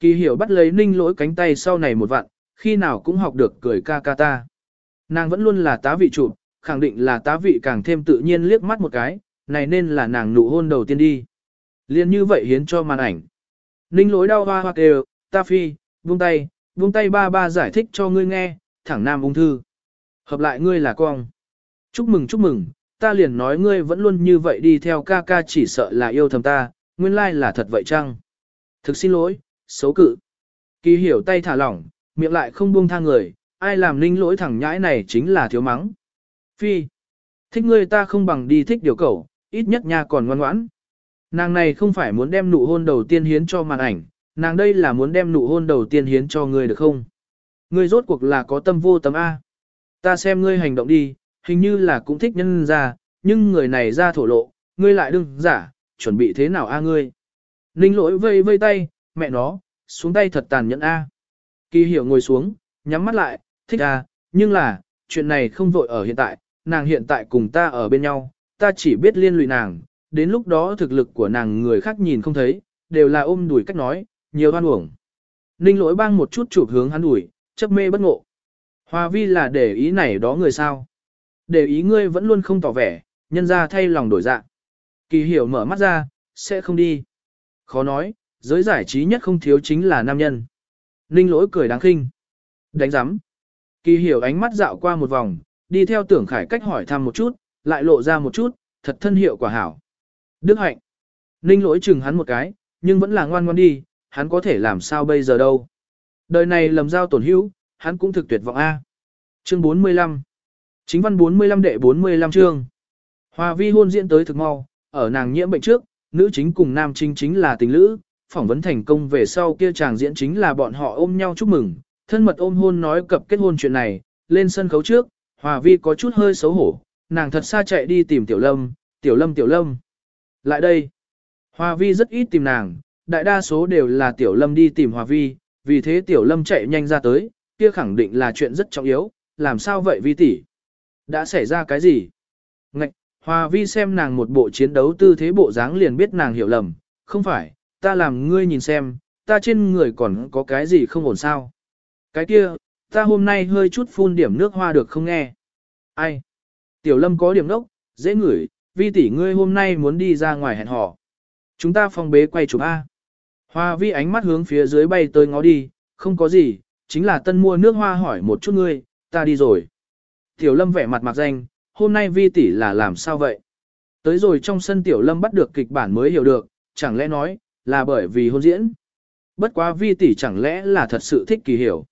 Kỳ hiểu bắt lấy ninh lỗi cánh tay sau này một vặn, khi nào cũng học được cười ca ca ta. Nàng vẫn luôn là tá vị chủ, khẳng định là tá vị càng thêm tự nhiên liếc mắt một cái, này nên là nàng nụ hôn đầu tiên đi. Liên như vậy hiến cho màn ảnh. Ninh lỗi đau hoa hoa đều, ta phi, buông tay, buông tay ba ba giải thích cho ngươi nghe, thẳng nam ung thư. Hợp lại ngươi là con. Chúc mừng chúc mừng, ta liền nói ngươi vẫn luôn như vậy đi theo ca ca chỉ sợ là yêu thầm ta, nguyên lai là thật vậy chăng? Thực xin lỗi, xấu cự. Kỳ hiểu tay thả lỏng, miệng lại không buông tha người, ai làm ninh lỗi thẳng nhãi này chính là thiếu mắng. Phi, thích ngươi ta không bằng đi thích điều cầu, ít nhất nha còn ngoan ngoãn. Nàng này không phải muốn đem nụ hôn đầu tiên hiến cho màn ảnh, nàng đây là muốn đem nụ hôn đầu tiên hiến cho ngươi được không? Ngươi rốt cuộc là có tâm vô tâm A. Ta xem ngươi hành động đi, hình như là cũng thích nhân ra, nhưng người này ra thổ lộ, ngươi lại đừng giả, chuẩn bị thế nào A ngươi? Ninh lỗi vây vây tay, mẹ nó, xuống tay thật tàn nhẫn A. Kỳ hiểu ngồi xuống, nhắm mắt lại, thích A, nhưng là, chuyện này không vội ở hiện tại, nàng hiện tại cùng ta ở bên nhau, ta chỉ biết liên lụy nàng, đến lúc đó thực lực của nàng người khác nhìn không thấy, đều là ôm đuổi cách nói, nhiều hoan uổng. Ninh lỗi bang một chút chụp hướng hắn đuổi, chấp mê bất ngộ. Hoa vi là để ý này đó người sao. Để ý ngươi vẫn luôn không tỏ vẻ, nhân ra thay lòng đổi dạng. Kỳ hiểu mở mắt ra, sẽ không đi. Khó nói, giới giải trí nhất không thiếu chính là nam nhân. Ninh lỗi cười đáng khinh. Đánh giám. Kỳ hiểu ánh mắt dạo qua một vòng, đi theo tưởng khải cách hỏi thăm một chút, lại lộ ra một chút, thật thân hiệu quả hảo. Đức hạnh. Ninh lỗi chừng hắn một cái, nhưng vẫn là ngoan ngoan đi, hắn có thể làm sao bây giờ đâu. Đời này lầm giao tổn hữu, hắn cũng thực tuyệt vọng A. Chương 45 Chính văn 45 đệ 45 chương Hòa vi hôn diễn tới thực mau, ở nàng nhiễm bệnh trước, nữ chính cùng nam chính chính là tình lữ, phỏng vấn thành công về sau kia chàng diễn chính là bọn họ ôm nhau chúc mừng, thân mật ôm hôn nói cập kết hôn chuyện này, lên sân khấu trước, Hòa vi có chút hơi xấu hổ, nàng thật xa chạy đi tìm Tiểu Lâm, Tiểu Lâm Tiểu Lâm. Lại đây, Hòa vi rất ít tìm nàng, đại đa số đều là Tiểu Lâm đi tìm Hòa vi, vì thế Tiểu Lâm chạy nhanh ra tới, kia khẳng định là chuyện rất trọng yếu, làm sao vậy vi tỷ? Đã xảy ra cái gì? Ngạch, Hòa vi xem nàng một bộ chiến đấu tư thế bộ dáng liền biết nàng hiểu lầm, không phải, ta làm ngươi nhìn xem, ta trên người còn có cái gì không ổn sao? Cái kia, ta hôm nay hơi chút phun điểm nước hoa được không nghe? Ai? Tiểu Lâm có điểm nốc, dễ ngửi, vi tỷ ngươi hôm nay muốn đi ra ngoài hẹn hò. Chúng ta phong bế quay chụp A. Hoa vi ánh mắt hướng phía dưới bay tới ngó đi, không có gì, chính là tân mua nước hoa hỏi một chút ngươi, ta đi rồi. Tiểu Lâm vẻ mặt mặc danh, hôm nay vi tỷ là làm sao vậy? Tới rồi trong sân Tiểu Lâm bắt được kịch bản mới hiểu được, chẳng lẽ nói, là bởi vì hôn diễn. Bất quá vi tỷ chẳng lẽ là thật sự thích kỳ hiểu.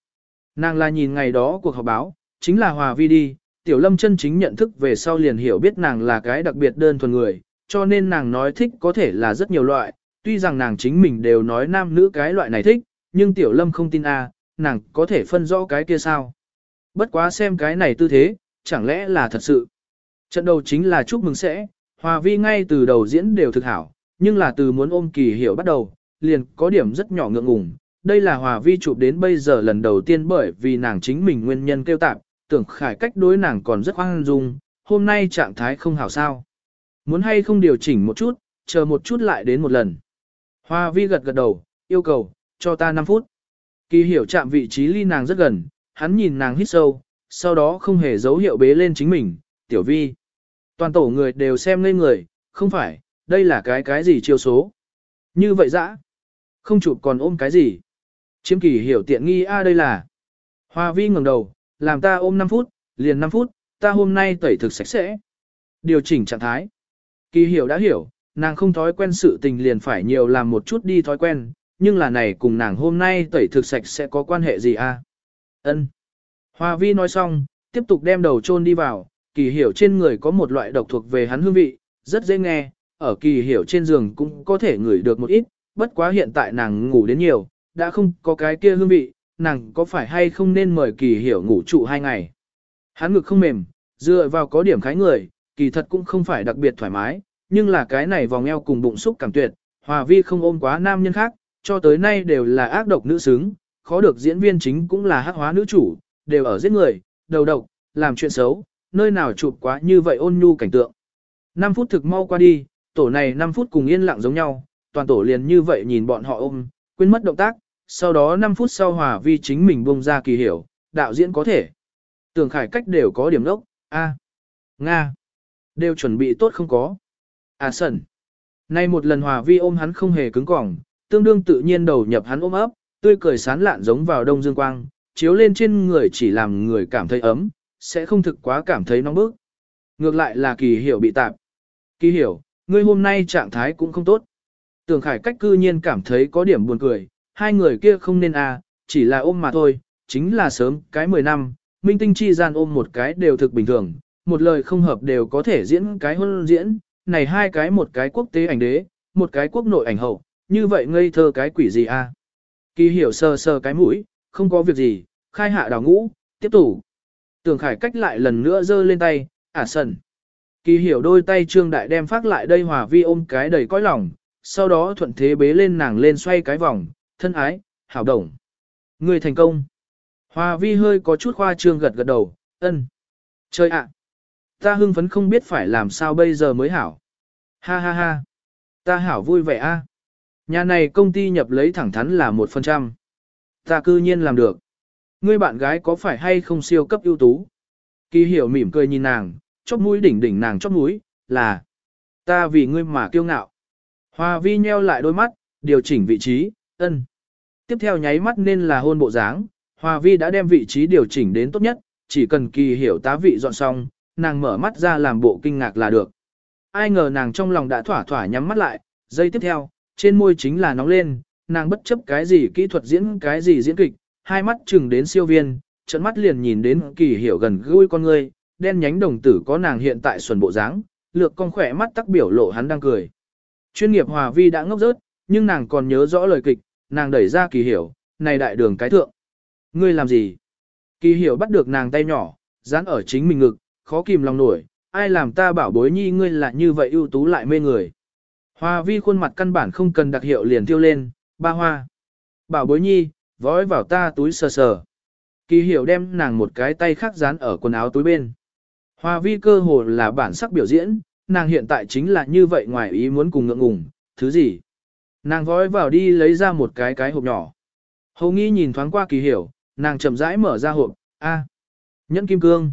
Nàng là nhìn ngày đó cuộc họp báo, chính là hòa vi đi, Tiểu Lâm chân chính nhận thức về sau liền hiểu biết nàng là cái đặc biệt đơn thuần người, cho nên nàng nói thích có thể là rất nhiều loại, tuy rằng nàng chính mình đều nói nam nữ cái loại này thích, nhưng Tiểu Lâm không tin a, nàng có thể phân rõ cái kia sao. Bất quá xem cái này tư thế, chẳng lẽ là thật sự. Trận đầu chính là chúc mừng sẽ, Hòa Vi ngay từ đầu diễn đều thực hảo, nhưng là từ muốn ôm kỳ hiểu bắt đầu, liền có điểm rất nhỏ ngượng ngùng. Đây là Hòa Vi chụp đến bây giờ lần đầu tiên bởi vì nàng chính mình nguyên nhân kêu tạp, tưởng khải cách đối nàng còn rất hoang dung, hôm nay trạng thái không hảo sao. Muốn hay không điều chỉnh một chút, chờ một chút lại đến một lần. Hoa vi gật gật đầu, yêu cầu, cho ta 5 phút. Kỳ hiểu chạm vị trí ly nàng rất gần, hắn nhìn nàng hít sâu, sau đó không hề dấu hiệu bế lên chính mình, tiểu vi. Toàn tổ người đều xem ngây người, không phải, đây là cái cái gì chiêu số. Như vậy dã, không chụp còn ôm cái gì. Chiếm kỳ hiểu tiện nghi a đây là. Hoa vi ngẩng đầu, làm ta ôm 5 phút, liền 5 phút, ta hôm nay tẩy thực sạch sẽ. Điều chỉnh trạng thái. Kỳ hiểu đã hiểu, nàng không thói quen sự tình liền phải nhiều làm một chút đi thói quen, nhưng là này cùng nàng hôm nay tẩy thực sạch sẽ có quan hệ gì a? Ân. Hoa vi nói xong, tiếp tục đem đầu chôn đi vào, kỳ hiểu trên người có một loại độc thuộc về hắn hương vị, rất dễ nghe, ở kỳ hiểu trên giường cũng có thể ngửi được một ít, bất quá hiện tại nàng ngủ đến nhiều, đã không có cái kia hương vị, nàng có phải hay không nên mời kỳ hiểu ngủ trụ hai ngày. Hắn ngực không mềm, dựa vào có điểm khái người, kỳ thật cũng không phải đặc biệt thoải mái, nhưng là cái này vòng eo cùng bụng xúc cảm tuyệt, hòa vi không ôm quá nam nhân khác, cho tới nay đều là ác độc nữ xứng, khó được diễn viên chính cũng là hắc hóa nữ chủ, đều ở giết người, đầu độc, làm chuyện xấu, nơi nào chụp quá như vậy ôn nhu cảnh tượng. 5 phút thực mau qua đi, tổ này 5 phút cùng yên lặng giống nhau, toàn tổ liền như vậy nhìn bọn họ ôm, quên mất động tác, sau đó 5 phút sau hòa vi chính mình bông ra kỳ hiểu, đạo diễn có thể. Tưởng khải cách đều có điểm đốc, A. Nga. Đều chuẩn bị tốt không có. À sẩn. Nay một lần hòa vi ôm hắn không hề cứng cỏng, tương đương tự nhiên đầu nhập hắn ôm ấp, tươi cười sán lạn giống vào đông dương quang, chiếu lên trên người chỉ làm người cảm thấy ấm, sẽ không thực quá cảm thấy nóng bức. Ngược lại là kỳ hiểu bị tạp. Kỳ hiểu, ngươi hôm nay trạng thái cũng không tốt. Tưởng khải cách cư nhiên cảm thấy có điểm buồn cười, hai người kia không nên à, chỉ là ôm mà thôi, chính là sớm, cái 10 năm, minh tinh chi gian ôm một cái đều thực bình thường, một lời không hợp đều có thể diễn cái hôn diễn, này hai cái một cái quốc tế ảnh đế, một cái quốc nội ảnh hậu, như vậy ngây thơ cái quỷ gì? À? Kỳ hiểu sơ sơ cái mũi, không có việc gì, khai hạ đào ngũ, tiếp tục. Tưởng khải cách lại lần nữa giơ lên tay, ả à sần. Kỳ hiểu đôi tay trương đại đem phát lại đây hòa vi ôm cái đầy cõi lòng, sau đó thuận thế bế lên nàng lên xoay cái vòng, thân ái, hảo đồng. Người thành công. Hòa vi hơi có chút khoa trương gật gật đầu, ân. Chơi ạ. Ta hưng phấn không biết phải làm sao bây giờ mới hảo. Ha ha ha. Ta hảo vui vẻ a. Nhà này công ty nhập lấy thẳng thắn là 1%. Ta cư nhiên làm được. Ngươi bạn gái có phải hay không siêu cấp ưu tú? Kỳ hiểu mỉm cười nhìn nàng, chóp mũi đỉnh đỉnh nàng chóp mũi, là ta vì ngươi mà kiêu ngạo. Hoa vi nheo lại đôi mắt, điều chỉnh vị trí, ân. Tiếp theo nháy mắt nên là hôn bộ dáng, Hoa vi đã đem vị trí điều chỉnh đến tốt nhất, chỉ cần kỳ hiểu tá vị dọn xong, nàng mở mắt ra làm bộ kinh ngạc là được. Ai ngờ nàng trong lòng đã thỏa thỏa nhắm mắt lại, giây tiếp theo, trên môi chính là nóng lên, nàng bất chấp cái gì kỹ thuật diễn cái gì diễn kịch, hai mắt chừng đến siêu viên, trận mắt liền nhìn đến kỳ hiểu gần gũi con người, đen nhánh đồng tử có nàng hiện tại xuẩn bộ dáng, lược con khỏe mắt tắc biểu lộ hắn đang cười. Chuyên nghiệp hòa vi đã ngốc rớt, nhưng nàng còn nhớ rõ lời kịch, nàng đẩy ra kỳ hiểu, này đại đường cái thượng. Ngươi làm gì? Kỳ hiểu bắt được nàng tay nhỏ, dán ở chính mình ngực, khó kìm lòng nổi, ai làm ta bảo bối nhi ngươi là như vậy ưu tú lại mê người. Hòa vi khuôn mặt căn bản không cần đặc hiệu liền tiêu lên, ba hoa. Bảo bối nhi, vói vào ta túi sờ sờ. Kỳ hiểu đem nàng một cái tay khác dán ở quần áo túi bên. Hòa vi cơ hồ là bản sắc biểu diễn, nàng hiện tại chính là như vậy ngoài ý muốn cùng ngượng ngùng, thứ gì. Nàng vói vào đi lấy ra một cái cái hộp nhỏ. Hầu nghi nhìn thoáng qua kỳ hiểu, nàng chậm rãi mở ra hộp, a, nhẫn kim cương.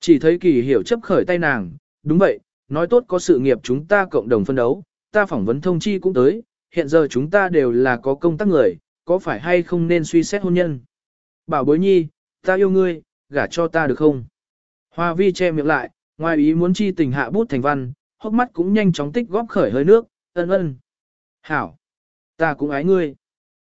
Chỉ thấy kỳ hiểu chấp khởi tay nàng, đúng vậy, nói tốt có sự nghiệp chúng ta cộng đồng phân đấu, ta phỏng vấn thông chi cũng tới, hiện giờ chúng ta đều là có công tác người, có phải hay không nên suy xét hôn nhân? Bảo bối nhi, ta yêu ngươi, gả cho ta được không? Hoa vi che miệng lại, ngoài ý muốn chi tình hạ bút thành văn, hốc mắt cũng nhanh chóng tích góp khởi hơi nước, ân ân. Hảo, ta cũng ái ngươi.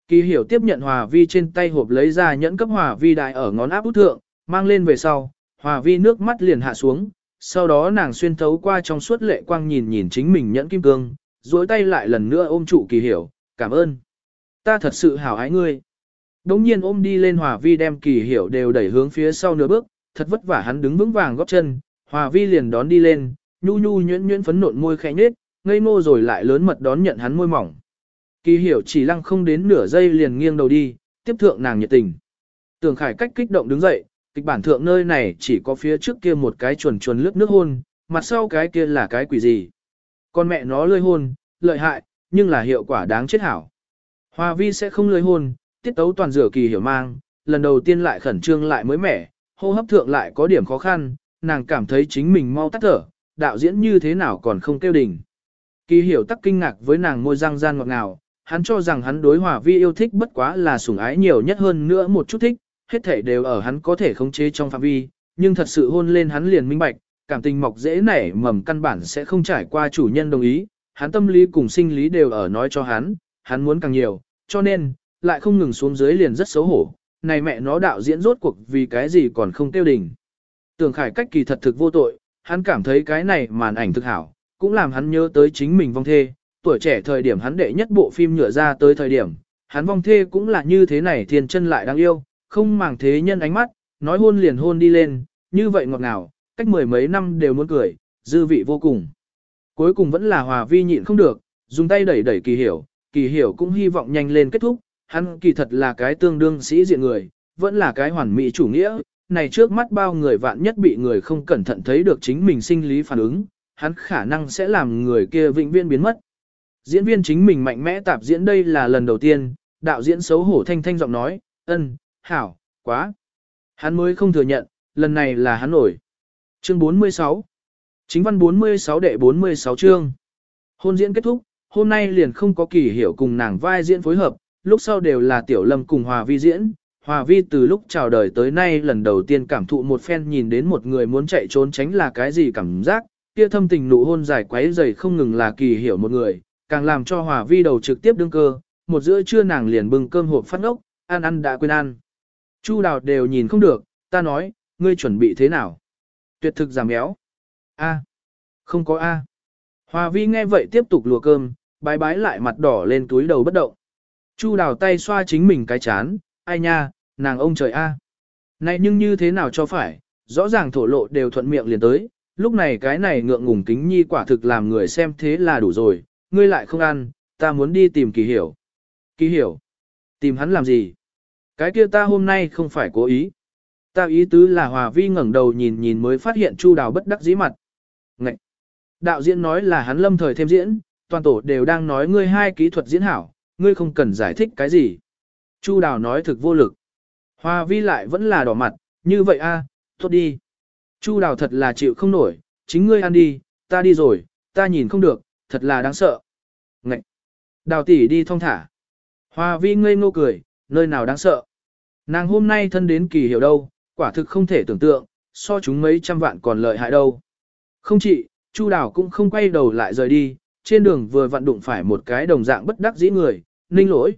Kỳ hiểu tiếp nhận hòa vi trên tay hộp lấy ra nhẫn cấp hòa vi đại ở ngón áp út thượng, mang lên về sau, hòa vi nước mắt liền hạ xuống, sau đó nàng xuyên thấu qua trong suốt lệ quang nhìn nhìn chính mình nhẫn kim cương, duỗi tay lại lần nữa ôm trụ kỳ hiểu, cảm ơn. Ta thật sự hảo ái ngươi. Đống nhiên ôm đi lên hòa vi đem kỳ hiểu đều đẩy hướng phía sau nửa bước, thật vất vả hắn đứng vững vàng góp chân, hòa vi liền đón đi lên, nhu nhu nhuyễn nhuyễn phấn nộn môi khẽ nhếch, ngây ngô rồi lại lớn mật đón nhận hắn môi mỏng. Kỳ hiểu chỉ lăng không đến nửa giây liền nghiêng đầu đi, tiếp thượng nàng nhiệt tình. tưởng khải cách kích động đứng dậy, kịch bản thượng nơi này chỉ có phía trước kia một cái chuồn chuồn lướt nước hôn, mặt sau cái kia là cái quỷ gì. Con mẹ nó lơi hôn, lợi hại, nhưng là hiệu quả đáng chết hảo. hòa vi sẽ không lơi hôn, tiết tấu toàn rửa kỳ hiểu mang, lần đầu tiên lại khẩn trương lại mới mẻ, hô hấp thượng lại có điểm khó khăn, nàng cảm thấy chính mình mau tắt thở, đạo diễn như thế nào còn không kêu đỉnh. Kỳ hiểu tắc kinh ngạc với nàng môi răng gian ngọt ngào, hắn cho rằng hắn đối hòa vi yêu thích bất quá là sủng ái nhiều nhất hơn nữa một chút thích, hết thể đều ở hắn có thể khống chế trong phạm vi, nhưng thật sự hôn lên hắn liền minh bạch, cảm tình mọc dễ nảy mầm căn bản sẽ không trải qua chủ nhân đồng ý, hắn tâm lý cùng sinh lý đều ở nói cho hắn, hắn muốn càng nhiều, cho nên, lại không ngừng xuống dưới liền rất xấu hổ, này mẹ nó đạo diễn rốt cuộc vì cái gì còn không tiêu đình. Tưởng khải cách kỳ thật thực vô tội, hắn cảm thấy cái này màn ảnh thực hảo, cũng làm hắn nhớ tới chính mình vong thê, tuổi trẻ thời điểm hắn đệ nhất bộ phim nhựa ra tới thời điểm, hắn vong thê cũng là như thế này thiên chân lại đáng yêu, không màng thế nhân ánh mắt, nói hôn liền hôn đi lên, như vậy ngọt ngào, cách mười mấy năm đều muốn cười, dư vị vô cùng. Cuối cùng vẫn là hòa vi nhịn không được, dùng tay đẩy đẩy kỳ hiểu, kỳ hiểu cũng hy vọng nhanh lên kết thúc, hắn kỳ thật là cái tương đương sĩ diện người, vẫn là cái hoàn mỹ chủ nghĩa, này trước mắt bao người vạn nhất bị người không cẩn thận thấy được chính mình sinh lý phản ứng, hắn khả năng sẽ làm người kia vĩnh viễn biến mất. Diễn viên chính mình mạnh mẽ tạp diễn đây là lần đầu tiên, đạo diễn xấu hổ thanh thanh giọng nói, ân, hảo, quá. Hắn mới không thừa nhận, lần này là hắn nổi. Chương 46 Chính văn 46 đệ 46 chương Hôn diễn kết thúc, hôm nay liền không có kỳ hiểu cùng nàng vai diễn phối hợp, lúc sau đều là tiểu lâm cùng hòa vi diễn. Hòa vi từ lúc chào đời tới nay lần đầu tiên cảm thụ một phen nhìn đến một người muốn chạy trốn tránh là cái gì cảm giác, kia thâm tình nụ hôn dài quấy dày không ngừng là kỳ hiểu một người, càng làm cho hòa vi đầu trực tiếp đương cơ, một giữa trưa nàng liền bưng cơm hộp phát ốc, ăn ăn đã quên ăn. Chu đào đều nhìn không được, ta nói, ngươi chuẩn bị thế nào? Tuyệt thực giảm béo. A. Không có A. Hòa vi nghe vậy tiếp tục lùa cơm, bái bái lại mặt đỏ lên túi đầu bất động. Chu đào tay xoa chính mình cái chán, ai nha, nàng ông trời A. Này nhưng như thế nào cho phải, rõ ràng thổ lộ đều thuận miệng liền tới, lúc này cái này ngượng ngùng kính nhi quả thực làm người xem thế là đủ rồi, ngươi lại không ăn, ta muốn đi tìm kỳ hiểu. Kỳ hiểu? Tìm hắn làm gì? Cái kia ta hôm nay không phải cố ý. Ta ý tứ là Hòa Vi ngẩng đầu nhìn nhìn mới phát hiện Chu Đào bất đắc dĩ mặt. Ngậy! Đạo diễn nói là hắn lâm thời thêm diễn, toàn tổ đều đang nói ngươi hai kỹ thuật diễn hảo, ngươi không cần giải thích cái gì. Chu Đào nói thực vô lực. Hoa Vi lại vẫn là đỏ mặt, như vậy a, tốt đi. Chu Đào thật là chịu không nổi, chính ngươi ăn đi, ta đi rồi, ta nhìn không được, thật là đáng sợ. Ngậy! Đào tỷ đi thong thả. Hoa Vi ngây ngô cười, nơi nào đáng sợ. Nàng hôm nay thân đến kỳ hiểu đâu, quả thực không thể tưởng tượng, so chúng mấy trăm vạn còn lợi hại đâu. Không chị, Chu Đào cũng không quay đầu lại rời đi, trên đường vừa vặn đụng phải một cái đồng dạng bất đắc dĩ người, ninh lỗi.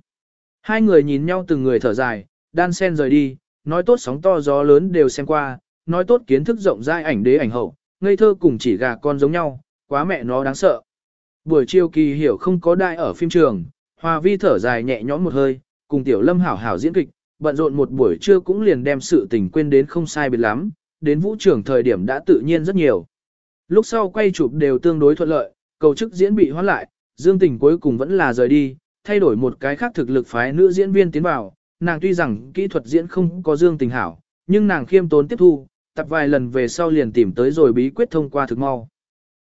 Hai người nhìn nhau từng người thở dài, đan sen rời đi, nói tốt sóng to gió lớn đều xem qua, nói tốt kiến thức rộng rãi ảnh đế ảnh hậu, ngây thơ cùng chỉ gà con giống nhau, quá mẹ nó đáng sợ. Buổi chiều kỳ hiểu không có đại ở phim trường, Hòa Vi thở dài nhẹ nhõm một hơi, cùng Tiểu Lâm hảo hảo diễn kịch, bận rộn một buổi trưa cũng liền đem sự tình quên đến không sai biệt lắm, đến vũ trường thời điểm đã tự nhiên rất nhiều. Lúc sau quay chụp đều tương đối thuận lợi, cầu chức diễn bị hoãn lại, Dương Tình cuối cùng vẫn là rời đi, thay đổi một cái khác thực lực phái nữ diễn viên tiến vào, nàng tuy rằng kỹ thuật diễn không có Dương Tình hảo, nhưng nàng khiêm tốn tiếp thu, tập vài lần về sau liền tìm tới rồi bí quyết thông qua thực mau.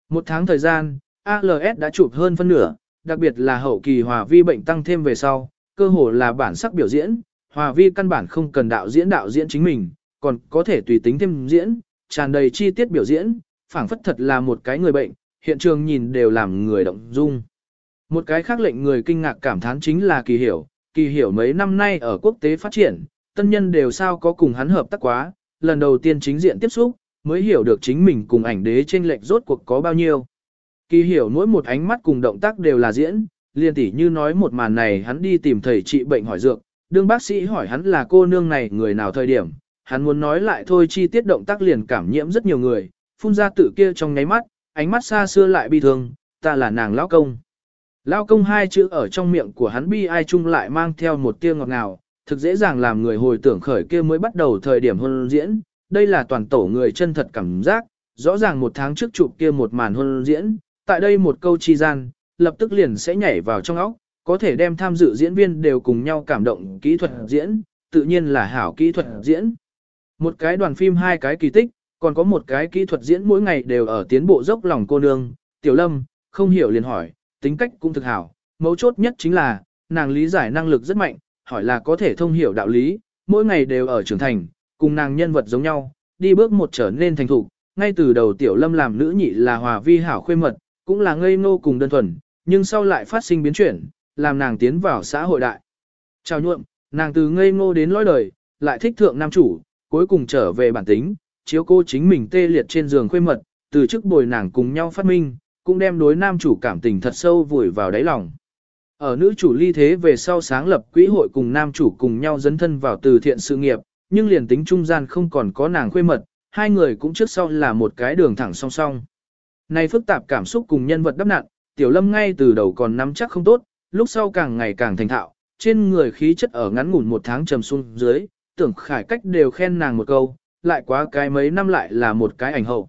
Một tháng thời gian, ALS đã chụp hơn phân nửa, đặc biệt là hậu kỳ hòa vi bệnh tăng thêm về sau, cơ hồ là bản sắc biểu diễn, hòa vi căn bản không cần đạo diễn đạo diễn chính mình, còn có thể tùy tính thêm diễn, tràn đầy chi tiết biểu diễn, phảng phất thật là một cái người bệnh, hiện trường nhìn đều làm người động dung. Một cái khác lệnh người kinh ngạc cảm thán chính là kỳ hiểu, kỳ hiểu mấy năm nay ở quốc tế phát triển, tân nhân đều sao có cùng hắn hợp tác quá, lần đầu tiên chính diện tiếp xúc, mới hiểu được chính mình cùng ảnh đế trên lệnh rốt cuộc có bao nhiêu. Kỳ hiểu mỗi một ánh mắt cùng động tác đều là diễn, liên tỷ như nói một màn này hắn đi tìm thầy trị bệnh hỏi dược, đương bác sĩ hỏi hắn là cô nương này người nào thời điểm, hắn muốn nói lại thôi chi tiết động tác liền cảm nhiễm rất nhiều người, phun ra tự kia trong nháy mắt, ánh mắt xa xưa lại bi thương, ta là nàng lão công. Lão công hai chữ ở trong miệng của hắn bi ai chung lại mang theo một tia ngọt ngào, thực dễ dàng làm người hồi tưởng khởi kia mới bắt đầu thời điểm hôn diễn, đây là toàn tổ người chân thật cảm giác, rõ ràng một tháng trước chụp kia một màn hôn diễn, tại đây một câu chi gian, lập tức liền sẽ nhảy vào trong óc, có thể đem tham dự diễn viên đều cùng nhau cảm động kỹ thuật diễn, tự nhiên là hảo kỹ thuật diễn. Một cái đoàn phim hai cái kỳ tích, còn có một cái kỹ thuật diễn mỗi ngày đều ở tiến bộ dốc lòng cô nương, tiểu lâm, không hiểu liền hỏi, tính cách cũng thực hảo, mấu chốt nhất chính là, nàng lý giải năng lực rất mạnh, hỏi là có thể thông hiểu đạo lý, mỗi ngày đều ở trưởng thành, cùng nàng nhân vật giống nhau, đi bước một trở nên thành thục, ngay từ đầu tiểu lâm làm nữ nhị là hòa vi hảo khuê mật, cũng là ngây ngô cùng đơn thuần, nhưng sau lại phát sinh biến chuyển, làm nàng tiến vào xã hội đại. Chào nhuộm, nàng từ ngây ngô đến lõi đời, lại thích thượng nam chủ, cuối cùng trở về bản tính, chiếu cô chính mình tê liệt trên giường khuê mật, từ chức bồi nàng cùng nhau phát minh, cũng đem đối nam chủ cảm tình thật sâu vùi vào đáy lòng. Ở nữ chủ ly thế về sau sáng lập quỹ hội cùng nam chủ cùng nhau dấn thân vào từ thiện sự nghiệp, nhưng liền tính trung gian không còn có nàng khuê mật, hai người cũng trước sau là một cái đường thẳng song song. Này phức tạp cảm xúc cùng nhân vật đắp nặn, tiểu lâm ngay từ đầu còn nắm chắc không tốt, lúc sau càng ngày càng thành thạo, trên người khí chất ở ngắn ngủn một tháng trầm xuống dưới, tưởng khải cách đều khen nàng một câu, lại quá cái mấy năm lại là một cái ảnh hậu.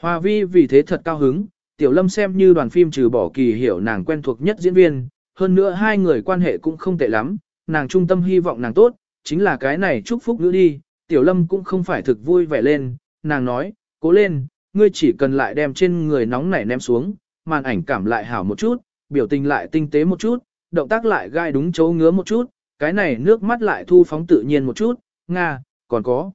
Hoa vi vì thế thật cao hứng, tiểu lâm xem như đoàn phim trừ bỏ kỳ hiểu nàng quen thuộc nhất diễn viên, hơn nữa hai người quan hệ cũng không tệ lắm, nàng trung tâm hy vọng nàng tốt, chính là cái này chúc phúc nữa đi, tiểu lâm cũng không phải thực vui vẻ lên, nàng nói, cố lên, ngươi chỉ cần lại đem trên người nóng nảy ném xuống, màn ảnh cảm lại hảo một chút, biểu tình lại tinh tế một chút, động tác lại gai đúng chỗ ngứa một chút, cái này nước mắt lại thu phóng tự nhiên một chút, Nga, còn có.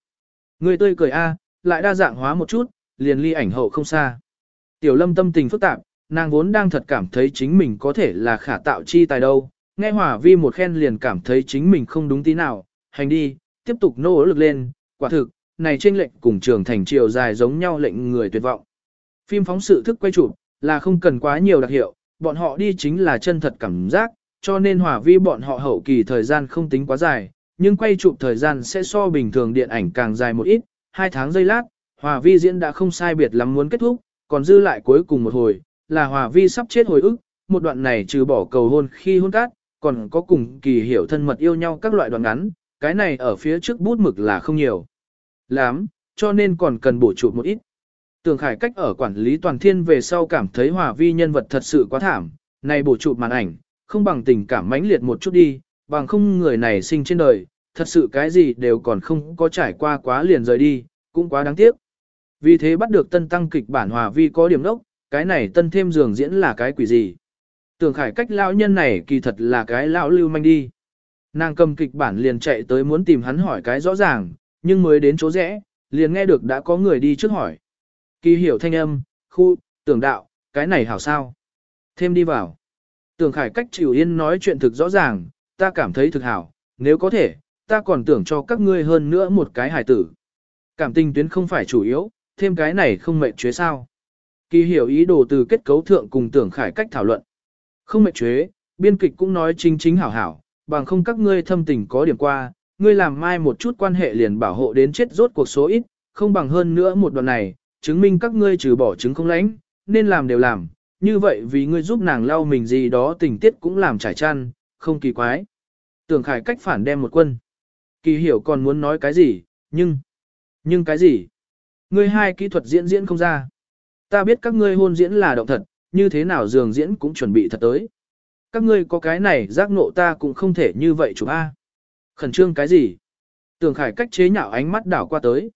Người tươi cười a, lại đa dạng hóa một chút, liền ly ảnh hậu không xa. Tiểu lâm tâm tình phức tạp, nàng vốn đang thật cảm thấy chính mình có thể là khả tạo chi tài đâu, nghe hỏa vi một khen liền cảm thấy chính mình không đúng tí nào, hành đi, tiếp tục nỗ lực lên, quả thực, này trên lệnh cùng trường thành chiều dài giống nhau lệnh người tuyệt vọng. Phim phóng sự thức quay chụp là không cần quá nhiều đặc hiệu, bọn họ đi chính là chân thật cảm giác, cho nên hỏa vi bọn họ hậu kỳ thời gian không tính quá dài, nhưng quay chụp thời gian sẽ so bình thường điện ảnh càng dài một ít, hai tháng giây lát, hòa vi diễn đã không sai biệt lắm muốn kết thúc, còn dư lại cuối cùng một hồi, là hòa vi sắp chết hồi ức, một đoạn này trừ bỏ cầu hôn khi hôn cát, còn có cùng kỳ hiểu thân mật yêu nhau các loại đoạn ngắn, cái này ở phía trước bút mực là không nhiều. Lắm, cho nên còn cần bổ chụp một ít. Tường Khải cách ở quản lý toàn thiên về sau cảm thấy hòa vi nhân vật thật sự quá thảm, này bổ chụp màn ảnh, không bằng tình cảm mãnh liệt một chút đi, bằng không người này sinh trên đời, thật sự cái gì đều còn không có trải qua quá liền rời đi, cũng quá đáng tiếc. Vì thế bắt được tân tăng kịch bản hòa vi có điểm đốc, cái này tân thêm giường diễn là cái quỷ gì. Tưởng khải cách lão nhân này kỳ thật là cái lão lưu manh đi. Nàng cầm kịch bản liền chạy tới muốn tìm hắn hỏi cái rõ ràng, nhưng mới đến chỗ rẽ, liền nghe được đã có người đi trước hỏi. Kỳ hiểu thanh âm, khu, tưởng đạo, cái này hảo sao. Thêm đi vào. Tưởng khải cách chịu yên nói chuyện thực rõ ràng, ta cảm thấy thực hảo, nếu có thể, ta còn tưởng cho các ngươi hơn nữa một cái hài tử. Cảm tình tuyến không phải chủ yếu, thêm cái này không mệnh chế sao. Kỳ hiểu ý đồ từ kết cấu thượng cùng tưởng khải cách thảo luận. Không mệnh chế, biên kịch cũng nói chính chính hảo hảo, bằng không các ngươi thâm tình có điểm qua, ngươi làm mai một chút quan hệ liền bảo hộ đến chết rốt cuộc số ít, không bằng hơn nữa một đoạn này, chứng minh các ngươi trừ bỏ chứng không lãnh, nên làm đều làm, như vậy vì ngươi giúp nàng lau mình gì đó tình tiết cũng làm trải chăn, không kỳ quái. Tưởng khải cách phản đem một quân. Kỳ hiểu còn muốn nói cái gì, nhưng... Nhưng cái gì? Ngươi hai kỹ thuật diễn diễn không ra. Ta biết các ngươi hôn diễn là động thật, như thế nào dường diễn cũng chuẩn bị thật tới. Các ngươi có cái này giác ngộ ta cũng không thể như vậy chủ A. Khẩn trương cái gì? Tưởng khải cách chế nhạo ánh mắt đảo qua tới.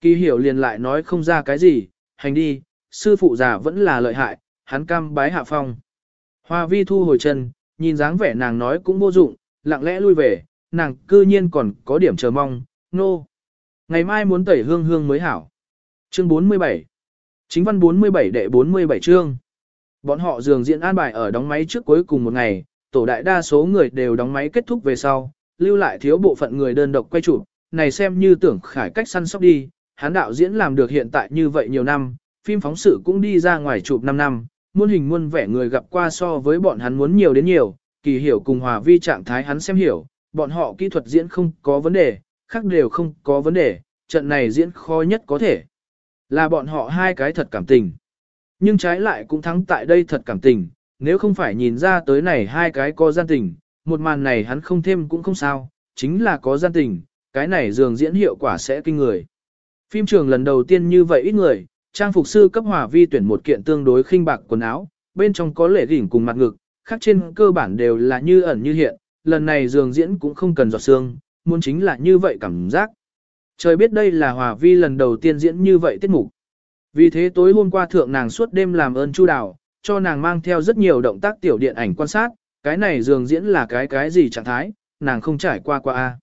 Kỳ hiểu liền lại nói không ra cái gì, hành đi, sư phụ già vẫn là lợi hại, hắn cam bái hạ phong. Hoa vi thu hồi chân, nhìn dáng vẻ nàng nói cũng vô dụng, lặng lẽ lui về, nàng cư nhiên còn có điểm chờ mong, nô. No. Ngày mai muốn tẩy hương hương mới hảo. Chương 47 Chính văn 47 đệ 47 chương Bọn họ dường diễn an bài ở đóng máy trước cuối cùng một ngày, tổ đại đa số người đều đóng máy kết thúc về sau, lưu lại thiếu bộ phận người đơn độc quay chụp, này xem như tưởng khải cách săn sóc đi, hắn đạo diễn làm được hiện tại như vậy nhiều năm, phim phóng sự cũng đi ra ngoài chụp 5 năm, muôn hình muôn vẻ người gặp qua so với bọn hắn muốn nhiều đến nhiều, kỳ hiểu cùng hòa vi trạng thái hắn xem hiểu, bọn họ kỹ thuật diễn không có vấn đề, khác đều không có vấn đề, trận này diễn khó nhất có thể. Là bọn họ hai cái thật cảm tình. Nhưng trái lại cũng thắng tại đây thật cảm tình, nếu không phải nhìn ra tới này hai cái có gian tình, một màn này hắn không thêm cũng không sao, chính là có gian tình, cái này dường diễn hiệu quả sẽ kinh người. Phim trường lần đầu tiên như vậy ít người, trang phục sư cấp hòa vi tuyển một kiện tương đối khinh bạc quần áo, bên trong có lễ đỉnh cùng mặt ngực, khác trên cơ bản đều là như ẩn như hiện, lần này dường diễn cũng không cần giọt xương, muốn chính là như vậy cảm giác. Trời biết đây là hòa vi lần đầu tiên diễn như vậy tiết mục. Vì thế tối hôm qua thượng nàng suốt đêm làm ơn chu đào, cho nàng mang theo rất nhiều động tác tiểu điện ảnh quan sát, cái này dường diễn là cái cái gì trạng thái, nàng không trải qua qua. a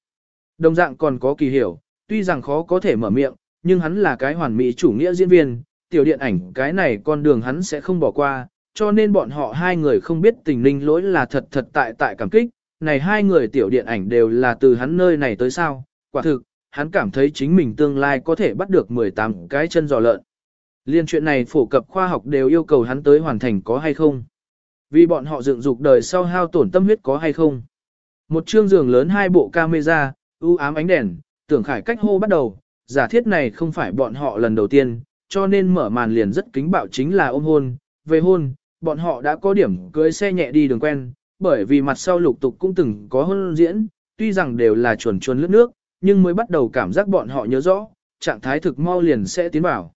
Đồng dạng còn có kỳ hiểu, tuy rằng khó có thể mở miệng, nhưng hắn là cái hoàn mỹ chủ nghĩa diễn viên, tiểu điện ảnh cái này con đường hắn sẽ không bỏ qua, cho nên bọn họ hai người không biết tình linh lỗi là thật thật tại tại cảm kích, này hai người tiểu điện ảnh đều là từ hắn nơi này tới sao, quả thực, hắn cảm thấy chính mình tương lai có thể bắt được 18 cái chân giò lợn. Liên chuyện này phổ cập khoa học đều yêu cầu hắn tới hoàn thành có hay không. Vì bọn họ dựng dục đời sau hao tổn tâm huyết có hay không. Một chương giường lớn hai bộ camera, ưu ám ánh đèn, tưởng khải cách hô bắt đầu, giả thiết này không phải bọn họ lần đầu tiên, cho nên mở màn liền rất kính bạo chính là ôm hôn, về hôn, bọn họ đã có điểm cưới xe nhẹ đi đường quen, bởi vì mặt sau lục tục cũng từng có hôn diễn, tuy rằng đều là chuồn chuồn lướt nước, nhưng mới bắt đầu cảm giác bọn họ nhớ rõ, trạng thái thực mau liền sẽ tiến vào.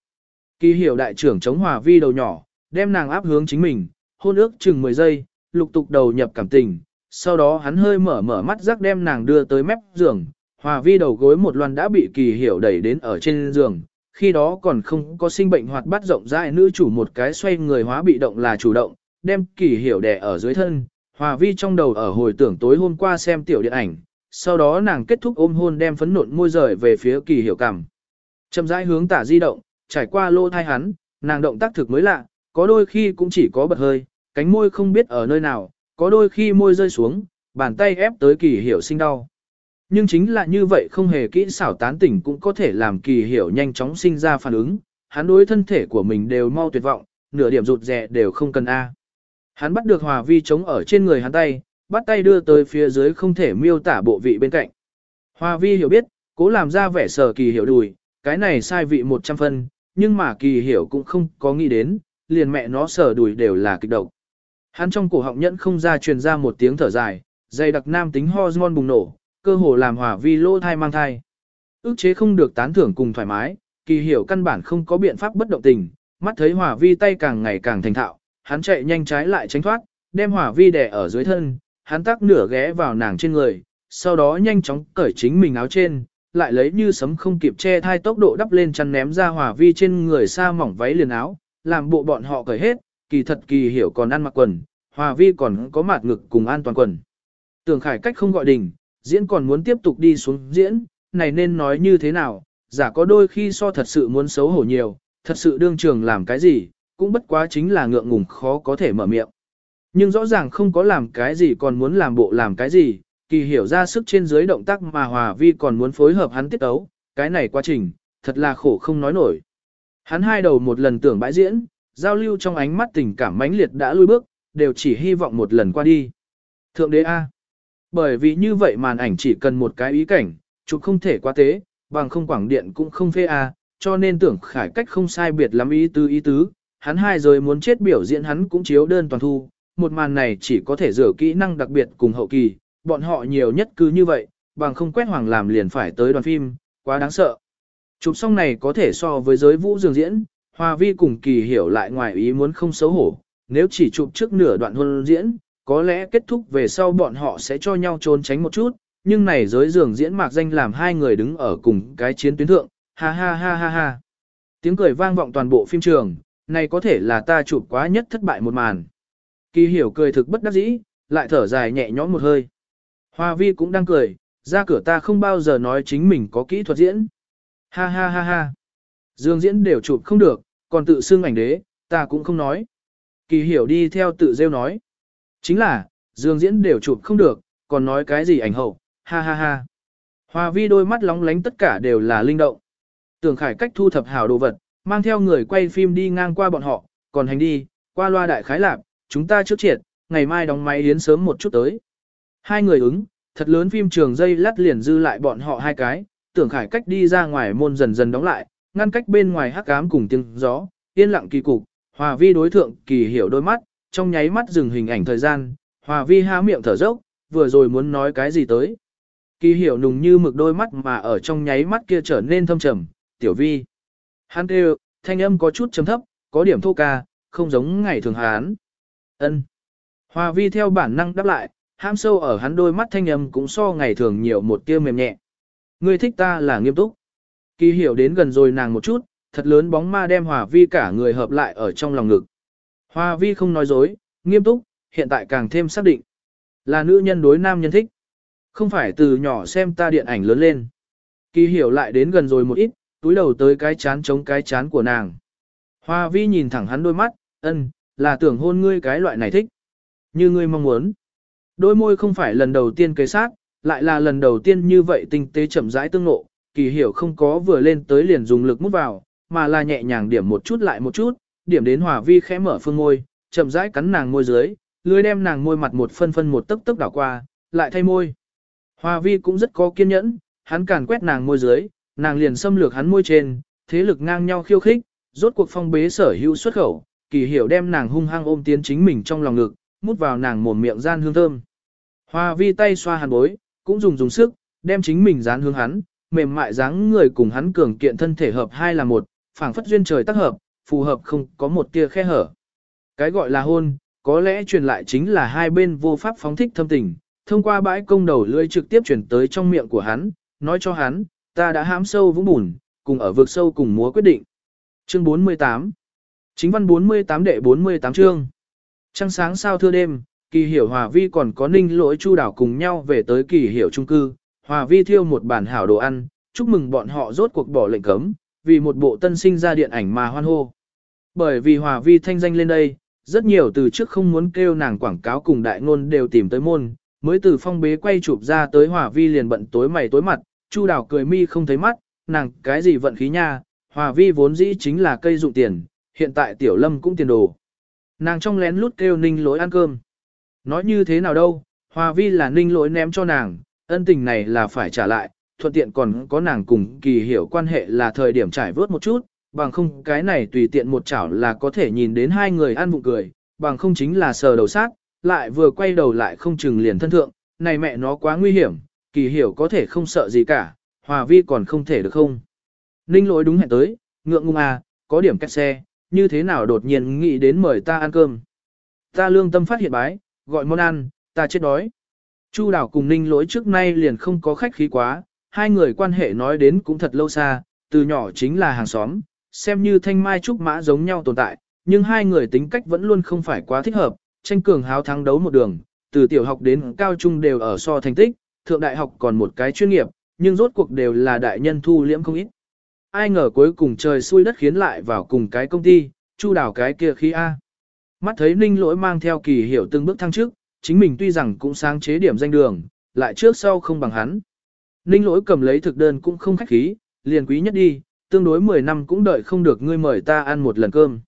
Kỳ hiểu đại trưởng chống hòa vi đầu nhỏ, đem nàng áp hướng chính mình, hôn ước chừng 10 giây, lục tục đầu nhập cảm tình, sau đó hắn hơi mở mở mắt rắc đem nàng đưa tới mép giường, hòa vi đầu gối một loan đã bị kỳ hiểu đẩy đến ở trên giường, khi đó còn không có sinh bệnh hoạt bát rộng rãi nữ chủ một cái xoay người hóa bị động là chủ động, đem kỳ hiểu đẻ ở dưới thân, Hòa Vi trong đầu ở hồi tưởng tối hôm qua xem tiểu điện ảnh, sau đó nàng kết thúc ôm hôn đem phấn nộn môi rời về phía kỳ hiểu cằm. Chậm rãi hướng tả di động, trải qua lô thai hắn, nàng động tác thực mới lạ, có đôi khi cũng chỉ có bật hơi, cánh môi không biết ở nơi nào, có đôi khi môi rơi xuống, bàn tay ép tới kỳ hiểu sinh đau. Nhưng chính là như vậy không hề kỹ xảo tán tỉnh cũng có thể làm kỳ hiểu nhanh chóng sinh ra phản ứng, hắn đối thân thể của mình đều mau tuyệt vọng, nửa điểm rụt rè đều không cần A. Hắn bắt được hòa vi chống ở trên người hắn tay, bắt tay đưa tới phía dưới không thể miêu tả bộ vị bên cạnh. Hòa vi hiểu biết, cố làm ra vẻ sở kỳ hiểu đùi, cái này sai vị 100 phân, nhưng mà kỳ hiểu cũng không có nghĩ đến, liền mẹ nó sở đùi đều là kịch độc. Hắn trong cổ họng nhẫn không ra truyền ra một tiếng thở dài, dày đặc nam tính hormone bùng nổ, cơ hồ làm hòa vi lô thai mang thai. Ước chế không được tán thưởng cùng thoải mái, kỳ hiểu căn bản không có biện pháp bất động tình, mắt thấy hòa vi tay càng ngày càng thành thạo, hắn chạy nhanh trái lại tránh thoát, đem hỏa vi đè ở dưới thân, hắn tác nửa ghé vào nàng trên người, sau đó nhanh chóng cởi chính mình áo trên, lại lấy như sấm không kịp che thai tốc độ đắp lên chăn ném ra hỏa vi trên người xa mỏng váy liền áo, làm bộ bọn họ cởi hết, kỳ thật kỳ hiểu còn ăn mặc quần, hòa vi còn có mạt ngực cùng an toàn quần. Tưởng khải cách không gọi đình, diễn còn muốn tiếp tục đi xuống diễn, này nên nói như thế nào, giả có đôi khi so thật sự muốn xấu hổ nhiều, thật sự đương trường làm cái gì, cũng bất quá chính là ngượng ngùng khó có thể mở miệng. Nhưng rõ ràng không có làm cái gì còn muốn làm bộ làm cái gì, kỳ hiểu ra sức trên dưới động tác mà Hòa Vi còn muốn phối hợp hắn tiết tấu, cái này quá trình, thật là khổ không nói nổi. Hắn hai đầu một lần tưởng bãi diễn, giao lưu trong ánh mắt tình cảm mãnh liệt đã lui bước, đều chỉ hy vọng một lần qua đi. Thượng đế A. Bởi vì như vậy màn ảnh chỉ cần một cái ý cảnh, chụp không thể quá tế, bằng không quảng điện cũng không phê A, cho nên tưởng khải cách không sai biệt lắm ý tứ ý tứ, hắn hai rồi muốn chết biểu diễn hắn cũng chiếu đơn toàn thu, một màn này chỉ có thể rửa kỹ năng đặc biệt cùng hậu kỳ, bọn họ nhiều nhất cứ như vậy, bằng không quét hoàng làm liền phải tới đoàn phim, quá đáng sợ. Chụp xong này có thể so với giới vũ dường diễn, Hoa Vi cùng kỳ hiểu lại ngoài ý muốn không xấu hổ, nếu chỉ chụp trước nửa đoạn hôn diễn, có lẽ kết thúc về sau bọn họ sẽ cho nhau trốn tránh một chút, nhưng này giới giường diễn mạc danh làm hai người đứng ở cùng cái chiến tuyến thượng, ha ha ha ha ha. Tiếng cười vang vọng toàn bộ phim trường, này có thể là ta chụp quá nhất thất bại một màn. Kỳ hiểu cười thực bất đắc dĩ, lại thở dài nhẹ nhõm một hơi. Hoa vi cũng đang cười, ra cửa ta không bao giờ nói chính mình có kỹ thuật diễn. Ha ha ha ha. Dương diễn đều chụp không được, còn tự xưng ảnh đế, ta cũng không nói. Kỳ hiểu đi theo tự rêu nói. Chính là, Dương diễn đều chụp không được, còn nói cái gì ảnh hậu, ha ha ha. Hoa vi đôi mắt lóng lánh tất cả đều là linh động. Tưởng khải cách thu thập hảo đồ vật, mang theo người quay phim đi ngang qua bọn họ, còn hành đi, qua loa đại khái lạp, chúng ta trước triệt, ngày mai đóng máy yến sớm một chút tới. Hai người ứng, thật lớn phim trường dây lát liền dư lại bọn họ hai cái, tưởng khải cách đi ra ngoài môn dần dần đóng lại, ngăn cách bên ngoài hắc ám cùng tiếng gió, yên lặng kỳ cục, hòa vi đối thượng kỳ hiểu đôi mắt, trong nháy mắt dừng hình ảnh thời gian, hòa vi há miệng thở dốc, vừa rồi muốn nói cái gì tới. Kỳ hiểu nùng như mực đôi mắt mà ở trong nháy mắt kia trở nên thâm trầm, tiểu vi. Hắn kêu, thanh âm có chút chấm thấp, có điểm thô ca, không giống ngày thường hán. Ân. Hòa vi theo bản năng đáp lại, ham sâu ở hắn đôi mắt thanh âm cũng so ngày thường nhiều một tia mềm nhẹ. Ngươi thích ta là nghiêm túc. Kỳ hiểu đến gần rồi nàng một chút, thật lớn bóng ma đem Hòa vi cả người hợp lại ở trong lòng ngực. Hoa vi không nói dối, nghiêm túc, hiện tại càng thêm xác định. Là nữ nhân đối nam nhân thích. Không phải từ nhỏ xem ta điện ảnh lớn lên. Kỳ hiểu lại đến gần rồi một ít, túi đầu tới cái chán chống cái chán của nàng. Hoa vi nhìn thẳng hắn đôi mắt, ân, là tưởng hôn ngươi cái loại này thích. Như ngươi mong muốn. Đôi môi không phải lần đầu tiên kế sát, lại là lần đầu tiên như vậy tinh tế chậm rãi tương nộ, kỳ hiểu không có vừa lên tới liền dùng lực mút vào, mà là nhẹ nhàng điểm một chút lại một chút, điểm đến hòa vi khẽ mở phương môi, chậm rãi cắn nàng môi dưới, lưới đem nàng môi mặt một phân phân một tấc tấc đảo qua, lại thay môi. Hòa vi cũng rất có kiên nhẫn, hắn càn quét nàng môi dưới, nàng liền xâm lược hắn môi trên, thế lực ngang nhau khiêu khích, rốt cuộc phong bế sở hữu xuất khẩu, kỳ hiểu đem nàng hung hăng ôm tiến chính mình trong lòng ngực, mút vào nàng mồm miệng gian hương thơm. Hoa vi tay xoa hàn bối, cũng dùng dùng sức, đem chính mình dán hướng hắn, mềm mại dáng người cùng hắn cường kiện thân thể hợp hai là một, phảng phất duyên trời tác hợp, phù hợp không có một tia khe hở. Cái gọi là hôn, có lẽ truyền lại chính là hai bên vô pháp phóng thích thâm tình, thông qua bãi công đầu lưỡi trực tiếp truyền tới trong miệng của hắn, nói cho hắn, ta đã hãm sâu vũng bùn, cùng ở vực sâu cùng múa quyết định. Chương 48 Chính văn 48 đệ 48 chương Trăng sáng sao thưa đêm, kỳ hiểu hòa vi còn có ninh lỗi chu đảo cùng nhau về tới kỳ hiểu trung cư, hòa vi thiêu một bản hảo đồ ăn, chúc mừng bọn họ rốt cuộc bỏ lệnh cấm, vì một bộ tân sinh ra điện ảnh mà hoan hô. Bởi vì hòa vi thanh danh lên đây, rất nhiều từ trước không muốn kêu nàng quảng cáo cùng đại ngôn đều tìm tới môn, mới từ phong bế quay chụp ra tới hòa vi liền bận tối mày tối mặt, chu đảo cười mi không thấy mắt, nàng cái gì vận khí nha, hòa vi vốn dĩ chính là cây dụng tiền, hiện tại tiểu lâm cũng tiền đồ. Nàng trong lén lút kêu ninh lỗi ăn cơm. Nói như thế nào đâu, hòa vi là ninh lỗi ném cho nàng, ân tình này là phải trả lại, thuận tiện còn có nàng cùng kỳ hiểu quan hệ là thời điểm trải vớt một chút, bằng không cái này tùy tiện một chảo là có thể nhìn đến hai người ăn bụng cười, bằng không chính là sờ đầu sát, lại vừa quay đầu lại không chừng liền thân thượng, này mẹ nó quá nguy hiểm, kỳ hiểu có thể không sợ gì cả, hòa vi còn không thể được không. Ninh lỗi đúng hẹn tới, ngượng ngung à, có điểm cách xe, như thế nào đột nhiên nghĩ đến mời ta ăn cơm. Ta lương tâm phát hiện bái, gọi món ăn, ta chết đói. Chu đảo cùng ninh lỗi trước nay liền không có khách khí quá, hai người quan hệ nói đến cũng thật lâu xa, từ nhỏ chính là hàng xóm, xem như thanh mai trúc mã giống nhau tồn tại, nhưng hai người tính cách vẫn luôn không phải quá thích hợp, tranh cường háo thắng đấu một đường, từ tiểu học đến cao trung đều ở so thành tích, thượng đại học còn một cái chuyên nghiệp, nhưng rốt cuộc đều là đại nhân thu liễm không ít. Ai ngờ cuối cùng trời xui đất khiến lại vào cùng cái công ty, chu đảo cái kia khí A. Mắt thấy ninh lỗi mang theo kỳ hiểu từng bước thăng trước, chính mình tuy rằng cũng sáng chế điểm danh đường, lại trước sau không bằng hắn. Ninh lỗi cầm lấy thực đơn cũng không khách khí, liền quý nhất đi, tương đối 10 năm cũng đợi không được ngươi mời ta ăn một lần cơm.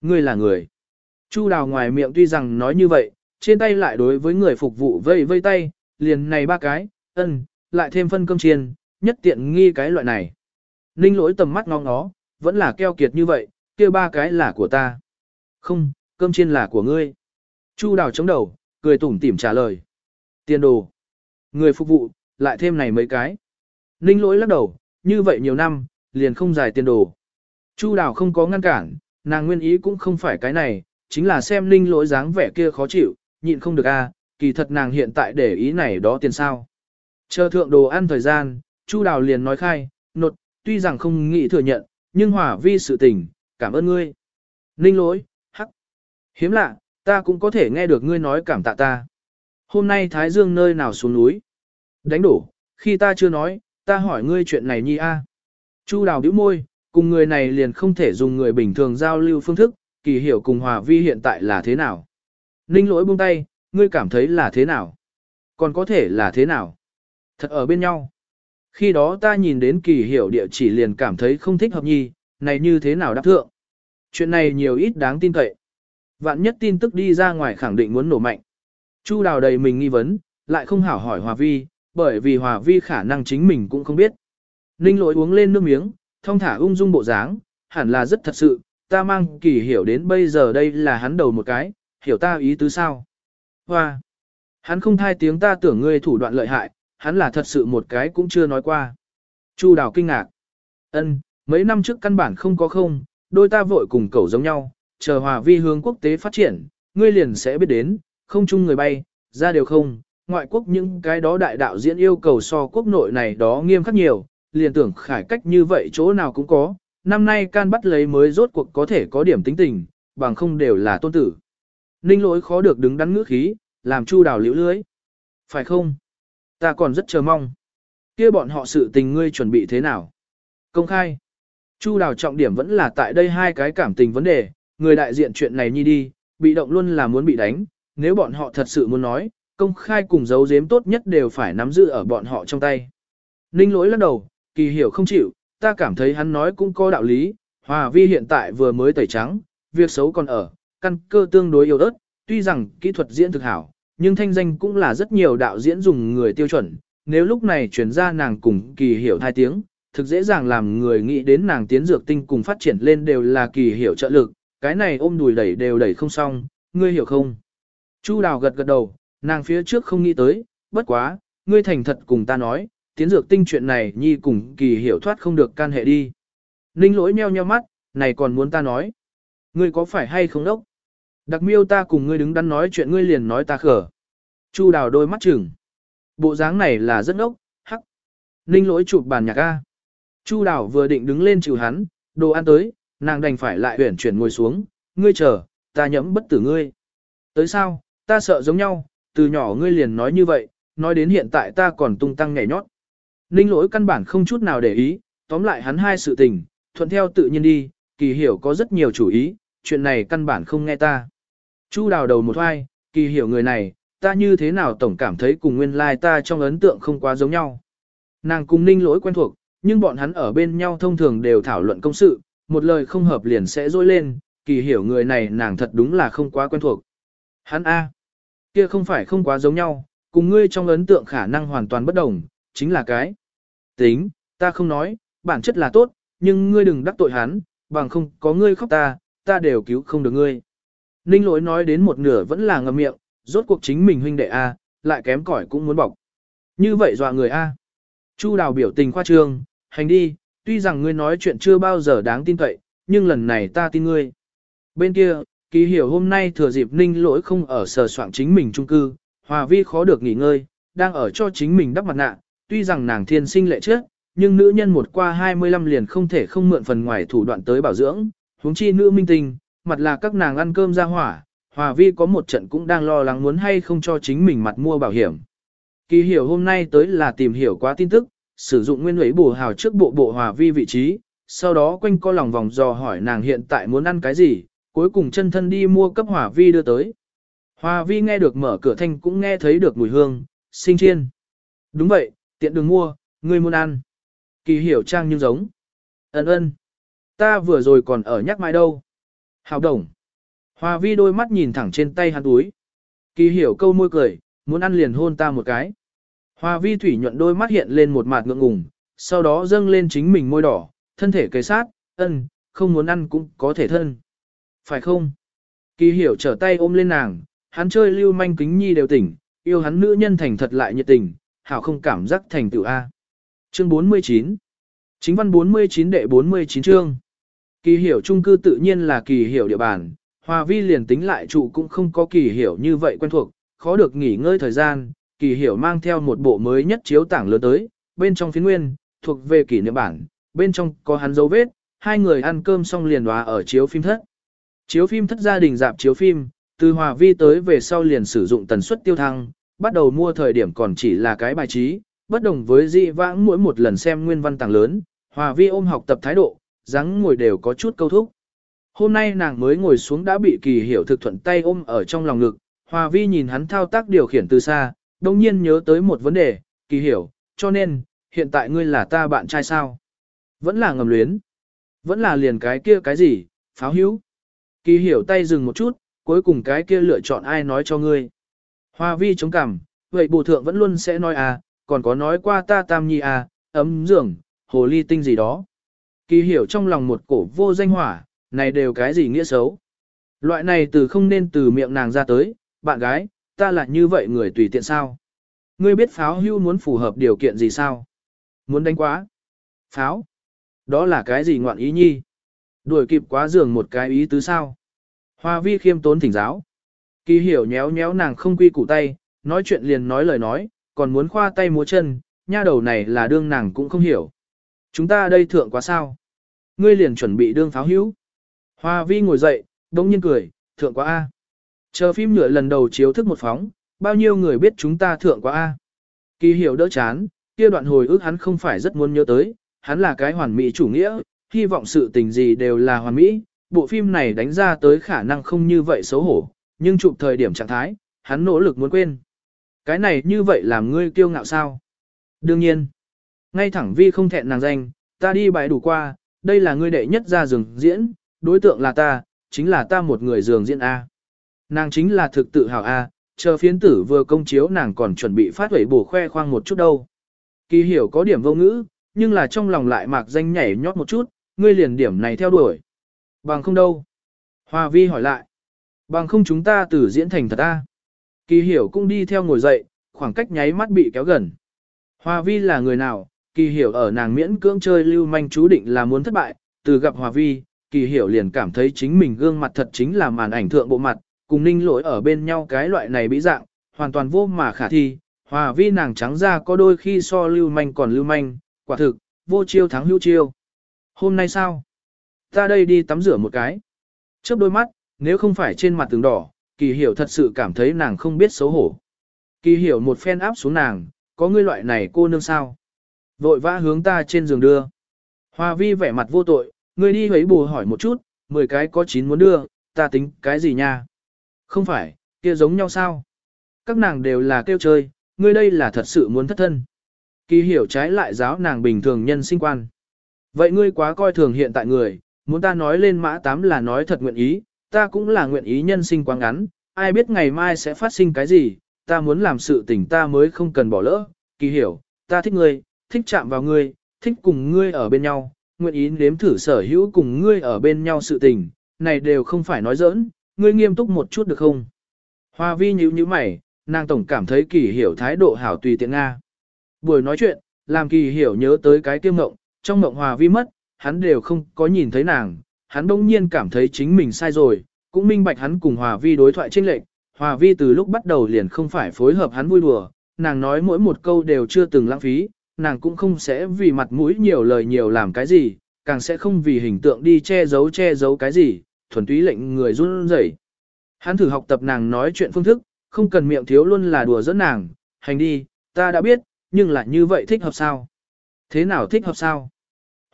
Ngươi là người. Chu đào ngoài miệng tuy rằng nói như vậy, trên tay lại đối với người phục vụ vây vây tay, liền này ba cái, ân, lại thêm phân cơm chiên, nhất tiện nghi cái loại này. Ninh lỗi tầm mắt ngóng nó, vẫn là keo kiệt như vậy, kia ba cái là của ta. Không, cơm chiên là của ngươi. Chu đào chống đầu, cười tủm tỉm trả lời. Tiền đồ. Người phục vụ, lại thêm này mấy cái. Ninh lỗi lắc đầu, như vậy nhiều năm, liền không giải tiền đồ. Chu đào không có ngăn cản, nàng nguyên ý cũng không phải cái này, chính là xem ninh lỗi dáng vẻ kia khó chịu, nhịn không được a kỳ thật nàng hiện tại để ý này đó tiền sao. Chờ thượng đồ ăn thời gian, Chu đào liền nói khai, nột, tuy rằng không nghĩ thừa nhận, nhưng hỏa vi sự tình, cảm ơn ngươi. Ninh lỗi, hắc. Hiếm lạ, ta cũng có thể nghe được ngươi nói cảm tạ ta. Hôm nay Thái Dương nơi nào xuống núi. Đánh đổ, khi ta chưa nói, ta hỏi ngươi chuyện này nhi a. Chu đào bĩu môi, cùng người này liền không thể dùng người bình thường giao lưu phương thức, kỳ hiểu cùng hòa vi hiện tại là thế nào. Ninh lỗi buông tay, ngươi cảm thấy là thế nào? Còn có thể là thế nào? Thật ở bên nhau. Khi đó ta nhìn đến kỳ hiểu địa chỉ liền cảm thấy không thích hợp nhi, này như thế nào đáp thượng? Chuyện này nhiều ít đáng tin cậy. Vạn nhất tin tức đi ra ngoài khẳng định muốn nổ mạnh. Chu đào đầy mình nghi vấn, lại không hảo hỏi Hòa Vi, bởi vì Hòa Vi khả năng chính mình cũng không biết. Ninh lỗi uống lên nước miếng, thông thả ung dung bộ dáng, hẳn là rất thật sự, ta mang kỳ hiểu đến bây giờ đây là hắn đầu một cái, hiểu ta ý tứ sao. Hoa! Hắn không thai tiếng ta tưởng ngươi thủ đoạn lợi hại, hắn là thật sự một cái cũng chưa nói qua. Chu đào kinh ngạc. ân mấy năm trước căn bản không có không, đôi ta vội cùng cầu giống nhau, chờ hòa vi hướng quốc tế phát triển, ngươi liền sẽ biết đến, không chung người bay, ra đều không, ngoại quốc những cái đó đại đạo diễn yêu cầu so quốc nội này đó nghiêm khắc nhiều, liền tưởng khải cách như vậy chỗ nào cũng có, năm nay can bắt lấy mới rốt cuộc có thể có điểm tính tình, bằng không đều là tôn tử. Ninh lỗi khó được đứng đắn ngữ khí, làm chu đào liễu lưới. Phải không? Ta còn rất chờ mong. kia bọn họ sự tình ngươi chuẩn bị thế nào? Công khai. Chu đào trọng điểm vẫn là tại đây hai cái cảm tình vấn đề, người đại diện chuyện này nhi đi, bị động luôn là muốn bị đánh, nếu bọn họ thật sự muốn nói, công khai cùng giấu giếm tốt nhất đều phải nắm giữ ở bọn họ trong tay. Ninh lỗi lắc đầu, kỳ hiểu không chịu, ta cảm thấy hắn nói cũng có đạo lý, hòa vi hiện tại vừa mới tẩy trắng, việc xấu còn ở, căn cơ tương đối yếu ớt, tuy rằng kỹ thuật diễn thực hảo, nhưng thanh danh cũng là rất nhiều đạo diễn dùng người tiêu chuẩn, nếu lúc này chuyển ra nàng cùng kỳ hiểu hai tiếng, thực dễ dàng làm người nghĩ đến nàng tiến dược tinh cùng phát triển lên đều là kỳ hiểu trợ lực, cái này ôm đùi đẩy đều đẩy không xong, ngươi hiểu không? Chu đào gật gật đầu, nàng phía trước không nghĩ tới, bất quá, ngươi thành thật cùng ta nói, tiến dược tinh chuyện này nhi cùng kỳ hiểu thoát không được can hệ đi. Ninh lỗi nheo nheo mắt, này còn muốn ta nói. Ngươi có phải hay không đốc? Đặc miêu ta cùng ngươi đứng đắn nói chuyện ngươi liền nói ta khở. Chu đào đôi mắt chừng. Bộ dáng này là rất ngốc, hắc. Ninh lỗi chụp bàn nhạc A. Chu đào vừa định đứng lên chịu hắn, đồ ăn tới, nàng đành phải lại huyển chuyển ngồi xuống, ngươi chờ, ta nhẫm bất tử ngươi. Tới sao, ta sợ giống nhau, từ nhỏ ngươi liền nói như vậy, nói đến hiện tại ta còn tung tăng nhảy nhót. Ninh lỗi căn bản không chút nào để ý, tóm lại hắn hai sự tình, thuận theo tự nhiên đi, kỳ hiểu có rất nhiều chủ ý, chuyện này căn bản không nghe ta. Chu đào đầu một hoai, kỳ hiểu người này, ta như thế nào tổng cảm thấy cùng nguyên lai like ta trong ấn tượng không quá giống nhau. Nàng cùng ninh lỗi quen thuộc, nhưng bọn hắn ở bên nhau thông thường đều thảo luận công sự, một lời không hợp liền sẽ dối lên, kỳ hiểu người này nàng thật đúng là không quá quen thuộc. Hắn A. Kia không phải không quá giống nhau, cùng ngươi trong ấn tượng khả năng hoàn toàn bất đồng, chính là cái. Tính, ta không nói, bản chất là tốt, nhưng ngươi đừng đắc tội hắn, bằng không có ngươi khóc ta, ta đều cứu không được ngươi. Ninh lỗi nói đến một nửa vẫn là ngậm miệng, rốt cuộc chính mình huynh đệ A, lại kém cỏi cũng muốn bọc. Như vậy dọa người A. Chu đào biểu tình khoa trương, hành đi, tuy rằng ngươi nói chuyện chưa bao giờ đáng tin cậy, nhưng lần này ta tin ngươi. Bên kia, ký hiểu hôm nay thừa dịp ninh lỗi không ở sở soạn chính mình trung cư, hòa vi khó được nghỉ ngơi, đang ở cho chính mình đắp mặt nạ, tuy rằng nàng thiên sinh lệ trước, nhưng nữ nhân một qua 25 liền không thể không mượn phần ngoài thủ đoạn tới bảo dưỡng, huống chi nữ minh tinh, mặt là các nàng ăn cơm ra hỏa, hòa vi có một trận cũng đang lo lắng muốn hay không cho chính mình mặt mua bảo hiểm. Kỳ hiểu hôm nay tới là tìm hiểu quá tin tức, sử dụng nguyên ủy bổ hào trước bộ bộ hòa vi vị trí, sau đó quanh co lòng vòng dò hỏi nàng hiện tại muốn ăn cái gì, cuối cùng chân thân đi mua cấp hòa vi đưa tới. Hòa vi nghe được mở cửa thanh cũng nghe thấy được mùi hương, sinh chiên. Đúng vậy, tiện đường mua, ngươi muốn ăn. Kỳ hiểu trang như giống. Ấn ơn. Ta vừa rồi còn ở nhắc mai đâu. Hào đồng. Hòa vi đôi mắt nhìn thẳng trên tay hắn túi. Kỳ hiểu câu môi cười, muốn ăn liền hôn ta một cái. Hòa vi thủy nhuận đôi mắt hiện lên một mặt ngượng ngùng, sau đó dâng lên chính mình môi đỏ, thân thể kề sát, ân, không muốn ăn cũng có thể thân. Phải không? Kỳ hiểu trở tay ôm lên nàng, hắn chơi lưu manh kính nhi đều tỉnh, yêu hắn nữ nhân thành thật lại nhiệt tình, hảo không cảm giác thành tựu A. Chương 49 Chính văn 49 đệ 49 chương Kỳ hiểu trung cư tự nhiên là kỳ hiểu địa bàn, hòa vi liền tính lại trụ cũng không có kỳ hiểu như vậy quen thuộc, khó được nghỉ ngơi thời gian, kỳ hiểu mang theo một bộ mới nhất chiếu tảng lớn tới, bên trong phiến nguyên, thuộc về kỷ niệm bản, bên trong có hắn dấu vết, hai người ăn cơm xong liền hòa ở chiếu phim thất. Chiếu phim thất gia đình dạp chiếu phim, từ hòa vi tới về sau liền sử dụng tần suất tiêu thăng, bắt đầu mua thời điểm còn chỉ là cái bài trí, bất đồng với dị vãng mỗi một lần xem nguyên văn tàng lớn, hòa vi ôm học tập thái độ, dáng ngồi đều có chút câu thúc. Hôm nay nàng mới ngồi xuống đã bị kỳ hiểu thực thuận tay ôm ở trong lòng ngực, hòa vi nhìn hắn thao tác điều khiển từ xa, đồng nhiên nhớ tới một vấn đề, kỳ hiểu, cho nên, hiện tại ngươi là ta bạn trai sao? Vẫn là ngầm luyến. Vẫn là liền cái kia cái gì, pháo hữu. Kỳ hiểu tay dừng một chút, cuối cùng cái kia lựa chọn ai nói cho ngươi. Hoa vi chống cằm, vậy Bù thượng vẫn luôn sẽ nói à, còn có nói qua ta tam nhi à, ấm giường, hồ ly tinh gì đó. Kỳ hiểu trong lòng một cổ vô danh hỏa, này đều cái gì nghĩa xấu. Loại này từ không nên từ miệng nàng ra tới, bạn gái, ta là như vậy người tùy tiện sao. Ngươi biết pháo hưu muốn phù hợp điều kiện gì sao? Muốn đánh quá. Pháo. Đó là cái gì ngoạn ý nhi? Đuổi kịp quá giường một cái ý tứ sao? Hoa vi khiêm tốn thỉnh giáo. Kỳ hiểu nhéo nhéo nàng không quy củ tay, nói chuyện liền nói lời nói, còn muốn khoa tay múa chân, nha đầu này là đương nàng cũng không hiểu. Chúng ta đây thượng quá sao? Ngươi liền chuẩn bị đương pháo hữu. Hoa vi ngồi dậy, đống nhiên cười, thượng quá A. Chờ phim nửa lần đầu chiếu thức một phóng, bao nhiêu người biết chúng ta thượng quá A. Kỳ hiểu đỡ chán, kia đoạn hồi ức hắn không phải rất muốn nhớ tới, hắn là cái hoàn mỹ chủ nghĩa, hy vọng sự tình gì đều là hoàn mỹ, bộ phim này đánh ra tới khả năng không như vậy xấu hổ, nhưng chụp thời điểm trạng thái, hắn nỗ lực muốn quên. Cái này như vậy làm ngươi kiêu ngạo sao? Đương nhiên, ngay thẳng vi không thẹn nàng danh, ta đi bài đủ qua, đây là ngươi đệ nhất ra rừng diễn, đối tượng là ta, chính là ta một người giường diễn A. Nàng chính là thực tự hào A, chờ phiến tử vừa công chiếu nàng còn chuẩn bị phát huẩy bổ khoe khoang một chút đâu. Kỳ hiểu có điểm vô ngữ, nhưng là trong lòng lại mạc danh nhảy nhót một chút, ngươi liền điểm này theo đuổi. Bằng không đâu. Hoa vi hỏi lại. Bằng không chúng ta tử diễn thành thật ta. Kỳ hiểu cũng đi theo ngồi dậy, khoảng cách nháy mắt bị kéo gần. hòa vi là người nào, kỳ hiểu ở nàng miễn cưỡng chơi lưu manh chú định là muốn thất bại, từ gặp hòa vi, kỳ hiểu liền cảm thấy chính mình gương mặt thật chính là màn ảnh thượng bộ mặt, cùng ninh lỗi ở bên nhau cái loại này bị dạng, hoàn toàn vô mà khả thi. hòa vi nàng trắng ra có đôi khi so lưu manh còn lưu manh, quả thực, vô chiêu thắng hữu chiêu. Hôm nay sao? Ta đây đi tắm rửa một cái. Chớp đôi mắt, nếu không phải trên mặt tường đỏ, kỳ hiểu thật sự cảm thấy nàng không biết xấu hổ. Kỳ hiểu một phen áp xuống nàng, có ngươi loại này cô nương sao? Vội vã hướng ta trên giường đưa. Hoa vi vẻ mặt vô tội, ngươi đi hấy bù hỏi một chút, 10 cái có 9 muốn đưa, ta tính cái gì nha? Không phải, kia giống nhau sao? Các nàng đều là kêu chơi, ngươi đây là thật sự muốn thất thân. Kỳ hiểu trái lại giáo nàng bình thường nhân sinh quan. Vậy ngươi quá coi thường hiện tại người, muốn ta nói lên mã tám là nói thật nguyện ý, ta cũng là nguyện ý nhân sinh quá ngắn, ai biết ngày mai sẽ phát sinh cái gì, ta muốn làm sự tình ta mới không cần bỏ lỡ, kỳ hiểu, ta thích ngươi, thích chạm vào ngươi, thích cùng ngươi ở bên nhau, nguyện ý nếm thử sở hữu cùng ngươi ở bên nhau sự tình, này đều không phải nói giỡn, ngươi nghiêm túc một chút được không? Hoa vi nhíu nhíu mày, nàng tổng cảm thấy kỳ hiểu thái độ hảo tùy tiện Nga. Buổi nói chuyện, làm kỳ hiểu nhớ tới cái kiêm mộng, trong mộng hòa vi mất, hắn đều không có nhìn thấy nàng, hắn đông nhiên cảm thấy chính mình sai rồi, cũng minh bạch hắn cùng hòa vi đối thoại tranh lệch, hòa vi từ lúc bắt đầu liền không phải phối hợp hắn vui đùa, nàng nói mỗi một câu đều chưa từng lãng phí, nàng cũng không sẽ vì mặt mũi nhiều lời nhiều làm cái gì, càng sẽ không vì hình tượng đi che giấu che giấu cái gì, thuần túy lệnh người run rẩy. Hắn thử học tập nàng nói chuyện phương thức, không cần miệng thiếu luôn là đùa dẫn nàng, hành đi, ta đã biết, nhưng là như vậy thích hợp sao? Thế nào thích hợp sao?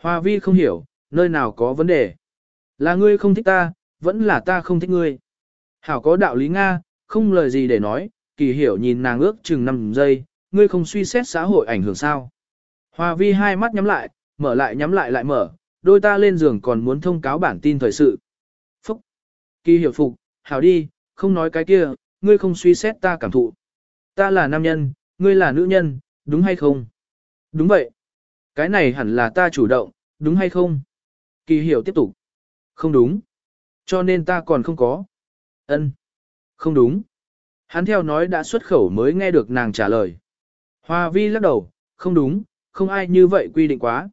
Hoa vi không hiểu, nơi nào có vấn đề. Là ngươi không thích ta, vẫn là ta không thích ngươi. Hảo có đạo lý Nga, không lời gì để nói, kỳ hiểu nhìn nàng ước chừng 5 giây, ngươi không suy xét xã hội ảnh hưởng sao. Hoa vi hai mắt nhắm lại, mở lại nhắm lại lại mở, đôi ta lên giường còn muốn thông cáo bản tin thời sự. Phúc! Kỳ hiểu phục, hảo đi, không nói cái kia, ngươi không suy xét ta cảm thụ. Ta là nam nhân, ngươi là nữ nhân, đúng hay không? Đúng vậy. Cái này hẳn là ta chủ động, đúng hay không? Kỳ hiểu tiếp tục. Không đúng. Cho nên ta còn không có. Ân. Không đúng. Hắn theo nói đã xuất khẩu mới nghe được nàng trả lời. Hoa vi lắc đầu, không đúng, không ai như vậy quy định quá.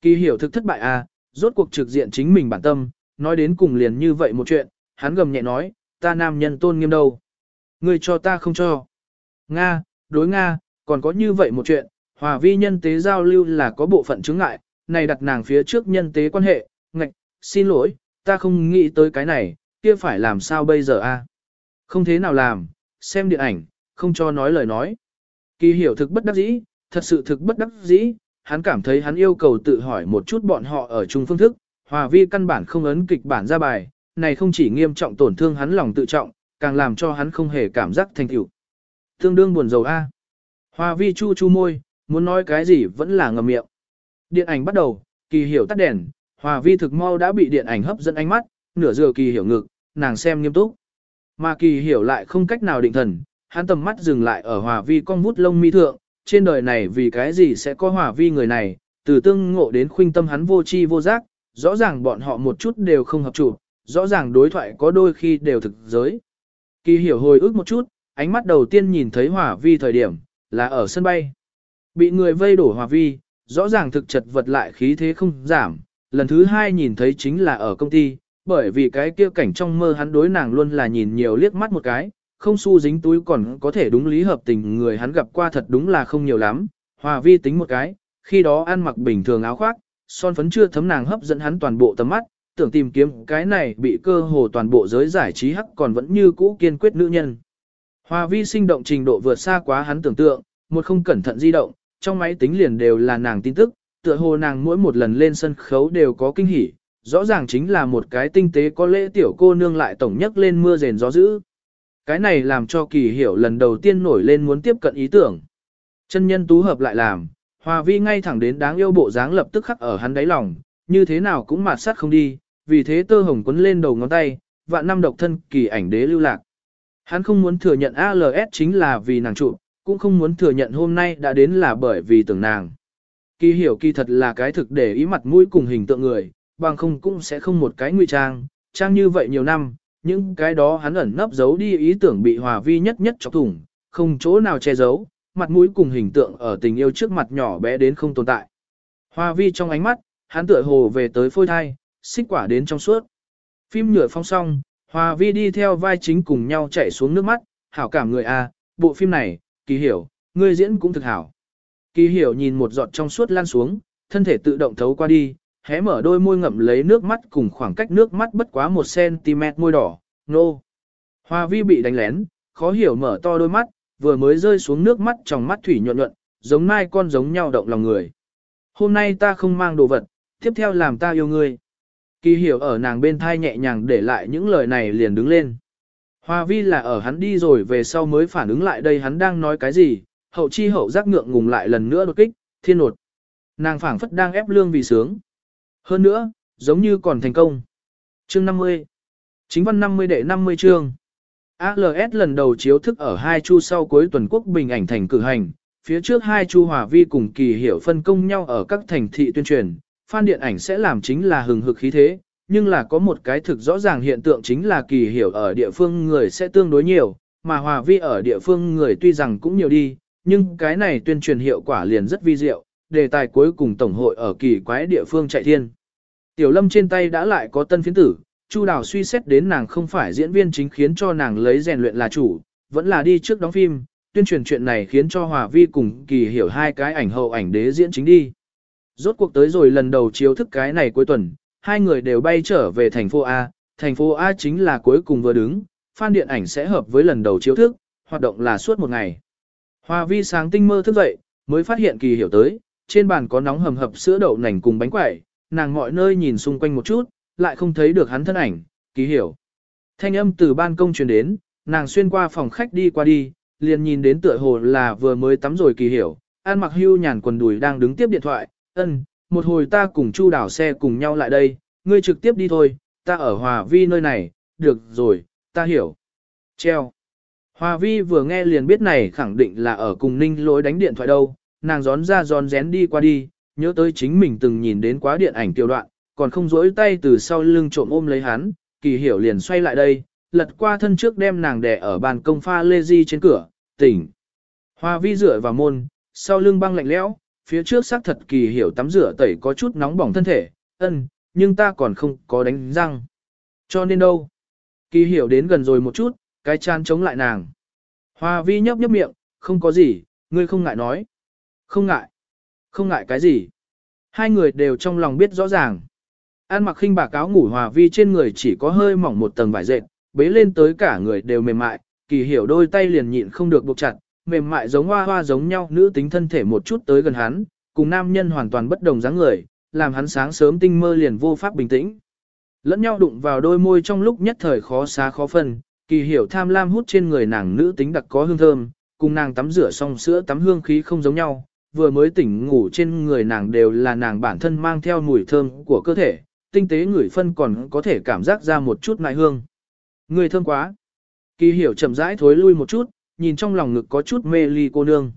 Kỳ hiểu thực thất bại à, rốt cuộc trực diện chính mình bản tâm, nói đến cùng liền như vậy một chuyện, hắn gầm nhẹ nói, ta nam nhân tôn nghiêm đâu. Ngươi cho ta không cho. Nga, đối Nga, còn có như vậy một chuyện, hòa vi nhân tế giao lưu là có bộ phận chứng ngại, này đặt nàng phía trước nhân tế quan hệ, xin lỗi, ta không nghĩ tới cái này, kia phải làm sao bây giờ a? Không thế nào làm, xem điện ảnh, không cho nói lời nói. Kỳ hiểu thực bất đắc dĩ, thật sự thực bất đắc dĩ, hắn cảm thấy hắn yêu cầu tự hỏi một chút bọn họ ở chung phương thức, hòa vi căn bản không ấn kịch bản ra bài, này không chỉ nghiêm trọng tổn thương hắn lòng tự trọng, càng làm cho hắn không hề cảm giác thành tựu. Tương đương buồn rầu a. Hòa vi chu chu môi, muốn nói cái gì vẫn là ngầm miệng. Điện ảnh bắt đầu, kỳ hiểu tắt đèn, hòa vi thực mau đã bị điện ảnh hấp dẫn ánh mắt, nửa giờ kỳ hiểu ngực, nàng xem nghiêm túc. Mà kỳ hiểu lại không cách nào định thần, hắn tầm mắt dừng lại ở hòa vi con vút lông mi thượng, trên đời này vì cái gì sẽ có hòa vi người này, từ tương ngộ đến khuynh tâm hắn vô chi vô giác, rõ ràng bọn họ một chút đều không hợp chủ, rõ ràng đối thoại có đôi khi đều thực giới. Kỳ hiểu hồi ức một chút, ánh mắt đầu tiên nhìn thấy hòa vi thời điểm, là ở sân bay. Bị người vây đổ hòa vi, rõ ràng thực chật vật lại khí thế không giảm, lần thứ hai nhìn thấy chính là ở công ty, bởi vì cái kia cảnh trong mơ hắn đối nàng luôn là nhìn nhiều liếc mắt một cái, không xu dính túi còn có thể đúng lý hợp tình người hắn gặp qua thật đúng là không nhiều lắm, hòa vi tính một cái, khi đó ăn mặc bình thường áo khoác, son phấn chưa thấm nàng hấp dẫn hắn toàn bộ tầm mắt, tưởng tìm kiếm cái này bị cơ hồ toàn bộ giới giải trí hắc còn vẫn như cũ kiên quyết nữ nhân. Hòa vi sinh động trình độ vượt xa quá hắn tưởng tượng, một không cẩn thận di động, trong máy tính liền đều là nàng tin tức, tựa hồ nàng mỗi một lần lên sân khấu đều có kinh hỉ, rõ ràng chính là một cái tinh tế có lễ tiểu cô nương lại tổng nhất lên mưa rền gió dữ. Cái này làm cho kỳ hiểu lần đầu tiên nổi lên muốn tiếp cận ý tưởng. Chân nhân tú hợp lại làm, hòa vi ngay thẳng đến đáng yêu bộ dáng lập tức khắc ở hắn đáy lòng, như thế nào cũng mạt sát không đi, vì thế tơ hồng quấn lên đầu ngón tay, vạn năm độc thân kỳ ảnh đế lưu lạc. Hắn không muốn thừa nhận ALS chính là vì nàng trụ, cũng không muốn thừa nhận hôm nay đã đến là bởi vì tưởng nàng. Kỳ hiểu kỳ thật là cái thực để ý mặt mũi cùng hình tượng người, bằng không cũng sẽ không một cái ngụy trang, trang như vậy nhiều năm, những cái đó hắn ẩn nấp giấu đi ý tưởng bị hòa vi nhất nhất chọc thủng, không chỗ nào che giấu, mặt mũi cùng hình tượng ở tình yêu trước mặt nhỏ bé đến không tồn tại. Hòa vi trong ánh mắt, hắn tựa hồ về tới phôi thai, xích quả đến trong suốt. Phim nhựa phong song, hòa vi đi theo vai chính cùng nhau chạy xuống nước mắt, hảo cảm người a, bộ phim này, kỳ hiểu, ngươi diễn cũng thực hảo. Kỳ hiểu nhìn một giọt trong suốt lan xuống, thân thể tự động thấu qua đi, hé mở đôi môi ngậm lấy nước mắt cùng khoảng cách nước mắt bất quá một cm môi đỏ, nô. Hoa vi bị đánh lén, khó hiểu mở to đôi mắt, vừa mới rơi xuống nước mắt trong mắt thủy nhuận nhuận, giống mai con giống nhau động lòng người. Hôm nay ta không mang đồ vật, tiếp theo làm ta yêu ngươi. Kỳ hiểu ở nàng bên thai nhẹ nhàng để lại những lời này liền đứng lên. Hoa vi là ở hắn đi rồi về sau mới phản ứng lại đây hắn đang nói cái gì, hậu chi hậu giác ngượng ngùng lại lần nữa đột kích, thiên nột. Nàng phảng phất đang ép lương vì sướng. Hơn nữa, giống như còn thành công. Chương 50 Chính văn 50 đệ 50 chương ALS lần đầu chiếu thức ở hai chu sau cuối tuần quốc bình ảnh thành cử hành, phía trước hai chu hòa vi cùng kỳ hiểu phân công nhau ở các thành thị tuyên truyền, fan điện ảnh sẽ làm chính là hừng hực khí thế, nhưng là có một cái thực rõ ràng hiện tượng chính là kỳ hiểu ở địa phương người sẽ tương đối nhiều, mà hòa vi ở địa phương người tuy rằng cũng nhiều đi, nhưng cái này tuyên truyền hiệu quả liền rất vi diệu, đề tài cuối cùng tổng hội ở kỳ quái địa phương chạy thiên. Tiểu lâm trên tay đã lại có tân phiến tử, Chu Đào suy xét đến nàng không phải diễn viên chính khiến cho nàng lấy rèn luyện là chủ, vẫn là đi trước đóng phim, tuyên truyền chuyện này khiến cho Hòa Vi cùng kỳ hiểu hai cái ảnh hậu ảnh đế diễn chính đi. Rốt cuộc tới rồi lần đầu chiếu thức cái này cuối tuần, hai người đều bay trở về thành phố A, thành phố A chính là cuối cùng vừa đứng, fan điện ảnh sẽ hợp với lần đầu chiếu thức, hoạt động là suốt một ngày. Hòa Vi sáng tinh mơ thức dậy, mới phát hiện kỳ hiểu tới, trên bàn có nóng hầm hập sữa đậu nành cùng bánh quẩy, nàng mọi nơi nhìn xung quanh một chút, lại không thấy được hắn thân ảnh, kỳ hiểu. Thanh âm từ ban công truyền đến, nàng xuyên qua phòng khách đi qua đi, liền nhìn đến tựa hồ là vừa mới tắm rồi kỳ hiểu, An mặc hưu nhàn quần đùi đang đứng tiếp điện thoại, ân, một hồi ta cùng Chu đảo xe cùng nhau lại đây, ngươi trực tiếp đi thôi, ta ở Hòa Vi nơi này, được rồi, ta hiểu. Treo. Hòa Vi vừa nghe liền biết này khẳng định là ở cùng ninh lỗi đánh điện thoại đâu, nàng gión ra gión rén đi qua đi, nhớ tới chính mình từng nhìn đến quá điện ảnh tiểu đoạn, còn không rỗi tay từ sau lưng trộm ôm lấy hắn, kỳ hiểu liền xoay lại đây, lật qua thân trước đem nàng đè ở bàn công pha lê di trên cửa, tỉnh. Hoa vi rửa vào môn, sau lưng băng lạnh lẽo, phía trước xác thật kỳ hiểu tắm rửa tẩy có chút nóng bỏng thân thể, ân, nhưng ta còn không có đánh răng. Cho nên đâu? Kỳ hiểu đến gần rồi một chút, cái chan chống lại nàng. Hoa vi nhấp nhấp miệng, không có gì, ngươi không ngại nói. Không ngại. Không ngại cái gì. Hai người đều trong lòng biết rõ ràng. An mặc khinh bà cáo ngủ hòa vi trên người chỉ có hơi mỏng một tầng vải dệt, bế lên tới cả người đều mềm mại, kỳ hiểu đôi tay liền nhịn không được buộc chặt, mềm mại giống hoa hoa giống nhau nữ tính thân thể một chút tới gần hắn, cùng nam nhân hoàn toàn bất đồng dáng người, làm hắn sáng sớm tinh mơ liền vô pháp bình tĩnh. Lẫn nhau đụng vào đôi môi trong lúc nhất thời khó xá khó phân, kỳ hiểu tham lam hút trên người nàng nữ tính đặc có hương thơm, cùng nàng tắm rửa xong sữa tắm hương khí không giống nhau, vừa mới tỉnh ngủ trên người nàng đều là nàng bản thân mang theo mùi thơm của cơ thể, tinh tế người phân còn có thể cảm giác ra một chút nại hương. Người thơm quá. Kỳ hiểu chậm rãi thối lui một chút, nhìn trong lòng ngực có chút mê ly cô nương.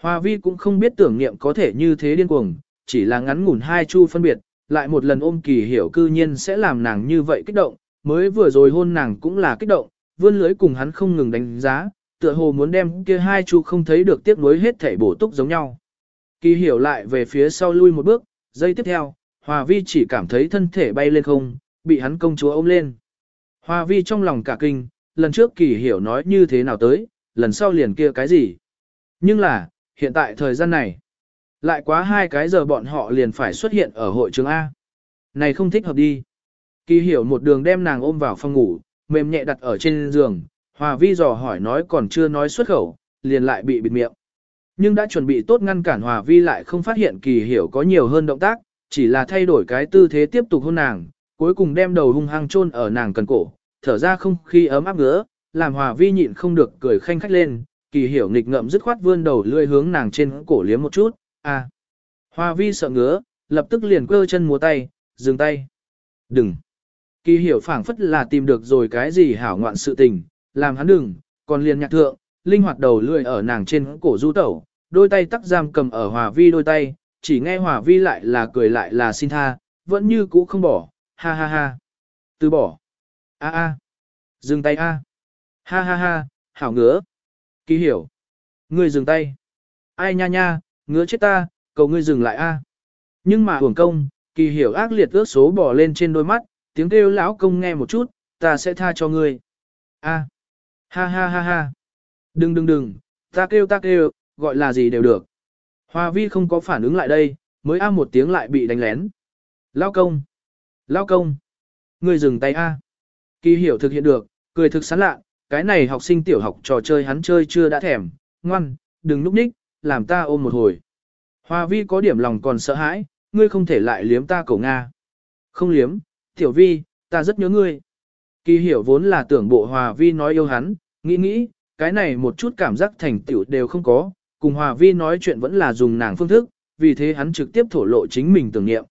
Hoa vi cũng không biết tưởng niệm có thể như thế điên cuồng, chỉ là ngắn ngủn hai chu phân biệt, lại một lần ôm kỳ hiểu cư nhiên sẽ làm nàng như vậy kích động, mới vừa rồi hôn nàng cũng là kích động, vươn lưới cùng hắn không ngừng đánh giá, tựa hồ muốn đem kia hai chu không thấy được tiếc nuối hết thể bổ túc giống nhau. Kỳ hiểu lại về phía sau lui một bước, giây tiếp theo, Hòa Vi chỉ cảm thấy thân thể bay lên không, bị hắn công chúa ôm lên. Hòa Vi trong lòng cả kinh, lần trước kỳ hiểu nói như thế nào tới, lần sau liền kia cái gì. Nhưng là, hiện tại thời gian này, lại quá hai cái giờ bọn họ liền phải xuất hiện ở hội trường A. Này không thích hợp đi. Kỳ hiểu một đường đem nàng ôm vào phòng ngủ, mềm nhẹ đặt ở trên giường, Hòa Vi dò hỏi nói còn chưa nói xuất khẩu, liền lại bị bịt miệng. Nhưng đã chuẩn bị tốt ngăn cản Hòa Vi lại không phát hiện kỳ hiểu có nhiều hơn động tác, chỉ là thay đổi cái tư thế tiếp tục hôn nàng, cuối cùng đem đầu hung hăng chôn ở nàng cần cổ, thở ra không khí ấm áp ngứa, làm Hòa Vi nhịn không được cười khanh khách lên, kỳ hiểu nghịch ngậm dứt khoát vươn đầu lươi hướng nàng trên cổ liếm một chút, à. Hòa Vi sợ ngứa, lập tức liền cơ chân múa tay, dừng tay. Đừng. Kỳ hiểu phảng phất là tìm được rồi cái gì hảo ngoạn sự tình, làm hắn đừng, còn liền nhạc thượng, linh hoạt đầu lười ở nàng trên cổ du tẩu, đôi tay tắc giam cầm ở Hòa Vi đôi tay, chỉ nghe Hòa Vi lại là cười lại là xin tha, vẫn như cũ không bỏ, ha ha ha. Từ bỏ. A a. Dừng tay a. Ha ha ha, hảo ngứa. kỳ hiểu. Ngươi dừng tay. Ai nha nha, ngứa chết ta, cầu ngươi dừng lại a. Nhưng mà hưởng công, kỳ hiểu ác liệt ước số bỏ lên trên đôi mắt, tiếng kêu lão công nghe một chút, ta sẽ tha cho ngươi. A. Ha ha ha ha. Đừng đừng đừng, ta kêu ta kêu, gọi là gì đều được. Hoa vi không có phản ứng lại đây, mới a một tiếng lại bị đánh lén. Lao công! Lao công! ngươi dừng tay a. Kỳ hiểu thực hiện được, cười thực sán lạ, cái này học sinh tiểu học trò chơi hắn chơi chưa đã thèm, ngoan, đừng núp ních, làm ta ôm một hồi. Hoa vi có điểm lòng còn sợ hãi, ngươi không thể lại liếm ta cổ Nga. Không liếm, tiểu vi, ta rất nhớ ngươi. Kỳ hiểu vốn là tưởng bộ hòa vi nói yêu hắn, nghĩ nghĩ, cái này một chút cảm giác thành tiểu đều không có, cùng hòa vi nói chuyện vẫn là dùng nàng phương thức, vì thế hắn trực tiếp thổ lộ chính mình tưởng niệm.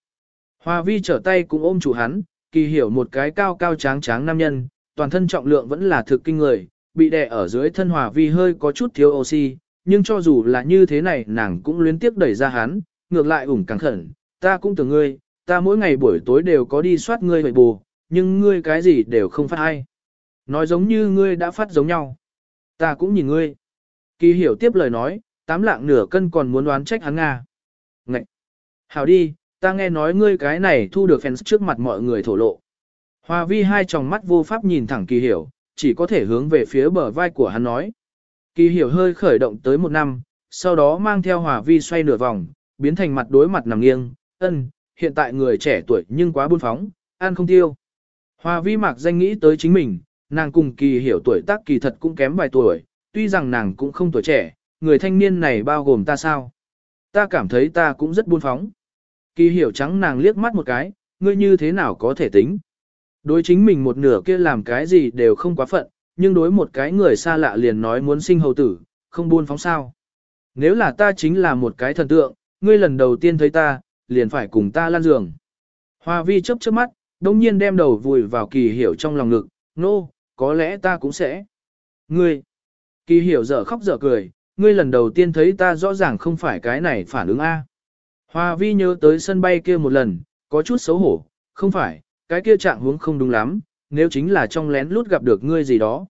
Hòa vi trở tay cũng ôm chủ hắn, kỳ hiểu một cái cao cao tráng tráng nam nhân, toàn thân trọng lượng vẫn là thực kinh người, bị đè ở dưới thân hòa vi hơi có chút thiếu oxy, nhưng cho dù là như thế này nàng cũng luyến tiếp đẩy ra hắn, ngược lại ủng càng khẩn, ta cũng tưởng ngươi, ta mỗi ngày buổi tối đều có đi soát ngươi vậy bù, nhưng ngươi cái gì đều không phát hay. Nói giống như ngươi đã phát giống nhau. Ta cũng nhìn ngươi. Kỳ hiểu tiếp lời nói, tám lạng nửa cân còn muốn đoán trách hắn Nga. Ngậy! Hảo đi, ta nghe nói ngươi cái này thu được fans trước mặt mọi người thổ lộ. Hòa vi hai tròng mắt vô pháp nhìn thẳng kỳ hiểu, chỉ có thể hướng về phía bờ vai của hắn nói. Kỳ hiểu hơi khởi động tới một năm, sau đó mang theo hòa vi xoay nửa vòng, biến thành mặt đối mặt nằm nghiêng, ân, hiện tại người trẻ tuổi nhưng quá buôn phóng, ăn không tiêu. Hòa vi mạc danh nghĩ tới chính mình, nàng cùng kỳ hiểu tuổi tác kỳ thật cũng kém vài tuổi, tuy rằng nàng cũng không tuổi trẻ, người thanh niên này bao gồm ta sao? Ta cảm thấy ta cũng rất buôn phóng. Kỳ hiểu trắng nàng liếc mắt một cái, ngươi như thế nào có thể tính? Đối chính mình một nửa kia làm cái gì đều không quá phận, nhưng đối một cái người xa lạ liền nói muốn sinh hầu tử, không buôn phóng sao. Nếu là ta chính là một cái thần tượng, ngươi lần đầu tiên thấy ta, liền phải cùng ta lan giường. Hoa vi chấp chớp mắt, đông nhiên đem đầu vùi vào kỳ hiểu trong lòng ngực, nô, no, có lẽ ta cũng sẽ. Ngươi, kỳ hiểu dở khóc dở cười, ngươi lần đầu tiên thấy ta rõ ràng không phải cái này phản ứng A. Hoa vi nhớ tới sân bay kia một lần, có chút xấu hổ, không phải, cái kia trạng huống không đúng lắm, nếu chính là trong lén lút gặp được ngươi gì đó.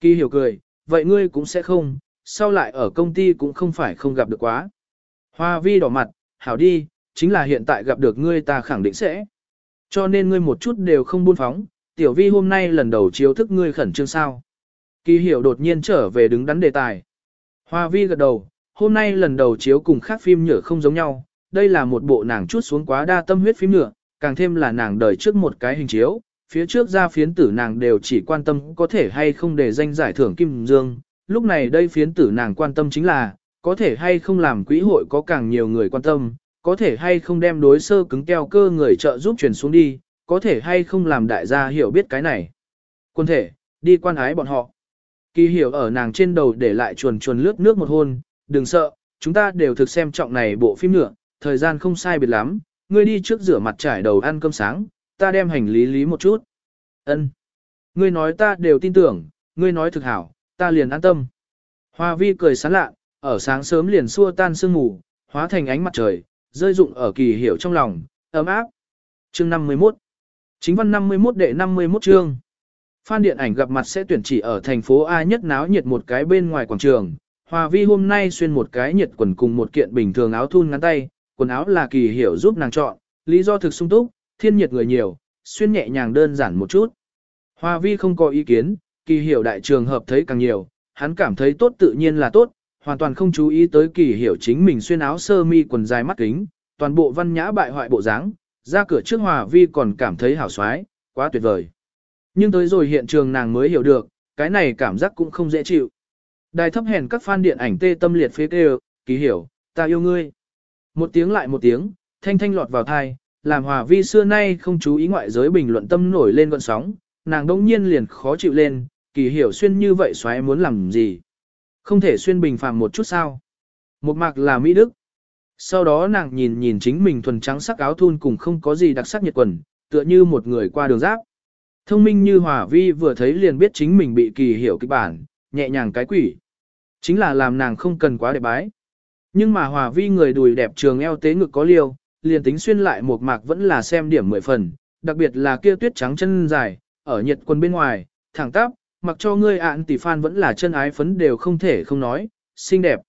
Kỳ hiểu cười, vậy ngươi cũng sẽ không, sau lại ở công ty cũng không phải không gặp được quá. Hoa vi đỏ mặt, hảo đi, chính là hiện tại gặp được ngươi ta khẳng định sẽ. Cho nên ngươi một chút đều không buôn phóng, tiểu vi hôm nay lần đầu chiếu thức ngươi khẩn trương sao. Kỳ hiểu đột nhiên trở về đứng đắn đề tài. Hoa vi gật đầu, hôm nay lần đầu chiếu cùng khác phim nhựa không giống nhau, đây là một bộ nàng chút xuống quá đa tâm huyết phim nhựa, càng thêm là nàng đời trước một cái hình chiếu, phía trước ra phiến tử nàng đều chỉ quan tâm có thể hay không để danh giải thưởng Kim Dương, lúc này đây phiến tử nàng quan tâm chính là, có thể hay không làm quỹ hội có càng nhiều người quan tâm, có thể hay không đem đối sơ cứng keo cơ người trợ giúp truyền xuống đi, có thể hay không làm đại gia hiểu biết cái này. Quân thể, đi quan ái bọn họ. Kỳ hiểu ở nàng trên đầu để lại chuồn chuồn lướt nước một hôn, đừng sợ, chúng ta đều thực xem trọng này bộ phim nữa, thời gian không sai biệt lắm, ngươi đi trước rửa mặt trải đầu ăn cơm sáng, ta đem hành lý lý một chút. Ân, Ngươi nói ta đều tin tưởng, ngươi nói thực hảo, ta liền an tâm. Hoa vi cười sán lạ, ở sáng sớm liền xua tan sương ngủ hóa thành ánh mặt trời, rơi dụng ở kỳ hiểu trong lòng, ấm áp. Chương 51 Chính văn 51 đệ 51 chương Phan điện ảnh gặp mặt sẽ tuyển chỉ ở thành phố A nhất náo nhiệt một cái bên ngoài quảng trường. Hòa vi hôm nay xuyên một cái nhiệt quần cùng một kiện bình thường áo thun ngắn tay, quần áo là kỳ hiểu giúp nàng chọn, lý do thực sung túc, thiên nhiệt người nhiều, xuyên nhẹ nhàng đơn giản một chút. hòa vi không có ý kiến, kỳ hiểu đại trường hợp thấy càng nhiều, hắn cảm thấy tốt tự nhiên là tốt, hoàn toàn không chú ý tới kỳ hiểu chính mình xuyên áo sơ mi quần dài mắt kính, toàn bộ văn nhã bại hoại bộ dáng, ra cửa trước hòa vi còn cảm thấy hảo xoái, quá tuyệt vời. Nhưng tới rồi hiện trường nàng mới hiểu được, cái này cảm giác cũng không dễ chịu. Đài thấp hèn các fan điện ảnh tê tâm liệt phế kêu, kỳ hiểu, ta yêu ngươi. Một tiếng lại một tiếng, thanh thanh lọt vào thai, làm hòa vi xưa nay không chú ý ngoại giới bình luận tâm nổi lên gọn sóng, nàng đông nhiên liền khó chịu lên, kỳ hiểu xuyên như vậy xoáy muốn làm gì. Không thể xuyên bình phàm một chút sao. Một mạc là Mỹ Đức. Sau đó nàng nhìn nhìn chính mình thuần trắng sắc áo thun cùng không có gì đặc sắc nhiệt quần, tựa như một người qua đường giáp. Thông minh như Hòa Vi vừa thấy liền biết chính mình bị kỳ hiểu kịch bản, nhẹ nhàng cái quỷ. Chính là làm nàng không cần quá đẹp bái. Nhưng mà Hòa Vi người đùi đẹp trường eo tế ngực có liêu, liền tính xuyên lại một mạc vẫn là xem điểm mười phần, đặc biệt là kia tuyết trắng chân dài, ở nhiệt quần bên ngoài, thẳng tắp, mặc cho ngươi ạn tỷ phan vẫn là chân ái phấn đều không thể không nói, xinh đẹp.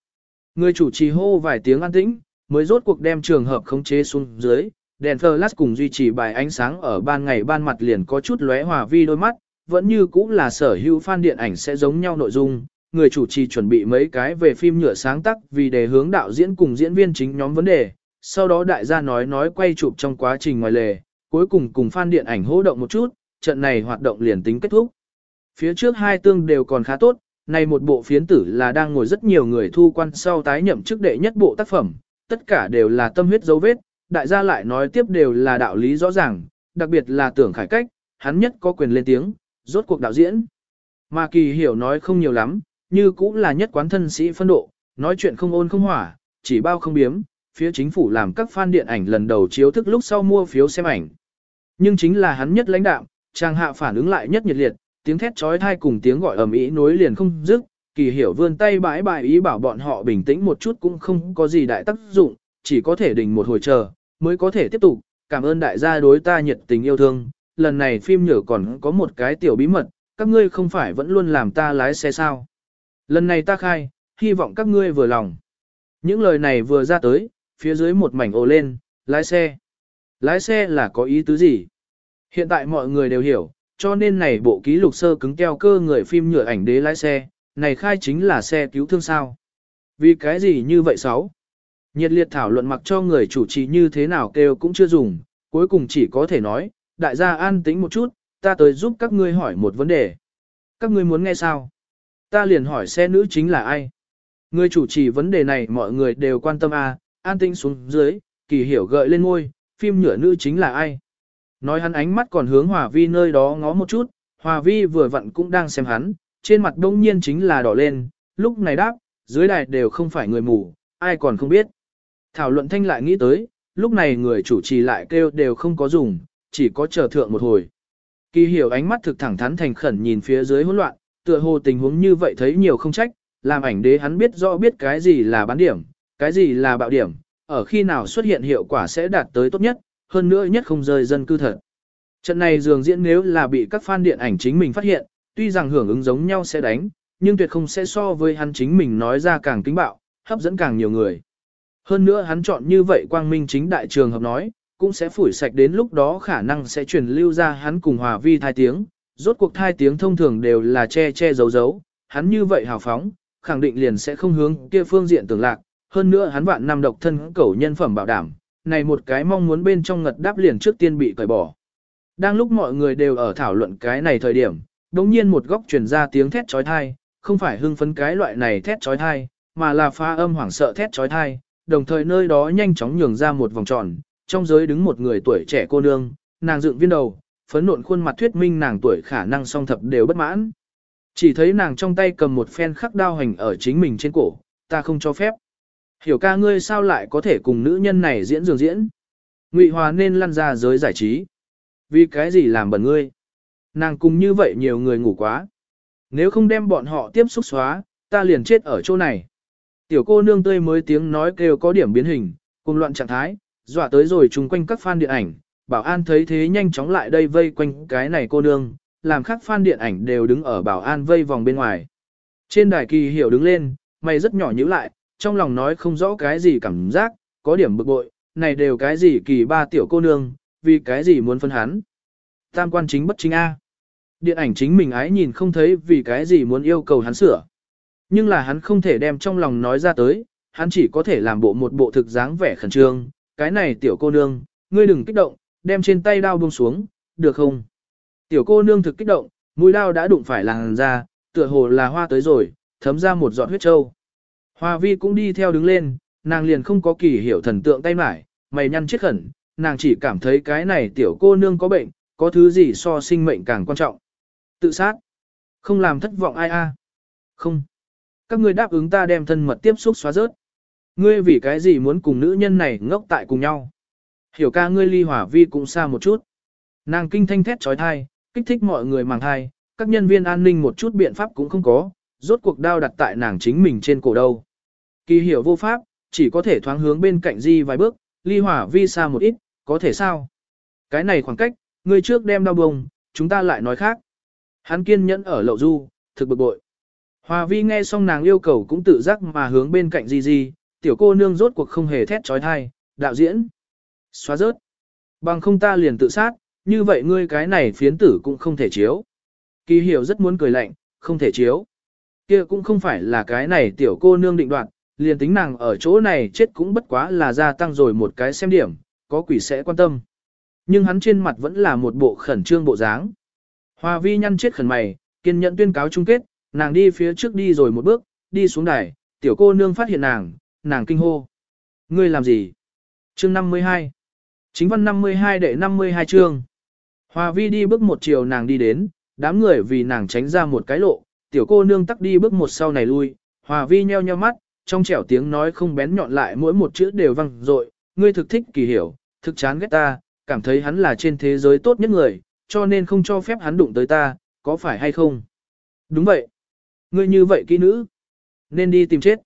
Người chủ trì hô vài tiếng an tĩnh, mới rốt cuộc đem trường hợp khống chế xuống dưới, đèn flash cùng duy trì bài ánh sáng ở ban ngày ban mặt liền có chút lóe hòa vi đôi mắt, vẫn như cũng là sở hữu fan điện ảnh sẽ giống nhau nội dung, người chủ trì chuẩn bị mấy cái về phim nhựa sáng tác vì để hướng đạo diễn cùng diễn viên chính nhóm vấn đề, sau đó đại gia nói nói quay chụp trong quá trình ngoài lề, cuối cùng cùng fan điện ảnh hỗ động một chút, trận này hoạt động liền tính kết thúc. Phía trước hai tương đều còn khá tốt, này một bộ phiến tử là đang ngồi rất nhiều người thu quan sau tái nhậm chức đệ nhất bộ tác phẩm, tất cả đều là tâm huyết dấu vết, đại gia lại nói tiếp đều là đạo lý rõ ràng, đặc biệt là tưởng khải cách, hắn nhất có quyền lên tiếng, rốt cuộc đạo diễn. Mà kỳ hiểu nói không nhiều lắm, như cũng là nhất quán thân sĩ phân độ, nói chuyện không ôn không hỏa, chỉ bao không biếm, phía chính phủ làm các fan điện ảnh lần đầu chiếu thức lúc sau mua phiếu xem ảnh. Nhưng chính là hắn nhất lãnh đạo, trang hạ phản ứng lại nhất nhiệt liệt, tiếng thét trói thai cùng tiếng gọi ầm ĩ nối liền không dứt, kỳ hiểu vươn tay bãi bãi ý bảo bọn họ bình tĩnh một chút cũng không có gì đại tác dụng, chỉ có thể đình một hồi chờ, mới có thể tiếp tục, cảm ơn đại gia đối ta nhiệt tình yêu thương, lần này phim nhở còn có một cái tiểu bí mật, các ngươi không phải vẫn luôn làm ta lái xe sao. Lần này ta khai, hy vọng các ngươi vừa lòng. Những lời này vừa ra tới, phía dưới một mảnh ồ lên, lái xe. Lái xe là có ý tứ gì? Hiện tại mọi người đều hiểu, cho nên này bộ ký lục sơ cứng keo cơ người phim nhựa ảnh đế lái xe, này khai chính là xe cứu thương sao. Vì cái gì như vậy sáu? Nhiệt liệt thảo luận mặc cho người chủ trì như thế nào kêu cũng chưa dùng, cuối cùng chỉ có thể nói, đại gia an tĩnh một chút, ta tới giúp các ngươi hỏi một vấn đề. Các ngươi muốn nghe sao? Ta liền hỏi xe nữ chính là ai? Người chủ trì vấn đề này mọi người đều quan tâm à, an tĩnh xuống dưới, kỳ hiểu gợi lên ngôi, phim nhựa nữ chính là ai? Nói hắn ánh mắt còn hướng Hòa Vi nơi đó ngó một chút, Hòa Vi vừa vặn cũng đang xem hắn, trên mặt đông nhiên chính là đỏ lên, lúc này đáp, dưới đài đều không phải người mù, ai còn không biết. Thảo luận thanh lại nghĩ tới, lúc này người chủ trì lại kêu đều không có dùng, chỉ có chờ thượng một hồi. Kỳ hiểu ánh mắt thực thẳng thắn thành khẩn nhìn phía dưới hỗn loạn, tựa hồ tình huống như vậy thấy nhiều không trách, làm ảnh đế hắn biết rõ biết cái gì là bán điểm, cái gì là bạo điểm, ở khi nào xuất hiện hiệu quả sẽ đạt tới tốt nhất, hơn nữa nhất không rơi dân cư thật. Trận này dường diễn nếu là bị các fan điện ảnh chính mình phát hiện, tuy rằng hưởng ứng giống nhau sẽ đánh, nhưng tuyệt không sẽ so với hắn chính mình nói ra càng kính bạo, hấp dẫn càng nhiều người. Hơn nữa hắn chọn như vậy quang minh chính đại trường hợp nói, cũng sẽ phủi sạch đến lúc đó khả năng sẽ truyền lưu ra hắn cùng hòa vi thai tiếng, rốt cuộc thai tiếng thông thường đều là che che giấu giấu, hắn như vậy hào phóng, khẳng định liền sẽ không hướng kia phương diện tưởng lạc, hơn nữa hắn vạn năm độc thân cẩu nhân phẩm bảo đảm, này một cái mong muốn bên trong ngật đáp liền trước tiên bị cởi bỏ. Đang lúc mọi người đều ở thảo luận cái này thời điểm, đống nhiên một góc truyền ra tiếng thét trói thai, không phải hưng phấn cái loại này thét trói thai, mà là pha âm hoảng sợ thét trói thai, đồng thời nơi đó nhanh chóng nhường ra một vòng tròn, trong giới đứng một người tuổi trẻ cô nương, nàng dựng viên đầu, phấn nộn khuôn mặt thuyết minh nàng tuổi khả năng song thập đều bất mãn. Chỉ thấy nàng trong tay cầm một phen khắc đao hành ở chính mình trên cổ, ta không cho phép. Hiểu ca ngươi sao lại có thể cùng nữ nhân này diễn dường diễn? Ngụy Hòa nên lăn ra giới giải trí. Vì cái gì làm bẩn ngươi? Nàng cùng như vậy nhiều người ngủ quá. Nếu không đem bọn họ tiếp xúc xóa, ta liền chết ở chỗ này. Tiểu cô nương tươi mới tiếng nói kêu có điểm biến hình, cùng loạn trạng thái, dọa tới rồi chung quanh các fan điện ảnh. Bảo an thấy thế nhanh chóng lại đây vây quanh cái này cô nương, làm các fan điện ảnh đều đứng ở bảo an vây vòng bên ngoài. Trên đài kỳ hiểu đứng lên, mày rất nhỏ nhíu lại, trong lòng nói không rõ cái gì cảm giác, có điểm bực bội, này đều cái gì kỳ ba tiểu cô nương, vì cái gì muốn phân hắn. Tam quan chính bất chính A. Điện ảnh chính mình ái nhìn không thấy vì cái gì muốn yêu cầu hắn sửa. Nhưng là hắn không thể đem trong lòng nói ra tới, hắn chỉ có thể làm bộ một bộ thực dáng vẻ khẩn trương. Cái này tiểu cô nương, ngươi đừng kích động, đem trên tay đao buông xuống, được không? Tiểu cô nương thực kích động, mũi đao đã đụng phải làn ra, tựa hồ là hoa tới rồi, thấm ra một giọt huyết trâu. Hoa vi cũng đi theo đứng lên, nàng liền không có kỳ hiểu thần tượng tay mải, mày nhăn chết khẩn, nàng chỉ cảm thấy cái này tiểu cô nương có bệnh, có thứ gì so sinh mệnh càng quan trọng. Tự sát. Không làm thất vọng ai a. Không. Các ngươi đáp ứng ta đem thân mật tiếp xúc xóa rớt. Ngươi vì cái gì muốn cùng nữ nhân này ngốc tại cùng nhau. Hiểu ca ngươi ly hỏa vi cũng xa một chút. Nàng kinh thanh thét trói thai, kích thích mọi người màng thai, các nhân viên an ninh một chút biện pháp cũng không có, rốt cuộc đao đặt tại nàng chính mình trên cổ đâu. Kỳ hiểu vô pháp, chỉ có thể thoáng hướng bên cạnh di vài bước, ly hỏa vi xa một ít, có thể sao? Cái này khoảng cách, người trước đem đau bông, chúng ta lại nói khác. Hắn kiên nhẫn ở lậu du, thực bực bội. Hòa vi nghe xong nàng yêu cầu cũng tự giác mà hướng bên cạnh di di, tiểu cô nương rốt cuộc không hề thét trói thai, đạo diễn. Xóa rớt. Bằng không ta liền tự sát, như vậy ngươi cái này phiến tử cũng không thể chiếu. Kỳ hiểu rất muốn cười lạnh, không thể chiếu kia cũng không phải là cái này tiểu cô nương định đoạt, liền tính nàng ở chỗ này chết cũng bất quá là gia tăng rồi một cái xem điểm, có quỷ sẽ quan tâm. Nhưng hắn trên mặt vẫn là một bộ khẩn trương bộ dáng. Hoa vi nhăn chết khẩn mày, Kiên nhẫn tuyên cáo chung kết, nàng đi phía trước đi rồi một bước, đi xuống đài, tiểu cô nương phát hiện nàng, nàng kinh hô. Ngươi làm gì? Chương 52. Chính văn 52 đệ 52 chương. Hòa vi đi bước một chiều nàng đi đến, đám người vì nàng tránh ra một cái lộ, tiểu cô nương tắc đi bước một sau này lui, hòa vi nheo nheo mắt, trong trẻo tiếng nói không bén nhọn lại mỗi một chữ đều văng dội ngươi thực thích kỳ hiểu, thực chán ghét ta, cảm thấy hắn là trên thế giới tốt nhất người, cho nên không cho phép hắn đụng tới ta, có phải hay không? Đúng vậy. Ngươi như vậy kỹ nữ, nên đi tìm chết.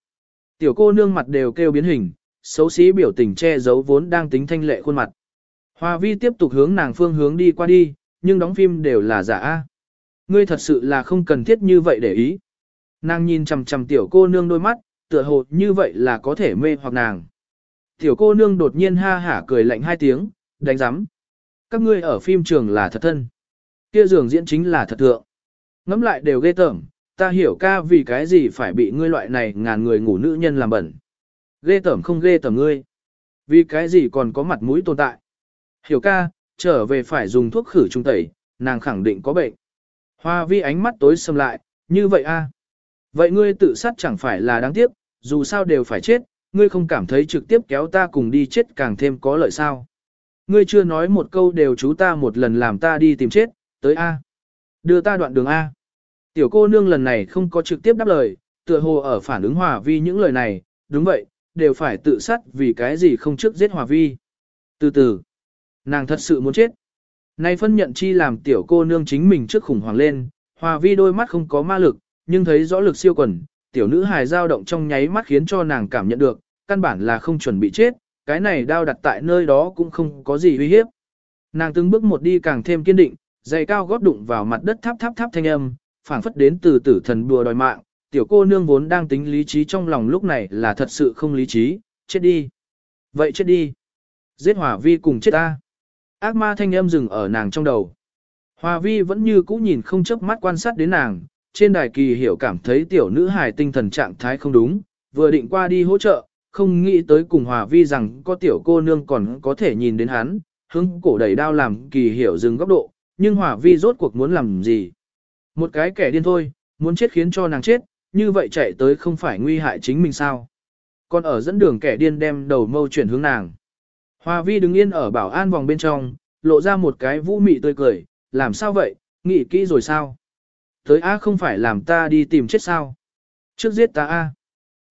Tiểu cô nương mặt đều kêu biến hình, xấu xí biểu tình che giấu vốn đang tính thanh lệ khuôn mặt. Hoa vi tiếp tục hướng nàng phương hướng đi qua đi, nhưng đóng phim đều là giả. Ngươi thật sự là không cần thiết như vậy để ý. Nàng nhìn chằm chằm tiểu cô nương đôi mắt, tựa hồ như vậy là có thể mê hoặc nàng. Tiểu cô nương đột nhiên ha hả cười lạnh hai tiếng, đánh giám. Các ngươi ở phim trường là thật thân. Kia giường diễn chính là thật thượng. Ngắm lại đều ghê tởm, ta hiểu ca vì cái gì phải bị ngươi loại này ngàn người ngủ nữ nhân làm bẩn. Ghê tởm không ghê tởm ngươi. Vì cái gì còn có mặt mũi tồn tại. Hiểu ca, trở về phải dùng thuốc khử trùng tẩy, nàng khẳng định có bệnh. Hoa vi ánh mắt tối sầm lại, như vậy a Vậy ngươi tự sát chẳng phải là đáng tiếc, dù sao đều phải chết, ngươi không cảm thấy trực tiếp kéo ta cùng đi chết càng thêm có lợi sao. Ngươi chưa nói một câu đều chú ta một lần làm ta đi tìm chết, tới A. Đưa ta đoạn đường A. Tiểu cô nương lần này không có trực tiếp đáp lời, tựa hồ ở phản ứng hòa vi những lời này, đúng vậy, đều phải tự sát vì cái gì không trước giết hòa vi. Từ từ, nàng thật sự muốn chết nay phân nhận chi làm tiểu cô nương chính mình trước khủng hoảng lên, hòa vi đôi mắt không có ma lực, nhưng thấy rõ lực siêu quần, tiểu nữ hài dao động trong nháy mắt khiến cho nàng cảm nhận được, căn bản là không chuẩn bị chết, cái này đao đặt tại nơi đó cũng không có gì uy hiếp. Nàng từng bước một đi càng thêm kiên định, giày cao gót đụng vào mặt đất tháp tháp tháp thanh âm, phảng phất đến từ tử thần đùa đòi mạng, tiểu cô nương vốn đang tính lý trí trong lòng lúc này là thật sự không lý trí, chết đi. Vậy chết đi. Giết hỏa vi cùng chết ta. Ác ma thanh âm dừng ở nàng trong đầu. Hòa vi vẫn như cũ nhìn không chớp mắt quan sát đến nàng, trên đài kỳ hiểu cảm thấy tiểu nữ hài tinh thần trạng thái không đúng, vừa định qua đi hỗ trợ, không nghĩ tới cùng hòa vi rằng có tiểu cô nương còn có thể nhìn đến hắn, hướng cổ đẩy đao làm kỳ hiểu dừng góc độ, nhưng hòa vi rốt cuộc muốn làm gì. Một cái kẻ điên thôi, muốn chết khiến cho nàng chết, như vậy chạy tới không phải nguy hại chính mình sao. Còn ở dẫn đường kẻ điên đem đầu mâu chuyển hướng nàng. Hoa vi đứng yên ở bảo an vòng bên trong, lộ ra một cái vũ mị tươi cười, làm sao vậy, nghĩ kỹ rồi sao? Tới A không phải làm ta đi tìm chết sao? Trước giết ta A.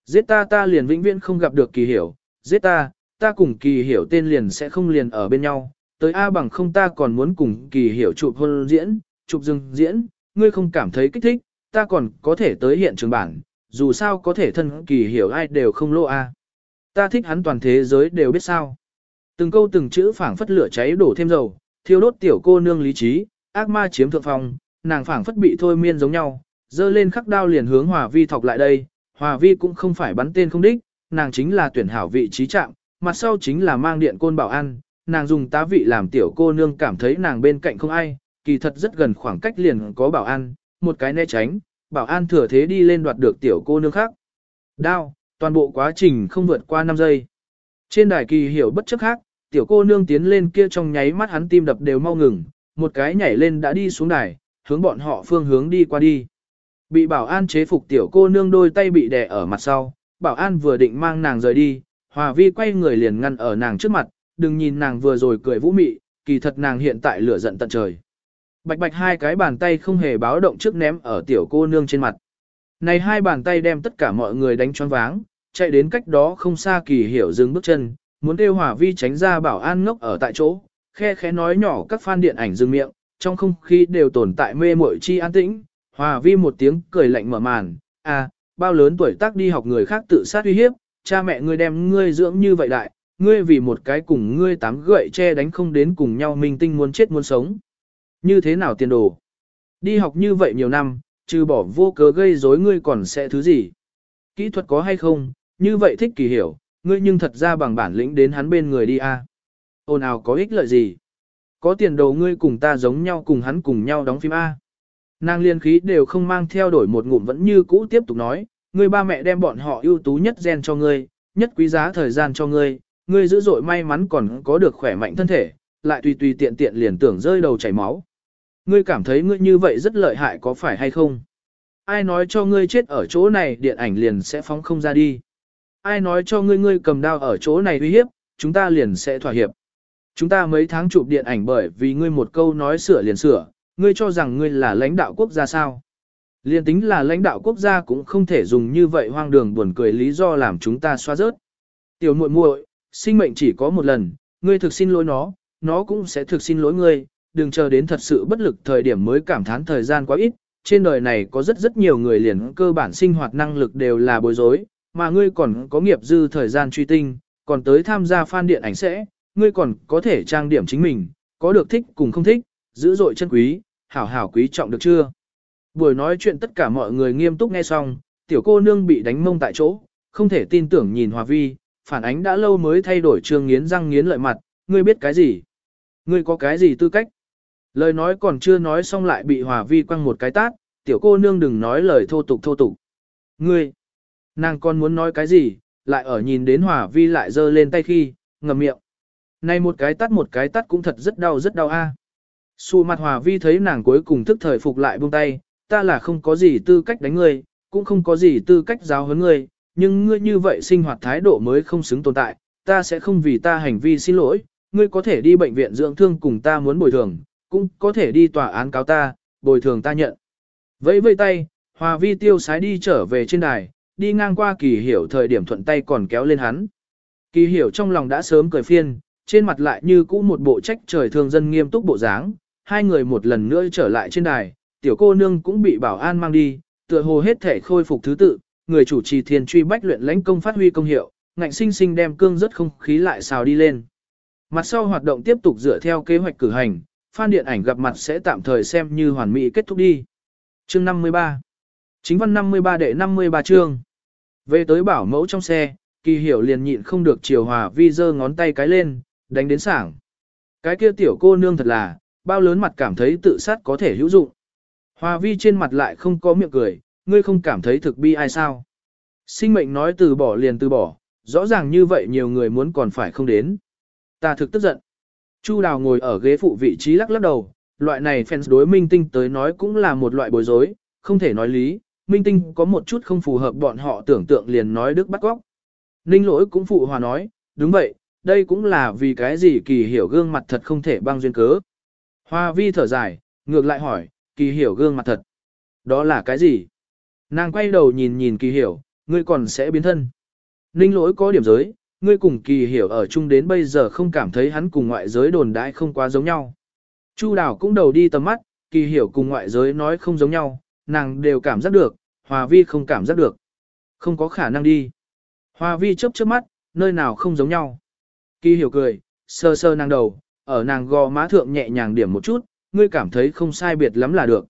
Giết ta ta liền vĩnh viễn không gặp được kỳ hiểu, giết ta, ta cùng kỳ hiểu tên liền sẽ không liền ở bên nhau. Tới A bằng không ta còn muốn cùng kỳ hiểu chụp hôn diễn, chụp dừng diễn, ngươi không cảm thấy kích thích, ta còn có thể tới hiện trường bản, dù sao có thể thân kỳ hiểu ai đều không lô A. Ta thích hắn toàn thế giới đều biết sao. Từng câu từng chữ phảng phất lửa cháy đổ thêm dầu, thiêu đốt tiểu cô nương lý trí, ác ma chiếm thượng phong, nàng phảng phất bị thôi miên giống nhau, dơ lên khắc đao liền hướng Hòa Vi thọc lại đây, Hòa Vi cũng không phải bắn tên không đích, nàng chính là tuyển hảo vị trí chạm, mặt sau chính là mang điện côn bảo an, nàng dùng tá vị làm tiểu cô nương cảm thấy nàng bên cạnh không ai, kỳ thật rất gần khoảng cách liền có bảo an, một cái né tránh, bảo an thừa thế đi lên đoạt được tiểu cô nương khác. Đao, toàn bộ quá trình không vượt qua 5 giây. Trên đài kỳ hiểu bất chấp khác, tiểu cô nương tiến lên kia trong nháy mắt hắn tim đập đều mau ngừng, một cái nhảy lên đã đi xuống đài, hướng bọn họ phương hướng đi qua đi. Bị bảo an chế phục tiểu cô nương đôi tay bị đè ở mặt sau, bảo an vừa định mang nàng rời đi, hòa vi quay người liền ngăn ở nàng trước mặt, đừng nhìn nàng vừa rồi cười vũ mị, kỳ thật nàng hiện tại lửa giận tận trời. Bạch bạch hai cái bàn tay không hề báo động trước ném ở tiểu cô nương trên mặt. Này hai bàn tay đem tất cả mọi người đánh choáng váng, chạy đến cách đó không xa kỳ hiểu dừng bước chân, muốn kêu hỏa vi tránh ra bảo an ngốc ở tại chỗ, khe khẽ nói nhỏ các fan điện ảnh dừng miệng, trong không khí đều tồn tại mê muội chi an tĩnh, hòa vi một tiếng cười lạnh mở màn, à, bao lớn tuổi tác đi học người khác tự sát uy hiếp, cha mẹ ngươi đem ngươi dưỡng như vậy đại, ngươi vì một cái cùng ngươi tám gậy che đánh không đến cùng nhau minh tinh muốn chết muốn sống. Như thế nào tiền đồ? Đi học như vậy nhiều năm, trừ bỏ vô cớ gây rối ngươi còn sẽ thứ gì? Kỹ thuật có hay không? Như vậy thích kỳ hiểu, ngươi nhưng thật ra bằng bản lĩnh đến hắn bên người đi a. À? Ôn nào có ích lợi gì? Có tiền đồ ngươi cùng ta giống nhau cùng hắn cùng nhau đóng phim A. Nàng liên khí đều không mang theo đổi một ngụm vẫn như cũ tiếp tục nói, ngươi ba mẹ đem bọn họ ưu tú nhất gen cho ngươi, nhất quý giá thời gian cho ngươi, ngươi dữ dội may mắn còn có được khỏe mạnh thân thể, lại tùy tùy tiện tiện liền tưởng rơi đầu chảy máu. ngươi cảm thấy ngươi như vậy rất lợi hại có phải hay không? Ai nói cho ngươi chết ở chỗ này điện ảnh liền sẽ phóng không ra đi? Ai nói cho ngươi ngươi cầm đao ở chỗ này uy hiếp, chúng ta liền sẽ thỏa hiệp? Chúng ta mấy tháng chụp điện ảnh bởi vì ngươi một câu nói sửa liền sửa, ngươi cho rằng ngươi là lãnh đạo quốc gia sao? Liên tính là lãnh đạo quốc gia cũng không thể dùng như vậy hoang đường buồn cười lý do làm chúng ta xóa rớt. Tiểu muội muội, sinh mệnh chỉ có một lần, ngươi thực xin lỗi nó, nó cũng sẽ thực xin lỗi ngươi, đừng chờ đến thật sự bất lực thời điểm mới cảm thán thời gian quá ít, trên đời này có rất rất nhiều người liền cơ bản sinh hoạt năng lực đều là bối rối, mà ngươi còn có nghiệp dư thời gian truy tinh, còn tới tham gia fan điện ảnh sẽ, ngươi còn có thể trang điểm chính mình, có được thích cùng không thích, dữ dội chân quý, hảo hảo quý trọng được chưa? Buổi nói chuyện tất cả mọi người nghiêm túc nghe xong, tiểu cô nương bị đánh mông tại chỗ, không thể tin tưởng nhìn Hòa Vi, phản ánh đã lâu mới thay đổi trương nghiến răng nghiến lợi mặt, ngươi biết cái gì? Ngươi có cái gì tư cách? Lời nói còn chưa nói xong lại bị Hòa Vi quăng một cái tát, tiểu cô nương đừng nói lời thô tục thô tục. Ngươi, nàng còn muốn nói cái gì, lại ở nhìn đến hỏa Vi lại giơ lên tay khi, ngậm miệng. Này một cái tát một cái tát cũng thật rất đau rất đau a. À. Mặt hỏa Vi thấy nàng cuối cùng thức thời phục lại buông tay, ta là không có gì tư cách đánh ngươi, cũng không có gì tư cách giáo huấn ngươi, nhưng ngươi như vậy sinh hoạt thái độ mới không xứng tồn tại, ta sẽ không vì ta hành vi xin lỗi, ngươi có thể đi bệnh viện dưỡng thương cùng ta muốn bồi thường, cũng có thể đi tòa án cáo ta, bồi thường ta nhận. Vẫy vây tay, Hòa Vi tiêu sái đi trở về trên đài, đi ngang qua kỳ hiểu thời điểm thuận tay còn kéo lên hắn. Kỳ hiểu trong lòng đã sớm cười phiên, trên mặt lại như cũ một bộ trách trời thường dân nghiêm túc bộ dáng, hai người một lần nữa trở lại trên đài, tiểu cô nương cũng bị bảo an mang đi, tựa hồ hết thể khôi phục thứ tự, người chủ trì thiền truy bách luyện lãnh công phát huy công hiệu, ngạnh sinh sinh đem cương rất không khí lại xào đi lên. Mặt sau hoạt động tiếp tục dựa theo kế hoạch cử hành, fan điện ảnh gặp mặt sẽ tạm thời xem như hoàn mỹ kết thúc đi. Chương 53 Chính văn 53 đệ 53 chương về tới bảo mẫu trong xe, kỳ hiểu liền nhịn không được chiều hòa vi giơ ngón tay cái lên, đánh đến sảng. Cái kia tiểu cô nương thật là, bao lớn mặt cảm thấy tự sát có thể hữu dụng. Hòa vi trên mặt lại không có miệng cười, ngươi không cảm thấy thực bi ai sao. Sinh mệnh nói từ bỏ liền từ bỏ, rõ ràng như vậy nhiều người muốn còn phải không đến. Ta thực tức giận. Chu Đào ngồi ở ghế phụ vị trí lắc lắc đầu, loại này fans đối minh tinh tới nói cũng là một loại bối rối, không thể nói lý, minh tinh có một chút không phù hợp bọn họ tưởng tượng liền nói đức bắt góc. Ninh lỗi cũng phụ hòa nói, đúng vậy, đây cũng là vì cái gì kỳ hiểu gương mặt thật không thể băng duyên cớ. Hoa vi thở dài, ngược lại hỏi, kỳ hiểu gương mặt thật. Đó là cái gì? Nàng quay đầu nhìn nhìn kỳ hiểu, ngươi còn sẽ biến thân. Ninh lỗi có điểm giới, ngươi cùng kỳ hiểu ở chung đến bây giờ không cảm thấy hắn cùng ngoại giới đồn đãi không quá giống nhau. Chu đào cũng đầu đi tầm mắt, kỳ hiểu cùng ngoại giới nói không giống nhau, nàng đều cảm giác được, hòa vi không cảm giác được. Không có khả năng đi. Hòa vi chớp chớp mắt, nơi nào không giống nhau. Kỳ hiểu cười, sơ sơ nàng đầu, ở nàng gò má thượng nhẹ nhàng điểm một chút, ngươi cảm thấy không sai biệt lắm là được.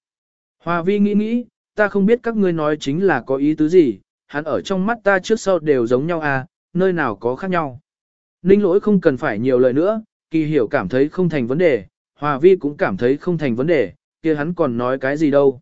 Hòa vi nghĩ nghĩ, ta không biết các ngươi nói chính là có ý tứ gì, hắn ở trong mắt ta trước sau đều giống nhau à, nơi nào có khác nhau. Ninh lỗi không cần phải nhiều lời nữa, kỳ hiểu cảm thấy không thành vấn đề, hòa vi cũng cảm thấy không thành vấn đề, kia hắn còn nói cái gì đâu.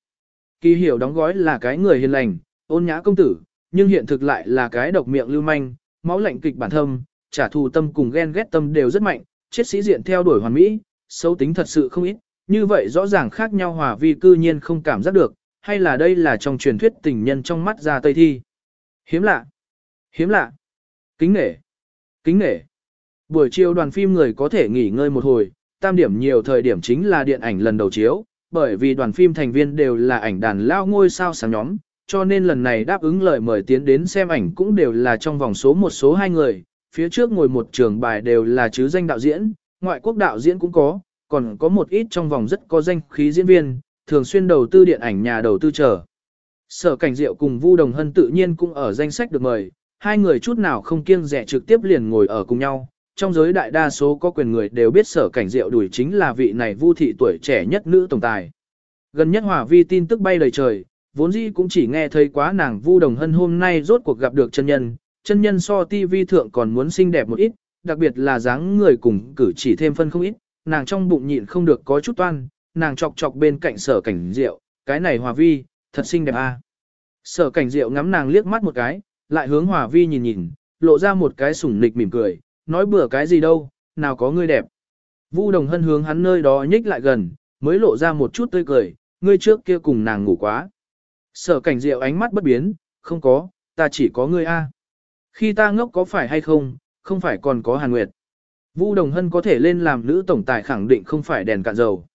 Kỳ hiểu đóng gói là cái người hiền lành, ôn nhã công tử, nhưng hiện thực lại là cái độc miệng lưu manh, máu lạnh kịch bản thâm, trả thù tâm cùng ghen ghét tâm đều rất mạnh, chết sĩ diện theo đuổi hoàn mỹ, xấu tính thật sự không ít, như vậy rõ ràng khác nhau hòa vi cư nhiên không cảm giác được, hay là đây là trong truyền thuyết tình nhân trong mắt ra tây thi. Hiếm lạ, hiếm lạ, kính nể, kính nể. Buổi chiều đoàn phim người có thể nghỉ ngơi một hồi, tam điểm nhiều thời điểm chính là điện ảnh lần đầu chiếu, bởi vì đoàn phim thành viên đều là ảnh đàn lao ngôi sao sáng nhóm, cho nên lần này đáp ứng lời mời tiến đến xem ảnh cũng đều là trong vòng số một số hai người, phía trước ngồi một trường bài đều là chứ danh đạo diễn, ngoại quốc đạo diễn cũng có, còn có một ít trong vòng rất có danh khí diễn viên, thường xuyên đầu tư điện ảnh nhà đầu tư trở. Sở Cảnh Diệu cùng Vu Đồng Hân tự nhiên cũng ở danh sách được mời, hai người chút nào không kiêng dè trực tiếp liền ngồi ở cùng nhau. Trong giới đại đa số có quyền người đều biết Sở Cảnh Diệu đuổi chính là vị này Vu thị tuổi trẻ nhất nữ tổng tài. Gần nhất Hòa Vi tin tức bay đầy trời, vốn dĩ cũng chỉ nghe thấy quá nàng Vu Đồng Hân hôm nay rốt cuộc gặp được chân nhân, chân nhân so TV thượng còn muốn xinh đẹp một ít, đặc biệt là dáng người cùng cử chỉ thêm phân không ít, nàng trong bụng nhịn không được có chút toan, nàng chọc chọc bên cạnh sở cảnh rượu, cái này hòa vi, thật xinh đẹp a. À. Sở cảnh rượu ngắm nàng liếc mắt một cái, lại hướng hòa vi nhìn nhìn, lộ ra một cái sủng nịch mỉm cười, nói bừa cái gì đâu, nào có ngươi đẹp. Vu đồng hân hướng hắn nơi đó nhích lại gần, mới lộ ra một chút tươi cười, ngươi trước kia cùng nàng ngủ quá. Sở cảnh diệu ánh mắt bất biến, không có, ta chỉ có ngươi a. Khi ta ngốc có phải hay không, không phải còn có Hàn Nguyệt. Vu Đồng Hân có thể lên làm nữ tổng tài khẳng định không phải đèn cạn dầu.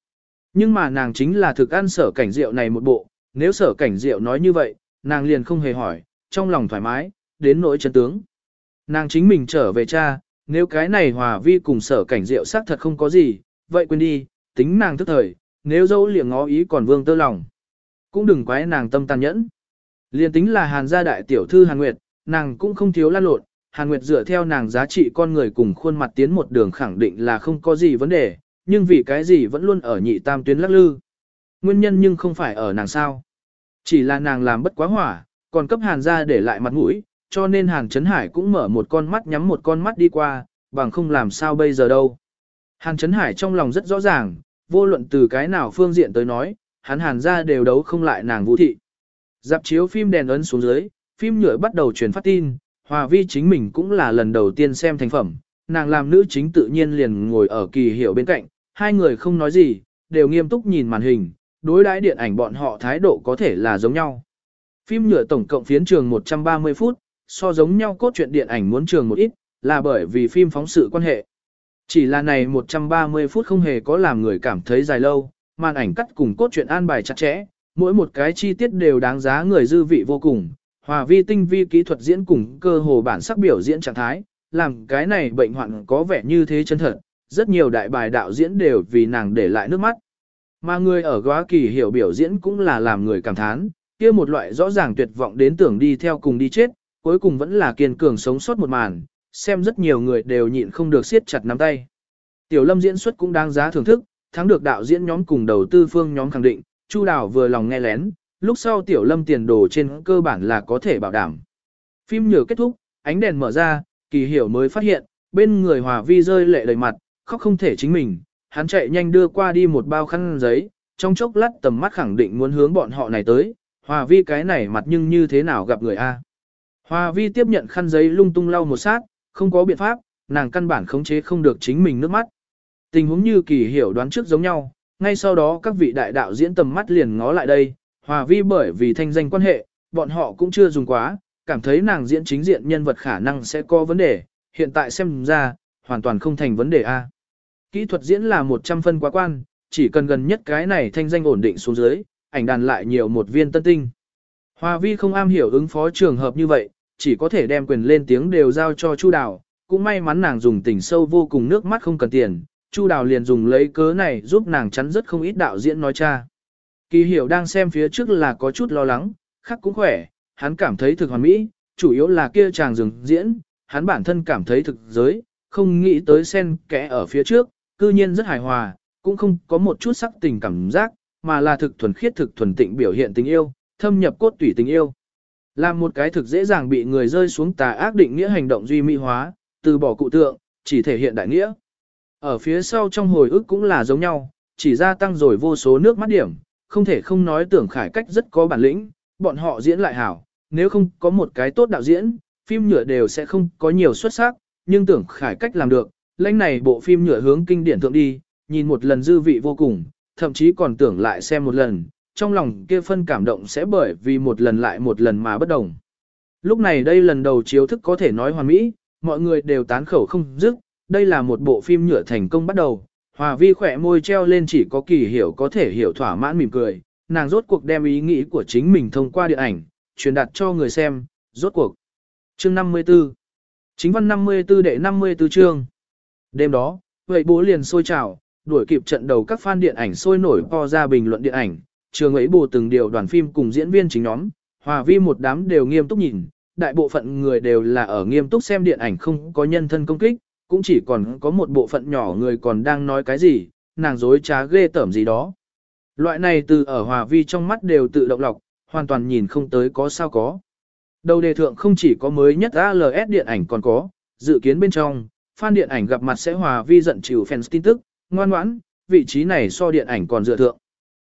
Nhưng mà nàng chính là thực ăn sở cảnh diệu này một bộ, nếu sở cảnh diệu nói như vậy, nàng liền không hề hỏi, trong lòng thoải mái, đến nỗi chân tướng. Nàng chính mình trở về cha, nếu cái này hòa vi cùng sở cảnh diệu xác thật không có gì, vậy quên đi, tính nàng thức thời, nếu dẫu liệng ngó ý còn vương tơ lòng. Cũng đừng quái nàng tâm tàn nhẫn. Liên tính là hàn gia đại tiểu thư hàn nguyệt, nàng cũng không thiếu lan lộn, hàn nguyệt dựa theo nàng giá trị con người cùng khuôn mặt tiến một đường khẳng định là không có gì vấn đề, nhưng vì cái gì vẫn luôn ở nhị tam tuyến lắc lư. Nguyên nhân nhưng không phải ở nàng sao. Chỉ là nàng làm bất quá hỏa, còn cấp hàn gia để lại mặt mũi, cho nên hàn Trấn hải cũng mở một con mắt nhắm một con mắt đi qua, bằng không làm sao bây giờ đâu. Hàn Trấn hải trong lòng rất rõ ràng, vô luận từ cái nào phương diện tới nói, hắn hàn ra đều đấu không lại nàng vũ thị. Dạp chiếu phim đèn ấn xuống dưới, phim nhựa bắt đầu truyền phát tin, Hòa Vi chính mình cũng là lần đầu tiên xem thành phẩm, nàng làm nữ chính tự nhiên liền ngồi ở kỳ hiểu bên cạnh, hai người không nói gì, đều nghiêm túc nhìn màn hình, đối đãi điện ảnh bọn họ thái độ có thể là giống nhau. Phim nhựa tổng cộng phiến trường 130 phút, so giống nhau cốt truyện điện ảnh muốn trường một ít, là bởi vì phim phóng sự quan hệ. Chỉ là này 130 phút không hề có làm người cảm thấy dài lâu, màn ảnh cắt cùng cốt truyện an bài chặt chẽ, mỗi một cái chi tiết đều đáng giá người dư vị vô cùng, hòa vi tinh vi kỹ thuật diễn cùng cơ hồ bản sắc biểu diễn trạng thái, làm cái này bệnh hoạn có vẻ như thế chân thật, rất nhiều đại bài đạo diễn đều vì nàng để lại nước mắt. Mà người ở góa kỳ hiểu biểu diễn cũng là làm người cảm thán, kia một loại rõ ràng tuyệt vọng đến tưởng đi theo cùng đi chết, cuối cùng vẫn là kiên cường sống sót một màn, xem rất nhiều người đều nhịn không được siết chặt nắm tay. Tiểu Lâm diễn xuất cũng đáng giá thưởng thức, thắng được đạo diễn nhóm cùng đầu tư phương nhóm khẳng định, Chu Đào vừa lòng nghe lén, lúc sau Tiểu Lâm tiền đồ trên cơ bản là có thể bảo đảm. Phim nhờ kết thúc, ánh đèn mở ra, kỳ hiểu mới phát hiện, bên người Hòa Vi rơi lệ đầy mặt, khóc không thể chính mình, hắn chạy nhanh đưa qua đi một bao khăn giấy, trong chốc lát tầm mắt khẳng định muốn hướng bọn họ này tới, Hòa Vi cái này mặt nhưng như thế nào gặp người A. Hòa Vi tiếp nhận khăn giấy lung tung lau một sát, không có biện pháp, nàng căn bản khống chế không được chính mình nước mắt. Tình huống như kỳ hiểu đoán trước giống nhau, ngay sau đó các vị đại đạo diễn tầm mắt liền ngó lại đây, hòa vi bởi vì thanh danh quan hệ, bọn họ cũng chưa dùng quá, cảm thấy nàng diễn chính diện nhân vật khả năng sẽ có vấn đề, hiện tại xem ra, hoàn toàn không thành vấn đề A. Kỹ thuật diễn là 100 phân quá quan, chỉ cần gần nhất cái này thanh danh ổn định xuống dưới, ảnh đàn lại nhiều một viên tân tinh. Hòa vi không am hiểu ứng phó trường hợp như vậy, chỉ có thể đem quyền lên tiếng đều giao cho Chu Đào, cũng may mắn nàng dùng tình sâu vô cùng nước mắt không cần tiền, Chu Đào liền dùng lấy cớ này giúp nàng chắn rất không ít đạo diễn nói cha. Kỳ hiểu đang xem phía trước là có chút lo lắng, khắc cũng khỏe, hắn cảm thấy thực hoàn mỹ, chủ yếu là kia chàng dừng diễn, hắn bản thân cảm thấy thực giới, không nghĩ tới sen kẽ ở phía trước, cư nhiên rất hài hòa, cũng không có một chút sắc tình cảm giác, mà là thực thuần khiết thực thuần tịnh biểu hiện tình yêu, thâm nhập cốt tủy tình yêu. Là một cái thực dễ dàng bị người rơi xuống tà ác định nghĩa hành động duy mỹ hóa, từ bỏ cụ tượng, chỉ thể hiện đại nghĩa. Ở phía sau trong hồi ức cũng là giống nhau, chỉ gia tăng rồi vô số nước mắt điểm, không thể không nói tưởng khải cách rất có bản lĩnh, bọn họ diễn lại hảo, nếu không có một cái tốt đạo diễn, phim nhựa đều sẽ không có nhiều xuất sắc, nhưng tưởng khải cách làm được, lãnh này bộ phim nhựa hướng kinh điển thượng đi, nhìn một lần dư vị vô cùng, thậm chí còn tưởng lại xem một lần, trong lòng kia phân cảm động sẽ bởi vì một lần lại một lần mà bất đồng. Lúc này đây lần đầu chiếu thức có thể nói hoàn mỹ, mọi người đều tán khẩu không dứt, đây là một bộ phim nhựa thành công bắt đầu. Hòa vi khỏe môi treo lên chỉ có kỳ hiểu có thể hiểu thỏa mãn mỉm cười, nàng rốt cuộc đem ý nghĩ của chính mình thông qua điện ảnh, truyền đạt cho người xem, rốt cuộc. Chương 54 Chính văn 54 đệ 54 chương Đêm đó, vậy bố liền sôi trào, đuổi kịp trận đầu các fan điện ảnh sôi nổi po ra bình luận điện ảnh, trường ấy bù từng điều đoàn phim cùng diễn viên chính nhóm, hòa vi một đám đều nghiêm túc nhìn, đại bộ phận người đều là ở nghiêm túc xem điện ảnh không có nhân thân công kích, cũng chỉ còn có một bộ phận nhỏ người còn đang nói cái gì, nàng dối trá ghê tởm gì đó. Loại này từ ở hòa vi trong mắt đều tự động lọc, hoàn toàn nhìn không tới có sao có. Đầu đề thượng không chỉ có mới nhất ALS điện ảnh còn có, dự kiến bên trong, fan điện ảnh gặp mặt sẽ hòa vi giận chịu fans tin tức, ngoan ngoãn, vị trí này so điện ảnh còn dựa thượng.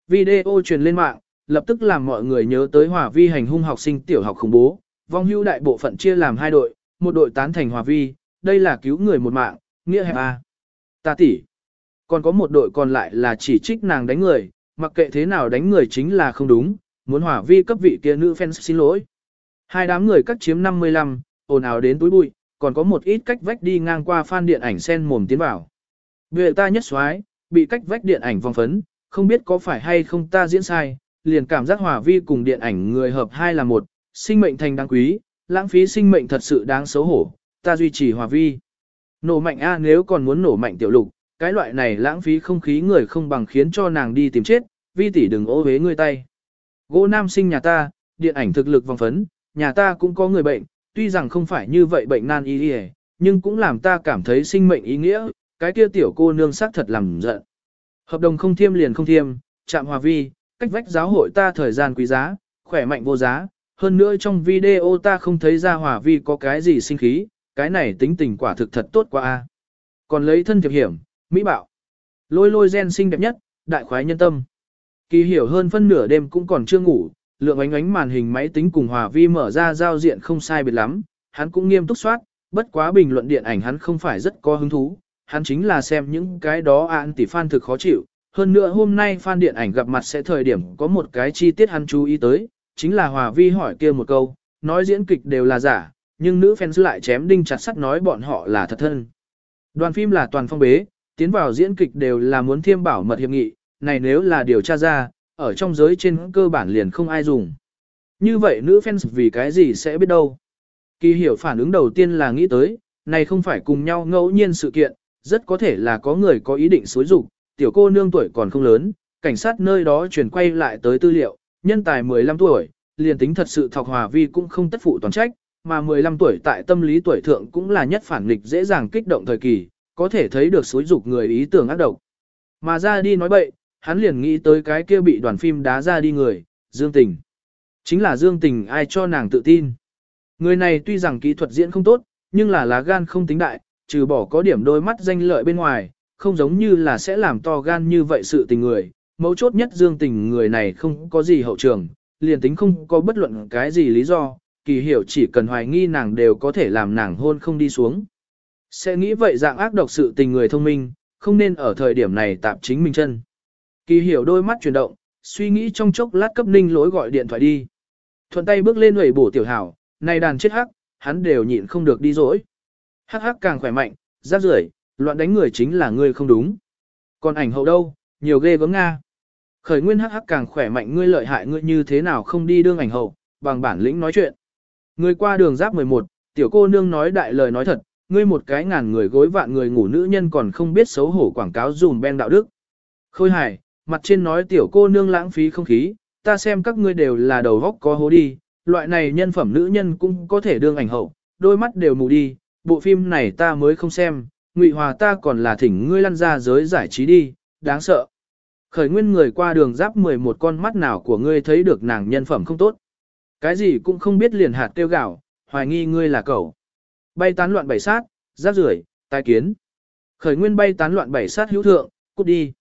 Video truyền lên mạng, lập tức làm mọi người nhớ tới hòa vi hành hung học sinh tiểu học khủng bố, vong hưu đại bộ phận chia làm hai đội, một đội tán thành hòa vi, đây là cứu người một mạng, nghĩa hẹp A. Ta tỷ. Còn có một đội còn lại là chỉ trích nàng đánh người, mặc kệ thế nào đánh người chính là không đúng, muốn hỏa vi cấp vị kia nữ fans xin lỗi. Hai đám người cắt chiếm 55, ồn ào đến túi bụi, còn có một ít cách vách đi ngang qua fan điện ảnh sen mồm tiến vào. Về ta nhất xoái, bị cách vách điện ảnh vòng phấn, không biết có phải hay không ta diễn sai, liền cảm giác hòa vi cùng điện ảnh người hợp hai là một, sinh mệnh thành đáng quý, lãng phí sinh mệnh thật sự đáng xấu hổ, ta duy trì hòa vi. Nổ mạnh A nếu còn muốn nổ mạnh tiểu lục, cái loại này lãng phí không khí người không bằng khiến cho nàng đi tìm chết, vi tỷ đừng ô hế ngươi tay. Gỗ nam sinh nhà ta, điện ảnh thực lực vòng phấn, nhà ta cũng có người bệnh, tuy rằng không phải như vậy bệnh nan y y, nhưng cũng làm ta cảm thấy sinh mệnh ý nghĩa, cái kia tiểu cô nương sắc thật làm giận. Hợp đồng không thiêm liền không thiêm, chạm hòa vi, cách vách giáo hội ta thời gian quý giá, khỏe mạnh vô giá, hơn nữa trong video ta không thấy ra hòa vi có cái gì sinh khí, cái này tính tình quả thực thật tốt quá a. Còn lấy thân thiệp hiểm, mỹ bảo, lôi lôi gen xinh đẹp nhất, đại khoái nhân tâm. Kỳ hiểu hơn phân nửa đêm cũng còn chưa ngủ, lượng ánh ánh màn hình máy tính cùng hòa vi mở ra giao diện không sai biệt lắm, hắn cũng nghiêm túc soát, bất quá bình luận điện ảnh hắn không phải rất có hứng thú, hắn chính là xem những cái đó an tỷ fan thực khó chịu. Hơn nữa hôm nay fan điện ảnh gặp mặt sẽ thời điểm có một cái chi tiết hắn chú ý tới, chính là Hòa Vi hỏi kia một câu, nói diễn kịch đều là giả, nhưng nữ fans lại chém đinh chặt sắt nói bọn họ là thật thân. Đoàn phim là toàn phong bế, tiến vào diễn kịch đều là muốn thiêm bảo mật hiệp nghị, này nếu là điều tra ra, ở trong giới trên cơ bản liền không ai dùng. Như vậy nữ fans vì cái gì sẽ biết đâu. Kỳ hiểu phản ứng đầu tiên là nghĩ tới, này không phải cùng nhau ngẫu nhiên sự kiện, rất có thể là có người có ý định xối rục, tiểu cô nương tuổi còn không lớn, cảnh sát nơi đó chuyển quay lại tới tư liệu, nhân tài 15 tuổi, liền tính thật sự thọc hòa vi cũng không tất phụ toàn trách, mà 15 tuổi tại tâm lý tuổi thượng cũng là nhất phản nghịch dễ dàng kích động thời kỳ, có thể thấy được xối dục người ý tưởng ác độc. Mà ra đi nói bậy, hắn liền nghĩ tới cái kia bị đoàn phim đá ra đi người, Dương Tình. Chính là Dương Tình ai cho nàng tự tin. Người này tuy rằng kỹ thuật diễn không tốt, nhưng là lá gan không tính đại, trừ bỏ có điểm đôi mắt danh lợi bên ngoài, không giống như là sẽ làm to gan như vậy sự tình người. Mấu chốt nhất Dương Tình người này không có gì hậu trường, liền tính không có bất luận cái gì lý do, kỳ hiểu chỉ cần hoài nghi nàng đều có thể làm nàng hôn không đi xuống. Sẽ nghĩ vậy dạng ác độc sự tình người thông minh, không nên ở thời điểm này tạp chính mình chân. Kỳ hiểu đôi mắt chuyển động, suy nghĩ trong chốc lát cấp ninh lối gọi điện thoại đi. Thuận tay bước lên hủy bổ tiểu hảo, này đàn chết hắc, hắn đều nhịn không được đi dỗi. Hắc hắc càng khỏe mạnh, rác rưởi, loạn đánh người chính là ngươi không đúng. Còn ảnh hậu đâu, nhiều ghê gớm Nga. Khởi nguyên hắc hắc càng khỏe mạnh ngươi lợi hại ngươi như thế nào không đi đương ảnh hậu, bằng bản lĩnh nói chuyện. Ngươi qua đường giáp 11, tiểu cô nương nói đại lời nói thật, ngươi một cái ngàn người gối vạn người ngủ nữ nhân còn không biết xấu hổ quảng cáo dùm ben đạo đức. Khôi hài, mặt trên nói tiểu cô nương lãng phí không khí, ta xem các ngươi đều là đầu góc có hố đi, loại này nhân phẩm nữ nhân cũng có thể đương ảnh hậu, đôi mắt đều mù đi, bộ phim này ta mới không xem, ngụy hòa ta còn là thỉnh ngươi lăn ra giới giải trí đi, đáng sợ. Khởi nguyên người qua đường giáp 11 con mắt nào của ngươi thấy được nàng nhân phẩm không tốt. Cái gì cũng không biết liền hạt tiêu gạo, hoài nghi ngươi là cậu. Bay tán loạn bảy sát, giáp rưởi, tai kiến. Khởi nguyên bay tán loạn bảy sát hữu thượng, cút đi.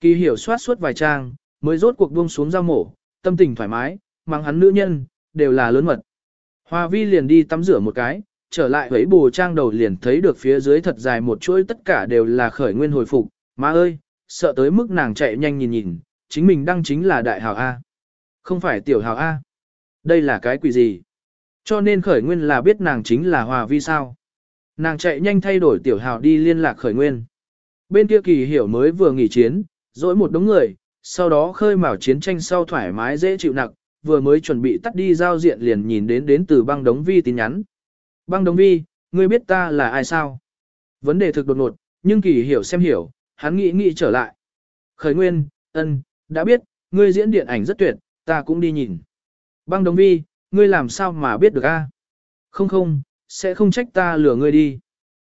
Kỳ hiểu soát suốt vài trang, mới rốt cuộc buông xuống giao mổ, tâm tình thoải mái, mang hắn nữ nhân, đều là lớn mật. Hoa vi liền đi tắm rửa một cái, trở lại với bù trang đầu liền thấy được phía dưới thật dài một chuỗi tất cả đều là khởi nguyên hồi phục. Má ơi, sợ tới mức nàng chạy nhanh nhìn nhìn, chính mình đăng chính là đại hào A. Không phải tiểu hào A. Đây là cái quỷ gì? Cho nên khởi nguyên là biết nàng chính là hòa vi sao. Nàng chạy nhanh thay đổi tiểu hào đi liên lạc khởi nguyên. Bên kia kỳ hiểu mới vừa nghỉ chiến, dỗi một đống người, sau đó khơi mào chiến tranh sau thoải mái dễ chịu nặng, vừa mới chuẩn bị tắt đi giao diện liền nhìn đến đến từ băng đống vi tin nhắn. Băng đống vi, ngươi biết ta là ai sao? Vấn đề thực đột ngột, nhưng kỳ hiểu xem hiểu, hắn nghĩ nghĩ trở lại. Khởi nguyên, ân, đã biết, ngươi diễn điện ảnh rất tuyệt, ta cũng đi nhìn. Băng đống vi, ngươi làm sao mà biết được a? Không không, sẽ không trách ta lừa ngươi đi.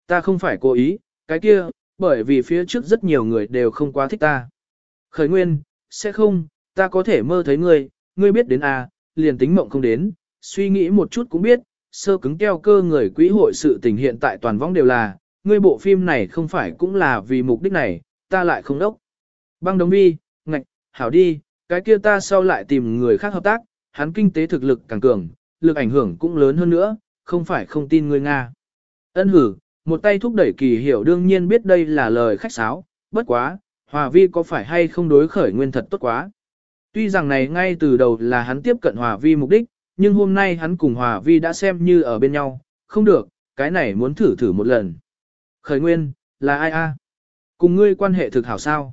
Ta không phải cố ý, cái kia, bởi vì phía trước rất nhiều người đều không quá thích ta. Khởi nguyên, sẽ không, ta có thể mơ thấy ngươi, ngươi biết đến a, liền tính mộng không đến, suy nghĩ một chút cũng biết, sơ cứng keo cơ người quỹ hội sự tình hiện tại toàn vong đều là, ngươi bộ phim này không phải cũng là vì mục đích này, ta lại không đốc. Băng đồng vi, ngạch, hảo đi, cái kia ta sau lại tìm người khác hợp tác, hắn kinh tế thực lực càng cường, lực ảnh hưởng cũng lớn hơn nữa, không phải không tin ngươi Nga. Ân hử, một tay thúc đẩy kỳ hiểu đương nhiên biết đây là lời khách sáo, bất quá, Hòa Vi có phải hay không đối khởi nguyên thật tốt quá. Tuy rằng này ngay từ đầu là hắn tiếp cận Hòa Vi mục đích, nhưng hôm nay hắn cùng Hòa Vi đã xem như ở bên nhau, không được, cái này muốn thử thử một lần. Khởi nguyên, là ai a? Cùng ngươi quan hệ thực hảo sao?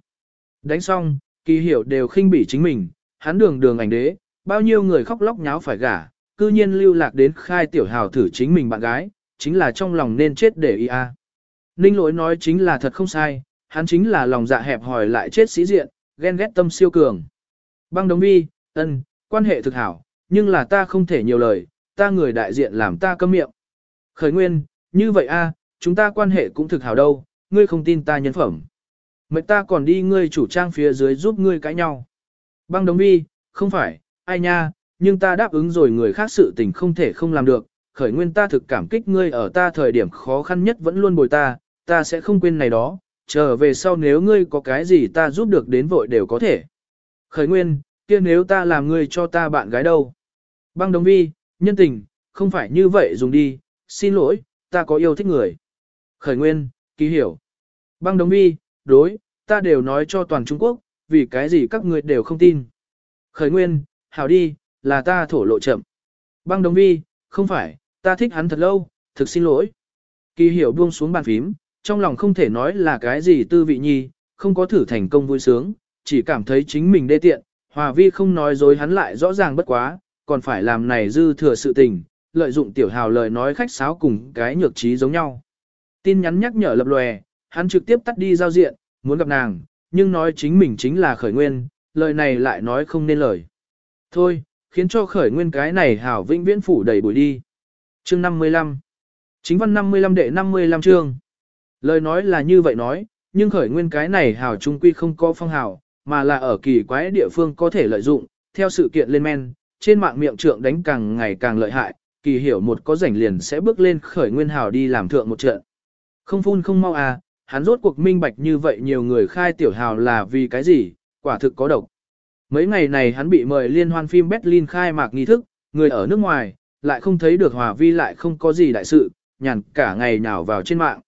Đánh xong, kỳ hiểu đều khinh bỉ chính mình, hắn đường đường ảnh đế, bao nhiêu người khóc lóc nháo phải gả, cư nhiên lưu lạc đến khai tiểu hào thử chính mình bạn gái, chính là trong lòng nên chết để ý a. Ninh lỗi nói chính là thật không sai, hắn chính là lòng dạ hẹp hòi lại chết sĩ diện, ghen ghét tâm siêu cường. Băng đồng vi, ân, quan hệ thực hảo, nhưng là ta không thể nhiều lời, ta người đại diện làm ta câm miệng. Khởi nguyên, như vậy a, chúng ta quan hệ cũng thực hảo đâu, ngươi không tin ta nhân phẩm. Mệnh ta còn đi ngươi chủ trang phía dưới giúp ngươi cãi nhau. Băng đồng vi, không phải, ai nha, nhưng ta đáp ứng rồi người khác sự tình không thể không làm được. Khởi nguyên ta thực cảm kích ngươi ở ta thời điểm khó khăn nhất vẫn luôn bồi ta, ta sẽ không quên này đó, trở về sau nếu ngươi có cái gì ta giúp được đến vội đều có thể. Khởi nguyên, kia nếu ta làm ngươi cho ta bạn gái đâu? Băng đồng vi, nhân tình, không phải như vậy dùng đi, xin lỗi, ta có yêu thích người. Khởi nguyên, ký hiểu. Băng đồng vi, đối, ta đều nói cho toàn Trung Quốc, vì cái gì các người đều không tin. Khởi nguyên, hảo đi, là ta thổ lộ chậm. Băng đồng vi, không phải, ta thích hắn thật lâu, thực xin lỗi. Kỳ hiểu buông xuống bàn phím, trong lòng không thể nói là cái gì tư vị nhi, không có thử thành công vui sướng, chỉ cảm thấy chính mình đê tiện, hòa vi không nói dối hắn lại rõ ràng bất quá, còn phải làm này dư thừa sự tình, lợi dụng tiểu hào lời nói khách sáo cùng cái nhược trí giống nhau. Tin nhắn nhắc nhở lập lòe, hắn trực tiếp tắt đi giao diện, muốn gặp nàng, nhưng nói chính mình chính là khởi nguyên, lời này lại nói không nên lời. Thôi, khiến cho khởi nguyên cái này hảo vĩnh viễn phủ đầy bụi đi. Chương 55 Chính văn 55 đệ 55 chương Lời nói là như vậy nói, nhưng khởi nguyên cái này hảo trung quy không có phong hảo, mà là ở kỳ quái địa phương có thể lợi dụng, theo sự kiện lên men, trên mạng miệng trượng đánh càng ngày càng lợi hại, kỳ hiểu một có rảnh liền sẽ bước lên khởi nguyên hào đi làm thượng một trận. Không phun không mau à, hắn rốt cuộc minh bạch như vậy nhiều người khai tiểu hào là vì cái gì, quả thực có độc. Mấy ngày này hắn bị mời liên hoan phim Berlin khai mạc nghi thức, người ở nước ngoài, lại không thấy được hòa vi lại không có gì đại sự, nhàn cả ngày nhào vào trên mạng.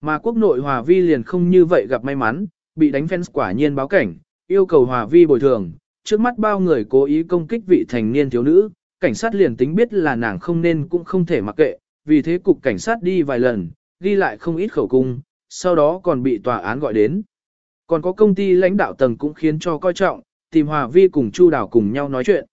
Mà quốc nội hòa vi liền không như vậy gặp may mắn, bị đánh fans quả nhiên báo cảnh, yêu cầu hòa vi bồi thường, trước mắt bao người cố ý công kích vị thành niên thiếu nữ, cảnh sát liền tính biết là nàng không nên cũng không thể mặc kệ, vì thế cục cảnh sát đi vài lần, ghi lại không ít khẩu cung, sau đó còn bị tòa án gọi đến. Còn có công ty lãnh đạo tầng cũng khiến cho coi trọng, tìm Hòa Vi cùng Chu Đào cùng nhau nói chuyện.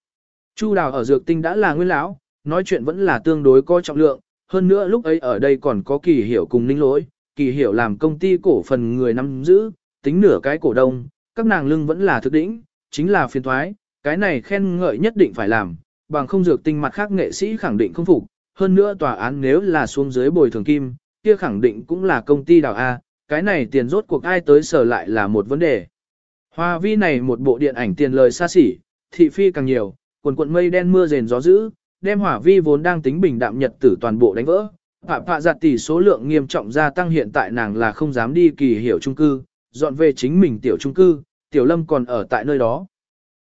Chu Đào ở dược tinh đã là nguyên lão, nói chuyện vẫn là tương đối coi trọng lượng, hơn nữa lúc ấy ở đây còn có kỳ hiểu cùng ninh lỗi, kỳ hiểu làm công ty cổ phần người nắm giữ, tính nửa cái cổ đông, các nàng lưng vẫn là thực đỉnh, chính là phiền thoái, cái này khen ngợi nhất định phải làm, bằng không dược tinh mặt khác nghệ sĩ khẳng định không phục, hơn nữa tòa án nếu là xuống dưới bồi thường kim, kia khẳng định cũng là công ty đào A, cái này tiền rốt cuộc ai tới sở lại là một vấn đề. Hoa vi này một bộ điện ảnh tiền lời xa xỉ, thị phi càng nhiều, quần quận mây đen mưa rền gió dữ, đem hỏa vi vốn đang tính bình đạm nhật tử toàn bộ đánh vỡ. Phạ phạ giặt tỷ số lượng nghiêm trọng gia tăng hiện tại nàng là không dám đi kỳ hiểu trung cư, dọn về chính mình tiểu trung cư, tiểu lâm còn ở tại nơi đó.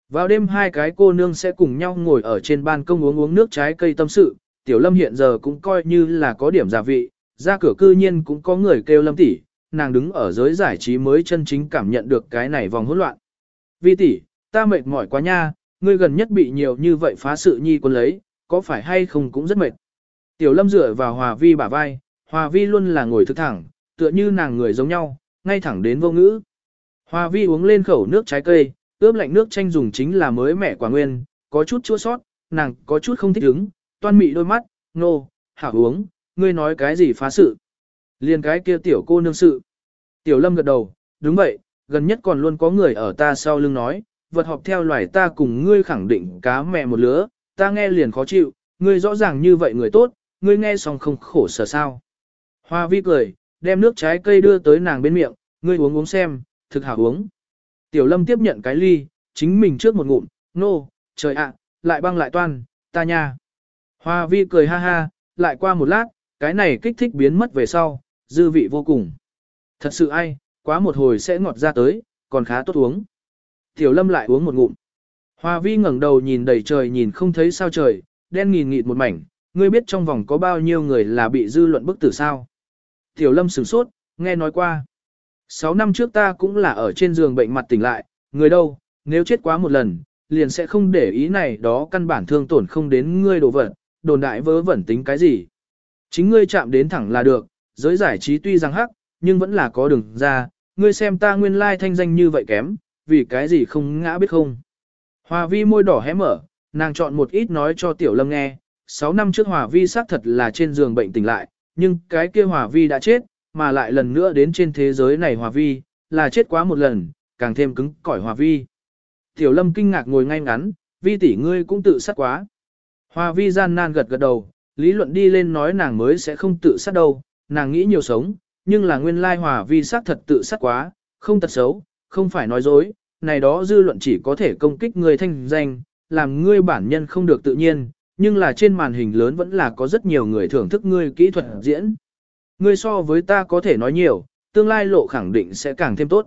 Vào đêm hai cái cô nương sẽ cùng nhau ngồi ở trên ban công uống uống nước trái cây tâm sự, tiểu lâm hiện giờ cũng coi như là có điểm gia vị, ra cửa cư nhiên cũng có người kêu lâm tỷ, nàng đứng ở giới giải trí mới chân chính cảm nhận được cái này vòng hỗn loạn. Vi tỷ, ta mệt mỏi quá nha, ngươi gần nhất bị nhiều như vậy phá sự nhi quân lấy, có phải hay không cũng rất mệt. Tiểu lâm dựa vào hòa vi bả vai, hòa vi luôn là ngồi thức thẳng, tựa như nàng người giống nhau, ngay thẳng đến vô ngữ. Hoa vi uống lên khẩu nước trái cây, ướp lạnh nước chanh dùng chính là mới mẻ quả nguyên, có chút chua sót, nàng có chút không thích ứng, toan mị đôi mắt, nô, no, hảo uống, ngươi nói cái gì phá sự. Liên cái kia tiểu cô nương sự. Tiểu lâm gật đầu, đúng vậy, gần nhất còn luôn có người ở ta sau lưng nói, vật họp theo loài ta cùng ngươi khẳng định cá mẹ một lứa, ta nghe liền khó chịu, ngươi rõ ràng như vậy người tốt, ngươi nghe xong không khổ sở sao. Hoa vi cười, đem nước trái cây đưa tới nàng bên miệng, ngươi uống uống xem, thực hảo uống. Tiểu lâm tiếp nhận cái ly, chính mình trước một ngụm, nô, no, trời ạ, lại băng lại toan, ta nha. Hoa vi cười ha ha, lại qua một lát, cái này kích thích biến mất về sau, dư vị vô cùng. Thật sự ai, quá một hồi sẽ ngọt ra tới, còn khá tốt uống. Tiểu lâm lại uống một ngụm. Hoa vi ngẩng đầu nhìn đầy trời nhìn không thấy sao trời, đen nghìn nghịt một mảnh, ngươi biết trong vòng có bao nhiêu người là bị dư luận bức tử sao. Tiểu lâm sửng sốt, nghe nói qua. 6 năm trước ta cũng là ở trên giường bệnh mặt tỉnh lại, người đâu, nếu chết quá một lần, liền sẽ không để ý này đó căn bản thương tổn không đến ngươi đồ vật, đồn đại vớ vẩn tính cái gì. Chính ngươi chạm đến thẳng là được, giới giải trí tuy rằng hắc, nhưng vẫn là có đường ra, ngươi xem ta nguyên lai thanh danh như vậy kém, vì cái gì không ngã biết không. Hòa vi môi đỏ hé mở, nàng chọn một ít nói cho tiểu lâm nghe, 6 năm trước hòa vi xác thật là trên giường bệnh tỉnh lại, nhưng cái kia hòa vi đã chết, mà lại lần nữa đến trên thế giới này hòa vi, là chết quá một lần, càng thêm cứng cỏi hòa vi. Tiểu lâm kinh ngạc ngồi ngay ngắn, vi tỷ ngươi cũng tự sát quá. Hòa vi gian nan gật gật đầu, lý luận đi lên nói nàng mới sẽ không tự sát đâu, nàng nghĩ nhiều sống, nhưng là nguyên lai hòa vi sát thật tự sát quá, không tật xấu, không phải nói dối, này đó dư luận chỉ có thể công kích người thanh danh, làm ngươi bản nhân không được tự nhiên, nhưng là trên màn hình lớn vẫn là có rất nhiều người thưởng thức ngươi kỹ thuật diễn. Ngươi so với ta có thể nói nhiều, tương lai lộ khẳng định sẽ càng thêm tốt.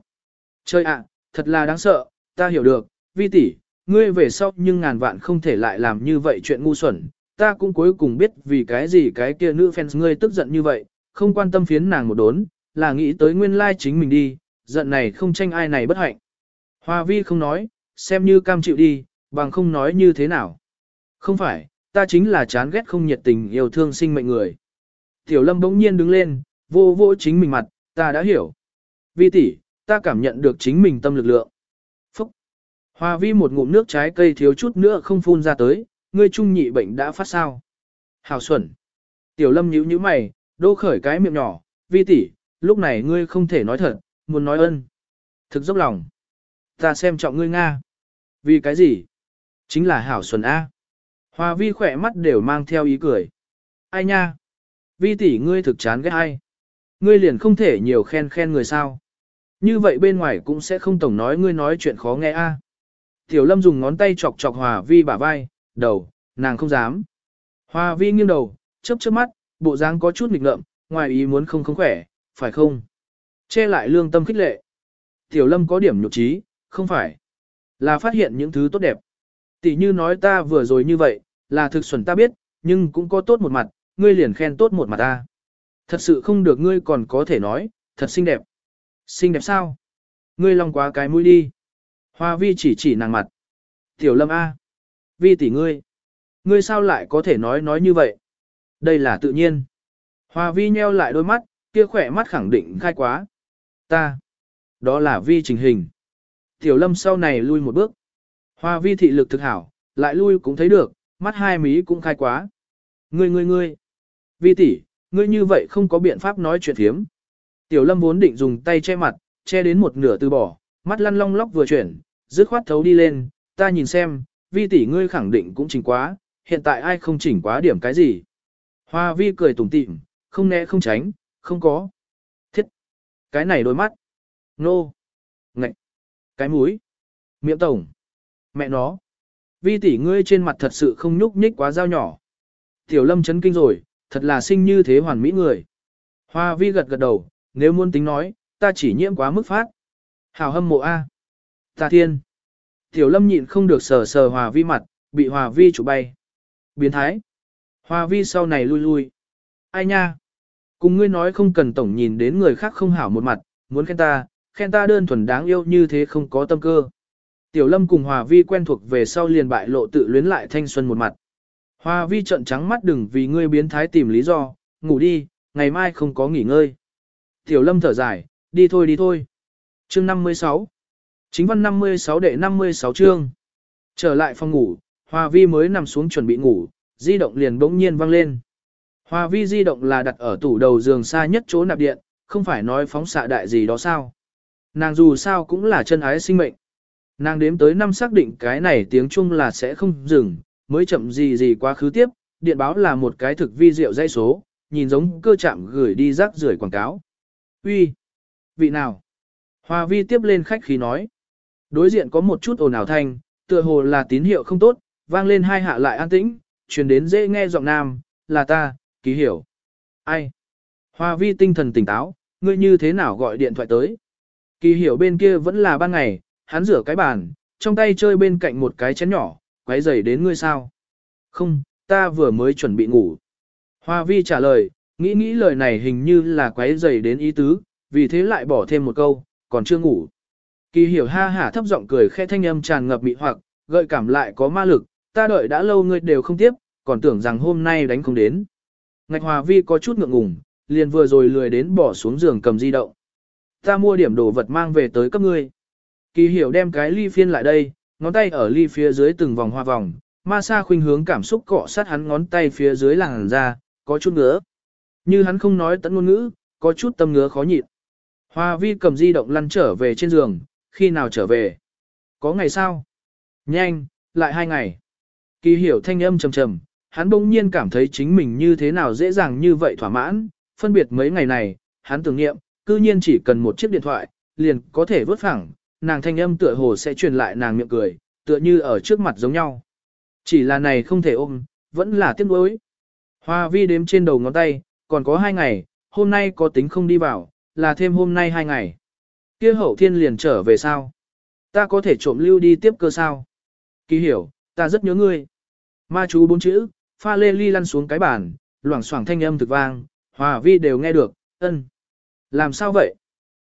Chơi ạ, thật là đáng sợ, ta hiểu được, vi tỷ, ngươi về sau nhưng ngàn vạn không thể lại làm như vậy chuyện ngu xuẩn. Ta cũng cuối cùng biết vì cái gì cái kia nữ fans ngươi tức giận như vậy, không quan tâm phiến nàng một đốn, là nghĩ tới nguyên lai chính mình đi, giận này không tranh ai này bất hạnh. Hoa vi không nói, xem như cam chịu đi, bằng không nói như thế nào. Không phải, ta chính là chán ghét không nhiệt tình yêu thương sinh mệnh người. Tiểu lâm bỗng nhiên đứng lên, vô vô chính mình mặt, ta đã hiểu. Vi tỷ, ta cảm nhận được chính mình tâm lực lượng. Phúc. Hoa vi một ngụm nước trái cây thiếu chút nữa không phun ra tới, ngươi trung nhị bệnh đã phát sao. Hào xuẩn. Tiểu lâm nhíu nhíu mày, đô khởi cái miệng nhỏ, vi tỷ, lúc này ngươi không thể nói thật, muốn nói ơn. Thực dốc lòng. Ta xem trọng ngươi Nga. Vì cái gì? Chính là hảo xuân A. Hoa vi khỏe mắt đều mang theo ý cười. Ai nha? Vi tỷ ngươi thực chán ghét ai? Ngươi liền không thể nhiều khen khen người sao? Như vậy bên ngoài cũng sẽ không tổng nói ngươi nói chuyện khó nghe a. Tiểu lâm dùng ngón tay chọc chọc hòa vi bả vai, đầu, nàng không dám. Hòa vi nghiêng đầu, chớp chớp mắt, bộ dáng có chút nghịch ngợm, ngoài ý muốn không không khỏe, phải không? Che lại lương tâm khích lệ. Tiểu lâm có điểm nhục trí, không phải. Là phát hiện những thứ tốt đẹp. Tỷ như nói ta vừa rồi như vậy, là thực xuẩn ta biết, nhưng cũng có tốt một mặt, ngươi liền khen tốt một mặt ta. Thật sự không được ngươi còn có thể nói, thật xinh đẹp. Xinh đẹp sao? Ngươi lòng quá cái mũi đi. Hoa vi chỉ chỉ nàng mặt. Tiểu lâm A. Vi tỷ ngươi. Ngươi sao lại có thể nói nói như vậy? Đây là tự nhiên. Hoa vi nheo lại đôi mắt, kia khỏe mắt khẳng định khai quá. Ta. Đó là vi trình hình. Tiểu lâm sau này lui một bước. Hoa vi thị lực thực hảo, lại lui cũng thấy được, mắt hai mí cũng khai quá. Ngươi ngươi ngươi. Vi tỷ, ngươi như vậy không có biện pháp nói chuyện thiếm. Tiểu lâm vốn định dùng tay che mặt, che đến một nửa từ bỏ, mắt lăn long lóc vừa chuyển, dứt khoát thấu đi lên, ta nhìn xem, vi tỷ ngươi khẳng định cũng chỉnh quá, hiện tại ai không chỉnh quá điểm cái gì. Hoa vi cười tủm tỉm, không né không tránh, không có. Thiết! Cái này đôi mắt. Nô! ngạnh, Cái mũi! Miệng tổng! Mẹ nó! Vi tỷ ngươi trên mặt thật sự không nhúc nhích quá dao nhỏ. Tiểu lâm chấn kinh rồi, thật là sinh như thế hoàn mỹ người. Hoa vi gật gật đầu, nếu muốn tính nói, ta chỉ nhiễm quá mức phát. Hào hâm mộ A. Ta thiên. Tiểu lâm nhịn không được sờ sờ hòa vi mặt, bị hòa vi chủ bay. Biến thái. Hòa vi sau này lui lui. Ai nha. Cùng ngươi nói không cần tổng nhìn đến người khác không hảo một mặt, muốn khen ta, khen ta đơn thuần đáng yêu như thế không có tâm cơ. Tiểu lâm cùng hòa vi quen thuộc về sau liền bại lộ tự luyến lại thanh xuân một mặt. Hoa vi trận trắng mắt đừng vì ngươi biến thái tìm lý do, ngủ đi, ngày mai không có nghỉ ngơi. Tiểu lâm thở dài, đi thôi đi thôi. Chương 56 Chính văn 56 đệ 56 chương. Trở lại phòng ngủ, Hoa vi mới nằm xuống chuẩn bị ngủ, di động liền bỗng nhiên vang lên. Hoa vi di động là đặt ở tủ đầu giường xa nhất chỗ nạp điện, không phải nói phóng xạ đại gì đó sao. Nàng dù sao cũng là chân ái sinh mệnh. Nàng đếm tới năm xác định cái này tiếng Trung là sẽ không dừng, mới chậm gì gì quá khứ tiếp, điện báo là một cái thực vi diệu dây số, nhìn giống cơ chạm gửi đi rác rưởi quảng cáo. Uy, Vị nào? Hoa vi tiếp lên khách khí nói. Đối diện có một chút ồn ào thanh, tựa hồ là tín hiệu không tốt, vang lên hai hạ lại an tĩnh, truyền đến dễ nghe giọng nam, là ta, ký hiểu. Ai? Hoa vi tinh thần tỉnh táo, ngươi như thế nào gọi điện thoại tới? Kỳ hiểu bên kia vẫn là ban ngày, hắn rửa cái bàn, trong tay chơi bên cạnh một cái chén nhỏ, quấy rầy đến ngươi sao? Không, ta vừa mới chuẩn bị ngủ. Hoa vi trả lời, nghĩ nghĩ lời này hình như là quấy rầy đến ý tứ, vì thế lại bỏ thêm một câu, còn chưa ngủ. Kỳ hiểu ha hả thấp giọng cười khẽ thanh âm tràn ngập mị hoặc, gợi cảm lại có ma lực, ta đợi đã lâu ngươi đều không tiếp, còn tưởng rằng hôm nay đánh không đến. Ngạch hòa vi có chút ngượng ngùng, liền vừa rồi lười đến bỏ xuống giường cầm di động. Ta mua điểm đồ vật mang về tới cấp ngươi. Kỳ hiểu đem cái ly phiên lại đây, ngón tay ở ly phía dưới từng vòng hoa vòng, ma sa khuynh hướng cảm xúc cọ sát hắn ngón tay phía dưới làn ra, có chút ngứa. Như hắn không nói tận ngôn ngữ, có chút tâm ngứa khó nhịn. Hoa vi cầm di động lăn trở về trên giường, khi nào trở về? Có ngày sao? Nhanh, lại hai ngày. Kỳ hiểu thanh âm trầm trầm, hắn bỗng nhiên cảm thấy chính mình như thế nào dễ dàng như vậy thỏa mãn, phân biệt mấy ngày này, hắn tưởng nghiệm, cư nhiên chỉ cần một chiếc điện thoại, liền có thể vớt phẳng, nàng thanh âm tựa hồ sẽ truyền lại nàng miệng cười, tựa như ở trước mặt giống nhau. Chỉ là này không thể ôm, vẫn là tiếc nuối. Hoa vi đếm trên đầu ngón tay, còn có hai ngày, hôm nay có tính không đi vào, là thêm hôm nay hai ngày. Kia hậu thiên liền trở về sao? Ta có thể trộm lưu đi tiếp cơ sao? Kỳ hiểu, ta rất nhớ ngươi. Ma chú bốn chữ, pha lê ly lăn xuống cái bàn, loảng xoảng thanh âm thực vang, hòa vi đều nghe được, ân. Làm sao vậy?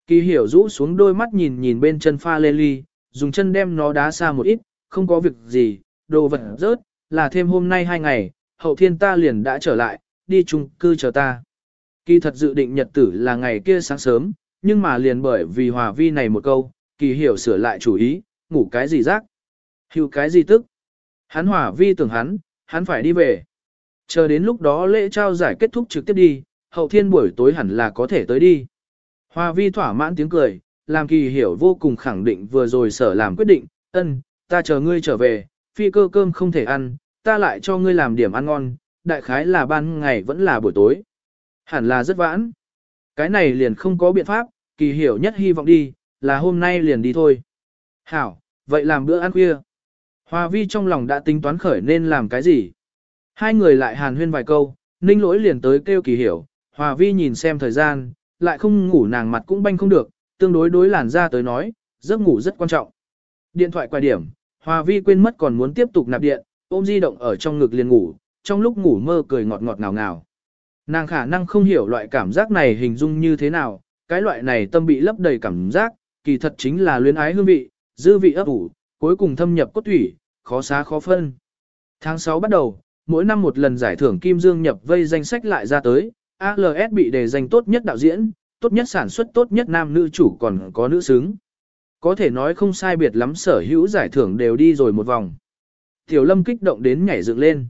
Kỳ hiểu rũ xuống đôi mắt nhìn nhìn bên chân pha lê ly, dùng chân đem nó đá xa một ít, không có việc gì, đồ vật rớt, là thêm hôm nay hai ngày, hậu thiên ta liền đã trở lại, đi chung cư chờ ta. Kỳ thật dự định nhật tử là ngày kia sáng sớm, nhưng mà liền bởi vì hòa vi này một câu, kỳ hiểu sửa lại chủ ý, ngủ cái gì rác, hưu cái gì tức. Hắn hòa vi tưởng hắn, hắn phải đi về. Chờ đến lúc đó lễ trao giải kết thúc trực tiếp đi, hậu thiên buổi tối hẳn là có thể tới đi. Hoa vi thỏa mãn tiếng cười, làm kỳ hiểu vô cùng khẳng định vừa rồi sở làm quyết định, ân, ta chờ ngươi trở về, phi cơ cơm không thể ăn, ta lại cho ngươi làm điểm ăn ngon, đại khái là ban ngày vẫn là buổi tối. Hẳn là rất vãn. Cái này liền không có biện pháp, kỳ hiểu nhất hy vọng đi, là hôm nay liền đi thôi. Hảo, vậy làm bữa ăn khuya. Hoa vi trong lòng đã tính toán khởi nên làm cái gì. Hai người lại hàn huyên vài câu, ninh lỗi liền tới kêu kỳ hiểu, Hoa vi nhìn xem thời gian, lại không ngủ nàng mặt cũng banh không được, tương đối đối làn ra tới nói, giấc ngủ rất quan trọng. Điện thoại quay điểm, hòa vi quên mất còn muốn tiếp tục nạp điện, ôm di động ở trong ngực liền ngủ, trong lúc ngủ mơ cười ngọt ngọt ngào ngào. Nàng khả năng không hiểu loại cảm giác này hình dung như thế nào, cái loại này tâm bị lấp đầy cảm giác, kỳ thật chính là luyến ái hương vị, dư vị ấp ủ, cuối cùng thâm nhập cốt thủy, khó xá khó phân. Tháng 6 bắt đầu, mỗi năm một lần giải thưởng Kim Dương nhập vây danh sách lại ra tới, ALS bị đề danh tốt nhất đạo diễn, tốt nhất sản xuất tốt nhất nam nữ chủ còn có nữ xứng. Có thể nói không sai biệt lắm sở hữu giải thưởng đều đi rồi một vòng. Tiểu Lâm kích động đến nhảy dựng lên.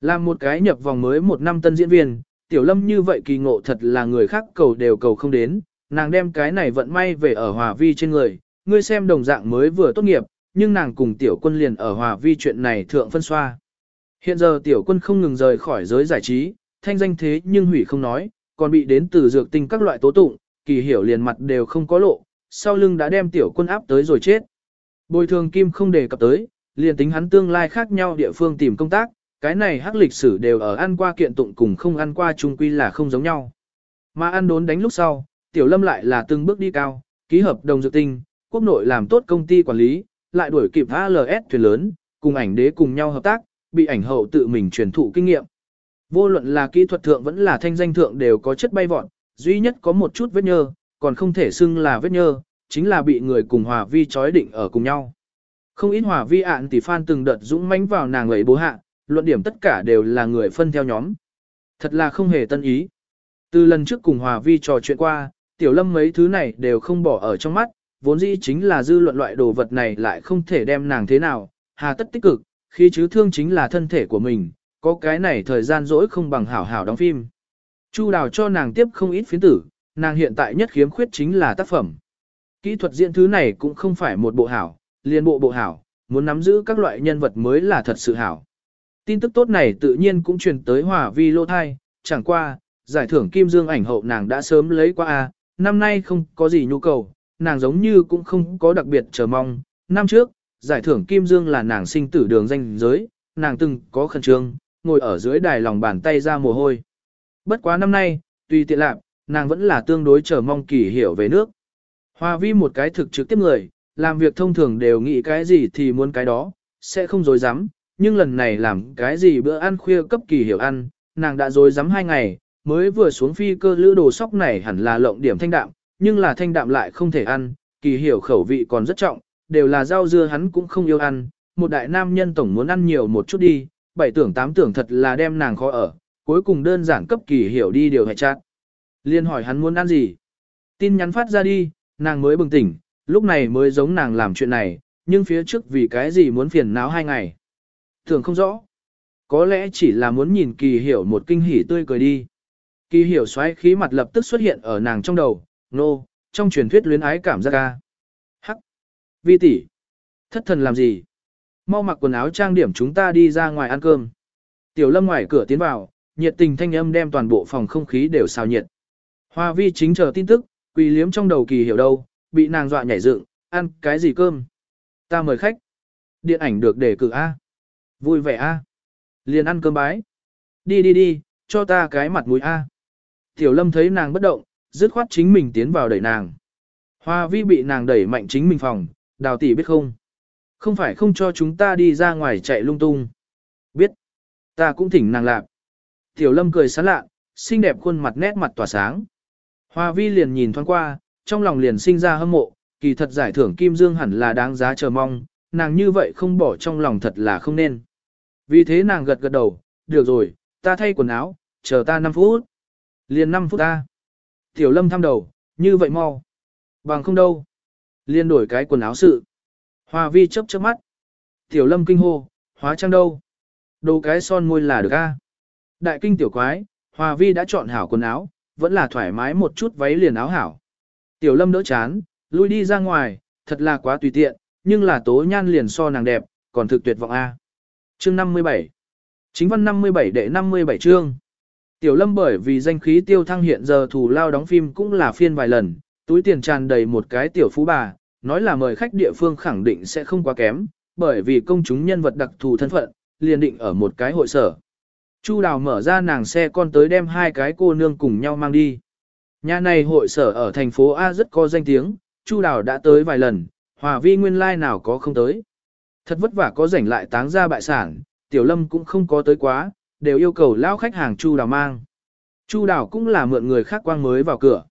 Làm một cái nhập vòng mới một năm tân diễn viên, Tiểu Lâm như vậy kỳ ngộ thật là người khác cầu đều cầu không đến, nàng đem cái này vận may về ở Hòa Vi trên người, ngươi xem đồng dạng mới vừa tốt nghiệp, nhưng nàng cùng Tiểu Quân liền ở Hòa Vi chuyện này thượng phân xoa. Hiện giờ Tiểu Quân không ngừng rời khỏi giới giải trí, thanh danh thế nhưng hủy không nói, còn bị đến từ dược tinh các loại tố tụng, kỳ hiểu liền mặt đều không có lộ, sau lưng đã đem Tiểu Quân áp tới rồi chết. Bồi thường kim không đề cập tới, liền tính hắn tương lai khác nhau địa phương tìm công tác, cái này hắc lịch sử đều ở ăn qua kiện tụng cùng không ăn qua chung quy là không giống nhau. Mà ăn đốn đánh lúc sau, tiểu lâm lại là từng bước đi cao, ký hợp đồng dược tinh, quốc nội làm tốt công ty quản lý, lại đuổi kịp ALS thuyền lớn, cùng ảnh đế cùng nhau hợp tác, bị ảnh hậu tự mình truyền thụ kinh nghiệm. Vô luận là kỹ thuật thượng vẫn là thanh danh thượng đều có chất bay vọt, duy nhất có một chút vết nhơ, còn không thể xưng là vết nhơ, chính là bị người cùng hòa vi chói định ở cùng nhau. Không ít hòa vi ạn tỷ fan từng đợt dũng mãnh vào nàng ấy bố hạ, luận điểm tất cả đều là người phân theo nhóm. Thật là không hề tân ý. Từ lần trước cùng hòa vi trò chuyện qua, tiểu lâm mấy thứ này đều không bỏ ở trong mắt, vốn dĩ chính là dư luận loại đồ vật này lại không thể đem nàng thế nào, hà tất tích cực, khi chứ thương chính là thân thể của mình, có cái này thời gian dỗi không bằng hảo hảo đóng phim. Chu đào cho nàng tiếp không ít phiến tử, nàng hiện tại nhất khiếm khuyết chính là tác phẩm. Kỹ thuật diễn thứ này cũng không phải một bộ hảo, liên bộ bộ hảo, muốn nắm giữ các loại nhân vật mới là thật sự hảo. Tin tức tốt này tự nhiên cũng truyền tới hòa vi lô thai, chẳng qua, giải thưởng Kim Dương ảnh hậu nàng đã sớm lấy qua a năm nay không có gì nhu cầu, nàng giống như cũng không có đặc biệt chờ mong. Năm trước, giải thưởng Kim Dương là nàng sinh tử đường danh giới, nàng từng có khẩn trương, ngồi ở dưới đài lòng bàn tay ra mồ hôi. Bất quá năm nay, tuy tiện lạc, nàng vẫn là tương đối chờ mong kỳ hiểu về nước. Hoa vi một cái thực trực tiếp người, làm việc thông thường đều nghĩ cái gì thì muốn cái đó, sẽ không dối dám, nhưng lần này làm cái gì bữa ăn khuya cấp kỳ hiểu ăn, nàng đã dối dám hai ngày, mới vừa xuống phi cơ lữ đồ sóc này hẳn là lộng điểm thanh đạm, nhưng là thanh đạm lại không thể ăn, kỳ hiểu khẩu vị còn rất trọng, đều là rau dưa hắn cũng không yêu ăn, một đại nam nhân tổng muốn ăn nhiều một chút đi, bảy tưởng tám tưởng thật là đem nàng khó ở, cuối cùng đơn giản cấp kỳ hiểu đi điều hệ chát. Liên hỏi hắn muốn ăn gì. Tin nhắn phát ra đi, nàng mới bừng tỉnh, lúc này mới giống nàng làm chuyện này, nhưng phía trước vì cái gì muốn phiền não hai ngày. Thường không rõ. Có lẽ chỉ là muốn nhìn kỳ hiểu một kinh hỉ tươi cười đi. Kỳ hiểu xoáy khí mặt lập tức xuất hiện ở nàng trong đầu, nô, no, trong truyền thuyết luyến ái cảm giác ca. Hắc. Vi tỷ, Thất thần làm gì? Mau mặc quần áo trang điểm chúng ta đi ra ngoài ăn cơm. Tiểu lâm ngoài cửa tiến vào, nhiệt tình thanh âm đem toàn bộ phòng không khí đều xào nhiệt. Hoa vi chính chờ tin tức, quỳ liếm trong đầu kỳ hiểu đâu, bị nàng dọa nhảy dựng, ăn cái gì cơm? Ta mời khách. Điện ảnh được để cử A. Vui vẻ A. Liền ăn cơm bái. Đi đi đi, cho ta cái mặt mũi A. Tiểu lâm thấy nàng bất động, dứt khoát chính mình tiến vào đẩy nàng. Hoa vi bị nàng đẩy mạnh chính mình phòng, đào tỷ biết không? Không phải không cho chúng ta đi ra ngoài chạy lung tung. Biết. Ta cũng thỉnh nàng lạc. Tiểu lâm cười sán lạ, xinh đẹp khuôn mặt nét mặt tỏa sáng. Hoa vi liền nhìn thoáng qua, trong lòng liền sinh ra hâm mộ, kỳ thật giải thưởng Kim Dương hẳn là đáng giá chờ mong, nàng như vậy không bỏ trong lòng thật là không nên. Vì thế nàng gật gật đầu, được rồi, ta thay quần áo, chờ ta 5 phút. Liền 5 phút ta. Tiểu lâm thăm đầu, như vậy mau. Bằng không đâu. Liên đổi cái quần áo sự. Hoa vi chớp chớp mắt. Tiểu lâm kinh hô, hóa trang đâu. Đồ cái son môi là được a. Đại kinh tiểu quái, Hoa vi đã chọn hảo quần áo, vẫn là thoải mái một chút váy liền áo hảo. Tiểu lâm đỡ chán, lui đi ra ngoài, thật là quá tùy tiện, nhưng là tố nhan liền so nàng đẹp, còn thực tuyệt vọng A. Chương 57 Chính văn 57 đệ 57 chương Tiểu lâm bởi vì danh khí tiêu thăng hiện giờ thủ lao đóng phim cũng là phiên vài lần, túi tiền tràn đầy một cái tiểu phú bà, nói là mời khách địa phương khẳng định sẽ không quá kém, bởi vì công chúng nhân vật đặc thù thân phận, liền định ở một cái hội sở. Chu Đào mở ra nàng xe con tới đem hai cái cô nương cùng nhau mang đi. Nhà này hội sở ở thành phố A rất có danh tiếng, Chu Đào đã tới vài lần, hòa vi nguyên lai like nào có không tới. Thật vất vả có rảnh lại táng ra bại sản, Tiểu Lâm cũng không có tới quá, đều yêu cầu lao khách hàng Chu Đào mang. Chu Đào cũng là mượn người khác quang mới vào cửa.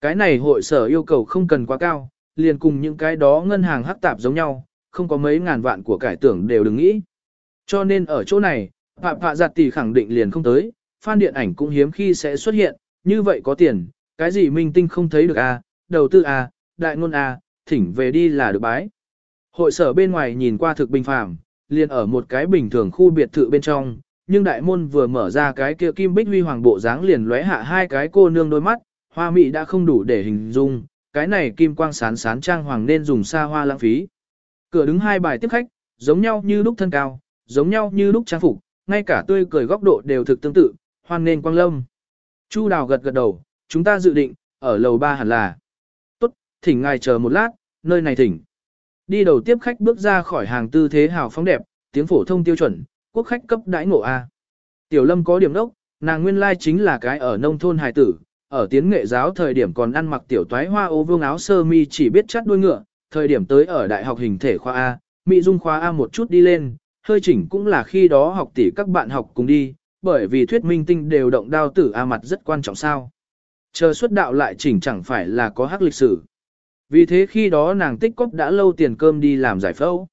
Cái này hội sở yêu cầu không cần quá cao, liền cùng những cái đó ngân hàng hắc tạp giống nhau, không có mấy ngàn vạn của cải tưởng đều đừng nghĩ. Cho nên ở chỗ này, Phạm Phạ Giặt Tỷ khẳng định liền không tới, fan điện ảnh cũng hiếm khi sẽ xuất hiện, như vậy có tiền, cái gì minh tinh không thấy được à, đầu tư à, đại ngôn à, thỉnh về đi là được bái. Hội sở bên ngoài nhìn qua thực bình phàm, liền ở một cái bình thường khu biệt thự bên trong, nhưng đại môn vừa mở ra cái kia kim bích huy hoàng bộ dáng liền lóe hạ hai cái cô nương đôi mắt, hoa mỹ đã không đủ để hình dung, cái này kim quang sán sán trang hoàng nên dùng xa hoa lãng phí. Cửa đứng hai bài tiếp khách, giống nhau như lúc thân cao, giống nhau như lúc trang phục, ngay cả tươi cười góc độ đều thực tương tự, hoan nên quang lâm. Chu đào gật gật đầu, chúng ta dự định, ở lầu ba hẳn là. Tốt, thỉnh ngài chờ một lát, nơi này thỉnh. Đi đầu tiếp khách bước ra khỏi hàng tư thế hào phóng đẹp, tiếng phổ thông tiêu chuẩn, quốc khách cấp đãi ngộ A. Tiểu lâm có điểm đốc, nàng nguyên lai chính là cái ở nông thôn hài tử, ở tiến nghệ giáo thời điểm còn ăn mặc tiểu toái hoa ô vương áo sơ mi chỉ biết chắt đuôi ngựa, thời điểm tới ở đại học hình thể khoa A, Mỹ dung khoa A một chút đi lên, hơi chỉnh cũng là khi đó học tỷ các bạn học cùng đi, bởi vì thuyết minh tinh đều động đao tử A mặt rất quan trọng sao. Chờ xuất đạo lại chỉnh chẳng phải là có hắc lịch sử. Vì thế khi đó nàng tích cóp đã lâu tiền cơm đi làm giải phẫu.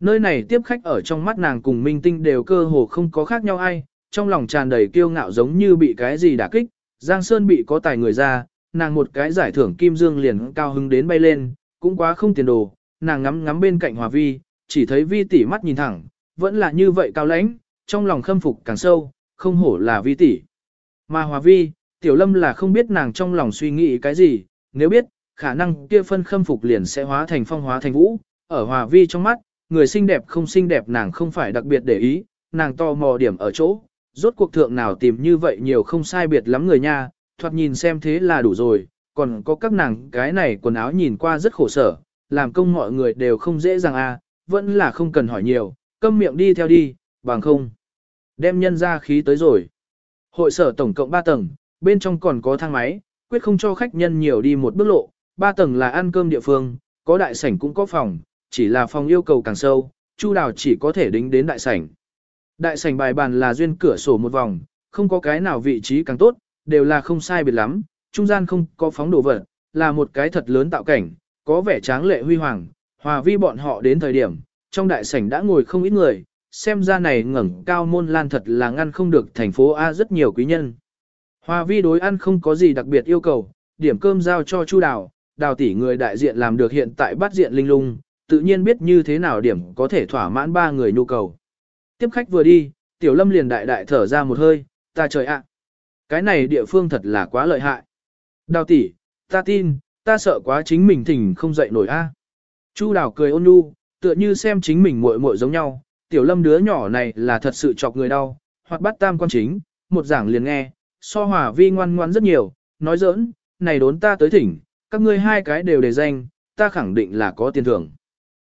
Nơi này tiếp khách ở trong mắt nàng cùng minh tinh đều cơ hồ không có khác nhau ai, trong lòng tràn đầy kiêu ngạo giống như bị cái gì đả kích, Giang Sơn bị có tài người ra, nàng một cái giải thưởng kim dương liền cao hứng đến bay lên, cũng quá không tiền đồ, nàng ngắm ngắm bên cạnh Hòa Vi, chỉ thấy Vi tỷ mắt nhìn thẳng, vẫn là như vậy cao lãnh, trong lòng khâm phục càng sâu, không hổ là Vi tỷ. Mà Hòa Vi, Tiểu Lâm là không biết nàng trong lòng suy nghĩ cái gì, nếu biết, khả năng kia phân khâm phục liền sẽ hóa thành phong hóa thành vũ, ở Hòa Vi trong mắt, người xinh đẹp không xinh đẹp nàng không phải đặc biệt để ý, nàng to mò điểm ở chỗ, rốt cuộc thượng nào tìm như vậy nhiều không sai biệt lắm người nha, thoạt nhìn xem thế là đủ rồi, còn có các nàng cái này quần áo nhìn qua rất khổ sở, làm công mọi người đều không dễ dàng à, vẫn là không cần hỏi nhiều, câm miệng đi theo đi, bằng không. Đem nhân ra khí tới rồi. Hội sở tổng cộng 3 tầng, bên trong còn có thang máy, quyết không cho khách nhân nhiều đi một bước lộ, 3 tầng là ăn cơm địa phương, có đại sảnh cũng có phòng, chỉ là phòng yêu cầu càng sâu, Chu Đào chỉ có thể đính đến đại sảnh. Đại sảnh bài bàn là duyên cửa sổ một vòng, không có cái nào vị trí càng tốt, đều là không sai biệt lắm, trung gian không có phóng đồ vật, là một cái thật lớn tạo cảnh, có vẻ tráng lệ huy hoàng, hòa vi bọn họ đến thời điểm, trong đại sảnh đã ngồi không ít người, xem ra này ngẩng cao môn lan thật là ngăn không được thành phố A rất nhiều quý nhân. Hòa vi đối ăn không có gì đặc biệt yêu cầu, điểm cơm giao cho Chu Đào, đào tỷ người đại diện làm được hiện tại bắt diện linh lung, tự nhiên biết như thế nào điểm có thể thỏa mãn ba người nhu cầu. Tiếp khách vừa đi, Tiểu Lâm liền đại đại thở ra một hơi, ta trời ạ. Cái này địa phương thật là quá lợi hại. Đào tỷ, ta tin, ta sợ quá chính mình thỉnh không dậy nổi a. Chu Đào cười ôn nhu, tựa như xem chính mình muội muội giống nhau, Tiểu Lâm đứa nhỏ này là thật sự chọc người đau, hoặc bắt tam quan chính, một giảng liền nghe, so hòa vi ngoan ngoan rất nhiều, nói giỡn, này đốn ta tới thỉnh, các ngươi hai cái đều để danh, ta khẳng định là có tiền thưởng.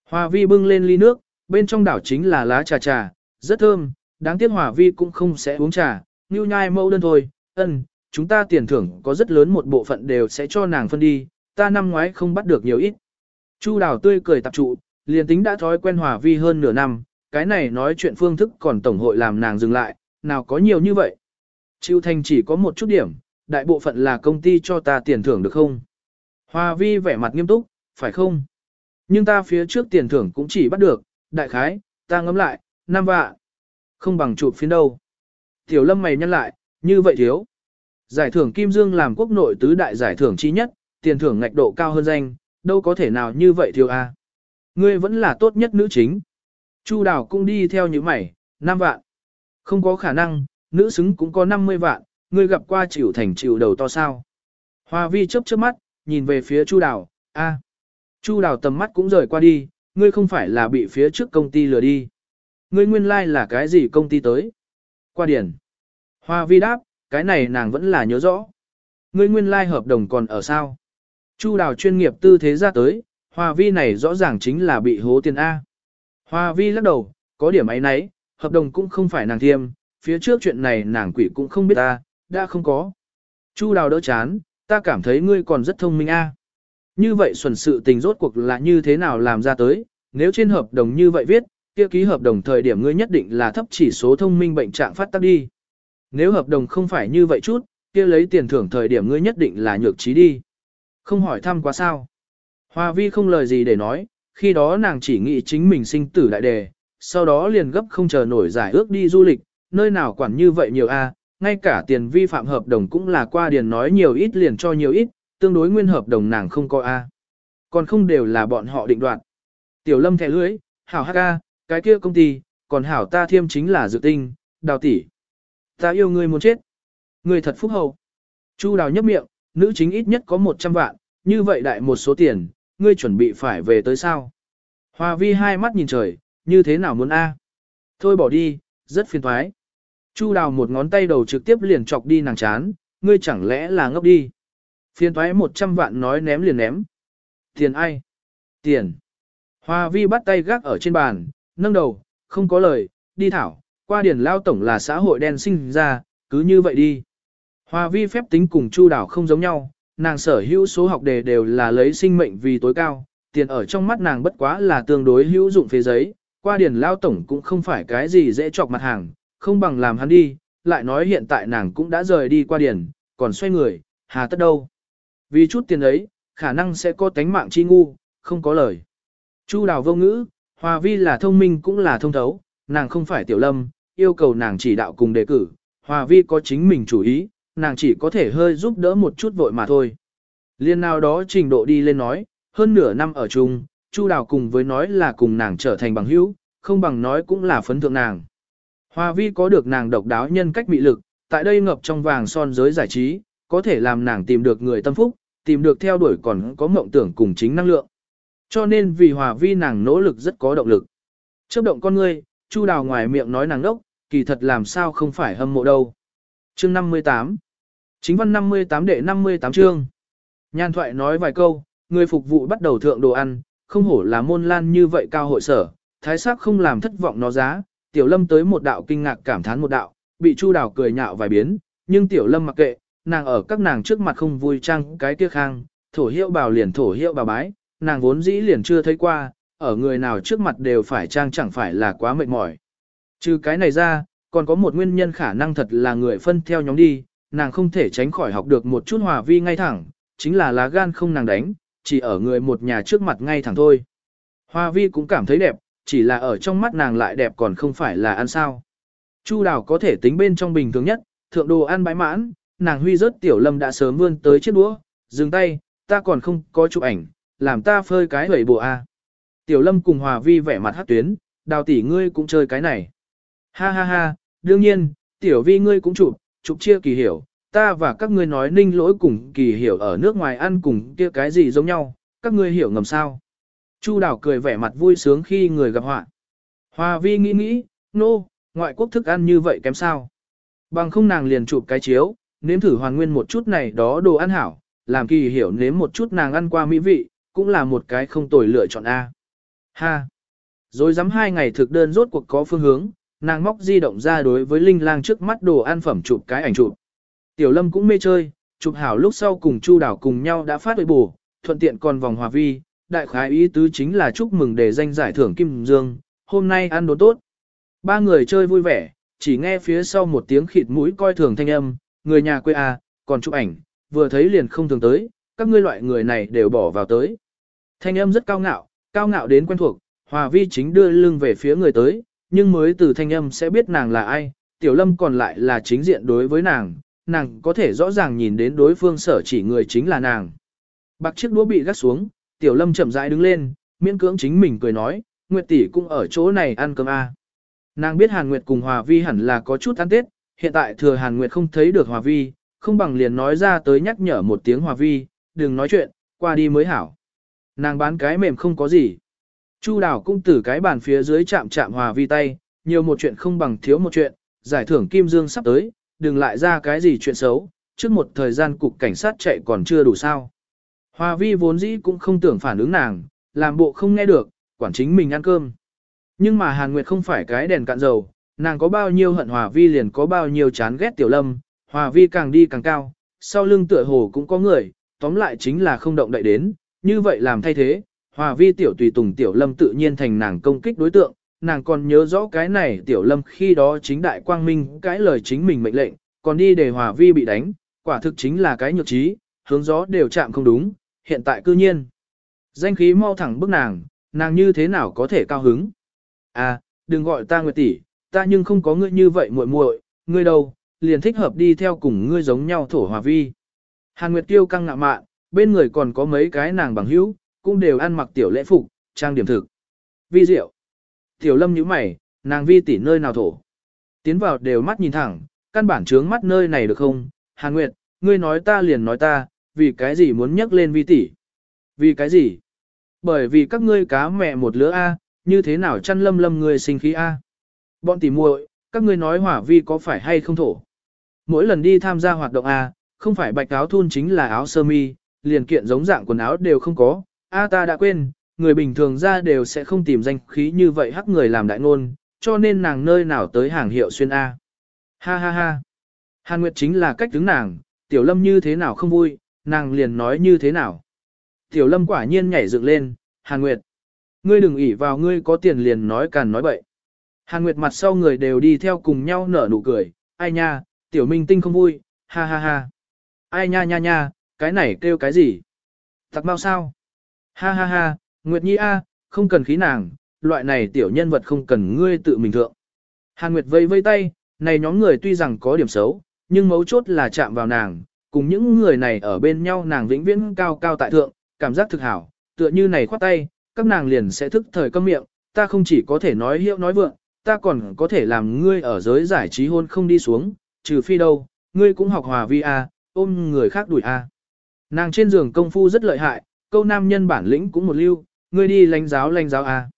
Hòa vi bưng lên ly nước, bên trong đảo chính là lá trà trà, rất thơm, đáng tiếc hòa vi cũng không sẽ uống trà, như nhai mẫu đơn thôi, ân, chúng ta tiền thưởng có rất lớn một bộ phận đều sẽ cho nàng phân đi, ta năm ngoái không bắt được nhiều ít. Chu đào tươi cười tập trụ, liền tính đã thói quen hòa vi hơn nửa năm, cái này nói chuyện phương thức còn tổng hội làm nàng dừng lại, nào có nhiều như vậy. Chịu thành chỉ có một chút điểm, đại bộ phận là công ty cho ta tiền thưởng được không? Hòa vi vẻ mặt nghiêm túc, phải không? Nhưng ta phía trước tiền thưởng cũng chỉ bắt được, đại khái, ta ngẫm lại, năm vạn Không bằng chụp phiến đâu. Tiểu lâm mày nhăn lại, như vậy thiếu. Giải thưởng Kim Dương làm quốc nội tứ đại giải thưởng chi nhất, tiền thưởng ngạch độ cao hơn danh, đâu có thể nào như vậy thiếu a. Ngươi vẫn là tốt nhất nữ chính. Chu Đào cũng đi theo như mày, 5 vạn. Không có khả năng, nữ xứng cũng có 50 vạn, ngươi gặp qua chịu thành chịu đầu to sao. Hoa vi chớp chớp mắt, nhìn về phía Chu Đào, a. Chu Đào tầm mắt cũng rời qua đi, ngươi không phải là bị phía trước công ty lừa đi. Ngươi nguyên lai like là cái gì công ty tới? Qua điển. Hoa vi đáp, cái này nàng vẫn là nhớ rõ. Ngươi nguyên lai like hợp đồng còn ở sao? Chu Đào chuyên nghiệp tư thế ra tới, Hoa vi này rõ ràng chính là bị hố tiền A. Hoa vi lắc đầu, có điểm ấy nấy, hợp đồng cũng không phải nàng thiêm, phía trước chuyện này nàng quỷ cũng không biết ta, đã không có. Chu đào đỡ chán, ta cảm thấy ngươi còn rất thông minh a. Như vậy xuẩn sự tình rốt cuộc là như thế nào làm ra tới, nếu trên hợp đồng như vậy viết, kia ký hợp đồng thời điểm ngươi nhất định là thấp chỉ số thông minh bệnh trạng phát tác đi. Nếu hợp đồng không phải như vậy chút, kia lấy tiền thưởng thời điểm ngươi nhất định là nhược trí đi. Không hỏi thăm quá sao. Hoa vi không lời gì để nói, khi đó nàng chỉ nghĩ chính mình sinh tử đại đề, sau đó liền gấp không chờ nổi giải ước đi du lịch, nơi nào quản như vậy nhiều a, ngay cả tiền vi phạm hợp đồng cũng là qua điền nói nhiều ít liền cho nhiều ít, tương đối nguyên hợp đồng nàng không có a. Còn không đều là bọn họ định đoạt. Tiểu lâm thẻ lưới, hảo hắc a, cái kia công ty, còn hảo ta thiêm chính là dự tinh, đào tỷ. Ta yêu ngươi muốn chết. Ngươi thật phúc hậu. Chu đào nhấp miệng, nữ chính ít nhất có 100 vạn, như vậy đại một số tiền, ngươi chuẩn bị phải về tới sao? Hoa vi hai mắt nhìn trời, như thế nào muốn a? Thôi bỏ đi, rất phiền thoái. Chu đào một ngón tay đầu trực tiếp liền chọc đi nàng chán, ngươi chẳng lẽ là ngốc đi. Phiền thoái 100 vạn nói ném liền ném. Tiền ai? Tiền. Hoa vi bắt tay gác ở trên bàn, nâng đầu, không có lời, đi thảo, qua điển lao tổng là xã hội đen sinh ra, cứ như vậy đi. Hoa vi phép tính cùng chu Đảo không giống nhau, nàng sở hữu số học đề đều là lấy sinh mệnh vì tối cao, tiền ở trong mắt nàng bất quá là tương đối hữu dụng phế giấy, qua điển lao tổng cũng không phải cái gì dễ chọc mặt hàng, không bằng làm hắn đi, lại nói hiện tại nàng cũng đã rời đi qua điển, còn xoay người, hà tất đâu. Vì chút tiền ấy, khả năng sẽ có tánh mạng chi ngu, không có lời. Chu đào vô ngữ, hòa vi là thông minh cũng là thông thấu, nàng không phải tiểu lâm, yêu cầu nàng chỉ đạo cùng đề cử, hòa vi có chính mình chủ ý, nàng chỉ có thể hơi giúp đỡ một chút vội mà thôi. Liên nào đó trình độ đi lên nói, hơn nửa năm ở chung, Chu Đào cùng với nói là cùng nàng trở thành bằng hữu, không bằng nói cũng là phấn thượng nàng. Hoa vi có được nàng độc đáo nhân cách mị lực, tại đây ngập trong vàng son giới giải trí, có thể làm nàng tìm được người tâm phúc, tìm được theo đuổi còn có mộng tưởng cùng chính năng lượng. Cho nên vì hòa vi nàng nỗ lực rất có động lực. Chấp động con ngươi, Chu Đào ngoài miệng nói nàng đốc, kỳ thật làm sao không phải hâm mộ đâu. Chương 58 Chính văn 58 đệ 58 chương Nhan thoại nói vài câu, người phục vụ bắt đầu thượng đồ ăn, không hổ là môn lan như vậy cao hội sở, thái sắc không làm thất vọng nó giá, tiểu lâm tới một đạo kinh ngạc cảm thán một đạo, bị chu đào cười nhạo vài biến, nhưng tiểu lâm mặc kệ, nàng ở các nàng trước mặt không vui trăng cái kia khang, thổ hiệu bào liền thổ hiệu bào bái, nàng vốn dĩ liền chưa thấy qua, ở người nào trước mặt đều phải trang chẳng phải là quá mệt mỏi. Trừ cái này ra, còn có một nguyên nhân khả năng thật là người phân theo nhóm đi, nàng không thể tránh khỏi học được một chút hòa vi ngay thẳng, chính là lá gan không nàng đánh, chỉ ở người một nhà trước mặt ngay thẳng thôi. hòa vi cũng cảm thấy đẹp, chỉ là ở trong mắt nàng lại đẹp còn không phải là ăn sao. Chu đào có thể tính bên trong bình thường nhất, thượng đồ ăn bãi mãn, nàng huy rớt tiểu lâm đã sớm vươn tới chiếc đũa, dừng tay, ta còn không có chụp ảnh, làm ta phơi cái hẩy bộ a. Tiểu lâm cùng hòa vi vẻ mặt hát tuyến, đào tỷ ngươi cũng chơi cái này. Ha ha ha, đương nhiên, tiểu vi ngươi cũng chụp, chụp chia kỳ hiểu, ta và các ngươi nói ninh lỗi cùng kỳ hiểu ở nước ngoài ăn cùng kia cái gì giống nhau, các ngươi hiểu ngầm sao. Chu đào cười vẻ mặt vui sướng khi người gặp họa. Hòa vi nghĩ nghĩ, nô, no, ngoại quốc thức ăn như vậy kém sao. Bằng không nàng liền chụp cái chiếu, nếm thử hoàn nguyên một chút này đó đồ ăn hảo, làm kỳ hiểu nếm một chút nàng ăn qua mỹ vị, cũng là một cái không tồi lựa chọn A. Ha! Rồi dám hai ngày thực đơn rốt cuộc có phương hướng, nàng móc di động ra đối với Linh Lang trước mắt đồ ăn phẩm chụp cái ảnh chụp. Tiểu Lâm cũng mê chơi, chụp hảo lúc sau cùng Chu Đảo cùng nhau đã phát huệ bù, thuận tiện còn vòng hòa vi, đại khái ý tứ chính là chúc mừng để danh giải thưởng Kim Dương, hôm nay ăn đồ tốt. Ba người chơi vui vẻ, chỉ nghe phía sau một tiếng khịt mũi coi thường thanh âm, người nhà quê à, còn chụp ảnh, vừa thấy liền không thường tới, các ngươi loại người này đều bỏ vào tới. Thanh âm rất cao ngạo, cao ngạo đến quen thuộc, hòa vi chính đưa lưng về phía người tới, nhưng mới từ thanh âm sẽ biết nàng là ai, tiểu lâm còn lại là chính diện đối với nàng, nàng có thể rõ ràng nhìn đến đối phương sở chỉ người chính là nàng. Bạc chiếc đũa bị gắt xuống, tiểu lâm chậm rãi đứng lên, miễn cưỡng chính mình cười nói, Nguyệt tỷ cũng ở chỗ này ăn cơm a. À. Nàng biết Hàn Nguyệt cùng Hòa Vi hẳn là có chút ăn tết, hiện tại thừa Hàn Nguyệt không thấy được Hòa Vi, không bằng liền nói ra tới nhắc nhở một tiếng Hòa Vi, đừng nói chuyện, qua đi mới hảo. Nàng bán cái mềm không có gì. Chu đào cũng từ cái bàn phía dưới chạm chạm Hòa Vi tay, nhiều một chuyện không bằng thiếu một chuyện, giải thưởng Kim Dương sắp tới, đừng lại ra cái gì chuyện xấu, trước một thời gian cục cảnh sát chạy còn chưa đủ sao. Hòa Vi vốn dĩ cũng không tưởng phản ứng nàng, làm bộ không nghe được, quản chính mình ăn cơm. Nhưng mà Hàn Nguyệt không phải cái đèn cạn dầu, nàng có bao nhiêu hận Hòa Vi liền có bao nhiêu chán ghét Tiểu Lâm, Hòa Vi càng đi càng cao, sau lưng tựa hồ cũng có người, tóm lại chính là không động đậy đến, như vậy làm thay thế, Hòa Vi Tiểu Tùy Tùng Tiểu Lâm tự nhiên thành nàng công kích đối tượng, nàng còn nhớ rõ cái này Tiểu Lâm khi đó chính đại quang minh cái lời chính mình mệnh lệnh, còn đi để Hòa Vi bị đánh, quả thực chính là cái nhược trí, hướng gió đều chạm không đúng, hiện tại cư nhiên. Danh khí mau thẳng bức nàng, nàng như thế nào có thể cao hứng. À, đừng gọi ta Nguyệt tỷ, ta nhưng không có ngươi như vậy muội muội, ngươi đâu, liền thích hợp đi theo cùng ngươi giống nhau thổ hòa vi. Hàn Nguyệt Tiêu căng ngạ mạn, bên người còn có mấy cái nàng bằng hữu, cũng đều ăn mặc tiểu lễ phục, trang điểm thực. Vi diệu. Tiểu lâm nhíu mày, nàng vi tỷ nơi nào thổ. Tiến vào đều mắt nhìn thẳng, căn bản trướng mắt nơi này được không? Hàn Nguyệt, ngươi nói ta liền nói ta, vì cái gì muốn nhắc lên vi tỷ? Vì cái gì? Bởi vì các ngươi cá mẹ một lứa A, như thế nào chăn lâm lâm người sinh khí A. Bọn tỉ muội, các ngươi nói hỏa vi có phải hay không thổ. Mỗi lần đi tham gia hoạt động A, không phải bạch áo thun chính là áo sơ mi, liền kiện giống dạng quần áo đều không có. A ta đã quên, người bình thường ra đều sẽ không tìm danh khí như vậy hắc người làm đại ngôn, cho nên nàng nơi nào tới hàng hiệu xuyên A. Ha ha ha. Hàn Nguyệt chính là cách đứng nàng, tiểu lâm như thế nào không vui, nàng liền nói như thế nào. Tiểu lâm quả nhiên nhảy dựng lên, Hàn Nguyệt. Ngươi đừng ỉ vào ngươi có tiền liền nói càn nói bậy. Hàn Nguyệt mặt sau người đều đi theo cùng nhau nở nụ cười, ai nha, tiểu minh tinh không vui, ha ha ha. Ai nha nha nha, cái này kêu cái gì? Tặc bao sao? Ha ha ha, Nguyệt Nhi a, không cần khí nàng, loại này tiểu nhân vật không cần ngươi tự mình thượng. Hàn Nguyệt vây vây tay, này nhóm người tuy rằng có điểm xấu, nhưng mấu chốt là chạm vào nàng, cùng những người này ở bên nhau nàng vĩnh viễn cao cao tại thượng, cảm giác thực hảo, tựa như này khoát tay, các nàng liền sẽ thức thời câm miệng, ta không chỉ có thể nói hiệu nói vượng, ta còn có thể làm ngươi ở giới giải trí hôn không đi xuống, trừ phi đâu, ngươi cũng học hòa vi a, ôm người khác đuổi a. Nàng trên giường công phu rất lợi hại, câu nam nhân bản lĩnh cũng một lưu, ngươi đi lãnh giáo lãnh giáo a.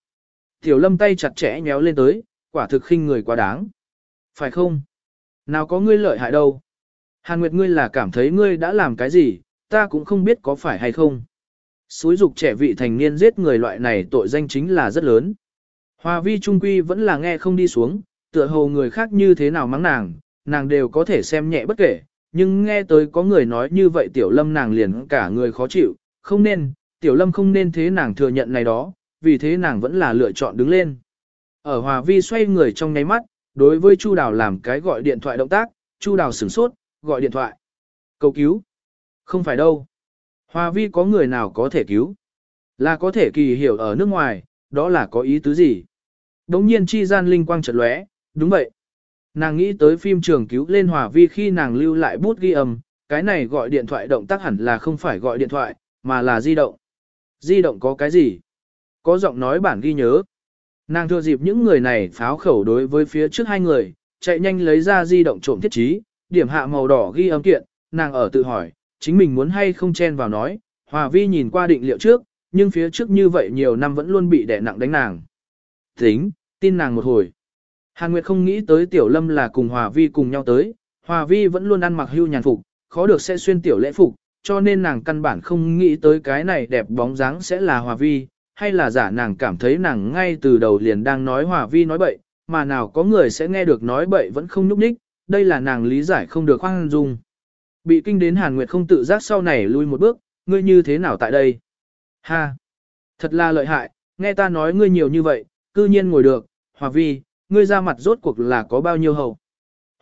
Tiểu lâm tay chặt chẽ nhéo lên tới, quả thực khinh người quá đáng. Phải không? Nào có ngươi lợi hại đâu. Hàn Nguyệt ngươi là cảm thấy ngươi đã làm cái gì, ta cũng không biết có phải hay không. Xúi dục trẻ vị thành niên giết người loại này tội danh chính là rất lớn. Hòa vi trung quy vẫn là nghe không đi xuống, tựa hồ người khác như thế nào mắng nàng, nàng đều có thể xem nhẹ bất kể, nhưng nghe tới có người nói như vậy tiểu lâm nàng liền cả người khó chịu, không nên, tiểu lâm không nên thế nàng thừa nhận này đó, vì thế nàng vẫn là lựa chọn đứng lên. Ở hòa vi xoay người trong nháy mắt, đối với Chu Đào làm cái gọi điện thoại động tác, Chu Đào sửng sốt, gọi điện thoại. Cầu cứu. Không phải đâu. Hòa vi có người nào có thể cứu? Là có thể kỳ hiểu ở nước ngoài, đó là có ý tứ gì? Đống nhiên chi gian linh quang chợt lóe, đúng vậy. Nàng nghĩ tới phim trường cứu lên Hòa vi khi nàng lưu lại bút ghi âm, cái này gọi điện thoại động tác hẳn là không phải gọi điện thoại, mà là di động. Di động có cái gì? Có giọng nói bản ghi nhớ. Nàng thừa dịp những người này pháo khẩu đối với phía trước hai người, chạy nhanh lấy ra di động trộm thiết trí, điểm hạ màu đỏ ghi âm kiện, nàng ở tự hỏi, chính mình muốn hay không chen vào nói, Hòa Vi nhìn qua định liệu trước, nhưng phía trước như vậy nhiều năm vẫn luôn bị đè nặng đánh nàng. Tính, tin nàng một hồi. Hàn Nguyệt không nghĩ tới Tiểu Lâm là cùng Hòa Vi cùng nhau tới, Hòa Vi vẫn luôn ăn mặc hưu nhàn phục, khó được sẽ xuyên tiểu lễ phục, cho nên nàng căn bản không nghĩ tới cái này đẹp bóng dáng sẽ là Hòa Vi, hay là giả nàng cảm thấy nàng ngay từ đầu liền đang nói Hòa Vi nói bậy, mà nào có người sẽ nghe được nói bậy vẫn không nhúc nhích, đây là nàng lý giải không được khoan dung. Bị kinh đến Hàn Nguyệt không tự giác sau này lui một bước, ngươi như thế nào tại đây? Ha! Thật là lợi hại, nghe ta nói ngươi nhiều như vậy, cư nhiên ngồi được, Hòa Vi, ngươi ra mặt rốt cuộc là có bao nhiêu hậu.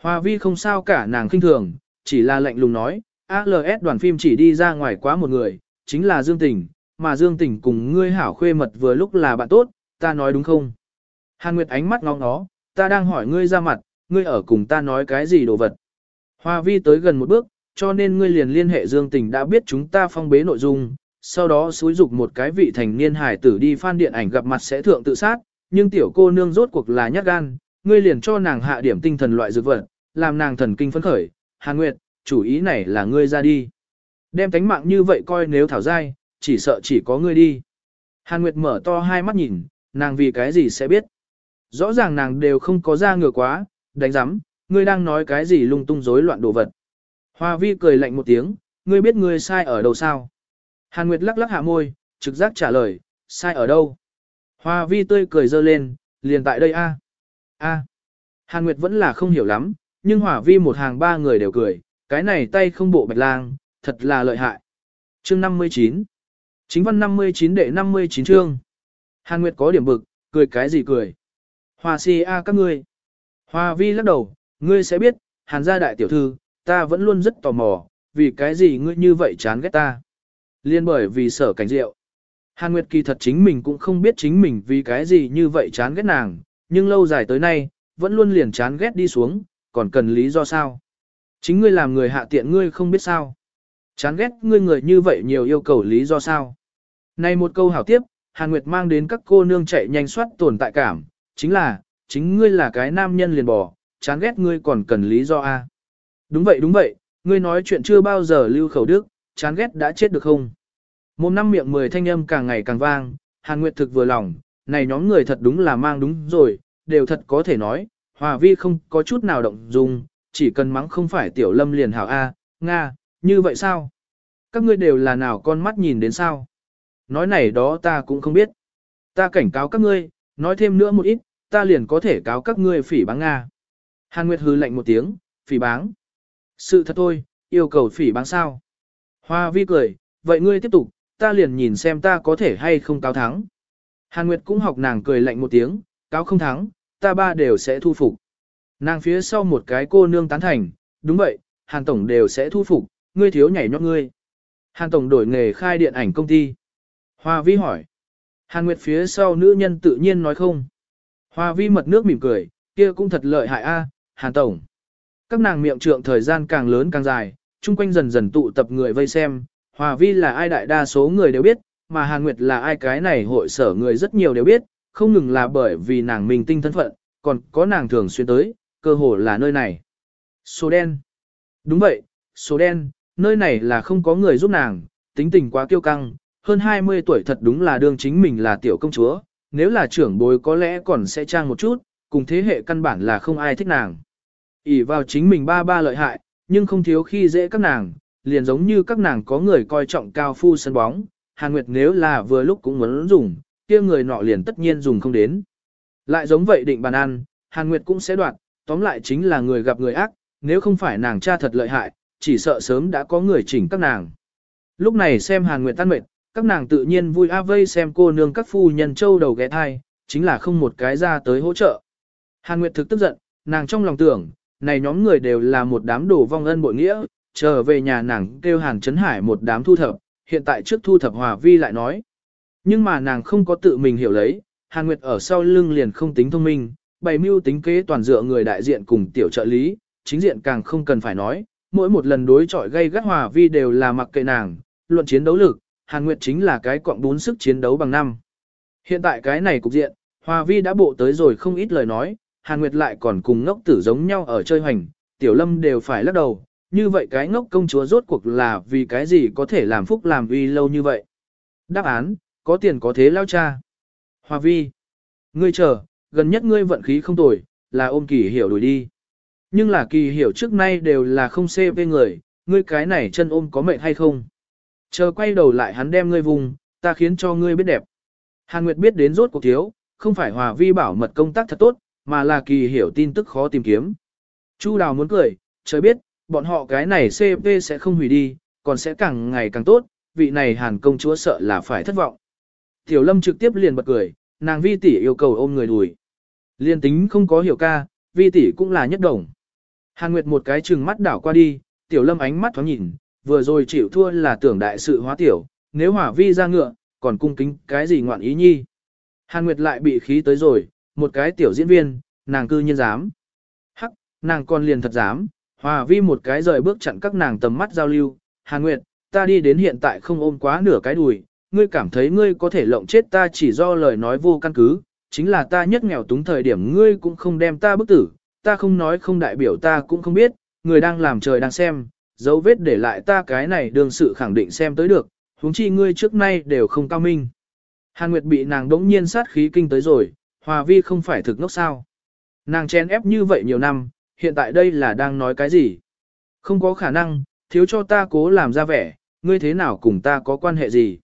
Hòa Vi không sao cả nàng khinh thường, chỉ là lạnh lùng nói, ALS đoàn phim chỉ đi ra ngoài quá một người, chính là Dương Tình, mà Dương Tình cùng ngươi hảo khuê mật vừa lúc là bạn tốt, ta nói đúng không? Hàn Nguyệt ánh mắt ngóng nó, ta đang hỏi ngươi ra mặt, ngươi ở cùng ta nói cái gì đồ vật. Hoa vi tới gần một bước, cho nên ngươi liền liên hệ Dương Tình đã biết chúng ta phong bế nội dung, sau đó xúi dục một cái vị thành niên hải tử đi phan điện ảnh gặp mặt sẽ thượng tự sát, nhưng tiểu cô nương rốt cuộc là nhát gan, ngươi liền cho nàng hạ điểm tinh thần loại dược vật, làm nàng thần kinh phấn khởi, Hàn Nguyệt, chủ ý này là ngươi ra đi. Đem tánh mạng như vậy coi nếu thảo dai, chỉ sợ chỉ có ngươi đi. Hàn Nguyệt mở to hai mắt nhìn, nàng vì cái gì sẽ biết. Rõ ràng nàng đều không có ra ngừa quá, đánh giám, ngươi đang nói cái gì lung tung rối loạn đồ vật. Hoa vi cười lạnh một tiếng, ngươi biết ngươi sai ở đâu sao? Hàn Nguyệt lắc lắc hạ môi, trực giác trả lời, sai ở đâu? Hoa vi tươi cười dơ lên, liền tại đây a. A. Hàn Nguyệt vẫn là không hiểu lắm, nhưng hỏa vi một hàng ba người đều cười, cái này tay không bộ bạch lang, thật là lợi hại. Chương 59 Chính văn 59 đệ 59 chương. Hàn Nguyệt có điểm bực, cười cái gì cười. Hòa si a các ngươi. Hòa vi lắc đầu, ngươi sẽ biết, hàn gia đại tiểu thư, ta vẫn luôn rất tò mò, vì cái gì ngươi như vậy chán ghét ta. Liên bởi vì sở cảnh rượu. Hàn Nguyệt kỳ thật chính mình cũng không biết chính mình vì cái gì như vậy chán ghét nàng, nhưng lâu dài tới nay, vẫn luôn liền chán ghét đi xuống, còn cần lý do sao? Chính ngươi làm người hạ tiện ngươi không biết sao? Chán ghét ngươi người như vậy nhiều yêu cầu lý do sao? Này một câu hảo tiếp, Hàn Nguyệt mang đến các cô nương chạy nhanh soát tồn tại cảm, chính là, chính ngươi là cái nam nhân liền bỏ, chán ghét ngươi còn cần lý do a? Đúng vậy đúng vậy, ngươi nói chuyện chưa bao giờ lưu khẩu đức, chán ghét đã chết được không? Một năm miệng mười thanh âm càng ngày càng vang, Hàn Nguyệt thực vừa lòng, này nhóm người thật đúng là mang đúng rồi, đều thật có thể nói, Hòa Vi không có chút nào động dung, chỉ cần mắng không phải tiểu lâm liền hảo A, Nga, như vậy sao? Các ngươi đều là nào con mắt nhìn đến sao? Nói này đó ta cũng không biết. Ta cảnh cáo các ngươi, nói thêm nữa một ít, ta liền có thể cáo các ngươi phỉ báng Nga. Hàn Nguyệt hư lạnh một tiếng, phỉ báng. Sự thật thôi, yêu cầu phỉ báng sao? Hoa vi cười, vậy ngươi tiếp tục, ta liền nhìn xem ta có thể hay không cáo thắng. Hàn Nguyệt cũng học nàng cười lạnh một tiếng, cáo không thắng, ta ba đều sẽ thu phục. Nàng phía sau một cái cô nương tán thành, đúng vậy, Hàn Tổng đều sẽ thu phục, ngươi thiếu nhảy nhót ngươi. Hàn Tổng đổi nghề khai điện ảnh công ty. Hoa vi hỏi. Hàn Nguyệt phía sau nữ nhân tự nhiên nói không. Hoa vi mật nước mỉm cười, kia cũng thật lợi hại a, Hàn Tổng. Các nàng miệng trượng thời gian càng lớn càng dài, chung quanh dần dần tụ tập người vây xem, Hòa Vi là ai đại đa số người đều biết, mà Hàn Nguyệt là ai cái này hội sở người rất nhiều đều biết, không ngừng là bởi vì nàng mình tinh thân phận, còn có nàng thường xuyên tới, cơ hồ là nơi này. Số đen. Đúng vậy, số đen, nơi này là không có người giúp nàng, tính tình quá kiêu căng, hơn 20 tuổi thật đúng là đương chính mình là tiểu công chúa, nếu là trưởng bối có lẽ còn sẽ trang một chút, cùng thế hệ căn bản là không ai thích nàng. ỉ vào chính mình ba ba lợi hại, nhưng không thiếu khi dễ các nàng, liền giống như các nàng có người coi trọng cao phu sân bóng, Hàn Nguyệt nếu là vừa lúc cũng muốn dùng, kia người nọ liền tất nhiên dùng không đến. Lại giống vậy định bàn ăn, Hàn Nguyệt cũng sẽ đoạt, tóm lại chính là người gặp người ác, nếu không phải nàng cha thật lợi hại, chỉ sợ sớm đã có người chỉnh các nàng. Lúc này xem Hàn Nguyệt tan mệt, các nàng tự nhiên vui a vây xem cô nương các phu nhân châu đầu ghé thai, chính là không một cái ra tới hỗ trợ. Hàn Nguyệt thực tức giận, nàng trong lòng tưởng, này nhóm người đều là một đám đồ vong ân bội nghĩa, trở về nhà nàng kêu Hàn Trấn Hải một đám thu thập, hiện tại trước thu thập Hòa Vi lại nói. Nhưng mà nàng không có tự mình hiểu lấy, Hàn Nguyệt ở sau lưng liền không tính thông minh, bày mưu tính kế toàn dựa người đại diện cùng tiểu trợ lý, chính diện càng không cần phải nói, mỗi một lần đối chọi gây gắt Hòa Vi đều là mặc kệ nàng, luận chiến đấu lực, Hàn Nguyệt chính là cái quọng bốn sức chiến đấu bằng năm. Hiện tại cái này cục diện, Hòa Vi đã bộ tới rồi không ít lời nói, Hàn Nguyệt lại còn cùng ngốc tử giống nhau ở chơi hoành, Tiểu Lâm đều phải lắc đầu, như vậy cái ngốc công chúa rốt cuộc là vì cái gì có thể làm phúc làm uy lâu như vậy. Đáp án, có tiền có thế lao cha. Hòa Vi, ngươi chờ, gần nhất ngươi vận khí không tồi, là ôm kỳ hiểu đuổi đi. Nhưng là kỳ hiểu trước nay đều là không xê với người, ngươi cái này chân ôm có mệnh hay không. Chờ quay đầu lại hắn đem ngươi vùng, ta khiến cho ngươi biết đẹp. Hàn Nguyệt biết đến rốt cuộc thiếu, không phải hòa vi bảo mật công tác thật tốt, mà là kỳ hiểu tin tức khó tìm kiếm. Chu Đào muốn cười, trời biết, bọn họ cái này CP sẽ không hủy đi, còn sẽ càng ngày càng tốt, vị này hàn công chúa sợ là phải thất vọng. Tiểu Lâm trực tiếp liền bật cười, nàng vi tỷ yêu cầu ôm người đùi. Liên tính không có hiểu ca, vi tỷ cũng là nhất đồng. Hàn Nguyệt một cái chừng mắt đảo qua đi, Tiểu Lâm ánh mắt thoáng nhìn, vừa rồi chịu thua là tưởng đại sự hóa tiểu, nếu hỏa vi ra ngựa, còn cung kính cái gì ngoạn ý nhi. Hàn Nguyệt lại bị khí tới rồi, một cái tiểu diễn viên, nàng cư nhiên dám. Hắc, nàng còn liền thật dám, hòa vi một cái rời bước chặn các nàng tầm mắt giao lưu. Hà Nguyệt, ta đi đến hiện tại không ôm quá nửa cái đùi, ngươi cảm thấy ngươi có thể lộng chết ta chỉ do lời nói vô căn cứ, chính là ta nhất nghèo túng thời điểm ngươi cũng không đem ta bức tử, ta không nói không đại biểu ta cũng không biết, người đang làm trời đang xem, dấu vết để lại ta cái này đương sự khẳng định xem tới được, huống chi ngươi trước nay đều không cao minh. Hàn Nguyệt bị nàng đống nhiên sát khí kinh tới rồi, Hòa Vi không phải thực ngốc sao. Nàng chen ép như vậy nhiều năm, hiện tại đây là đang nói cái gì? Không có khả năng, thiếu cho ta cố làm ra vẻ, ngươi thế nào cùng ta có quan hệ gì?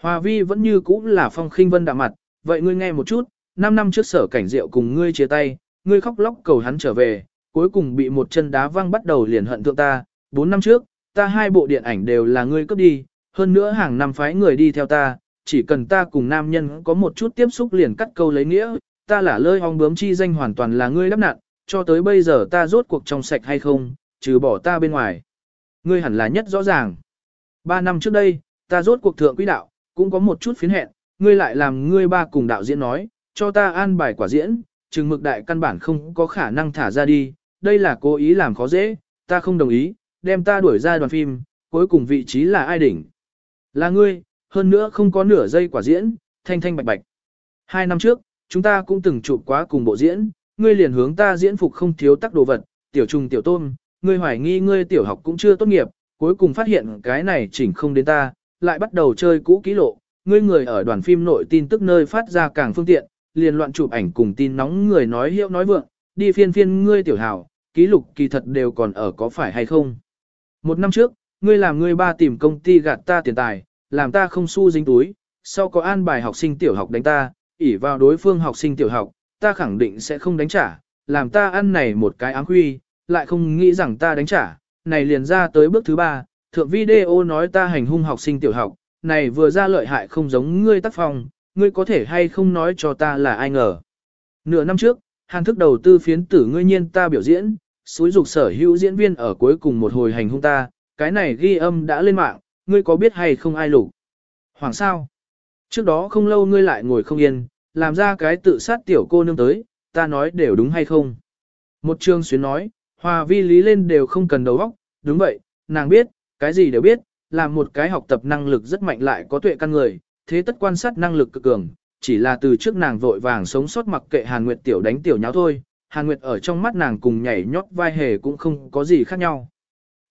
Hòa Vi vẫn như cũ là phong khinh vân đạm mặt, vậy ngươi nghe một chút, 5 năm trước sở cảnh rượu cùng ngươi chia tay, ngươi khóc lóc cầu hắn trở về, cuối cùng bị một chân đá văng bắt đầu liền hận thượng ta, 4 năm trước, ta hai bộ điện ảnh đều là ngươi cướp đi, hơn nữa hàng năm phái người đi theo ta, chỉ cần ta cùng nam nhân có một chút tiếp xúc liền cắt câu lấy nghĩa, ta là lơi hong bướm chi danh hoàn toàn là ngươi đắp nạn, cho tới bây giờ ta rốt cuộc trong sạch hay không, trừ bỏ ta bên ngoài. Ngươi hẳn là nhất rõ ràng. Ba năm trước đây, ta rốt cuộc thượng quỹ đạo, cũng có một chút phiến hẹn, ngươi lại làm ngươi ba cùng đạo diễn nói, cho ta an bài quả diễn, chừng mực đại căn bản không có khả năng thả ra đi, đây là cố ý làm khó dễ, ta không đồng ý, đem ta đuổi ra đoàn phim, cuối cùng vị trí là ai đỉnh. Là ngươi, hơn nữa không có nửa giây quả diễn, thanh thanh bạch bạch. Hai năm trước, chúng ta cũng từng chụp quá cùng bộ diễn, ngươi liền hướng ta diễn phục không thiếu tác đồ vật, tiểu trùng tiểu tôm, ngươi hoài nghi ngươi tiểu học cũng chưa tốt nghiệp, cuối cùng phát hiện cái này chỉnh không đến ta, lại bắt đầu chơi cũ kỹ lộ, ngươi người ở đoàn phim nội tin tức nơi phát ra càng phương tiện, liền loạn chụp ảnh cùng tin nóng người nói hiệu nói vượng, đi phiên phiên ngươi tiểu hảo, ký lục kỳ thật đều còn ở có phải hay không. Một năm trước, ngươi làm ngươi ba tìm công ty gạt ta tiền tài, làm ta không xu dính túi, sau có an bài học sinh tiểu học đánh ta, ỉ vào đối phương học sinh tiểu học, ta khẳng định sẽ không đánh trả, làm ta ăn này một cái áng huy, lại không nghĩ rằng ta đánh trả, này liền ra tới bước thứ ba, thượng video nói ta hành hung học sinh tiểu học, này vừa ra lợi hại không giống ngươi tác phong, ngươi có thể hay không nói cho ta là ai ngờ. Nửa năm trước, hàng thức đầu tư phiến tử ngươi nhiên ta biểu diễn, suối dục sở hữu diễn viên ở cuối cùng một hồi hành hung ta, cái này ghi âm đã lên mạng, ngươi có biết hay không ai lục? Hoàng sao? Trước đó không lâu ngươi lại ngồi không yên, làm ra cái tự sát tiểu cô nương tới, ta nói đều đúng hay không? Một trường xuyến nói, hòa vi lý lên đều không cần đầu óc, đúng vậy, nàng biết, cái gì đều biết, là một cái học tập năng lực rất mạnh lại có tuệ căn người, thế tất quan sát năng lực cực cường, chỉ là từ trước nàng vội vàng sống sót mặc kệ Hàn Nguyệt tiểu đánh tiểu nháo thôi, Hàn Nguyệt ở trong mắt nàng cùng nhảy nhót vai hề cũng không có gì khác nhau.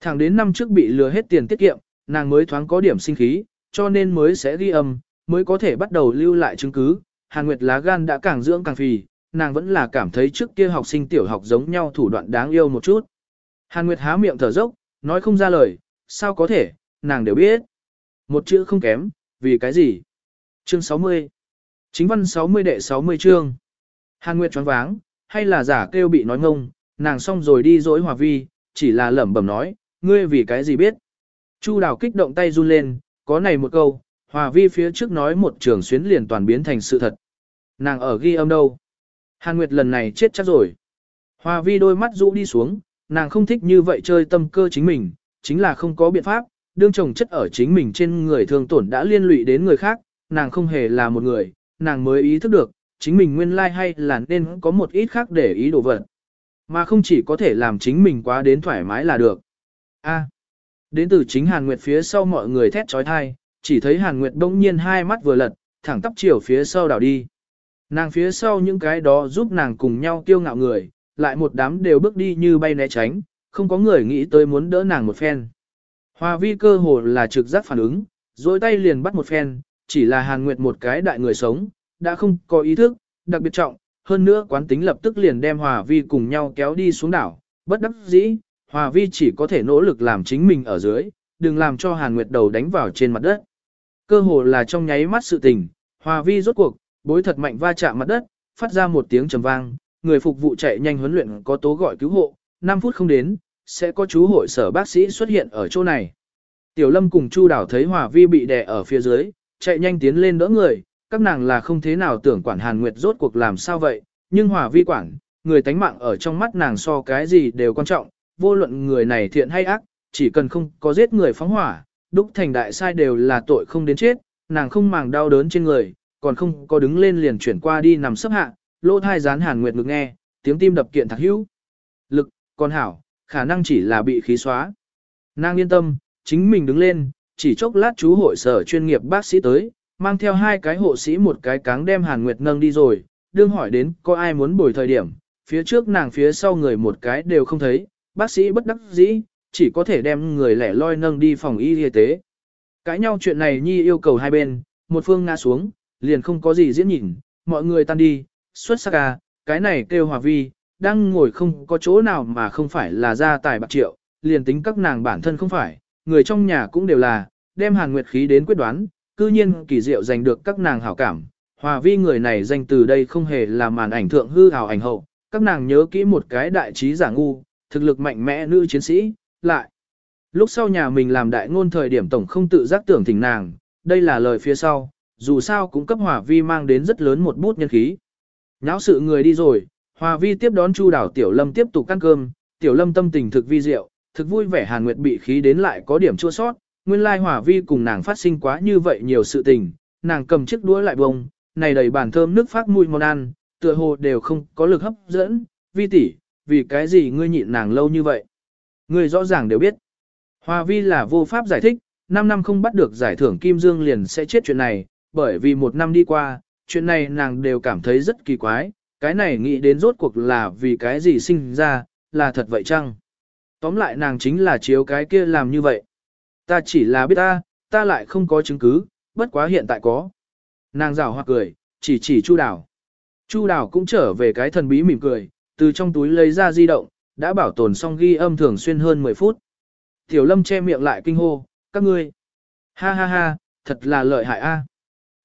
Thẳng đến năm trước bị lừa hết tiền tiết kiệm, nàng mới thoáng có điểm sinh khí, cho nên mới sẽ ghi âm, mới có thể bắt đầu lưu lại chứng cứ. Hàn Nguyệt lá gan đã càng dưỡng càng phì, nàng vẫn là cảm thấy trước kia học sinh tiểu học giống nhau thủ đoạn đáng yêu một chút. Hàn Nguyệt há miệng thở dốc, nói không ra lời, sao có thể, nàng đều biết. Một chữ không kém, vì cái gì? Chương 60 Chính văn 60 đệ 60 chương Hàn Nguyệt choáng váng, hay là giả kêu bị nói ngông, nàng xong rồi đi dối hòa vi, chỉ là lẩm bẩm nói, ngươi vì cái gì biết. Chu đào kích động tay run lên, có này một câu, hòa vi phía trước nói một trường xuyến liền toàn biến thành sự thật. Nàng ở ghi âm đâu? Hàn Nguyệt lần này chết chắc rồi. Hòa vi đôi mắt rũ đi xuống, nàng không thích như vậy chơi tâm cơ chính mình, chính là không có biện pháp, đương chồng chất ở chính mình trên người thương tổn đã liên lụy đến người khác, nàng không hề là một người, nàng mới ý thức được, chính mình nguyên lai like hay là nên có một ít khác để ý đồ vật. Mà không chỉ có thể làm chính mình quá đến thoải mái là được. A. đến từ chính Hàn Nguyệt phía sau mọi người thét trói thai, chỉ thấy Hàn Nguyệt đông nhiên hai mắt vừa lật, thẳng tắp chiều phía sau đảo đi. Nàng phía sau những cái đó giúp nàng cùng nhau tiêu ngạo người, lại một đám đều bước đi như bay né tránh, không có người nghĩ tới muốn đỡ nàng một phen. Hoa vi cơ hồ là trực giác phản ứng, dối tay liền bắt một phen, chỉ là Hàn Nguyệt một cái đại người sống, đã không có ý thức, đặc biệt trọng, hơn nữa quán tính lập tức liền đem Hòa vi cùng nhau kéo đi xuống đảo, bất đắc dĩ, Hòa vi chỉ có thể nỗ lực làm chính mình ở dưới, đừng làm cho Hàn Nguyệt đầu đánh vào trên mặt đất. Cơ hồ là trong nháy mắt sự tình, Hòa vi rốt cuộc, bối thật mạnh va chạm mặt đất, phát ra một tiếng trầm vang, người phục vụ chạy nhanh huấn luyện có tố gọi cứu hộ, 5 phút không đến, sẽ có chú hội sở bác sĩ xuất hiện ở chỗ này. Tiểu Lâm cùng Chu Đảo thấy Hòa Vi bị đè ở phía dưới, chạy nhanh tiến lên đỡ người, các nàng là không thế nào tưởng quản Hàn Nguyệt rốt cuộc làm sao vậy, nhưng Hòa Vi quản, người tánh mạng ở trong mắt nàng so cái gì đều quan trọng, vô luận người này thiện hay ác, chỉ cần không có giết người phóng hỏa, đúc thành đại sai đều là tội không đến chết, nàng không màng đau đớn trên người, còn không có đứng lên liền chuyển qua đi nằm sấp hạ, lỗ thai dán Hàn Nguyệt ngực nghe, tiếng tim đập kiện thạc hữu. Lực, còn hảo, khả năng chỉ là bị khí xóa. Nàng yên tâm, chính mình đứng lên, chỉ chốc lát chú hội sở chuyên nghiệp bác sĩ tới, mang theo hai cái hộ sĩ một cái cáng đem Hàn Nguyệt nâng đi rồi, đương hỏi đến có ai muốn bồi thời điểm, phía trước nàng phía sau người một cái đều không thấy, bác sĩ bất đắc dĩ, chỉ có thể đem người lẻ loi nâng đi phòng y y tế. Cãi nhau chuyện này Nhi yêu cầu hai bên, một phương ngã xuống, liền không có gì diễn nhìn, mọi người tan đi, xuất sắc à, cái này kêu hòa vi, đang ngồi không có chỗ nào mà không phải là gia tài bạc triệu, liền tính các nàng bản thân không phải, người trong nhà cũng đều là, đem hàn nguyệt khí đến quyết đoán, cư nhiên kỳ diệu giành được các nàng hảo cảm. Hòa vi người này danh từ đây không hề là màn ảnh thượng hư hào ảnh hậu, các nàng nhớ kỹ một cái đại trí giả ngu, thực lực mạnh mẽ nữ chiến sĩ, lại. Lúc sau nhà mình làm đại ngôn thời điểm tổng không tự giác tưởng thỉnh nàng, đây là lời phía sau, dù sao cũng cấp hòa vi mang đến rất lớn một bút nhân khí. Nháo sự người đi rồi, hòa vi tiếp đón chu đảo tiểu lâm tiếp tục ăn cơm, tiểu lâm tâm tình thực vi diệu, thực vui vẻ hàn nguyệt bị khí đến lại có điểm chua sót, nguyên lai hòa vi cùng nàng phát sinh quá như vậy nhiều sự tình, nàng cầm chiếc đũa lại bông, này đầy bàn thơm nước phát mùi món ăn, tựa hồ đều không có lực hấp dẫn, vi tỷ, vì cái gì ngươi nhịn nàng lâu như vậy? Người rõ ràng đều biết. Hòa vi là vô pháp giải thích, 5 năm không bắt được giải thưởng Kim Dương liền sẽ chết chuyện này, bởi vì một năm đi qua, chuyện này nàng đều cảm thấy rất kỳ quái, cái này nghĩ đến rốt cuộc là vì cái gì sinh ra, là thật vậy chăng? Tóm lại nàng chính là chiếu cái kia làm như vậy. Ta chỉ là biết ta, ta lại không có chứng cứ, bất quá hiện tại có. Nàng rào hoặc cười, chỉ chỉ Chu Đào. Chu Đào cũng trở về cái thần bí mỉm cười, từ trong túi lấy ra di động, đã bảo tồn xong ghi âm thường xuyên hơn 10 phút. Tiểu Lâm che miệng lại kinh hô, các ngươi. Ha ha ha, thật là lợi hại a.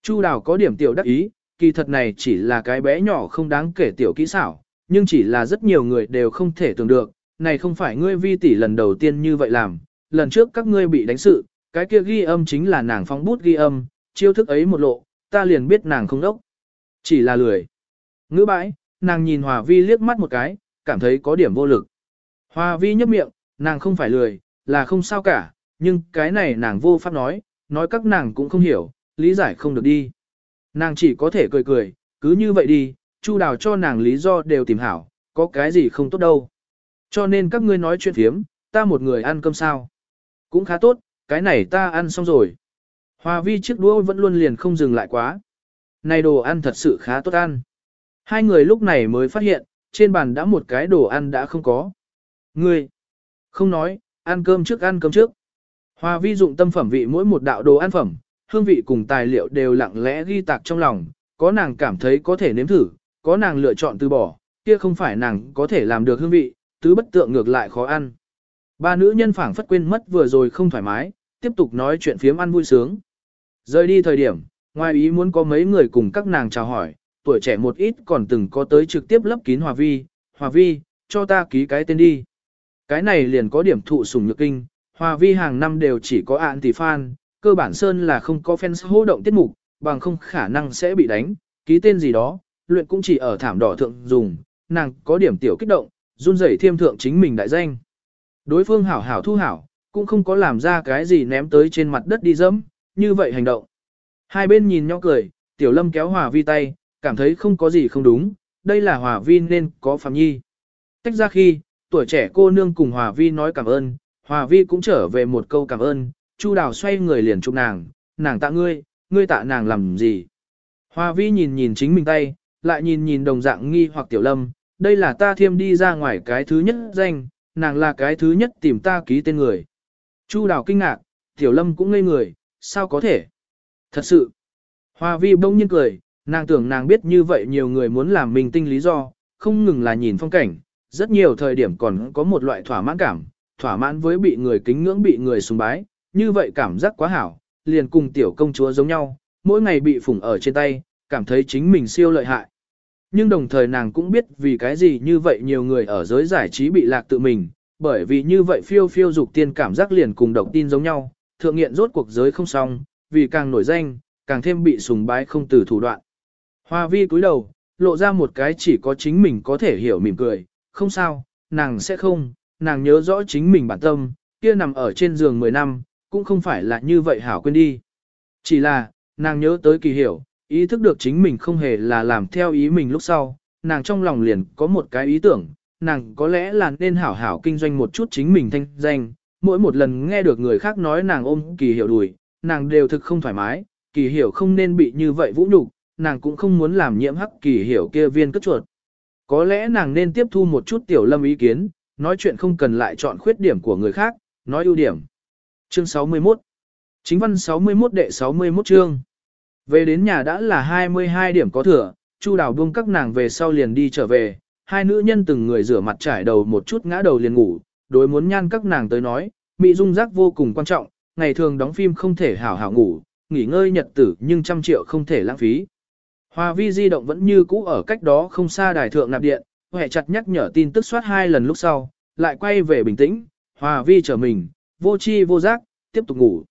Chu Đào có điểm tiểu đắc ý, kỳ thật này chỉ là cái bé nhỏ không đáng kể tiểu kỹ xảo, nhưng chỉ là rất nhiều người đều không thể tưởng được, này không phải ngươi vi tỷ lần đầu tiên như vậy làm, lần trước các ngươi bị đánh sự, cái kia ghi âm chính là nàng phóng bút ghi âm, chiêu thức ấy một lộ, ta liền biết nàng không đốc. Chỉ là lười. Ngữ bãi, nàng nhìn Hòa Vi liếc mắt một cái, cảm thấy có điểm vô lực. Hoa Vi nhấp miệng, nàng không phải lười, là không sao cả, nhưng cái này nàng vô pháp nói, nói các nàng cũng không hiểu, lý giải không được đi. Nàng chỉ có thể cười cười, cứ như vậy đi, Chu Đào cho nàng lý do đều tìm hảo, có cái gì không tốt đâu. Cho nên các ngươi nói chuyện phiếm, ta một người ăn cơm sao. Cũng khá tốt, cái này ta ăn xong rồi. Hoa vi chiếc đũa vẫn luôn liền không dừng lại quá. Này đồ ăn thật sự khá tốt ăn. Hai người lúc này mới phát hiện, trên bàn đã một cái đồ ăn đã không có. Ngươi, không nói, ăn cơm trước ăn cơm trước. Hòa vi dụng tâm phẩm vị mỗi một đạo đồ ăn phẩm, hương vị cùng tài liệu đều lặng lẽ ghi tạc trong lòng, có nàng cảm thấy có thể nếm thử, có nàng lựa chọn từ bỏ, kia không phải nàng có thể làm được hương vị, tứ bất tượng ngược lại khó ăn. Ba nữ nhân phảng phất quên mất vừa rồi không thoải mái, tiếp tục nói chuyện phiếm ăn vui sướng. Rời đi thời điểm, ngoài ý muốn có mấy người cùng các nàng chào hỏi, tuổi trẻ một ít còn từng có tới trực tiếp lấp kín Hòa Vi, Hòa Vi, cho ta ký cái tên đi. Cái này liền có điểm thụ sủng nhược kinh, Hòa Vi hàng năm đều chỉ có ạn tỷ fan, cơ bản sơn là không có fans hô động tiết mục, bằng không khả năng sẽ bị đánh, ký tên gì đó, luyện cũng chỉ ở thảm đỏ thượng dùng, nàng có điểm tiểu kích động, run rẩy thiêm thượng chính mình đại danh. Đối phương hảo hảo thu hảo, cũng không có làm ra cái gì ném tới trên mặt đất đi dẫm, như vậy hành động. Hai bên nhìn nhau cười, tiểu lâm kéo hòa vi tay, cảm thấy không có gì không đúng, đây là hòa vi nên có phạm nhi. Tách ra khi, tuổi trẻ cô nương cùng hòa vi nói cảm ơn, hòa vi cũng trở về một câu cảm ơn, chu đào xoay người liền chụp nàng, nàng tạ ngươi, ngươi tạ nàng làm gì. Hòa vi nhìn nhìn chính mình tay, lại nhìn nhìn đồng dạng nghi hoặc tiểu lâm, đây là ta thiêm đi ra ngoài cái thứ nhất danh, nàng là cái thứ nhất tìm ta ký tên người. Chu đào kinh ngạc, tiểu lâm cũng ngây người, sao có thể? Thật sự, Hòa vi bỗng nhiên cười, nàng tưởng nàng biết như vậy nhiều người muốn làm mình tinh lý do, không ngừng là nhìn phong cảnh, rất nhiều thời điểm còn có một loại thỏa mãn cảm, thỏa mãn với bị người kính ngưỡng bị người sùng bái, như vậy cảm giác quá hảo, liền cùng tiểu công chúa giống nhau, mỗi ngày bị phủng ở trên tay, cảm thấy chính mình siêu lợi hại. Nhưng đồng thời nàng cũng biết vì cái gì như vậy nhiều người ở giới giải trí bị lạc tự mình, bởi vì như vậy phiêu phiêu dục tiên cảm giác liền cùng độc tin giống nhau, thượng nghiện rốt cuộc giới không xong, vì càng nổi danh, càng thêm bị sùng bái không từ thủ đoạn. Hoa vi cúi đầu, lộ ra một cái chỉ có chính mình có thể hiểu mỉm cười, không sao, nàng sẽ không, nàng nhớ rõ chính mình bản tâm, kia nằm ở trên giường 10 năm, cũng không phải là như vậy hảo quên đi. Chỉ là, nàng nhớ tới kỳ hiểu, ý thức được chính mình không hề là làm theo ý mình lúc sau, nàng trong lòng liền có một cái ý tưởng, nàng có lẽ là nên hảo hảo kinh doanh một chút chính mình thanh danh, mỗi một lần nghe được người khác nói nàng ôm kỳ hiểu đùi, nàng đều thực không thoải mái, kỳ hiểu không nên bị như vậy vũ nhục, nàng cũng không muốn làm nhiễm hắc kỳ hiểu kia viên cất chuột. Có lẽ nàng nên tiếp thu một chút tiểu lâm ý kiến, nói chuyện không cần lại chọn khuyết điểm của người khác, nói ưu điểm. Chương 61 Chính văn 61 đệ 61 chương Về đến nhà đã là 22 điểm có thừa, Chu đào buông các nàng về sau liền đi trở về, hai nữ nhân từng người rửa mặt trải đầu một chút ngã đầu liền ngủ, đối muốn nhan các nàng tới nói, mỹ dung giác vô cùng quan trọng, ngày thường đóng phim không thể hảo hảo ngủ, nghỉ ngơi nhật tử nhưng trăm triệu không thể lãng phí. Hòa vi di động vẫn như cũ ở cách đó không xa đài thượng nạp điện, hệ chặt nhắc nhở tin tức soát hai lần lúc sau, lại quay về bình tĩnh, hòa vi trở mình, vô chi vô giác, tiếp tục ngủ.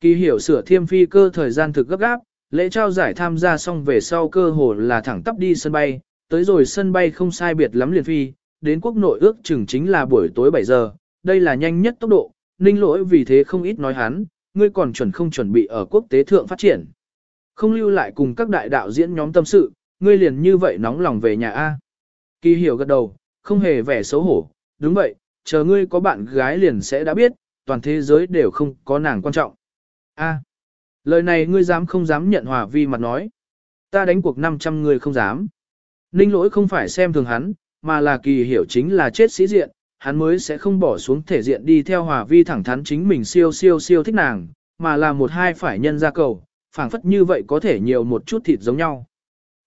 Kỳ hiểu sửa thiêm phi cơ thời gian thực gấp gáp, lễ trao giải tham gia xong về sau cơ hồ là thẳng tắp đi sân bay, tới rồi sân bay không sai biệt lắm liền phi, đến quốc nội ước chừng chính là buổi tối 7 giờ, đây là nhanh nhất tốc độ, ninh lỗi vì thế không ít nói hắn, ngươi còn chuẩn không chuẩn bị ở quốc tế thượng phát triển. Không lưu lại cùng các đại đạo diễn nhóm tâm sự, ngươi liền như vậy nóng lòng về nhà A. Kỳ hiểu gật đầu, không hề vẻ xấu hổ, đúng vậy, chờ ngươi có bạn gái liền sẽ đã biết, toàn thế giới đều không có nàng quan trọng. A. lời này ngươi dám không dám nhận hòa vi mặt nói. Ta đánh cuộc 500 người không dám. Ninh lỗi không phải xem thường hắn, mà là kỳ hiểu chính là chết sĩ diện, hắn mới sẽ không bỏ xuống thể diện đi theo hòa vi thẳng thắn chính mình siêu siêu siêu thích nàng, mà là một hai phải nhân ra cầu, phảng phất như vậy có thể nhiều một chút thịt giống nhau.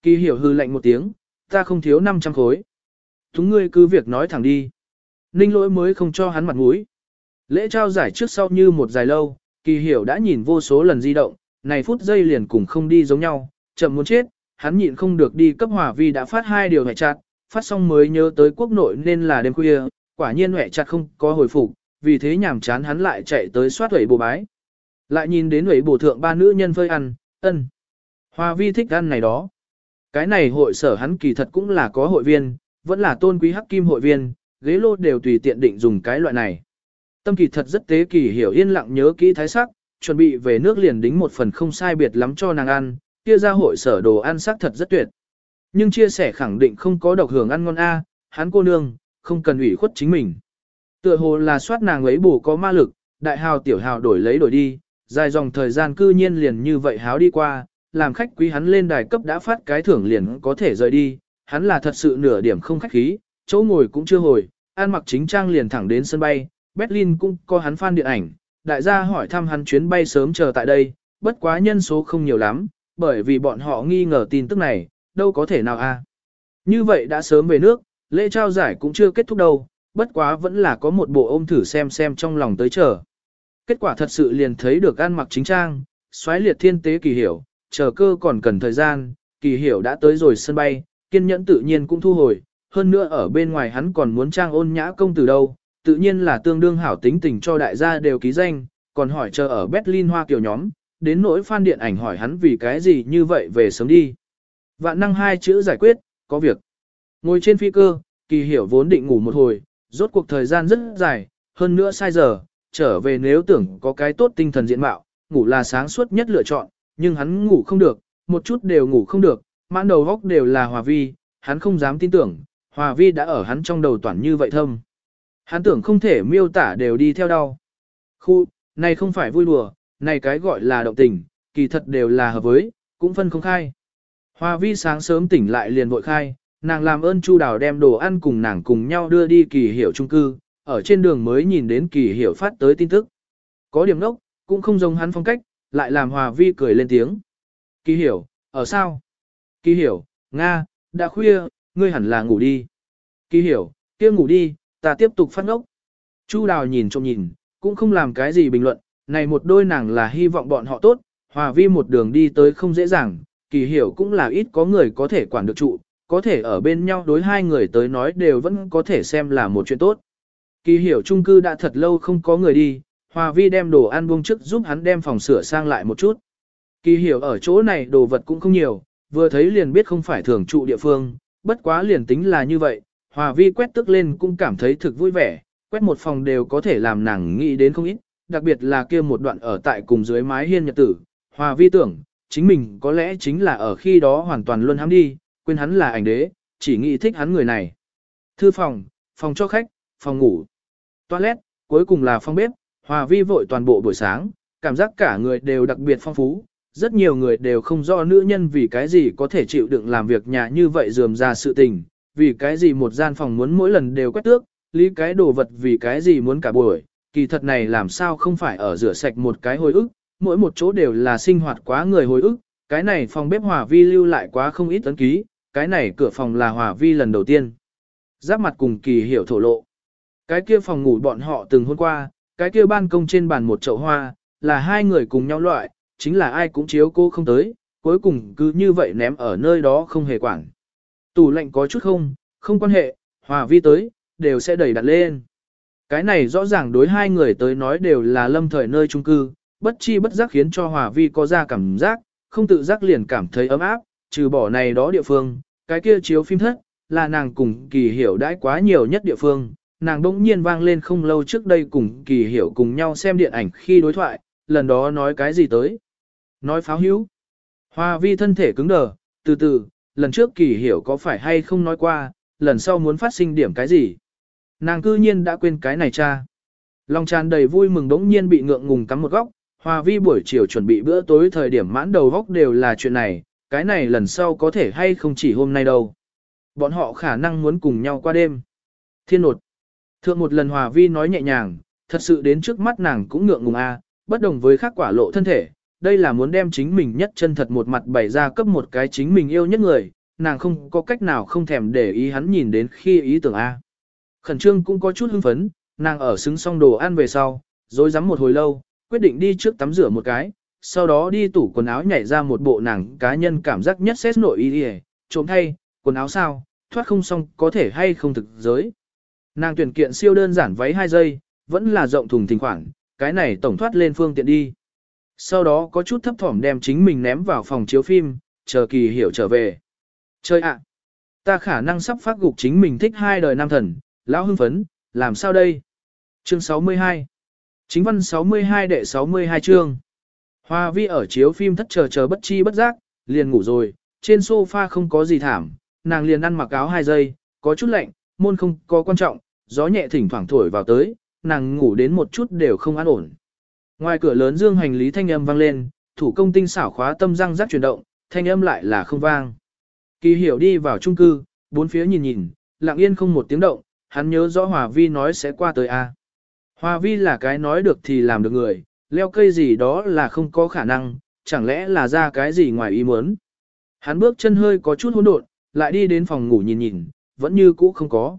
Kỳ hiểu hư lạnh một tiếng, ta không thiếu 500 khối. Thúng ngươi cứ việc nói thẳng đi. Ninh lỗi mới không cho hắn mặt mũi. Lễ trao giải trước sau như một dài lâu, kỳ hiểu đã nhìn vô số lần di động, này phút giây liền cùng không đi giống nhau, chậm muốn chết, hắn nhịn không được đi cấp hòa vi đã phát hai điều hệ chặt, phát xong mới nhớ tới quốc nội nên là đêm khuya, quả nhiên hệ chặt không có hồi phục, vì thế nhàm chán hắn lại chạy tới soát huệ bồ bái. Lại nhìn đến huệ bổ thượng ba nữ nhân phơi ăn, ân. Hoa vi thích ăn này đó. Cái này hội sở hắn kỳ thật cũng là có hội viên, vẫn là tôn quý hắc kim hội viên, ghế lô đều tùy tiện định dùng cái loại này. Tâm kỳ thật rất tế kỳ hiểu yên lặng nhớ kỹ thái sắc, chuẩn bị về nước liền đính một phần không sai biệt lắm cho nàng ăn, kia ra hội sở đồ ăn sắc thật rất tuyệt. Nhưng chia sẻ khẳng định không có độc hưởng ăn ngon A, hắn cô nương, không cần ủy khuất chính mình. Tựa hồ là soát nàng ấy bù có ma lực, đại hào tiểu hào đổi lấy đổi đi, dài dòng thời gian cư nhiên liền như vậy háo đi qua, làm khách quý hắn lên đài cấp đã phát cái thưởng liền có thể rời đi, hắn là thật sự nửa điểm không khách khí, chỗ ngồi cũng chưa hồi, an mặc chính trang liền thẳng đến sân bay, Berlin cũng có hắn fan điện ảnh, đại gia hỏi thăm hắn chuyến bay sớm chờ tại đây, bất quá nhân số không nhiều lắm, bởi vì bọn họ nghi ngờ tin tức này, đâu có thể nào a. Như vậy đã sớm về nước, lễ trao giải cũng chưa kết thúc đâu, bất quá vẫn là có một bộ ôm thử xem xem trong lòng tới chờ. Kết quả thật sự liền thấy được ăn mặc chính trang, xoáy liệt thiên tế kỳ hiểu, chờ cơ còn cần thời gian, kỳ hiểu đã tới rồi sân bay, kiên nhẫn tự nhiên cũng thu hồi, hơn nữa ở bên ngoài hắn còn muốn trang ôn nhã công từ đâu, tự nhiên là tương đương hảo tính tình cho đại gia đều ký danh, còn hỏi chờ ở Berlin hoa kiểu nhóm, đến nỗi fan điện ảnh hỏi hắn vì cái gì như vậy về sớm đi. Vạn năng hai chữ giải quyết, có việc. Ngồi trên phi cơ, kỳ hiểu vốn định ngủ một hồi, rốt cuộc thời gian rất dài, hơn nữa sai giờ, trở về nếu tưởng có cái tốt tinh thần diện mạo, ngủ là sáng suốt nhất lựa chọn, nhưng hắn ngủ không được, một chút đều ngủ không được, mãn đầu góc đều là Hòa Vi, hắn không dám tin tưởng, Hòa Vi đã ở hắn trong đầu toàn như vậy thâm. Hắn tưởng không thể miêu tả đều đi theo đau. Khu, này không phải vui đùa, này cái gọi là động tình, kỳ thật đều là hợp với, cũng phân không khai. Hòa Vi sáng sớm tỉnh lại liền vội khai, nàng làm ơn Chu Đào đem đồ ăn cùng nàng cùng nhau đưa đi kỳ hiểu trung cư, ở trên đường mới nhìn đến kỳ hiểu phát tới tin tức. Có điểm nốc, cũng không giống hắn phong cách, lại làm Hòa Vi cười lên tiếng. Kỳ hiểu, ở sao? Kỳ hiểu, Nga, đã khuya, ngươi hẳn là ngủ đi. Kỳ hiểu, kia ngủ đi, ta tiếp tục phát ngốc. Chu Đào nhìn trông nhìn, cũng không làm cái gì bình luận, này một đôi nàng là hy vọng bọn họ tốt, Hòa Vi một đường đi tới không dễ dàng, kỳ hiểu cũng là ít có người có thể quản được trụ, có thể ở bên nhau đối hai người tới nói đều vẫn có thể xem là một chuyện tốt. Kỳ hiểu trung cư đã thật lâu không có người đi, Hòa Vi đem đồ ăn buông trước giúp hắn đem phòng sửa sang lại một chút. Kỳ hiểu ở chỗ này đồ vật cũng không nhiều, vừa thấy liền biết không phải thường trụ địa phương, bất quá liền tính là như vậy, Hòa Vi quét tức lên cũng cảm thấy thực vui vẻ, quét một phòng đều có thể làm nàng nghĩ đến không ít, đặc biệt là kia một đoạn ở tại cùng dưới mái hiên nhật tử. Hòa Vi tưởng, chính mình có lẽ chính là ở khi đó hoàn toàn luôn hắn đi, quên hắn là ảnh đế, chỉ nghĩ thích hắn người này. Thư phòng, phòng cho khách, phòng ngủ, toilet, cuối cùng là phòng bếp, Hòa Vi vội toàn bộ buổi sáng, cảm giác cả người đều đặc biệt phong phú, rất nhiều người đều không rõ nữ nhân vì cái gì có thể chịu đựng làm việc nhà như vậy dườm ra sự tình, vì cái gì một gian phòng muốn mỗi lần đều quét tước, lý cái đồ vật vì cái gì muốn cả buổi, kỳ thật này làm sao không phải ở rửa sạch một cái hồi ức, mỗi một chỗ đều là sinh hoạt quá người hồi ức, cái này phòng bếp hòa vi lưu lại quá không ít tấn ký, cái này cửa phòng là hòa vi lần đầu tiên. Giáp mặt cùng kỳ hiểu thổ lộ. Cái kia phòng ngủ bọn họ từng hôm qua, cái kia ban công trên bàn một chậu hoa, là hai người cùng nhau loại, chính là ai cũng chiếu cô không tới, cuối cùng cứ như vậy ném ở nơi đó không hề quản. Tủ lạnh có chút không, không quan hệ, hòa vi tới, đều sẽ đẩy đặt lên. Cái này rõ ràng đối hai người tới nói đều là lâm thời nơi trung cư, bất chi bất giác khiến cho hòa vi có ra cảm giác, không tự giác liền cảm thấy ấm áp, trừ bỏ này đó địa phương, cái kia chiếu phim thất, là nàng cùng kỳ hiểu đãi quá nhiều nhất địa phương. Nàng đỗng nhiên vang lên không lâu trước đây cùng kỳ hiểu cùng nhau xem điện ảnh khi đối thoại, lần đó nói cái gì tới. Nói pháo hữu. Hoa vi thân thể cứng đờ, từ từ, lần trước kỳ hiểu có phải hay không nói qua, lần sau muốn phát sinh điểm cái gì. Nàng cư nhiên đã quên cái này cha. Lòng tràn đầy vui mừng đống nhiên bị ngượng ngùng cắm một góc, Hoa vi buổi chiều chuẩn bị bữa tối thời điểm mãn đầu góc đều là chuyện này, cái này lần sau có thể hay không chỉ hôm nay đâu. Bọn họ khả năng muốn cùng nhau qua đêm. Thiên nột. Thượng một lần Hòa vi nói nhẹ nhàng, thật sự đến trước mắt nàng cũng ngượng ngùng a, bất đồng với khác quả lộ thân thể, đây là muốn đem chính mình nhất chân thật một mặt bày ra cấp một cái chính mình yêu nhất người, nàng không có cách nào không thèm để ý hắn nhìn đến khi ý tưởng A. Khẩn trương cũng có chút hưng phấn, nàng ở xứng xong đồ ăn về sau, rồi dám một hồi lâu, quyết định đi trước tắm rửa một cái, sau đó đi tủ quần áo nhảy ra một bộ nàng cá nhân cảm giác nhất xét nội y đi trộm thay, quần áo sao, thoát không xong có thể hay không thực giới. Nàng tuyển kiện siêu đơn giản váy 2 giây, vẫn là rộng thùng thình khoảng, cái này tổng thoát lên phương tiện đi. Sau đó có chút thấp thỏm đem chính mình ném vào phòng chiếu phim, chờ kỳ hiểu trở về. Chơi ạ! ta khả năng sắp phát gục chính mình thích hai đời nam thần, lão hưng phấn, làm sao đây? Chương 62 Chính văn 62 đệ 62 chương Hoa vi ở chiếu phim thất chờ chờ bất chi bất giác, liền ngủ rồi, trên sofa không có gì thảm, nàng liền ăn mặc áo hai giây, có chút lạnh, môn không có quan trọng, gió nhẹ thỉnh thoảng thổi vào tới, nàng ngủ đến một chút đều không an ổn. Ngoài cửa lớn dương hành lý thanh âm vang lên, thủ công tinh xảo khóa tâm răng rắc chuyển động, thanh âm lại là không vang. Kỳ hiểu đi vào trung cư, bốn phía nhìn nhìn, lặng yên không một tiếng động, hắn nhớ rõ Hòa Vi nói sẽ qua tới A. Hòa Vi là cái nói được thì làm được người, leo cây gì đó là không có khả năng, chẳng lẽ là ra cái gì ngoài ý muốn. Hắn bước chân hơi có chút hỗn độn, lại đi đến phòng ngủ nhìn nhìn, vẫn như cũ không có.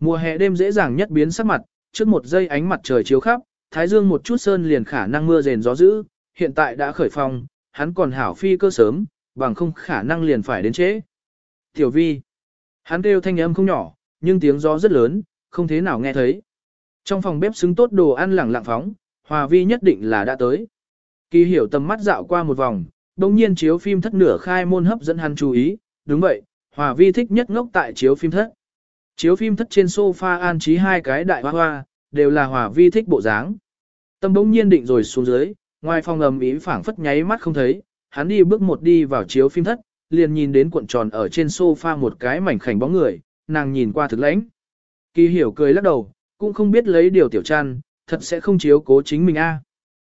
Mùa hè đêm dễ dàng nhất biến sắc mặt, trước một giây ánh mặt trời chiếu khắp, thái dương một chút sơn liền khả năng mưa rền gió dữ, hiện tại đã khởi phong, hắn còn hảo phi cơ sớm, bằng không khả năng liền phải đến trễ. Tiểu vi, hắn kêu thanh âm không nhỏ, nhưng tiếng gió rất lớn, không thế nào nghe thấy. Trong phòng bếp xứng tốt đồ ăn lẳng lặng phóng, hòa vi nhất định là đã tới. Kỳ hiểu tầm mắt dạo qua một vòng, đồng nhiên chiếu phim thất nửa khai môn hấp dẫn hắn chú ý, đúng vậy, hòa vi thích nhất ngốc tại chiếu phim thất. Chiếu phim thất trên sofa an trí hai cái đại hoa hoa, đều là hòa vi thích bộ dáng. Tâm bỗng nhiên định rồi xuống dưới, ngoài phòng ầm ý phảng phất nháy mắt không thấy, hắn đi bước một đi vào chiếu phim thất, liền nhìn đến cuộn tròn ở trên sofa một cái mảnh khảnh bóng người, nàng nhìn qua thực lãnh. Kỳ hiểu cười lắc đầu, cũng không biết lấy điều tiểu chăn, thật sẽ không chiếu cố chính mình a. À.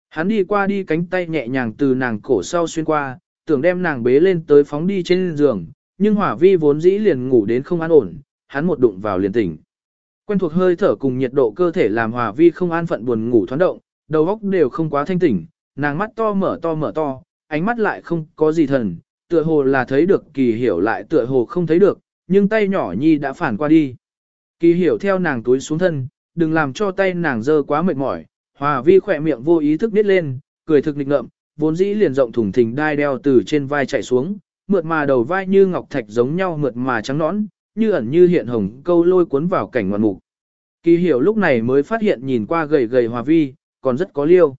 Hắn đi qua đi cánh tay nhẹ nhàng từ nàng cổ sau xuyên qua, tưởng đem nàng bế lên tới phóng đi trên giường, nhưng hỏa vi vốn dĩ liền ngủ đến không an ổn, hắn một đụng vào liền tỉnh. Quen thuộc hơi thở cùng nhiệt độ cơ thể làm hòa vi không an phận buồn ngủ thoáng động, đầu óc đều không quá thanh tỉnh, nàng mắt to mở to mở to, ánh mắt lại không có gì thần, tựa hồ là thấy được kỳ hiểu lại tựa hồ không thấy được, nhưng tay nhỏ nhi đã phản qua đi. Kỳ hiểu theo nàng túi xuống thân, đừng làm cho tay nàng dơ quá mệt mỏi, hòa vi khỏe miệng vô ý thức nít lên, cười thực nghịch ngợm, vốn dĩ liền rộng thủng thình đai đeo từ trên vai chạy xuống, mượt mà đầu vai như ngọc thạch giống nhau mượt mà trắng nõn, như ẩn như hiện hồng câu lôi cuốn vào cảnh ngoạn mục. Kỳ hiểu lúc này mới phát hiện nhìn qua gầy gầy hòa vi, còn rất có liêu.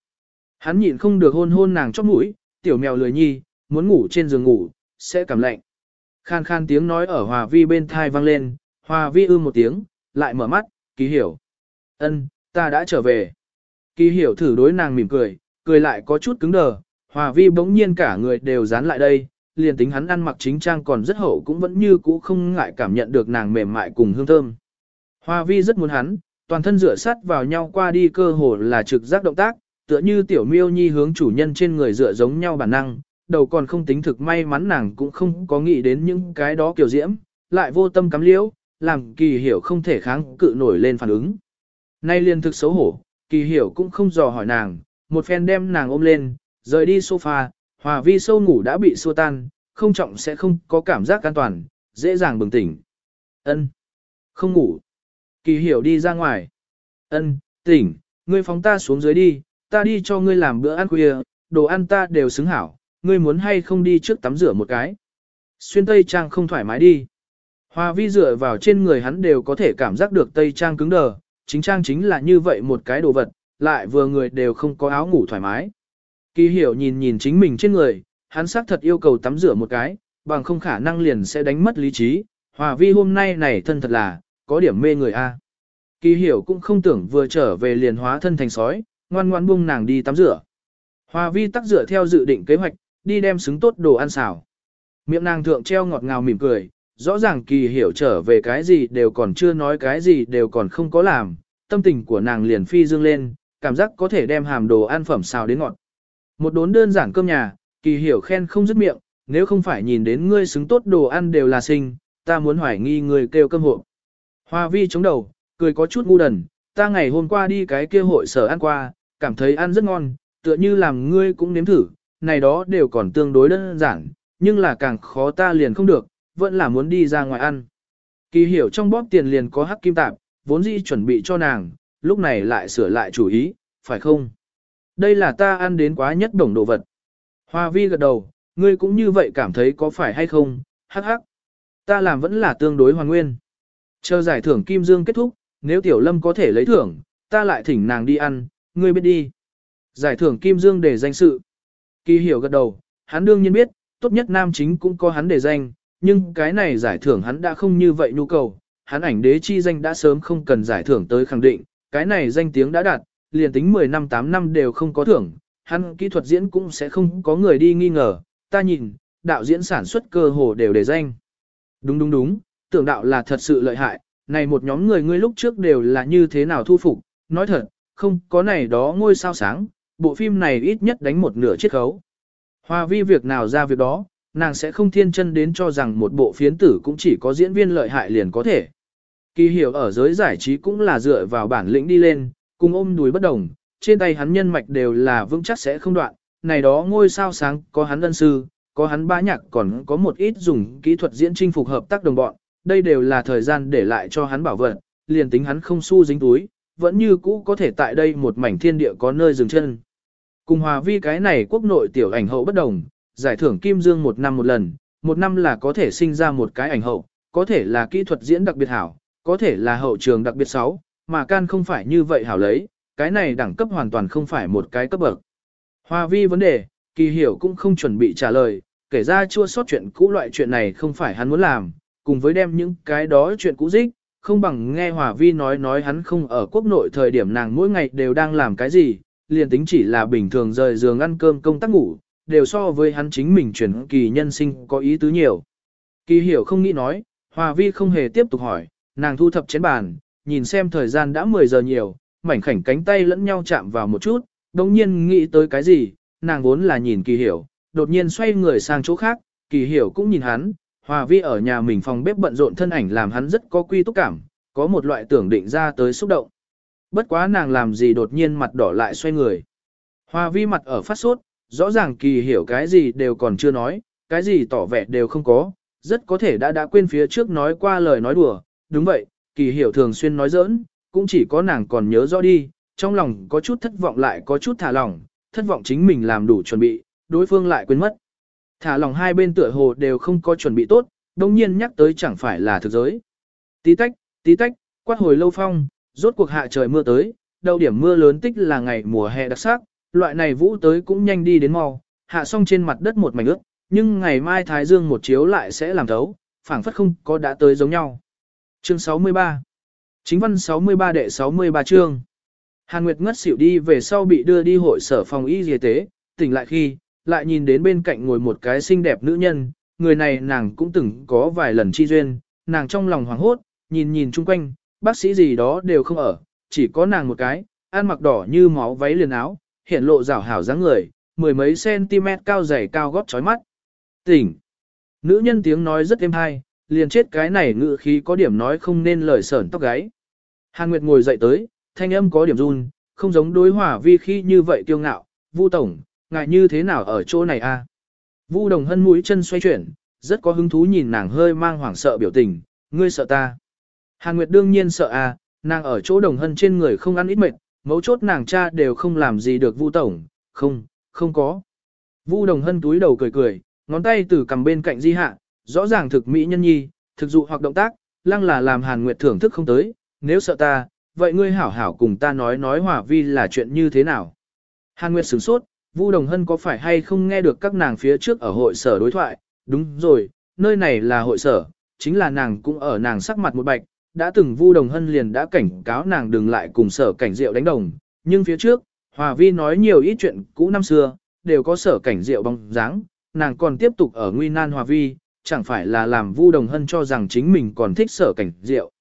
Hắn nhịn không được hôn hôn nàng chóp mũi, tiểu mèo lười nhi, muốn ngủ trên giường ngủ, sẽ cảm lạnh. Khan khan tiếng nói ở hòa vi bên thai vang lên, hòa vi ư một tiếng, lại mở mắt, kỳ hiểu. ân, ta đã trở về. Kỳ hiểu thử đối nàng mỉm cười, cười lại có chút cứng đờ, hòa vi bỗng nhiên cả người đều dán lại đây, liền tính hắn ăn mặc chính trang còn rất hậu cũng vẫn như cũ không ngại cảm nhận được nàng mềm mại cùng hương thơm. Hoa vi rất muốn hắn, toàn thân rửa sát vào nhau qua đi cơ hồ là trực giác động tác, tựa như tiểu miêu nhi hướng chủ nhân trên người dựa giống nhau bản năng, đầu còn không tính thực may mắn nàng cũng không có nghĩ đến những cái đó kiểu diễm, lại vô tâm cắm liễu, làm kỳ hiểu không thể kháng cự nổi lên phản ứng. Nay liền thực xấu hổ, kỳ hiểu cũng không dò hỏi nàng, một phen đem nàng ôm lên, rời đi sofa, hòa vi sâu ngủ đã bị xua tan, không trọng sẽ không có cảm giác an toàn, dễ dàng bừng tỉnh. Ân, Không ngủ. Kỳ hiểu đi ra ngoài. Ân, tỉnh, ngươi phóng ta xuống dưới đi, ta đi cho ngươi làm bữa ăn khuya, đồ ăn ta đều xứng hảo, ngươi muốn hay không đi trước tắm rửa một cái. Xuyên tây trang không thoải mái đi. Hòa vi dựa vào trên người hắn đều có thể cảm giác được tây trang cứng đờ, chính trang chính là như vậy một cái đồ vật, lại vừa người đều không có áo ngủ thoải mái. Kỳ hiểu nhìn nhìn chính mình trên người, hắn xác thật yêu cầu tắm rửa một cái, bằng không khả năng liền sẽ đánh mất lý trí. Hòa vi hôm nay này thân thật là, có điểm mê người a. Kỳ hiểu cũng không tưởng vừa trở về liền hóa thân thành sói, ngoan ngoan buông nàng đi tắm rửa. Hòa vi tắc rửa theo dự định kế hoạch, đi đem xứng tốt đồ ăn xào. Miệng nàng thượng treo ngọt ngào mỉm cười, rõ ràng kỳ hiểu trở về cái gì đều còn chưa nói cái gì đều còn không có làm, tâm tình của nàng liền phi dương lên, cảm giác có thể đem hàm đồ ăn phẩm xào đến ngọt. Một đốn đơn giản cơm nhà, kỳ hiểu khen không dứt miệng, nếu không phải nhìn đến ngươi xứng tốt đồ ăn đều là sinh, ta muốn hoài nghi ngươi kêu cơm hộ. Hoa vi chống đầu, cười có chút ngu đần, ta ngày hôm qua đi cái kia hội sở ăn qua, cảm thấy ăn rất ngon, tựa như làm ngươi cũng nếm thử, này đó đều còn tương đối đơn giản, nhưng là càng khó ta liền không được, vẫn là muốn đi ra ngoài ăn. Kỳ hiểu trong bóp tiền liền có hắc kim tạp, vốn dĩ chuẩn bị cho nàng, lúc này lại sửa lại chủ ý, phải không? Đây là ta ăn đến quá nhất đồng đồ vật. Hoa vi gật đầu, ngươi cũng như vậy cảm thấy có phải hay không, hắc hắc. Ta làm vẫn là tương đối hoàn nguyên. Chờ giải thưởng Kim Dương kết thúc, nếu Tiểu Lâm có thể lấy thưởng, ta lại thỉnh nàng đi ăn, ngươi biết đi. Giải thưởng Kim Dương để danh sự. Kỳ hiểu gật đầu, hắn đương nhiên biết, tốt nhất nam chính cũng có hắn để danh, nhưng cái này giải thưởng hắn đã không như vậy nhu cầu, hắn ảnh đế chi danh đã sớm không cần giải thưởng tới khẳng định, cái này danh tiếng đã đạt, liền tính 10 năm 8 năm đều không có thưởng, hắn kỹ thuật diễn cũng sẽ không có người đi nghi ngờ, ta nhìn, đạo diễn sản xuất cơ hồ đều để danh. Đúng đúng đúng, tưởng đạo là thật sự lợi hại, này một nhóm người ngươi lúc trước đều là như thế nào thu phục, nói thật, không có này đó ngôi sao sáng, bộ phim này ít nhất đánh một nửa chiết khấu. Hoa vi việc nào ra việc đó, nàng sẽ không thiên chân đến cho rằng một bộ phiến tử cũng chỉ có diễn viên lợi hại liền có thể. Kỳ hiểu ở giới giải trí cũng là dựa vào bản lĩnh đi lên, cùng ôm đùi bất đồng, trên tay hắn nhân mạch đều là vững chắc sẽ không đoạn, này đó ngôi sao sáng có hắn ân sư, có hắn ba nhạc còn có một ít dùng kỹ thuật diễn chinh phục hợp tác đồng bọn, đây đều là thời gian để lại cho hắn bảo vật, liền tính hắn không xu dính túi, vẫn như cũ có thể tại đây một mảnh thiên địa có nơi dừng chân. Cùng hòa vi cái này quốc nội tiểu ảnh hậu bất đồng, giải thưởng Kim Dương một năm một lần, một năm là có thể sinh ra một cái ảnh hậu, có thể là kỹ thuật diễn đặc biệt hảo, có thể là hậu trường đặc biệt xấu, mà can không phải như vậy hảo lấy, cái này đẳng cấp hoàn toàn không phải một cái cấp bậc. Hòa vi vấn đề, kỳ hiểu cũng không chuẩn bị trả lời, kể ra chua sót chuyện cũ loại chuyện này không phải hắn muốn làm, cùng với đem những cái đó chuyện cũ dích, không bằng nghe Hòa vi nói nói hắn không ở quốc nội thời điểm nàng mỗi ngày đều đang làm cái gì, liền tính chỉ là bình thường rời giường ăn cơm công tác ngủ, đều so với hắn chính mình chuyển kỳ nhân sinh có ý tứ nhiều. Kỳ hiểu không nghĩ nói, Hòa Vi không hề tiếp tục hỏi, nàng thu thập chén bàn, nhìn xem thời gian đã 10 giờ nhiều, mảnh khảnh cánh tay lẫn nhau chạm vào một chút, đồng nhiên nghĩ tới cái gì, nàng vốn là nhìn kỳ hiểu, đột nhiên xoay người sang chỗ khác, kỳ hiểu cũng nhìn hắn, Hòa Vi ở nhà mình phòng bếp bận rộn thân ảnh làm hắn rất có quy túc cảm, có một loại tưởng định ra tới xúc động. Bất quá nàng làm gì đột nhiên mặt đỏ lại xoay người. Hòa Vi mặt ở phát sốt, rõ ràng kỳ hiểu cái gì đều còn chưa nói, cái gì tỏ vẻ đều không có, rất có thể đã đã quên phía trước nói qua lời nói đùa, đúng vậy, kỳ hiểu thường xuyên nói giỡn, cũng chỉ có nàng còn nhớ rõ đi, trong lòng có chút thất vọng lại có chút thả lỏng, thất vọng chính mình làm đủ chuẩn bị, đối phương lại quên mất. Thả lỏng hai bên tựa hồ đều không có chuẩn bị tốt, đồng nhiên nhắc tới chẳng phải là thực giới. Tí tách, tí tách, quát hồi lâu phong, rốt cuộc hạ trời mưa tới, đầu điểm mưa lớn tích là ngày mùa hè đặc sắc, loại này vũ tới cũng nhanh đi đến mau, hạ xong trên mặt đất một mảnh ướt, nhưng ngày mai thái dương một chiếu lại sẽ làm thấu, phảng phất không có đã tới giống nhau. Chương 63 Chính văn 63 đệ 63 chương Hàn Nguyệt ngất xỉu đi về sau bị đưa đi hội sở phòng y y tế, tỉnh lại khi, lại nhìn đến bên cạnh ngồi một cái xinh đẹp nữ nhân, người này nàng cũng từng có vài lần chi duyên, nàng trong lòng hoảng hốt, nhìn nhìn chung quanh, bác sĩ gì đó đều không ở, chỉ có nàng một cái, ăn mặc đỏ như máu váy liền áo, hiện lộ rảo hảo dáng người, mười mấy cm cao dày cao gót chói mắt. Tỉnh. Nữ nhân tiếng nói rất êm hay, liền chết cái này ngự khí có điểm nói không nên lời sởn tóc gáy. Hàn Nguyệt ngồi dậy tới, thanh âm có điểm run, không giống đối hỏa vi khi như vậy kiêu ngạo, Vu tổng, ngại như thế nào ở chỗ này a? Vu Đồng Hân mũi chân xoay chuyển, rất có hứng thú nhìn nàng hơi mang hoảng sợ biểu tình, ngươi sợ ta? Hàn Nguyệt đương nhiên sợ a, nàng ở chỗ Đồng Hân trên người không ăn ít mệt, mấu chốt nàng cha đều không làm gì được Vu tổng, không, không có. Vu Đồng Hân túi đầu cười cười, ngón tay từ cầm bên cạnh di hạ, rõ ràng thực mỹ nhân nhi, thực dụ hoặc động tác, lăng là làm Hàn Nguyệt thưởng thức không tới, nếu sợ ta, vậy ngươi hảo hảo cùng ta nói nói hòa vi là chuyện như thế nào. Hàn Nguyệt sửng sốt, Vu Đồng Hân có phải hay không nghe được các nàng phía trước ở hội sở đối thoại, đúng rồi, nơi này là hội sở, chính là nàng cũng ở nàng sắc mặt một bạch, đã từng Vu Đồng Hân liền đã cảnh cáo nàng đừng lại cùng sở cảnh rượu đánh đồng, nhưng phía trước, Hòa Vi nói nhiều ít chuyện cũ năm xưa, đều có sở cảnh rượu bóng dáng, nàng còn tiếp tục ở nguy nan Hòa Vi, chẳng phải là làm Vu Đồng Hân cho rằng chính mình còn thích sở cảnh rượu.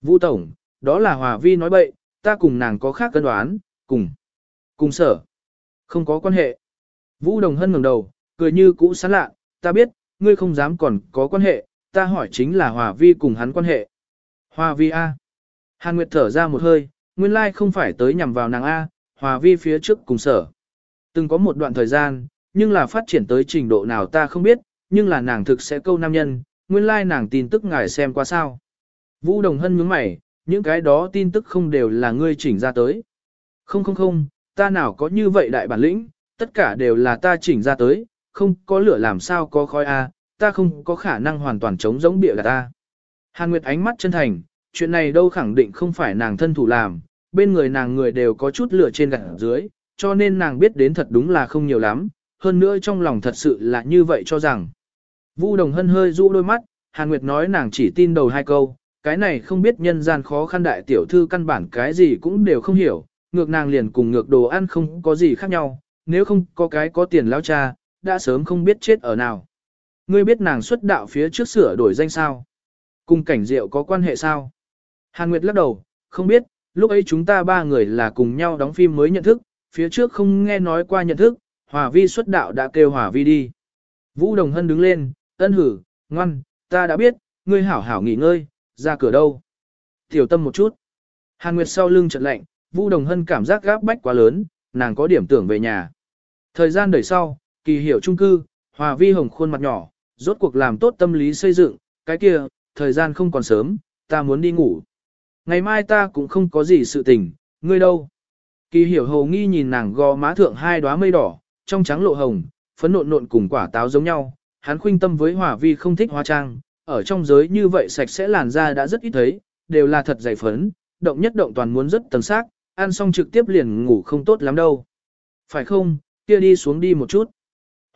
Vu Tổng, đó là Hòa Vi nói bậy, ta cùng nàng có khác cân đoán, cùng, cùng sở, không có quan hệ. Vu Đồng Hân ngẩng đầu, cười như cũ sán lạ, ta biết, ngươi không dám còn có quan hệ, ta hỏi chính là Hòa Vi cùng hắn quan hệ. Hòa Vi A. Hàn Nguyệt thở ra một hơi, nguyên lai không phải tới nhằm vào nàng A, Hòa Vi phía trước cùng sở. Từng có một đoạn thời gian, nhưng là phát triển tới trình độ nào ta không biết, nhưng là nàng thực sẽ câu nam nhân, nguyên lai nàng tin tức ngài xem qua sao. Vũ Đồng Hân nhướng mày, những cái đó tin tức không đều là ngươi chỉnh ra tới. Không không không, ta nào có như vậy đại bản lĩnh, tất cả đều là ta chỉnh ra tới, không có lửa làm sao có khói a, ta không có khả năng hoàn toàn chống giống bịa gạt ta. Hàn Nguyệt ánh mắt chân thành, chuyện này đâu khẳng định không phải nàng thân thủ làm, bên người nàng người đều có chút lửa trên gạt dưới, cho nên nàng biết đến thật đúng là không nhiều lắm, hơn nữa trong lòng thật sự là như vậy cho rằng. Vu Đồng Hân hơi rũ đôi mắt, Hàn Nguyệt nói nàng chỉ tin đầu hai câu, cái này không biết nhân gian khó khăn đại tiểu thư căn bản cái gì cũng đều không hiểu, ngược nàng liền cùng ngược đồ ăn không có gì khác nhau, nếu không có cái có tiền lao cha, đã sớm không biết chết ở nào. Ngươi biết nàng xuất đạo phía trước sửa đổi danh sao? Cùng cảnh diệu có quan hệ sao? Hàn Nguyệt lắc đầu, không biết, lúc ấy chúng ta ba người là cùng nhau đóng phim mới nhận thức, phía trước không nghe nói qua nhận thức, Hòa Vi xuất đạo đã kêu Hòa Vi đi. Vũ Đồng Hân đứng lên, ân hử, ngoan, ta đã biết, ngươi hảo hảo nghỉ ngơi, ra cửa đâu. Tiểu tâm một chút. Hàn Nguyệt sau lưng chợt lạnh, Vu Đồng Hân cảm giác gáp bách quá lớn, nàng có điểm tưởng về nhà. Thời gian đời sau, kỳ hiểu trung cư, hòa vi hồng khuôn mặt nhỏ, rốt cuộc làm tốt tâm lý xây dựng, cái kia, thời gian không còn sớm, ta muốn đi ngủ. Ngày mai ta cũng không có gì sự tình, ngươi đâu? Kỳ hiểu hầu nghi nhìn nàng gò má thượng hai đóa mây đỏ, trong trắng lộ hồng, phấn nộn nộn cùng quả táo giống nhau. Hắn khuynh tâm với hòa vi không thích hóa trang, ở trong giới như vậy sạch sẽ làn da đã rất ít thấy, đều là thật dày phấn, động nhất động toàn muốn rất tầng xác, ăn xong trực tiếp liền ngủ không tốt lắm đâu. Phải không, kia đi xuống đi một chút.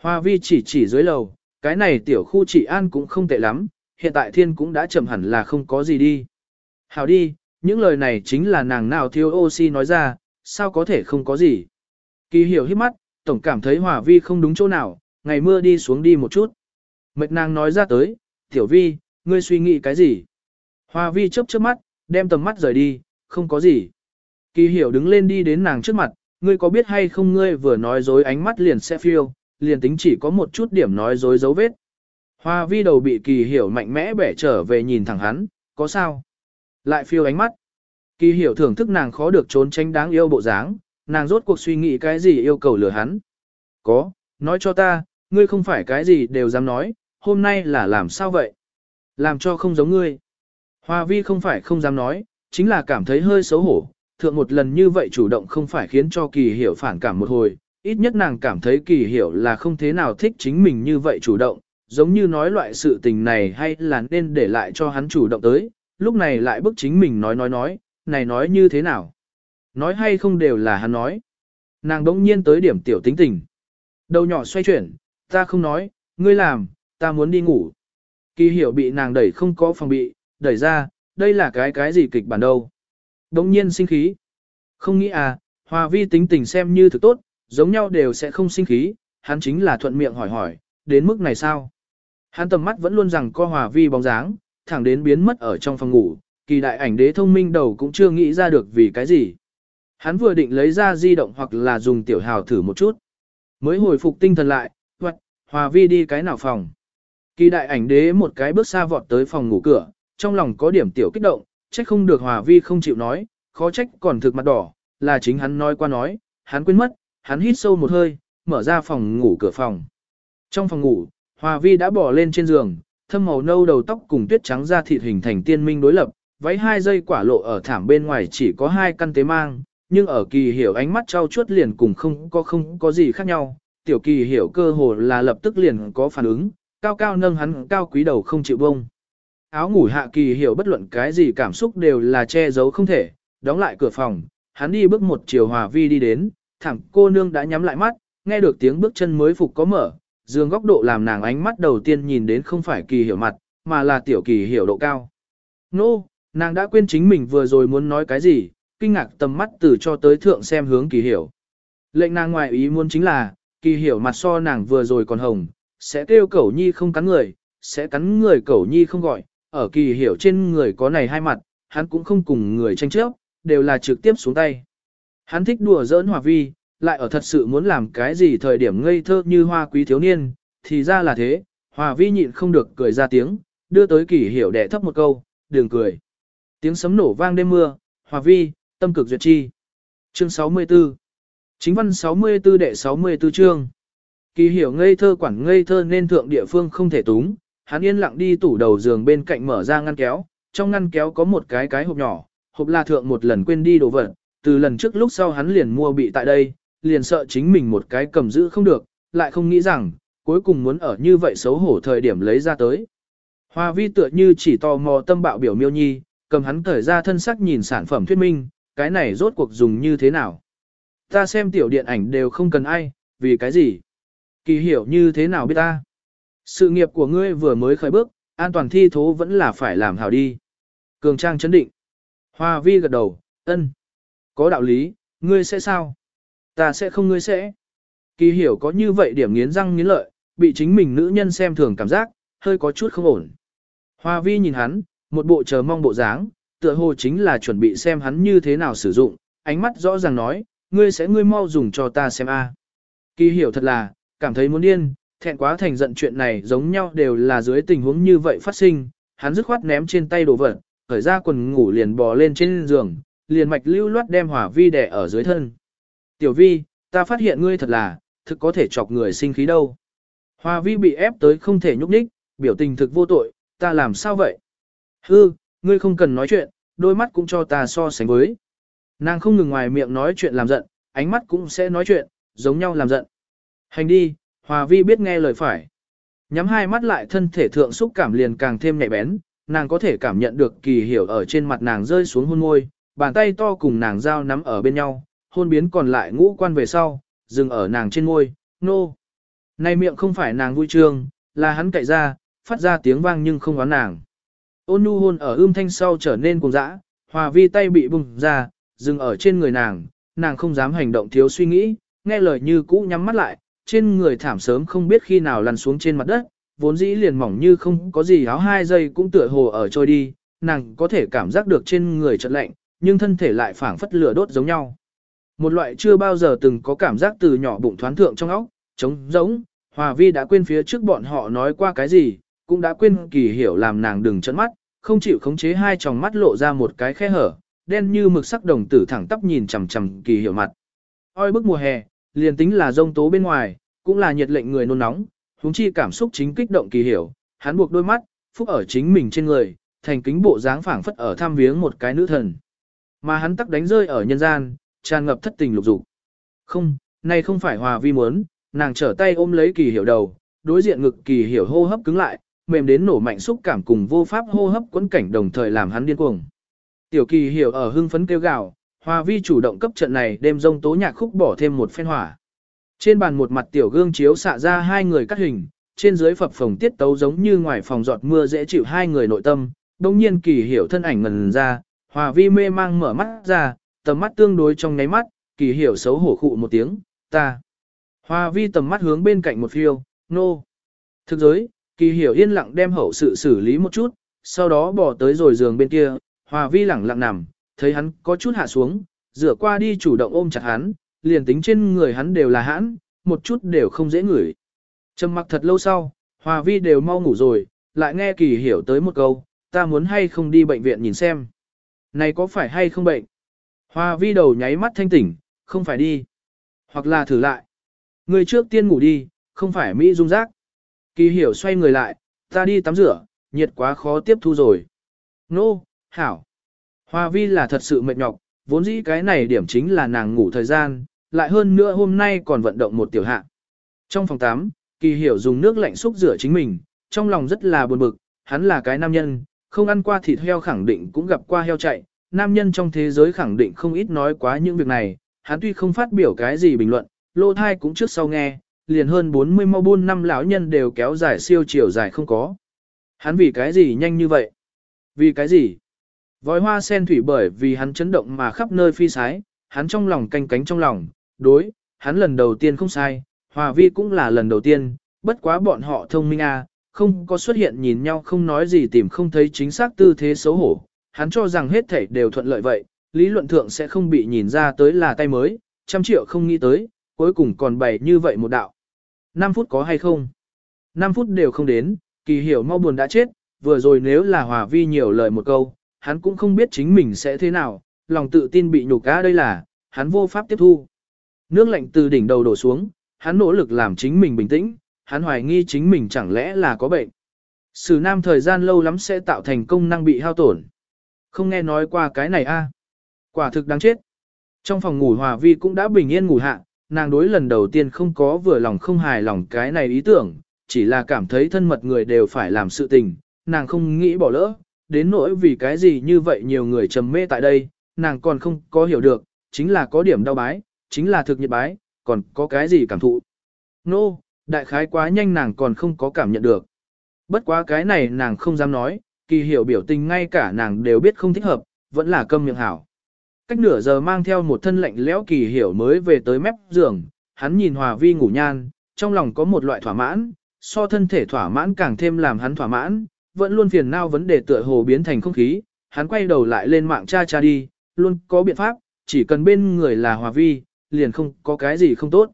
Hoa vi chỉ chỉ dưới lầu, cái này tiểu khu trị an cũng không tệ lắm, hiện tại thiên cũng đã chậm hẳn là không có gì đi. Hảo đi, những lời này chính là nàng nào thiếu oxy nói ra, sao có thể không có gì. Kỳ hiểu hít mắt, tổng cảm thấy Hòa Vi không đúng chỗ nào, ngày mưa đi xuống đi một chút. Mệt nàng nói ra tới, tiểu vi, ngươi suy nghĩ cái gì? Hoa Vi chớp chớp mắt, đem tầm mắt rời đi, không có gì. Kỳ hiểu đứng lên đi đến nàng trước mặt, ngươi có biết hay không ngươi vừa nói dối ánh mắt liền sẽ phiêu, liền tính chỉ có một chút điểm nói dối dấu vết. Hoa vi đầu bị kỳ hiểu mạnh mẽ bẻ trở về nhìn thẳng hắn, có sao? Lại phiêu ánh mắt. Kỳ hiểu thưởng thức nàng khó được trốn tránh đáng yêu bộ dáng, nàng rốt cuộc suy nghĩ cái gì yêu cầu lừa hắn. Có, nói cho ta, ngươi không phải cái gì đều dám nói, hôm nay là làm sao vậy? Làm cho không giống ngươi. Hoa vi không phải không dám nói, chính là cảm thấy hơi xấu hổ, thượng một lần như vậy chủ động không phải khiến cho kỳ hiểu phản cảm một hồi, ít nhất nàng cảm thấy kỳ hiểu là không thế nào thích chính mình như vậy chủ động, giống như nói loại sự tình này hay là nên để lại cho hắn chủ động tới, lúc này lại bức chính mình nói nói nói, này nói như thế nào? Nói hay không đều là hắn nói. Nàng đỗng nhiên tới điểm tiểu tính tình. Đầu nhỏ xoay chuyển, ta không nói, ngươi làm, ta muốn đi ngủ. Kỳ hiểu bị nàng đẩy không có phòng bị, đẩy ra, đây là cái cái gì kịch bản đâu. Đống nhiên sinh khí. Không nghĩ à, hòa vi tính tình xem như thực tốt, giống nhau đều sẽ không sinh khí, hắn chính là thuận miệng hỏi hỏi, đến mức này sao? Hắn tầm mắt vẫn luôn rằng co hòa vi bóng dáng, thẳng đến biến mất ở trong phòng ngủ, kỳ đại ảnh đế thông minh đầu cũng chưa nghĩ ra được vì cái gì. Hắn vừa định lấy ra di động hoặc là dùng tiểu hào thử một chút. Mới hồi phục tinh thần lại, hòa vi đi cái nào phòng. Kỳ đại ảnh đế một cái bước xa vọt tới phòng ngủ cửa, trong lòng có điểm tiểu kích động, trách không được hòa vi không chịu nói, khó trách còn thực mặt đỏ, là chính hắn nói qua nói, hắn quên mất, hắn hít sâu một hơi, mở ra phòng ngủ cửa phòng. Trong phòng ngủ, hòa vi đã bỏ lên trên giường, thâm màu nâu đầu tóc cùng tuyết trắng da thịt hình thành tiên minh đối lập, váy hai dây quả lộ ở thảm bên ngoài chỉ có hai căn tế mang, nhưng ở kỳ hiểu ánh mắt trao chuốt liền cùng không có không có gì khác nhau, tiểu kỳ hiểu cơ hồ là lập tức liền có phản ứng, cao cao nâng hắn cao quý đầu không chịu bông. Áo ngủ hạ kỳ hiểu bất luận cái gì cảm xúc đều là che giấu không thể, đóng lại cửa phòng, hắn đi bước một chiều hòa vi đi đến, thẳng cô nương đã nhắm lại mắt, nghe được tiếng bước chân mới phục có mở, dương góc độ làm nàng ánh mắt đầu tiên nhìn đến không phải kỳ hiểu mặt, mà là tiểu kỳ hiểu độ cao. Nô, no, nàng đã quên chính mình vừa rồi muốn nói cái gì, kinh ngạc tầm mắt từ cho tới thượng xem hướng kỳ hiểu. Lệnh nàng ngoài ý muốn chính là, kỳ hiểu mặt so nàng vừa rồi còn hồng, sẽ kêu cẩu nhi không cắn người, sẽ cắn người cẩu nhi không gọi, ở kỳ hiểu trên người có này hai mặt, hắn cũng không cùng người tranh chấp, đều là trực tiếp xuống tay. Hắn thích đùa giỡn hòa vi, lại ở thật sự muốn làm cái gì thời điểm ngây thơ như hoa quý thiếu niên, thì ra là thế, hòa vi nhịn không được cười ra tiếng, đưa tới kỳ hiểu đẻ thấp một câu, đừng cười. Tiếng sấm nổ vang đêm mưa, hòa vi, tâm cực duyệt chi. Chương 64 Chính văn 64 đệ 64 chương Kỳ hiểu ngây thơ quản ngây thơ nên thượng địa phương không thể túng, hắn yên lặng đi tủ đầu giường bên cạnh mở ra ngăn kéo, trong ngăn kéo có một cái cái hộp nhỏ, hộp là thượng một lần quên đi đồ vật, từ lần trước lúc sau hắn liền mua bị tại đây, liền sợ chính mình một cái cầm giữ không được, lại không nghĩ rằng, cuối cùng muốn ở như vậy xấu hổ thời điểm lấy ra tới. Hoa vi tựa như chỉ tò mò tâm bạo biểu miêu nhi, cầm hắn cởi ra thân sắc nhìn sản phẩm thuyết minh, cái này rốt cuộc dùng như thế nào. Ta xem tiểu điện ảnh đều không cần ai, vì cái gì? Kỳ hiểu như thế nào biết ta? Sự nghiệp của ngươi vừa mới khởi bước, an toàn thi thố vẫn là phải làm hảo đi. Cường Trang chấn định. Hoa vi gật đầu, ân. Có đạo lý, ngươi sẽ sao? Ta sẽ không ngươi sẽ. Kỳ hiểu có như vậy điểm nghiến răng nghiến lợi, bị chính mình nữ nhân xem thường cảm giác, hơi có chút không ổn. Hoa vi nhìn hắn, một bộ chờ mong bộ dáng, tựa hồ chính là chuẩn bị xem hắn như thế nào sử dụng, ánh mắt rõ ràng nói, ngươi sẽ ngươi mau dùng cho ta xem a. À. Kỳ hiểu thật là, cảm thấy muốn điên, thẹn quá thành giận chuyện này giống nhau đều là dưới tình huống như vậy phát sinh, hắn dứt khoát ném trên tay đồ vật, khởi ra quần ngủ liền bò lên trên giường, liền mạch lưu loát đem hỏa vi đè ở dưới thân. Tiểu vi, ta phát hiện ngươi thật là, thực có thể chọc người sinh khí đâu. Hòa vi bị ép tới không thể nhúc nhích, biểu tình thực vô tội, ta làm sao vậy? Hư, ngươi không cần nói chuyện, đôi mắt cũng cho ta so sánh với. Nàng không ngừng ngoài miệng nói chuyện làm giận, ánh mắt cũng sẽ nói chuyện, giống nhau làm giận. Hành đi, Hòa vi biết nghe lời phải. Nhắm hai mắt lại thân thể thượng xúc cảm liền càng thêm nhạy bén, nàng có thể cảm nhận được kỳ hiểu ở trên mặt nàng rơi xuống hôn môi, bàn tay to cùng nàng giao nắm ở bên nhau, hôn biến còn lại ngũ quan về sau, dừng ở nàng trên môi, nô. No. Này miệng không phải nàng vui trương, là hắn cậy ra, phát ra tiếng vang nhưng không oán nàng. Ôn nhu hôn ở ưm thanh sau trở nên cùng dã, hòa vi tay bị bùng ra, dừng ở trên người nàng, nàng không dám hành động thiếu suy nghĩ, nghe lời như cũ nhắm mắt lại, trên người thảm sớm không biết khi nào lăn xuống trên mặt đất, vốn dĩ liền mỏng như không có gì áo hai giây cũng tựa hồ ở trôi đi, nàng có thể cảm giác được trên người chợt lạnh, nhưng thân thể lại phảng phất lửa đốt giống nhau. Một loại chưa bao giờ từng có cảm giác từ nhỏ bụng thoáng thượng trong óc, trống giống, Hòa Vi đã quên phía trước bọn họ nói qua cái gì, cũng đã quên kỳ hiểu làm nàng đừng chấn mắt, không chịu khống chế hai tròng mắt lộ ra một cái khe hở, đen như mực sắc đồng tử thẳng tắp nhìn chằm chằm kỳ hiểu mặt. Oi bức mùa hè, liền tính là rông tố bên ngoài, cũng là nhiệt lệnh người nôn nóng, huống chi cảm xúc chính kích động kỳ hiểu, hắn buộc đôi mắt, phúc ở chính mình trên người, thành kính bộ dáng phảng phất ở thăm viếng một cái nữ thần. Mà hắn tắc đánh rơi ở nhân gian, tràn ngập thất tình lục dục. Không, này không phải hòa vi muốn, nàng trở tay ôm lấy kỳ hiểu đầu, đối diện ngực kỳ hiểu hô hấp cứng lại, mềm đến nổ mạnh xúc cảm cùng vô pháp hô hấp quấn cảnh đồng thời làm hắn điên cuồng. Tiểu kỳ hiểu ở hưng phấn kêu gào, hòa vi chủ động cấp trận này đêm rông tố nhạc khúc bỏ thêm một phen hỏa. Trên bàn một mặt tiểu gương chiếu xạ ra hai người cắt hình, trên dưới phập phồng tiết tấu giống như ngoài phòng giọt mưa dễ chịu hai người nội tâm, đồng nhiên kỳ hiểu thân ảnh ngần ra, hòa vi mê mang mở mắt ra, tầm mắt tương đối trong nháy mắt, kỳ hiểu xấu hổ khụ một tiếng, ta. Hòa vi tầm mắt hướng bên cạnh một phiêu, nô. No. Thực giới, kỳ hiểu yên lặng đem hậu sự xử lý một chút, sau đó bỏ tới rồi giường bên kia, hòa vi lẳng lặng nằm, thấy hắn có chút hạ xuống, rửa qua đi chủ động ôm chặt hắn, liền tính trên người hắn đều là hãn, một chút đều không dễ ngửi. Trầm mặc thật lâu sau, hòa vi đều mau ngủ rồi, lại nghe kỳ hiểu tới một câu, ta muốn hay không đi bệnh viện nhìn xem. Này có phải hay không bệnh? Hòa vi đầu nháy mắt thanh tỉnh, không phải đi. Hoặc là thử lại. Người trước tiên ngủ đi, không phải Mỹ dung giác. Kỳ hiểu xoay người lại, ta đi tắm rửa, nhiệt quá khó tiếp thu rồi. Nô, no, hảo. Hoa vi là thật sự mệt nhọc, vốn dĩ cái này điểm chính là nàng ngủ thời gian, lại hơn nữa hôm nay còn vận động một tiểu hạ. Trong phòng 8, kỳ hiểu dùng nước lạnh xúc rửa chính mình, trong lòng rất là buồn bực, hắn là cái nam nhân, không ăn qua thịt heo khẳng định cũng gặp qua heo chạy, nam nhân trong thế giới khẳng định không ít nói quá những việc này, hắn tuy không phát biểu cái gì bình luận, lô thai cũng trước sau nghe, liền hơn 40 mau buôn năm lão nhân đều kéo dài siêu chiều dài không có. Hắn vì cái gì nhanh như vậy? Vì cái gì? Vòi hoa sen thủy bởi vì hắn chấn động mà khắp nơi phi sái, hắn trong lòng canh cánh trong lòng, đối, hắn lần đầu tiên không sai, hòa vi cũng là lần đầu tiên, bất quá bọn họ thông minh à, không có xuất hiện nhìn nhau không nói gì tìm không thấy chính xác tư thế xấu hổ, hắn cho rằng hết thảy đều thuận lợi vậy, lý luận thượng sẽ không bị nhìn ra tới là tay mới, trăm triệu không nghĩ tới, cuối cùng còn bày như vậy một đạo. 5 phút có hay không? 5 phút đều không đến, kỳ hiểu mau buồn đã chết, vừa rồi nếu là hòa vi nhiều lời một câu, hắn cũng không biết chính mình sẽ thế nào, lòng tự tin bị nhục cá đây là, hắn vô pháp tiếp thu. Nước lạnh từ đỉnh đầu đổ xuống, hắn nỗ lực làm chính mình bình tĩnh, hắn hoài nghi chính mình chẳng lẽ là có bệnh. Sử nam thời gian lâu lắm sẽ tạo thành công năng bị hao tổn. Không nghe nói qua cái này a à? Quả thực đáng chết. Trong phòng ngủ hòa vi cũng đã bình yên ngủ hạ, nàng đối lần đầu tiên không có vừa lòng không hài lòng cái này ý tưởng, chỉ là cảm thấy thân mật người đều phải làm sự tình, nàng không nghĩ bỏ lỡ, đến nỗi vì cái gì như vậy nhiều người trầm mê tại đây, nàng còn không có hiểu được, chính là có điểm đau bái, chính là thực nhiệt bái, còn có cái gì cảm thụ. Nô, no, đại khái quá nhanh nàng còn không có cảm nhận được. Bất quá cái này nàng không dám nói, kỳ hiểu biểu tình ngay cả nàng đều biết không thích hợp, vẫn là câm miệng hảo. Cách nửa giờ mang theo một thân lạnh lẽo kỳ hiểu mới về tới mép giường, hắn nhìn hòa vi ngủ nhan, trong lòng có một loại thỏa mãn, so thân thể thỏa mãn càng thêm làm hắn thỏa mãn, vẫn luôn phiền não vấn đề tựa hồ biến thành không khí, hắn quay đầu lại lên mạng tra tra đi, luôn có biện pháp, chỉ cần bên người là hòa vi, liền không có cái gì không tốt.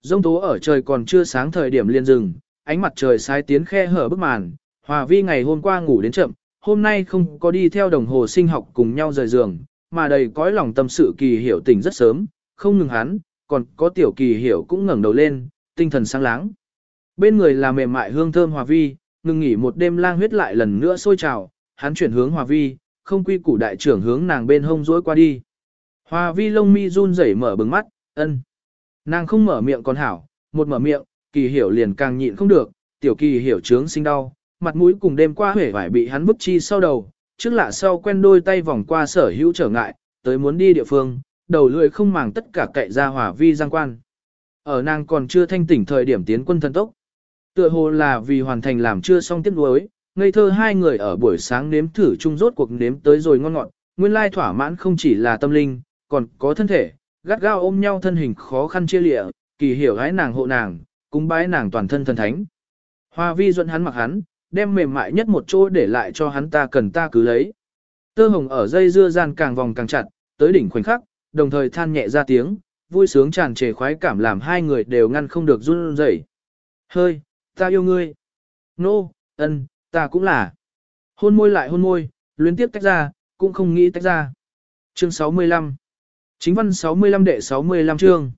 Dông tố ở trời còn chưa sáng thời điểm liền rừng, ánh mặt trời sai tiến khe hở bức màn, hòa vi ngày hôm qua ngủ đến chậm, hôm nay không có đi theo đồng hồ sinh học cùng nhau rời giường, mà đầy cõi lòng tâm sự kỳ hiểu tỉnh rất sớm, không ngừng hắn, còn có tiểu kỳ hiểu cũng ngẩng đầu lên, tinh thần sáng láng. Bên người là mềm mại hương thơm hòa vi, ngừng nghỉ một đêm lang huyết lại lần nữa sôi trào, hắn chuyển hướng hòa vi, không quy củ đại trưởng hướng nàng bên hông dối qua đi. Hòa vi lông mi run rẩy mở bừng mắt, ân. Nàng không mở miệng còn hảo, một mở miệng, kỳ hiểu liền càng nhịn không được, tiểu kỳ hiểu trướng sinh đau, mặt mũi cùng đêm qua hể vải bị hắn bức chi sau đầu, trước lạ sau quen đôi tay vòng qua sở hữu trở ngại, tới muốn đi địa phương, đầu lưỡi không màng tất cả cậy ra Hòa vi giang quan. Ở nàng còn chưa thanh tỉnh thời điểm tiến quân thần tốc. Tựa hồ là vì hoàn thành làm chưa xong tiếp nối, ngây thơ hai người ở buổi sáng nếm thử chung rốt cuộc nếm tới rồi ngon ngọt, nguyên lai thỏa mãn không chỉ là tâm linh, còn có thân thể, gắt gao ôm nhau thân hình khó khăn chia lịa, kỳ hiểu gái nàng hộ nàng, cúng bái nàng toàn thân thần thánh. Hoa vi dẫn hắn mặc hắn, đem mềm mại nhất một chỗ để lại cho hắn ta cần ta cứ lấy. Tơ hồng ở dây dưa gian càng vòng càng chặt, tới đỉnh khoảnh khắc, đồng thời than nhẹ ra tiếng, vui sướng tràn trề khoái cảm làm hai người đều ngăn không được run rẩy. Hơi, ta yêu ngươi. Nô, no, ân, ta cũng là. Hôn môi lại hôn môi, luyến tiếp tách ra, cũng không nghĩ tách ra. Chương 65 Chính văn 65 đệ 65 chương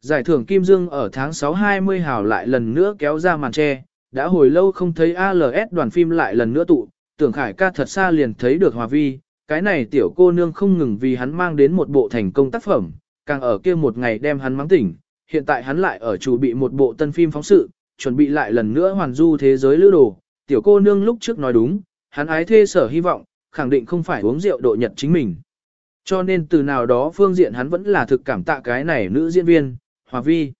Giải thưởng Kim Dương ở tháng 6-20 hào lại lần nữa kéo ra màn tre, đã hồi lâu không thấy ALS đoàn phim lại lần nữa tụ, tưởng khải ca thật xa liền thấy được hòa vi, cái này tiểu cô nương không ngừng vì hắn mang đến một bộ thành công tác phẩm, càng ở kia một ngày đem hắn mắng tỉnh, hiện tại hắn lại ở chủ bị một bộ tân phim phóng sự, chuẩn bị lại lần nữa hoàn du thế giới lữ đồ, tiểu cô nương lúc trước nói đúng, hắn ái thê sở hy vọng, khẳng định không phải uống rượu độ nhật chính mình. Cho nên từ nào đó phương diện hắn vẫn là thực cảm tạ cái này nữ diễn viên, Hòa Vi.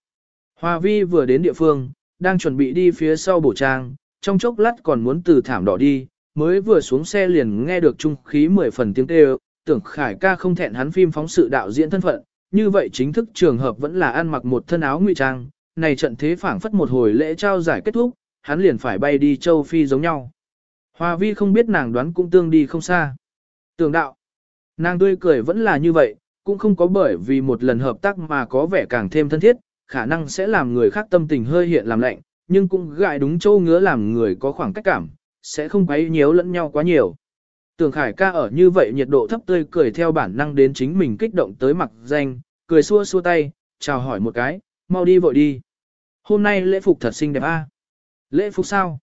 Hòa Vi vừa đến địa phương, đang chuẩn bị đi phía sau bổ trang, trong chốc lát còn muốn từ thảm đỏ đi, mới vừa xuống xe liền nghe được trung khí mười phần tiếng kêu, tưởng khải ca không thẹn hắn phim phóng sự đạo diễn thân phận, như vậy chính thức trường hợp vẫn là ăn mặc một thân áo ngụy trang, này trận thế phảng phất một hồi lễ trao giải kết thúc, hắn liền phải bay đi châu Phi giống nhau. Hoa vi không biết nàng đoán cũng tương đi không xa. Tưởng đạo, nàng tươi cười vẫn là như vậy, cũng không có bởi vì một lần hợp tác mà có vẻ càng thêm thân thiết, khả năng sẽ làm người khác tâm tình hơi hiện làm lạnh, nhưng cũng gại đúng châu ngứa làm người có khoảng cách cảm, sẽ không quấy nhiễu lẫn nhau quá nhiều. Tưởng Khải ca ở như vậy nhiệt độ thấp tươi cười theo bản năng đến chính mình kích động tới mặt danh, cười xua xua tay, chào hỏi một cái, mau đi vội đi. Hôm nay lễ phục thật xinh đẹp a. Lễ phục sao?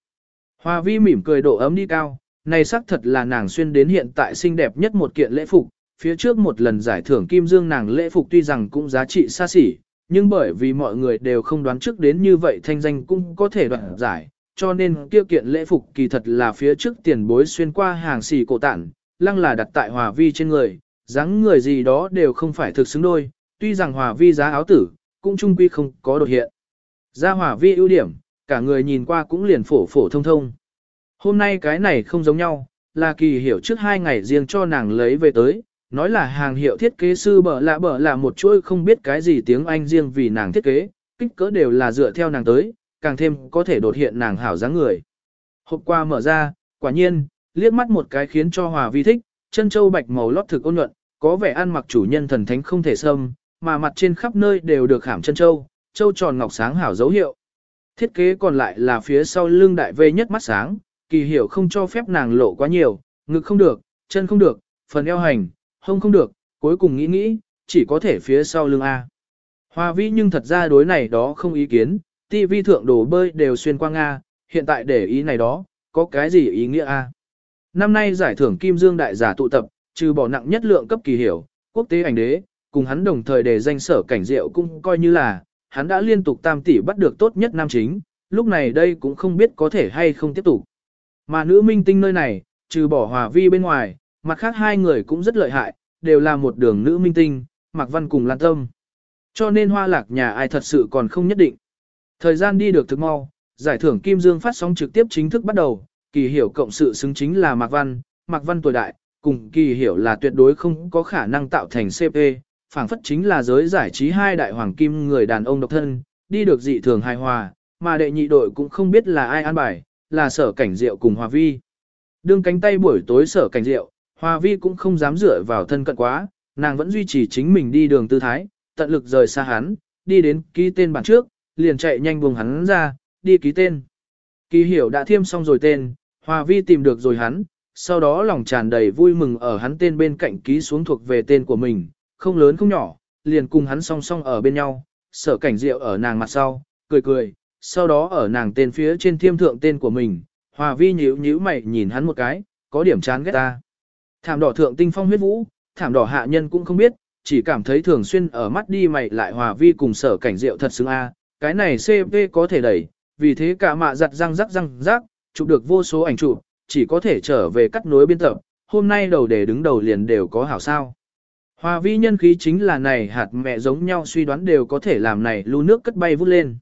Hoa vi mỉm cười độ ấm đi cao, này xác thật là nàng xuyên đến hiện tại xinh đẹp nhất một kiện lễ phục. Phía trước một lần giải thưởng Kim Dương nàng lễ phục tuy rằng cũng giá trị xa xỉ, nhưng bởi vì mọi người đều không đoán trước đến như vậy thanh danh cũng có thể đoạn giải, cho nên kia kiện lễ phục kỳ thật là phía trước tiền bối xuyên qua hàng xì cổ tản, lăng là đặt tại hòa vi trên người, dáng người gì đó đều không phải thực xứng đôi, tuy rằng hòa vi giá áo tử, cũng trung quy không có đột hiện gia hỏa vi ưu điểm, cả người nhìn qua cũng liền phổ phổ thông thông. Hôm nay cái này không giống nhau, là kỳ hiểu trước hai ngày riêng cho nàng lấy về tới, nói là hàng hiệu thiết kế sư bở lạ bở là một chuỗi không biết cái gì tiếng Anh riêng vì nàng thiết kế, kích cỡ đều là dựa theo nàng tới, càng thêm có thể đột hiện nàng hảo dáng người. Hộp qua mở ra, quả nhiên, liếc mắt một cái khiến cho hòa vi thích, chân châu bạch màu lót thực ôn nhuận, có vẻ ăn mặc chủ nhân thần thánh không thể xâm, mà mặt trên khắp nơi đều được khảm chân châu, châu tròn ngọc sáng hảo dấu hiệu. Thiết kế còn lại là phía sau lưng đại vê nhất mắt sáng, kỳ hiểu không cho phép nàng lộ quá nhiều, ngực không được, chân không được, phần eo hành, hông không được, cuối cùng nghĩ nghĩ, chỉ có thể phía sau lưng A. Hoa vi nhưng thật ra đối này đó không ý kiến, TV thượng đồ bơi đều xuyên qua Nga, hiện tại để ý này đó, có cái gì ý nghĩa A. Năm nay giải thưởng Kim Dương đại giả tụ tập, trừ bỏ nặng nhất lượng cấp kỳ hiểu, quốc tế ảnh đế, cùng hắn đồng thời để danh sở cảnh diệu cũng coi như là, hắn đã liên tục tam tỷ bắt được tốt nhất nam chính, lúc này đây cũng không biết có thể hay không tiếp tục. Mà nữ minh tinh nơi này, trừ bỏ hòa vi bên ngoài, mặt khác hai người cũng rất lợi hại, đều là một đường nữ minh tinh, Mạc Văn cùng Lan Tâm. Cho nên hoa lạc nhà ai thật sự còn không nhất định. Thời gian đi được thực mau, giải thưởng Kim Dương phát sóng trực tiếp chính thức bắt đầu, kỳ hiểu cộng sự xứng chính là Mạc Văn, Mạc Văn tuổi đại, cùng kỳ hiểu là tuyệt đối không có khả năng tạo thành CP, phảng phất chính là giới giải trí hai đại hoàng kim người đàn ông độc thân, đi được dị thường hài hòa, mà đệ nhị đội cũng không biết là ai an bài, là sở cảnh diệu cùng Hòa Vi. Đương cánh tay buổi tối sở cảnh diệu, Hòa Vi cũng không dám dựa vào thân cận quá, nàng vẫn duy trì chính mình đi đường tư thái, tận lực rời xa hắn, đi đến ký tên bản trước, liền chạy nhanh buông hắn ra, đi ký tên. Kỳ hiểu đã thiêm xong rồi tên, Hòa Vi tìm được rồi hắn, sau đó lòng tràn đầy vui mừng ở hắn tên bên cạnh ký xuống thuộc về tên của mình, không lớn không nhỏ, liền cùng hắn song song ở bên nhau, sở cảnh diệu ở nàng mặt sau, cười cười, sau đó ở nàng tên phía trên thiêm thượng tên của mình, hòa vi nhíu nhíu mày nhìn hắn một cái, có điểm chán ghét ta. Thảm đỏ thượng tinh phong huyết vũ, thảm đỏ hạ nhân cũng không biết, chỉ cảm thấy thường xuyên ở mắt đi mày lại hòa vi cùng sở cảnh diệu thật xứng a, cái này CP có thể đẩy, vì thế cả mạ giặt răng rắc răng rắc, chụp được vô số ảnh chụp, chỉ có thể trở về cắt nối biên tập, hôm nay đầu để đứng đầu liền đều có hảo sao. Hòa vi nhân khí chính là này hạt mẹ giống nhau suy đoán đều có thể làm này lưu nước cất bay vút lên.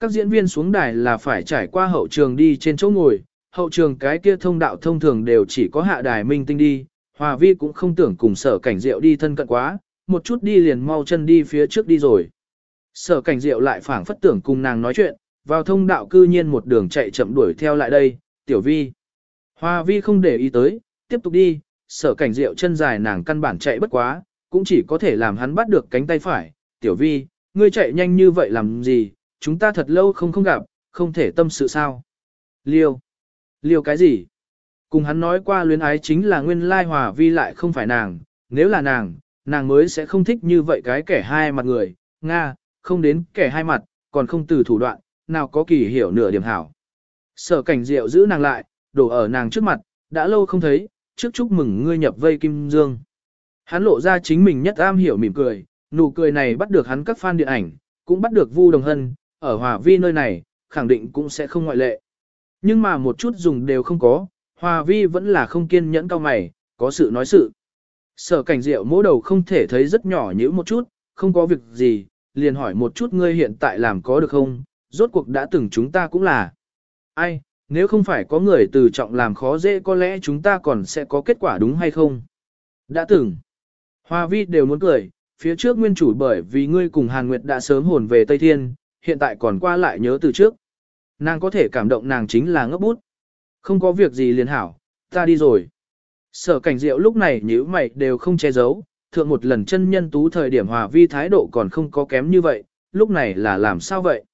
Các diễn viên xuống đài là phải trải qua hậu trường đi trên chỗ ngồi, hậu trường cái kia thông đạo thông thường đều chỉ có hạ đài minh tinh đi, hòa vi cũng không tưởng cùng sở cảnh rượu đi thân cận quá, một chút đi liền mau chân đi phía trước đi rồi. Sở cảnh diệu lại phảng phất tưởng cùng nàng nói chuyện, vào thông đạo cư nhiên một đường chạy chậm đuổi theo lại đây, tiểu vi. Hoa vi không để ý tới, tiếp tục đi, sở cảnh diệu chân dài nàng căn bản chạy bất quá, cũng chỉ có thể làm hắn bắt được cánh tay phải, tiểu vi, ngươi chạy nhanh như vậy làm gì, chúng ta thật lâu không không gặp, không thể tâm sự sao. Liêu. Liêu cái gì? Cùng hắn nói qua luyến ái chính là nguyên lai hòa vi lại không phải nàng, nếu là nàng, nàng mới sẽ không thích như vậy cái kẻ hai mặt người, Nga, không đến kẻ hai mặt, còn không từ thủ đoạn, nào có kỳ hiểu nửa điểm hảo. Sở cảnh diệu giữ nàng lại, đổ ở nàng trước mặt, đã lâu không thấy, trước chúc mừng ngươi nhập vây kim dương. Hắn lộ ra chính mình nhất am hiểu mỉm cười, nụ cười này bắt được hắn các fan điện ảnh, cũng bắt được Vu Đồng Hân, ở Hòa Vi nơi này, khẳng định cũng sẽ không ngoại lệ. Nhưng mà một chút dùng đều không có, Hòa Vi vẫn là không kiên nhẫn cao mày, có sự nói sự. Sở cảnh rượu mỗi đầu không thể thấy rất nhỏ như một chút, không có việc gì, liền hỏi một chút ngươi hiện tại làm có được không, rốt cuộc đã từng chúng ta cũng là. Ai, nếu không phải có người từ trọng làm khó dễ có lẽ chúng ta còn sẽ có kết quả đúng hay không? Đã từng. Hoa vi đều muốn cười, phía trước nguyên chủ bởi vì ngươi cùng Hàn Nguyệt đã sớm hồn về Tây Thiên, hiện tại còn qua lại nhớ từ trước. Nàng có thể cảm động nàng chính là ngốc bút. Không có việc gì liền hảo, ta đi rồi. Sở cảnh diệu lúc này nhíu mày đều không che giấu, thượng một lần chân nhân tú thời điểm hòa vi thái độ còn không có kém như vậy, lúc này là làm sao vậy?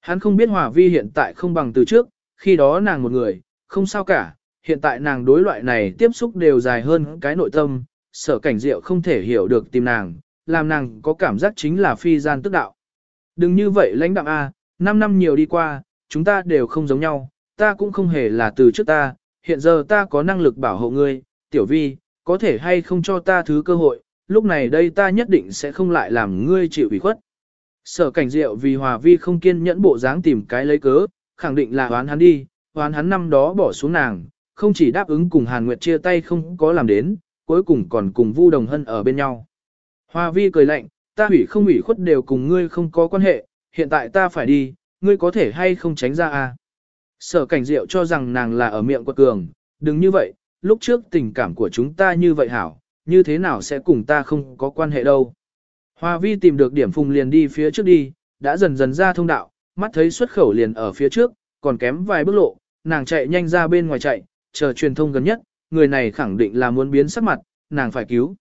Hắn không biết hòa vi hiện tại không bằng từ trước, khi đó nàng một người, không sao cả, hiện tại nàng đối loại này tiếp xúc đều dài hơn cái nội tâm, sở cảnh diệu không thể hiểu được tìm nàng, làm nàng có cảm giác chính là phi gian tức đạo. Đừng như vậy lãnh đạm A, 5 năm nhiều đi qua, chúng ta đều không giống nhau, ta cũng không hề là từ trước ta, hiện giờ ta có năng lực bảo hộ ngươi, tiểu vi, có thể hay không cho ta thứ cơ hội, lúc này đây ta nhất định sẽ không lại làm ngươi chịu ủy khuất. Sở cảnh diệu vì hòa vi không kiên nhẫn bộ dáng tìm cái lấy cớ, khẳng định là oán hắn đi, oán hắn năm đó bỏ xuống nàng, không chỉ đáp ứng cùng Hàn Nguyệt chia tay không có làm đến, cuối cùng còn cùng Vu Đồng Hân ở bên nhau. Hoa vi cười lạnh, ta hủy không hủy khuất đều cùng ngươi không có quan hệ, hiện tại ta phải đi, ngươi có thể hay không tránh ra à. Sở cảnh diệu cho rằng nàng là ở miệng quật cường, đừng như vậy, lúc trước tình cảm của chúng ta như vậy hảo, như thế nào sẽ cùng ta không có quan hệ đâu. Hoa vi tìm được điểm phùng liền đi phía trước đi, đã dần dần ra thông đạo, mắt thấy xuất khẩu liền ở phía trước, còn kém vài bước lộ, nàng chạy nhanh ra bên ngoài chạy, chờ truyền thông gần nhất, người này khẳng định là muốn biến sắc mặt, nàng phải cứu.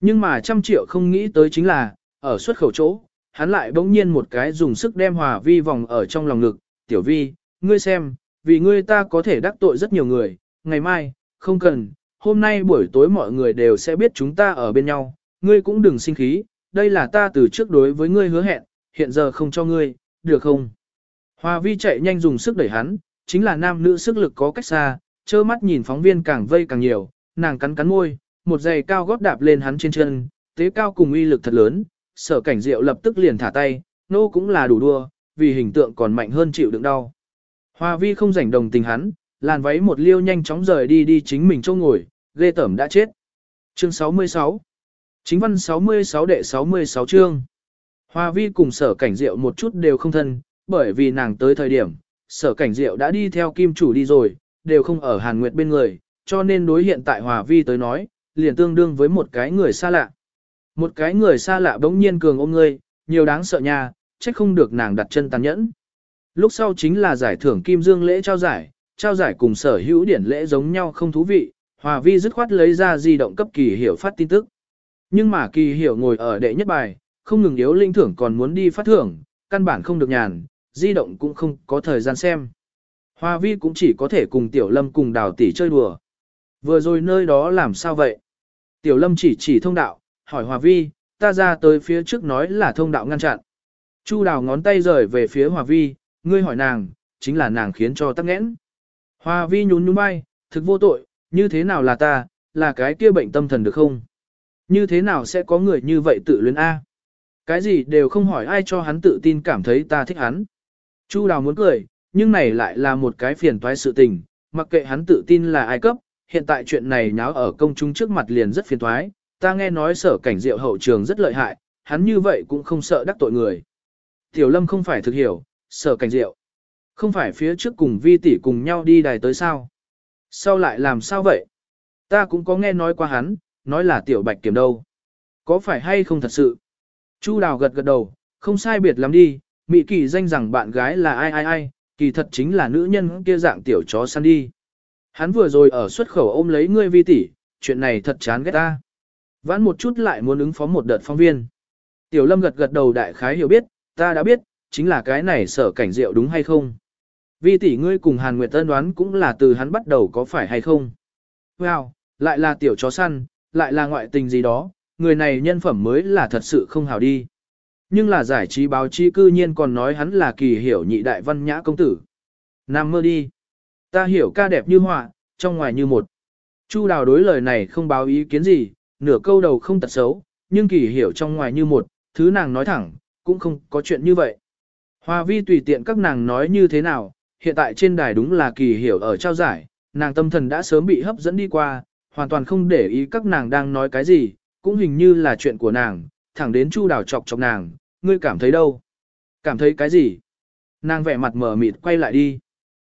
Nhưng mà trăm triệu không nghĩ tới chính là, ở xuất khẩu chỗ, hắn lại bỗng nhiên một cái dùng sức đem hòa vi vòng ở trong lòng ngực, tiểu vi, ngươi xem, vì ngươi ta có thể đắc tội rất nhiều người, ngày mai, không cần, hôm nay buổi tối mọi người đều sẽ biết chúng ta ở bên nhau, ngươi cũng đừng sinh khí, đây là ta từ trước đối với ngươi hứa hẹn, hiện giờ không cho ngươi, được không? Hòa vi chạy nhanh dùng sức đẩy hắn, chính là nam nữ sức lực có cách xa, trơ mắt nhìn phóng viên càng vây càng nhiều, nàng cắn cắn môi, một giày cao gót đạp lên hắn trên chân, tế cao cùng uy lực thật lớn, sở cảnh diệu lập tức liền thả tay, nô cũng là đủ đua, vì hình tượng còn mạnh hơn chịu đựng đau. Hoa vi không rảnh đồng tình hắn, làn váy một liêu nhanh chóng rời đi đi chính mình chỗ ngồi, ghê tẩm đã chết. Chương 66 Chính văn 66 đệ 66 chương Hoa vi cùng sở cảnh diệu một chút đều không thân, bởi vì nàng tới thời điểm, sở cảnh diệu đã đi theo kim chủ đi rồi, đều không ở Hàn Nguyệt bên người, cho nên đối hiện tại Hòa vi tới nói, liền tương đương với một cái người xa lạ. Một cái người xa lạ bỗng nhiên cường ôm ngươi, nhiều đáng sợ nha, trách không được nàng đặt chân tàn nhẫn. Lúc sau chính là giải thưởng Kim Dương lễ trao giải, trao giải cùng sở hữu điển lễ giống nhau không thú vị, Hòa Vi dứt khoát lấy ra di động cấp kỳ hiểu phát tin tức. Nhưng mà kỳ hiểu ngồi ở đệ nhất bài, không ngừng yếu linh thưởng còn muốn đi phát thưởng, căn bản không được nhàn, di động cũng không có thời gian xem. Hoa Vi cũng chỉ có thể cùng Tiểu Lâm cùng đào tỷ chơi đùa. Vừa rồi nơi đó làm sao vậy? Tiểu Lâm chỉ chỉ thông đạo, hỏi Hòa Vi, ta ra tới phía trước nói là thông đạo ngăn chặn. Chu đào ngón tay rời về phía Hòa Vi, ngươi hỏi nàng, chính là nàng khiến cho tắc nghẽn. Hòa Vi nhún nhún bay, thực vô tội, như thế nào là ta, là cái kia bệnh tâm thần được không? Như thế nào sẽ có người như vậy tự luyến A? Cái gì đều không hỏi ai cho hắn tự tin cảm thấy ta thích hắn. Chu đào muốn cười, nhưng này lại là một cái phiền toái sự tình, mặc kệ hắn tự tin là ai cấp, hiện tại chuyện này nháo ở công chúng trước mặt liền rất phiền toái, ta nghe nói sở cảnh diệu hậu trường rất lợi hại, hắn như vậy cũng không sợ đắc tội người. Tiểu lâm không phải thực hiểu, sở cảnh diệu. Không phải phía trước cùng vi tỷ cùng nhau đi đài tới sao? Sao lại làm sao vậy? Ta cũng có nghe nói qua hắn, nói là tiểu bạch kiểm đâu. Có phải hay không thật sự? Chu Đào gật gật đầu, không sai biệt lắm đi, mỹ Kỳ danh rằng bạn gái là ai ai ai, kỳ thật chính là nữ nhân kia dạng tiểu chó săn đi. Hắn vừa rồi ở xuất khẩu ôm lấy ngươi vi tỷ, chuyện này thật chán ghét ta. Vãn một chút lại muốn ứng phó một đợt phóng viên. Tiểu Lâm gật gật đầu đại khái hiểu biết, ta đã biết, chính là cái này sở cảnh rượu đúng hay không. Vi tỷ ngươi cùng Hàn Nguyệt Tân đoán cũng là từ hắn bắt đầu có phải hay không. Wow, lại là tiểu chó săn, lại là ngoại tình gì đó, người này nhân phẩm mới là thật sự không hào đi. Nhưng là giải trí báo chí cư nhiên còn nói hắn là kỳ hiểu nhị đại văn nhã công tử. Nam mơ đi. Ta hiểu ca đẹp như họa, trong ngoài như một. Chu đào đối lời này không báo ý kiến gì, nửa câu đầu không tật xấu, nhưng kỳ hiểu trong ngoài như một, thứ nàng nói thẳng, cũng không có chuyện như vậy. Hoa vi tùy tiện các nàng nói như thế nào, hiện tại trên đài đúng là kỳ hiểu ở trao giải, nàng tâm thần đã sớm bị hấp dẫn đi qua, hoàn toàn không để ý các nàng đang nói cái gì, cũng hình như là chuyện của nàng, thẳng đến chu đào chọc chọc nàng, ngươi cảm thấy đâu? Cảm thấy cái gì? Nàng vẻ mặt mờ mịt quay lại đi.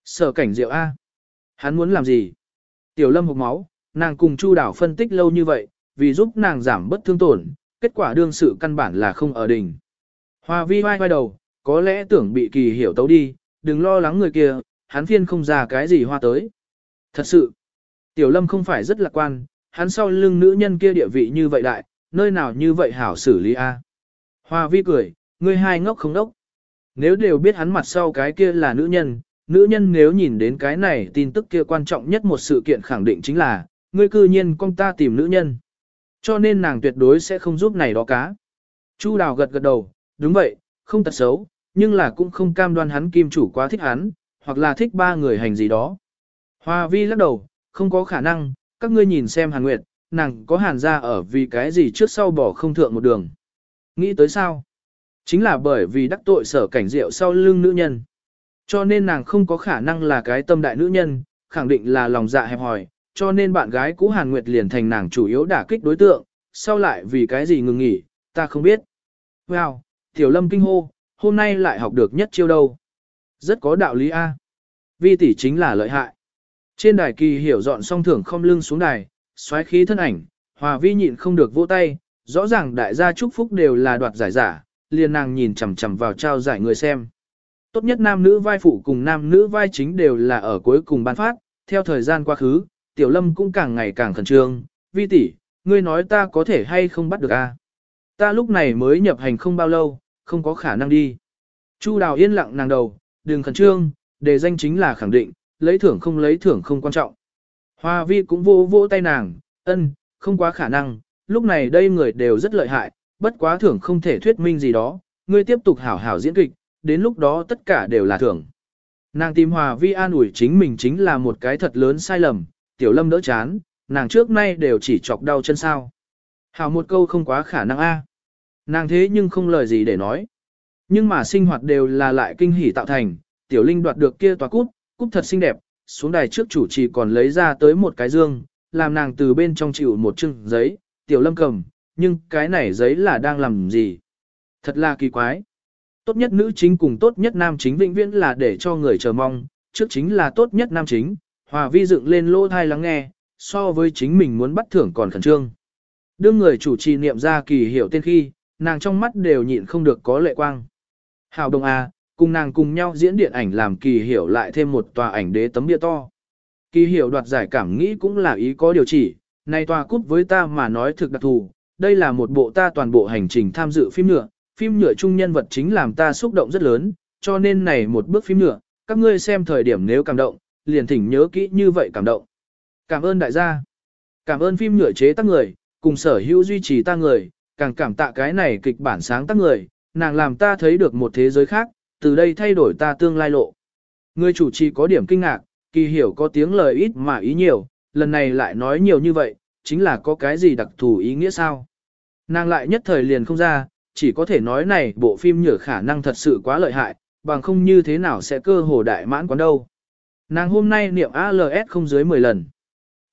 Sở cảnh rượu A. Hắn muốn làm gì? Tiểu lâm hộp máu, nàng cùng chu đảo phân tích lâu như vậy, vì giúp nàng giảm bất thương tổn, kết quả đương sự căn bản là không ở đỉnh. Hoa vi vai vai đầu, có lẽ tưởng bị kỳ hiểu tấu đi, đừng lo lắng người kia, hắn phiên không ra cái gì hoa tới. Thật sự, tiểu lâm không phải rất lạc quan, hắn sau lưng nữ nhân kia địa vị như vậy đại, nơi nào như vậy hảo xử lý a. Hoa vi cười, ngươi hai ngốc không đốc. Nếu đều biết hắn mặt sau cái kia là nữ nhân, nữ nhân nếu nhìn đến cái này tin tức kia quan trọng nhất một sự kiện khẳng định chính là, ngươi cư nhiên con ta tìm nữ nhân. Cho nên nàng tuyệt đối sẽ không giúp này đó cá. Chu đào gật gật đầu, đúng vậy, không tật xấu, nhưng là cũng không cam đoan hắn kim chủ quá thích hắn, hoặc là thích ba người hành gì đó. Hoa vi lắc đầu, không có khả năng, các ngươi nhìn xem hàn nguyệt, nàng có hàn ra ở vì cái gì trước sau bỏ không thượng một đường. Nghĩ tới sao? Chính là bởi vì đắc tội sở cảnh rượu sau lưng nữ nhân. Cho nên nàng không có khả năng là cái tâm đại nữ nhân, khẳng định là lòng dạ hẹp hòi, cho nên bạn gái cũ Hàn Nguyệt liền thành nàng chủ yếu đả kích đối tượng, sau lại vì cái gì ngừng nghỉ, ta không biết. Wow, Tiểu Lâm kinh hô, hôm nay lại học được nhất chiêu đâu. Rất có đạo lý A. Vi tỷ chính là lợi hại. Trên đài kỳ hiểu dọn xong thưởng không lưng xuống đài, xoáy khí thân ảnh, hòa vi nhịn không được vỗ tay, rõ ràng đại gia chúc phúc đều là đoạt giải giả, liền nàng nhìn chằm chằm vào trao giải người xem. Tốt nhất nam nữ vai phụ cùng nam nữ vai chính đều là ở cuối cùng ban phát, theo thời gian quá khứ, tiểu lâm cũng càng ngày càng khẩn trương, vi tỷ, ngươi nói ta có thể hay không bắt được a? Ta lúc này mới nhập hành không bao lâu, không có khả năng đi. Chu đào yên lặng nàng đầu, đừng khẩn trương, đề danh chính là khẳng định, lấy thưởng không lấy thưởng không quan trọng. Hoa vi cũng vô vô tay nàng, ân, không quá khả năng, lúc này đây người đều rất lợi hại, bất quá thưởng không thể thuyết minh gì đó, ngươi tiếp tục hảo hảo diễn kịch, đến lúc đó tất cả đều là thưởng. Nàng tìm hòa vi an ủi chính mình chính là một cái thật lớn sai lầm, tiểu lâm đỡ chán, nàng trước nay đều chỉ chọc đau chân sao. Hảo một câu không quá khả năng a. Nàng thế nhưng không lời gì để nói. Nhưng mà sinh hoạt đều là lại kinh hỉ tạo thành, tiểu linh đoạt được kia tòa cút, cút thật xinh đẹp, xuống đài trước chủ trì còn lấy ra tới một cái dương, làm nàng từ bên trong chịu một chừng giấy, tiểu lâm cầm, nhưng cái này giấy là đang làm gì? Thật là kỳ quái. Tốt nhất nữ chính cùng tốt nhất nam chính vĩnh viễn là để cho người chờ mong, trước chính là tốt nhất nam chính, hòa vi dựng lên lỗ thai lắng nghe, so với chính mình muốn bắt thưởng còn khẩn trương. Đương người chủ trì niệm ra kỳ hiểu tên khi, nàng trong mắt đều nhịn không được có lệ quang. Hào đồng A, cùng nàng cùng nhau diễn điện ảnh làm kỳ hiểu lại thêm một tòa ảnh đế tấm bia to. Kỳ hiểu đoạt giải cảm nghĩ cũng là ý có điều chỉ, này tòa cúp với ta mà nói thực đặc thù, đây là một bộ ta toàn bộ hành trình tham dự phim nhựa, phim nhựa chung nhân vật chính làm ta xúc động rất lớn, cho nên này một bước phim nhựa, các ngươi xem thời điểm nếu cảm động, liền thỉnh nhớ kỹ như vậy cảm động. Cảm ơn đại gia. Cảm ơn phim nhựa chế tác người, cùng sở hữu duy trì ta người, càng cảm tạ cái này kịch bản sáng tác người, nàng làm ta thấy được một thế giới khác, từ đây thay đổi ta tương lai lộ. Người chủ trì có điểm kinh ngạc, kỳ hiểu có tiếng lời ít mà ý nhiều, lần này lại nói nhiều như vậy, chính là có cái gì đặc thù ý nghĩa sao? Nàng lại nhất thời liền không ra, chỉ có thể nói này bộ phim nhở khả năng thật sự quá lợi hại, bằng không như thế nào sẽ cơ hồ đại mãn quán đâu. Nàng hôm nay niệm ALS không dưới 10 lần.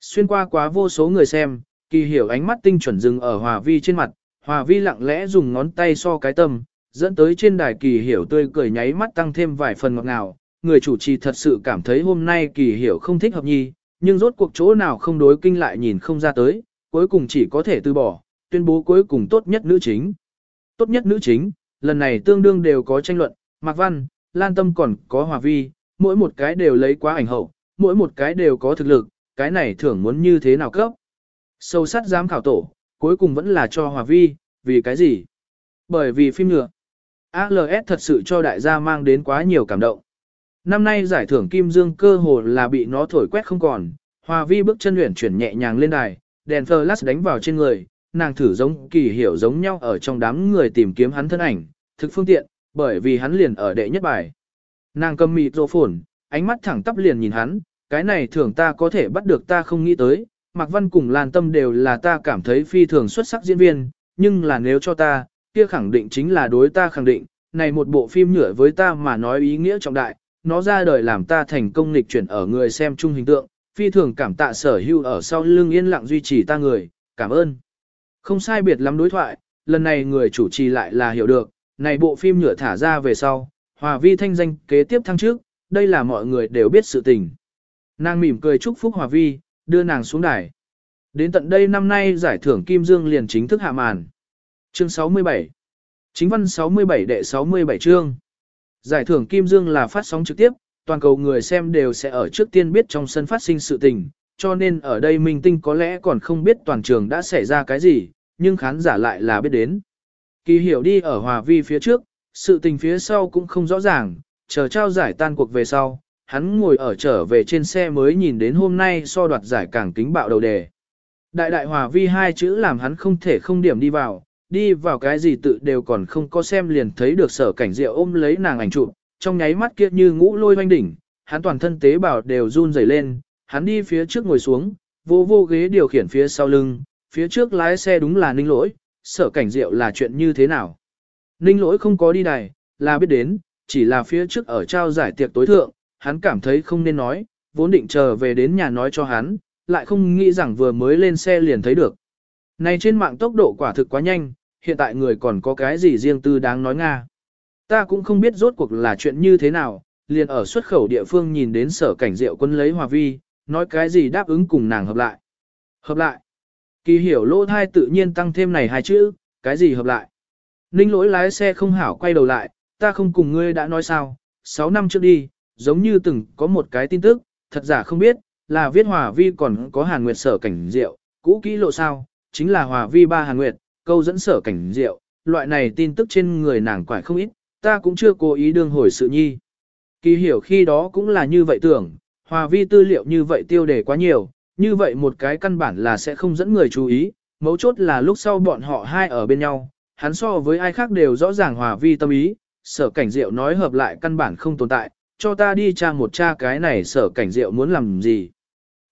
Xuyên qua quá vô số người xem, kỳ hiểu ánh mắt tinh chuẩn dừng ở Hòa Vi trên mặt, Hòa Vi lặng lẽ dùng ngón tay so cái tâm, dẫn tới trên đài kỳ hiểu tươi cười nháy mắt tăng thêm vài phần ngọt ngào. Người chủ trì thật sự cảm thấy hôm nay kỳ hiểu không thích hợp nhi, nhưng rốt cuộc chỗ nào không đối kinh lại nhìn không ra tới, cuối cùng chỉ có thể từ bỏ, tuyên bố cuối cùng tốt nhất nữ chính. Tốt nhất nữ chính, lần này tương đương đều có tranh luận, Mạc Văn, Lan Tâm còn có Hòa Vi, mỗi một cái đều lấy quá ảnh hậu, mỗi một cái đều có thực lực, cái này thưởng muốn như thế nào cấp. Sâu sát giám khảo tổ, cuối cùng vẫn là cho Hòa Vi, vì cái gì? Bởi vì phim nhựa. ALS thật sự cho đại gia mang đến quá nhiều cảm động. Năm nay giải thưởng Kim Dương cơ hồ là bị nó thổi quét không còn, Hòa Vi bước chân luyện chuyển nhẹ nhàng lên đài, đèn flash đánh vào trên người, nàng thử giống kỳ hiểu giống nhau ở trong đám người tìm kiếm hắn thân ảnh, thực phương tiện, bởi vì hắn liền ở đệ nhất bài. Nàng cầm mịt rô phồn, ánh mắt thẳng tắp liền nhìn hắn, cái này thường ta có thể bắt được ta không nghĩ tới, Mạc Văn cùng Lan Tâm đều là ta cảm thấy phi thường xuất sắc diễn viên, nhưng là nếu cho ta, kia khẳng định chính là đối ta khẳng định, này một bộ phim nhựa với ta mà nói ý nghĩa trọng đại, nó ra đời làm ta thành công lịch chuyển ở người xem chung hình tượng, phi thường cảm tạ sở hữu ở sau lưng yên lặng duy trì ta người, cảm ơn. Không sai biệt lắm đối thoại, lần này người chủ trì lại là hiểu được, này bộ phim nhựa thả ra về sau, hòa vi thanh danh kế tiếp thăng trước, đây là mọi người đều biết sự tình. Nàng mỉm cười chúc phúc hòa vi, đưa nàng xuống đài. Đến tận đây năm nay giải thưởng Kim Dương liền chính thức hạ màn. Chương 67 Chính văn 67 đệ 67 chương Giải thưởng Kim Dương là phát sóng trực tiếp, toàn cầu người xem đều sẽ ở trước tiên biết trong sân phát sinh sự tình, cho nên ở đây Minh Tinh có lẽ còn không biết toàn trường đã xảy ra cái gì, nhưng khán giả lại là biết đến. Kỳ hiểu đi ở hòa vi phía trước, sự tình phía sau cũng không rõ ràng, chờ trao giải tan cuộc về sau, hắn ngồi ở trở về trên xe mới nhìn đến hôm nay so đoạt giải càng kính bạo đầu đề. Đại đại hòa vi hai chữ làm hắn không thể không điểm đi vào, đi vào cái gì tự đều còn không có xem liền thấy được sở cảnh diệu ôm lấy nàng ảnh chụp, trong nháy mắt kia như ngũ lôi oanh đỉnh, hắn toàn thân tế bào đều run rẩy lên, hắn đi phía trước ngồi xuống, vô vô ghế điều khiển phía sau lưng, phía trước lái xe đúng là ninh lỗi, sở cảnh diệu là chuyện như thế nào. Ninh lỗi không có đi đài, là biết đến, chỉ là phía trước ở trao giải tiệc tối thượng, hắn cảm thấy không nên nói, vốn định chờ về đến nhà nói cho hắn, lại không nghĩ rằng vừa mới lên xe liền thấy được. Này trên mạng tốc độ quả thực quá nhanh, hiện tại người còn có cái gì riêng tư đáng nói Nga. Ta cũng không biết rốt cuộc là chuyện như thế nào, liền ở xuất khẩu địa phương nhìn đến sở cảnh diệu quân lấy hòa vi, nói cái gì đáp ứng cùng nàng hợp lại. Hợp lại. Kỳ hiểu lô thai tự nhiên tăng thêm này hai chữ, cái gì hợp lại. Ninh lỗi lái xe không hảo quay đầu lại, ta không cùng ngươi đã nói sao, 6 năm trước đi, giống như từng có một cái tin tức, thật giả không biết, là viết hòa vi còn có hàn nguyệt sở cảnh diệu, cũ kỹ lộ sao, chính là hòa vi ba hàn nguyệt, câu dẫn sở cảnh diệu, loại này tin tức trên người nàng quải không ít, ta cũng chưa cố ý đương hồi sự nhi. Kỳ hiểu khi đó cũng là như vậy tưởng, hòa vi tư liệu như vậy tiêu đề quá nhiều, như vậy một cái căn bản là sẽ không dẫn người chú ý, mấu chốt là lúc sau bọn họ hai ở bên nhau, hắn so với ai khác đều rõ ràng hòa vi tâm ý, sở cảnh diệu nói hợp lại căn bản không tồn tại, cho ta đi tra một tra cái này sở cảnh diệu muốn làm gì.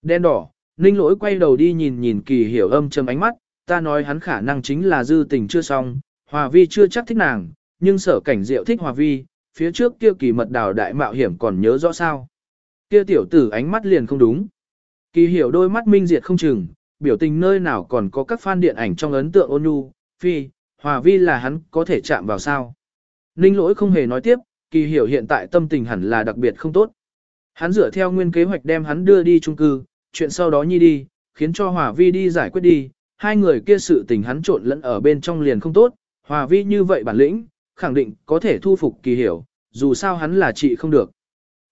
Đen đỏ, ninh lỗi quay đầu đi nhìn nhìn kỳ hiểu âm châm ánh mắt, ta nói hắn khả năng chính là dư tình chưa xong, hòa vi chưa chắc thích nàng, nhưng sở cảnh diệu thích hòa vi, phía trước kia kỳ mật đào đại mạo hiểm còn nhớ rõ sao. Kia tiểu tử ánh mắt liền không đúng. Kỳ hiểu đôi mắt minh diệt không chừng, biểu tình nơi nào còn có các fan điện ảnh trong ấn tượng ôn nhu, phi, hòa vi là hắn có thể chạm vào sao. Ninh lỗi không hề nói tiếp, kỳ hiểu hiện tại tâm tình hẳn là đặc biệt không tốt. Hắn dựa theo nguyên kế hoạch đem hắn đưa đi trung cư, chuyện sau đó nhi đi, khiến cho hòa vi đi giải quyết đi, hai người kia sự tình hắn trộn lẫn ở bên trong liền không tốt, hòa vi như vậy bản lĩnh, khẳng định có thể thu phục kỳ hiểu, dù sao hắn là chị không được.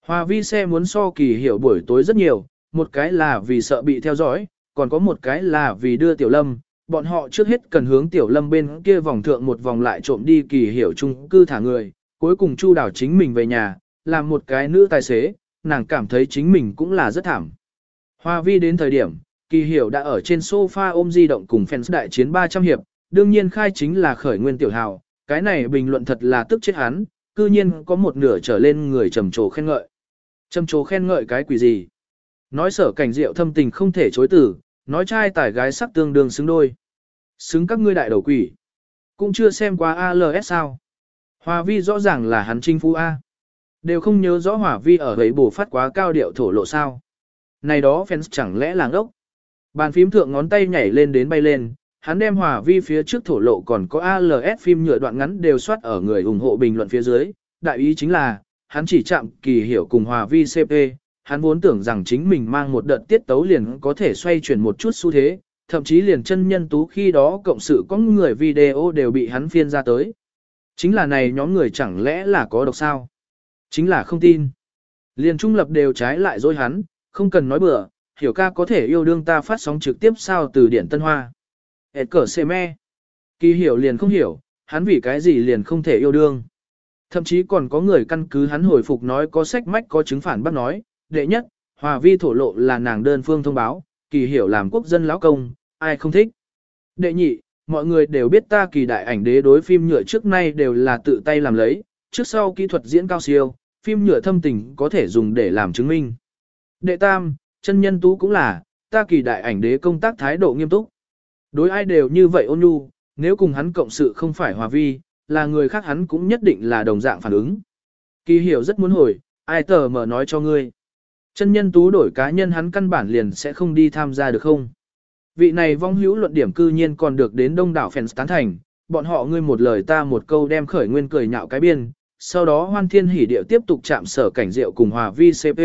Hòa vi xe muốn so kỳ hiểu buổi tối rất nhiều, một cái là vì sợ bị theo dõi, còn có một cái là vì đưa tiểu lâm, bọn họ trước hết cần hướng tiểu lâm bên kia vòng thượng một vòng lại trộm đi kỳ hiểu chung cư thả người, cuối cùng chu đảo chính mình về nhà, làm một cái nữ tài xế, nàng cảm thấy chính mình cũng là rất thảm. Hoa vi đến thời điểm, kỳ hiểu đã ở trên sofa ôm di động cùng fans đại chiến 300 hiệp, đương nhiên khai chính là khởi nguyên tiểu hào, cái này bình luận thật là tức chết hắn, cư nhiên có một nửa trở lên người trầm trồ khen ngợi. Trầm trồ khen ngợi cái quỷ gì? Nói sở cảnh diệu thâm tình không thể chối từ, nói trai tải gái sắc tương đương xứng đôi. Xứng các ngươi đại đầu quỷ. Cũng chưa xem qua ALS sao. Hòa vi rõ ràng là hắn trinh phu A. Đều không nhớ rõ hỏa vi ở ấy bổ phát quá cao điệu thổ lộ sao. Này đó fans chẳng lẽ làng ốc. Bàn phím thượng ngón tay nhảy lên đến bay lên, hắn đem hòa vi phía trước thổ lộ còn có ALS phim nhựa đoạn ngắn đều soát ở người ủng hộ bình luận phía dưới. Đại ý chính là, hắn chỉ chạm kỳ hiểu cùng hòa vi CP, hắn vốn tưởng rằng chính mình mang một đợt tiết tấu liền có thể xoay chuyển một chút xu thế, thậm chí liền chân nhân tú khi đó cộng sự có người video đều bị hắn phiên ra tới. Chính là này nhóm người chẳng lẽ là có độc sao? Chính là không tin. Liền trung lập đều trái lại dối hắn, không cần nói bừa, hiểu ca có thể yêu đương ta phát sóng trực tiếp sao từ điện Tân Hoa. Ed cờ xê me. Kỳ hiểu liền không hiểu, hắn vì cái gì liền không thể yêu đương. Thậm chí còn có người căn cứ hắn hồi phục nói có sách mách có chứng phản bác nói, đệ nhất, hòa vi thổ lộ là nàng đơn phương thông báo, kỳ hiểu làm quốc dân lão công, ai không thích. Đệ nhị, mọi người đều biết ta kỳ đại ảnh đế đối phim nhựa trước nay đều là tự tay làm lấy, trước sau kỹ thuật diễn cao siêu, phim nhựa thâm tình có thể dùng để làm chứng minh. Đệ tam, chân nhân tú cũng là, ta kỳ đại ảnh đế công tác thái độ nghiêm túc. Đối ai đều như vậy ôn nhu, nếu cùng hắn cộng sự không phải hòa vi, là người khác hắn cũng nhất định là đồng dạng phản ứng. Kỳ hiểu rất muốn hồi, ai tờ mở nói cho ngươi. Chân nhân tú đổi cá nhân hắn căn bản liền sẽ không đi tham gia được không? Vị này vong hữu luận điểm cư nhiên còn được đến đông đảo fans tán thành, bọn họ ngươi một lời ta một câu đem khởi nguyên cười nhạo cái biên, sau đó hoan thiên hỉ điệu tiếp tục chạm sở cảnh rượu cùng hòa vi CP.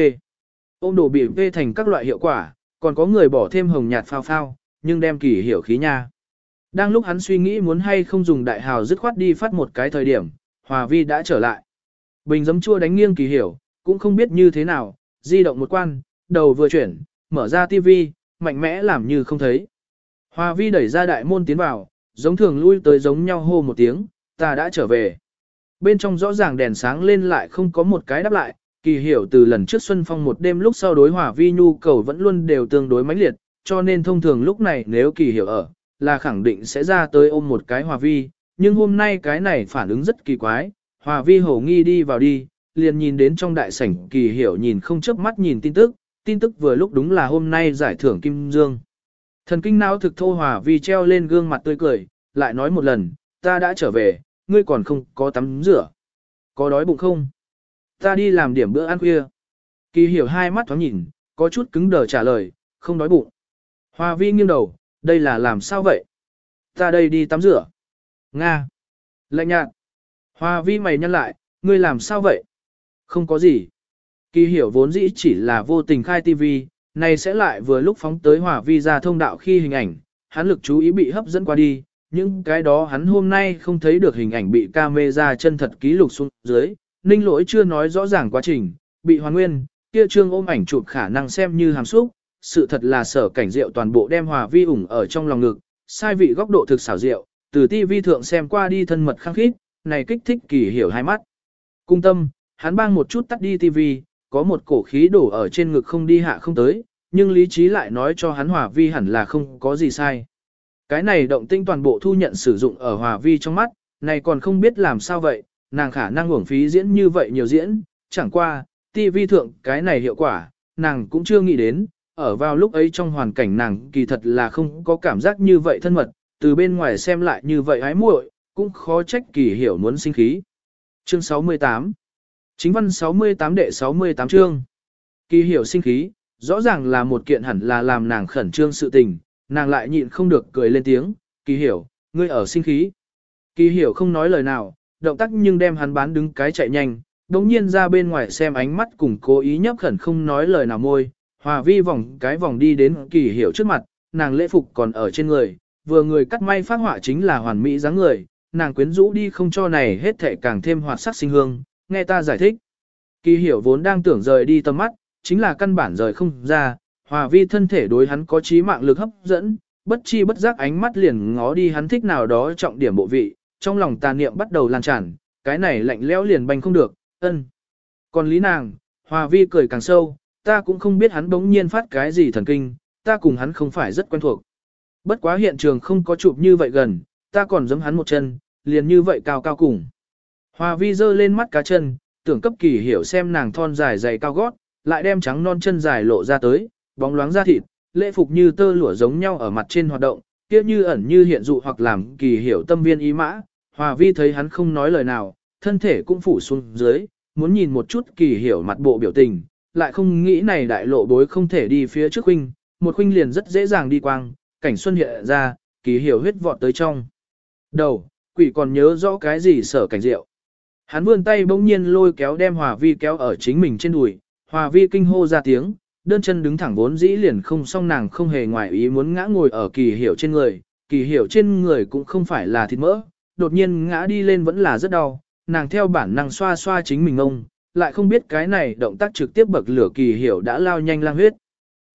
Ôm đồ bị vê thành các loại hiệu quả, còn có người bỏ thêm hồng nhạt phao phao, nhưng đem kỳ hiểu khí nha. Đang lúc hắn suy nghĩ muốn hay không dùng đại hào dứt khoát đi phát một cái thời điểm, hòa vi đã trở lại. Bình giấm chua đánh nghiêng kỳ hiểu, cũng không biết như thế nào, di động một quan, đầu vừa chuyển, mở ra tivi, mạnh mẽ làm như không thấy. Hòa vi đẩy ra đại môn tiến vào, giống thường lui tới giống nhau hô một tiếng, ta đã trở về. Bên trong rõ ràng đèn sáng lên lại không có một cái đáp lại, kỳ hiểu từ lần trước Xuân Phong một đêm lúc sau đối hòa vi nhu cầu vẫn luôn đều tương đối mãnh liệt, cho nên thông thường lúc này nếu kỳ hiểu ở, là khẳng định sẽ ra tới ôm một cái hòa vi, nhưng hôm nay cái này phản ứng rất kỳ quái, hòa vi hổ nghi đi vào đi, liền nhìn đến trong đại sảnh kỳ hiểu nhìn không chớp mắt nhìn tin tức, tin tức vừa lúc đúng là hôm nay giải thưởng Kim Dương. Thần kinh não thực thô hòa vi treo lên gương mặt tươi cười, lại nói một lần, ta đã trở về, ngươi còn không có tắm rửa. Có đói bụng không? Ta đi làm điểm bữa ăn khuya. Kỳ hiểu hai mắt thoáng nhìn, có chút cứng đờ trả lời, không đói bụng. Hòa vi nghiêng đầu, đây là làm sao vậy? Ta đây đi tắm rửa. Nga. Lạnh nhạt. Hòa vi mày nhăn lại, ngươi làm sao vậy? Không có gì. Kỳ hiểu vốn dĩ chỉ là vô tình khai tivi, này sẽ lại vừa lúc phóng tới hòa vi ra thông đạo khi hình ảnh, hắn lực chú ý bị hấp dẫn qua đi, những cái đó hắn hôm nay không thấy được hình ảnh bị camera chân thật ký lục xuống dưới, ninh lỗi chưa nói rõ ràng quá trình, bị hoàn nguyên, kia trương ôm ảnh chụp khả năng xem như hàm xúc, sự thật là sở cảnh rượu toàn bộ đem hòa vi ủng ở trong lòng ngực, sai vị góc độ thực xảo rượu, từ ti vi thượng xem qua đi thân mật khăng khít, này kích thích kỳ hiểu hai mắt. Cung tâm, hắn bang một chút tắt đi tivi, có một cổ khí đổ ở trên ngực không đi hạ không tới, nhưng lý trí lại nói cho hắn hòa vi hẳn là không có gì sai. Cái này động tinh toàn bộ thu nhận sử dụng ở hòa vi trong mắt, này còn không biết làm sao vậy, nàng khả năng uổng phí diễn như vậy nhiều diễn, chẳng qua, TV thượng cái này hiệu quả, nàng cũng chưa nghĩ đến, ở vào lúc ấy trong hoàn cảnh nàng kỳ thật là không có cảm giác như vậy thân mật, từ bên ngoài xem lại như vậy hái muội, cũng khó trách kỳ hiểu muốn sinh khí. Chương 68 Chính văn 68 đệ 68 chương Kỳ hiểu sinh khí, rõ ràng là một kiện hẳn là làm nàng khẩn trương sự tình, nàng lại nhịn không được cười lên tiếng, kỳ hiểu, ngươi ở sinh khí. Kỳ hiểu không nói lời nào, động tác nhưng đem hắn bán đứng cái chạy nhanh, đống nhiên ra bên ngoài xem ánh mắt cùng cố ý nhấp khẩn không nói lời nào môi, hòa vi vòng cái vòng đi đến kỳ hiểu trước mặt, nàng lễ phục còn ở trên người, vừa người cắt may phát họa chính là hoàn mỹ dáng người, nàng quyến rũ đi không cho này hết thể càng thêm hoạt sắc sinh hương, nghe ta giải thích. Kỳ hiểu vốn đang tưởng rời đi tầm mắt, chính là căn bản rời không ra, hòa vi thân thể đối hắn có trí mạng lực hấp dẫn, bất chi bất giác ánh mắt liền ngó đi hắn thích nào đó trọng điểm bộ vị, trong lòng tà niệm bắt đầu lan tràn, cái này lạnh lẽo liền banh không được, ân. Còn lý nàng, hòa vi cười càng sâu, ta cũng không biết hắn bỗng nhiên phát cái gì thần kinh, ta cùng hắn không phải rất quen thuộc. Bất quá hiện trường không có chụp như vậy gần, ta còn giẫm hắn một chân, liền như vậy cao cao cùng. Hòa vi giơ lên mắt cá chân, tưởng cấp kỳ hiểu xem nàng thon dài dày cao gót, lại đem trắng non chân dài lộ ra tới, bóng loáng da thịt, lễ phục như tơ lụa giống nhau ở mặt trên hoạt động, kia như ẩn như hiện dụ hoặc làm kỳ hiểu tâm viên ý mã. Hòa vi thấy hắn không nói lời nào, thân thể cũng phủ xuống dưới, muốn nhìn một chút kỳ hiểu mặt bộ biểu tình, lại không nghĩ này đại lộ bối không thể đi phía trước huynh, một huynh liền rất dễ dàng đi quang, cảnh xuân hiện ra, kỳ hiểu huyết vọt tới trong. Đầu, quỷ còn nhớ rõ cái gì sở cảnh rượu. Hắn vươn tay bỗng nhiên lôi kéo đem hòa vi kéo ở chính mình trên đùi, hòa vi kinh hô ra tiếng, đơn chân đứng thẳng vốn dĩ liền không song nàng không hề ngoài ý muốn ngã ngồi ở kỳ hiểu trên người, kỳ hiểu trên người cũng không phải là thịt mỡ, đột nhiên ngã đi lên vẫn là rất đau, nàng theo bản năng xoa xoa chính mình ông, lại không biết cái này động tác trực tiếp bậc lửa kỳ hiểu đã lao nhanh lang huyết.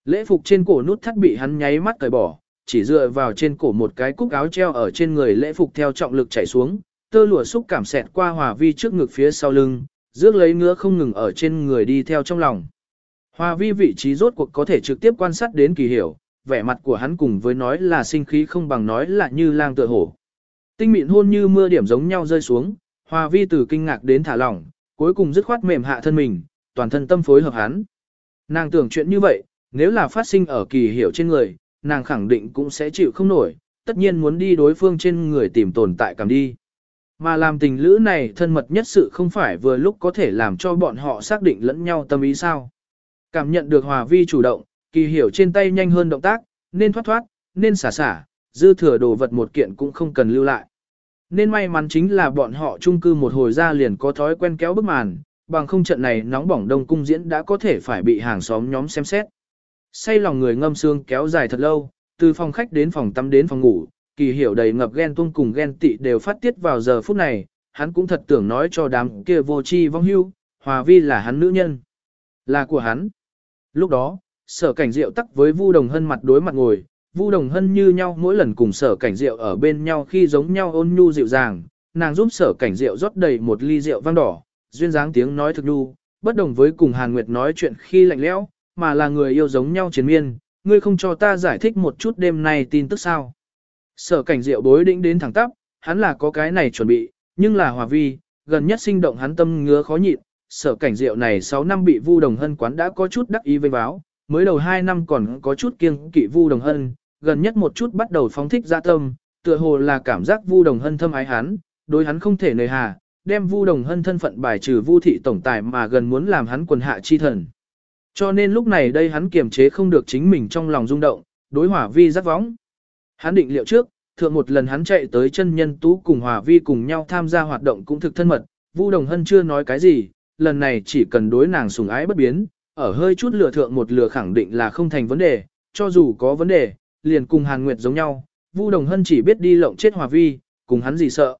Lễ phục trên cổ nút thắt bị hắn nháy mắt cởi bỏ, chỉ dựa vào trên cổ một cái cúc áo treo ở trên người lễ phục theo trọng lực chảy xuống, tơ lụa xúc cảm xẹt qua hòa vi trước ngực phía sau lưng, rước lấy ngứa không ngừng ở trên người đi theo trong lòng. Hòa vi vị trí rốt cuộc có thể trực tiếp quan sát đến kỳ hiểu, vẻ mặt của hắn cùng với nói là sinh khí không bằng nói là như lang tựa hổ. Tinh mịn hôn như mưa điểm giống nhau rơi xuống, Hoa vi từ kinh ngạc đến thả lỏng, cuối cùng dứt khoát mềm hạ thân mình, toàn thân tâm phối hợp hắn. Nàng tưởng chuyện như vậy, nếu là phát sinh ở kỳ hiểu trên người, nàng khẳng định cũng sẽ chịu không nổi, tất nhiên muốn đi đối phương trên người tìm tồn tại cảm đi. Mà làm tình lữ này thân mật nhất sự không phải vừa lúc có thể làm cho bọn họ xác định lẫn nhau tâm ý sao. Cảm nhận được hòa vi chủ động, kỳ hiểu trên tay nhanh hơn động tác, nên thoát thoát, nên xả xả, dư thừa đồ vật một kiện cũng không cần lưu lại. Nên may mắn chính là bọn họ chung cư một hồi ra liền có thói quen kéo bức màn, bằng không trận này nóng bỏng đông cung diễn đã có thể phải bị hàng xóm nhóm xem xét. Say lòng người ngâm xương kéo dài thật lâu, từ phòng khách đến phòng tắm đến phòng ngủ, kỳ hiểu đầy ngập ghen tuông cùng ghen tị đều phát tiết vào giờ phút này, hắn cũng thật tưởng nói cho đám kia vô chi vong hưu, hòa vi là hắn nữ nhân, là của hắn. Lúc đó, sở cảnh rượu tắc với Vu Đồng Hân mặt đối mặt ngồi, Vu Đồng Hân như nhau mỗi lần cùng sở cảnh diệu ở bên nhau khi giống nhau ôn nhu dịu dàng, nàng giúp sở cảnh diệu rót đầy một ly rượu vang đỏ, duyên dáng tiếng nói thực nhu, bất đồng với cùng Hàn Nguyệt nói chuyện khi lạnh lẽo, mà là người yêu giống nhau chiến miên, ngươi không cho ta giải thích một chút đêm nay tin tức sao. Sở cảnh diệu bối đĩnh đến thẳng tắp, hắn là có cái này chuẩn bị, nhưng là hòa vi, gần nhất sinh động hắn tâm ngứa khó nhịn, sở cảnh diệu này 6 năm bị vu đồng hân quán đã có chút đắc ý với báo, mới đầu 2 năm còn có chút kiêng kỵ vu đồng hân, gần nhất một chút bắt đầu phóng thích ra tâm, tựa hồ là cảm giác vu đồng hân thâm ái hắn, đối hắn không thể nề hà, đem vu đồng hân thân phận bài trừ vu thị tổng tài mà gần muốn làm hắn quần hạ chi thần. Cho nên lúc này đây hắn kiềm chế không được chính mình trong lòng rung động, đối hỏa vi rất vóng. Hắn định liệu trước, thượng một lần hắn chạy tới chân nhân tú cùng hỏa vi cùng nhau tham gia hoạt động cũng thực thân mật, Vu Đồng Hân chưa nói cái gì, lần này chỉ cần đối nàng sủng ái bất biến, ở hơi chút lừa thượng một lừa khẳng định là không thành vấn đề, cho dù có vấn đề, liền cùng Hàn Nguyệt giống nhau, Vu Đồng Hân chỉ biết đi lộng chết Hòa Vi, cùng hắn gì sợ.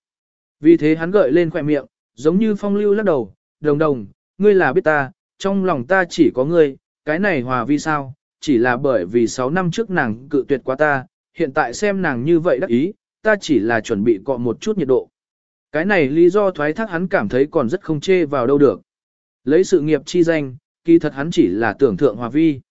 Vì thế hắn gợi lên khỏe miệng, giống như phong lưu lắc đầu, đồng đồng, ngươi là biết ta, trong lòng ta chỉ có ngươi, cái này Hòa Vi sao, chỉ là bởi vì 6 năm trước nàng cự tuyệt quá ta, hiện tại xem nàng như vậy đắc ý, ta chỉ là chuẩn bị cọ một chút nhiệt độ. Cái này lý do thoái thác hắn cảm thấy còn rất không chê vào đâu được. Lấy sự nghiệp chi danh, kỳ thật hắn chỉ là tưởng thượng hòa vi.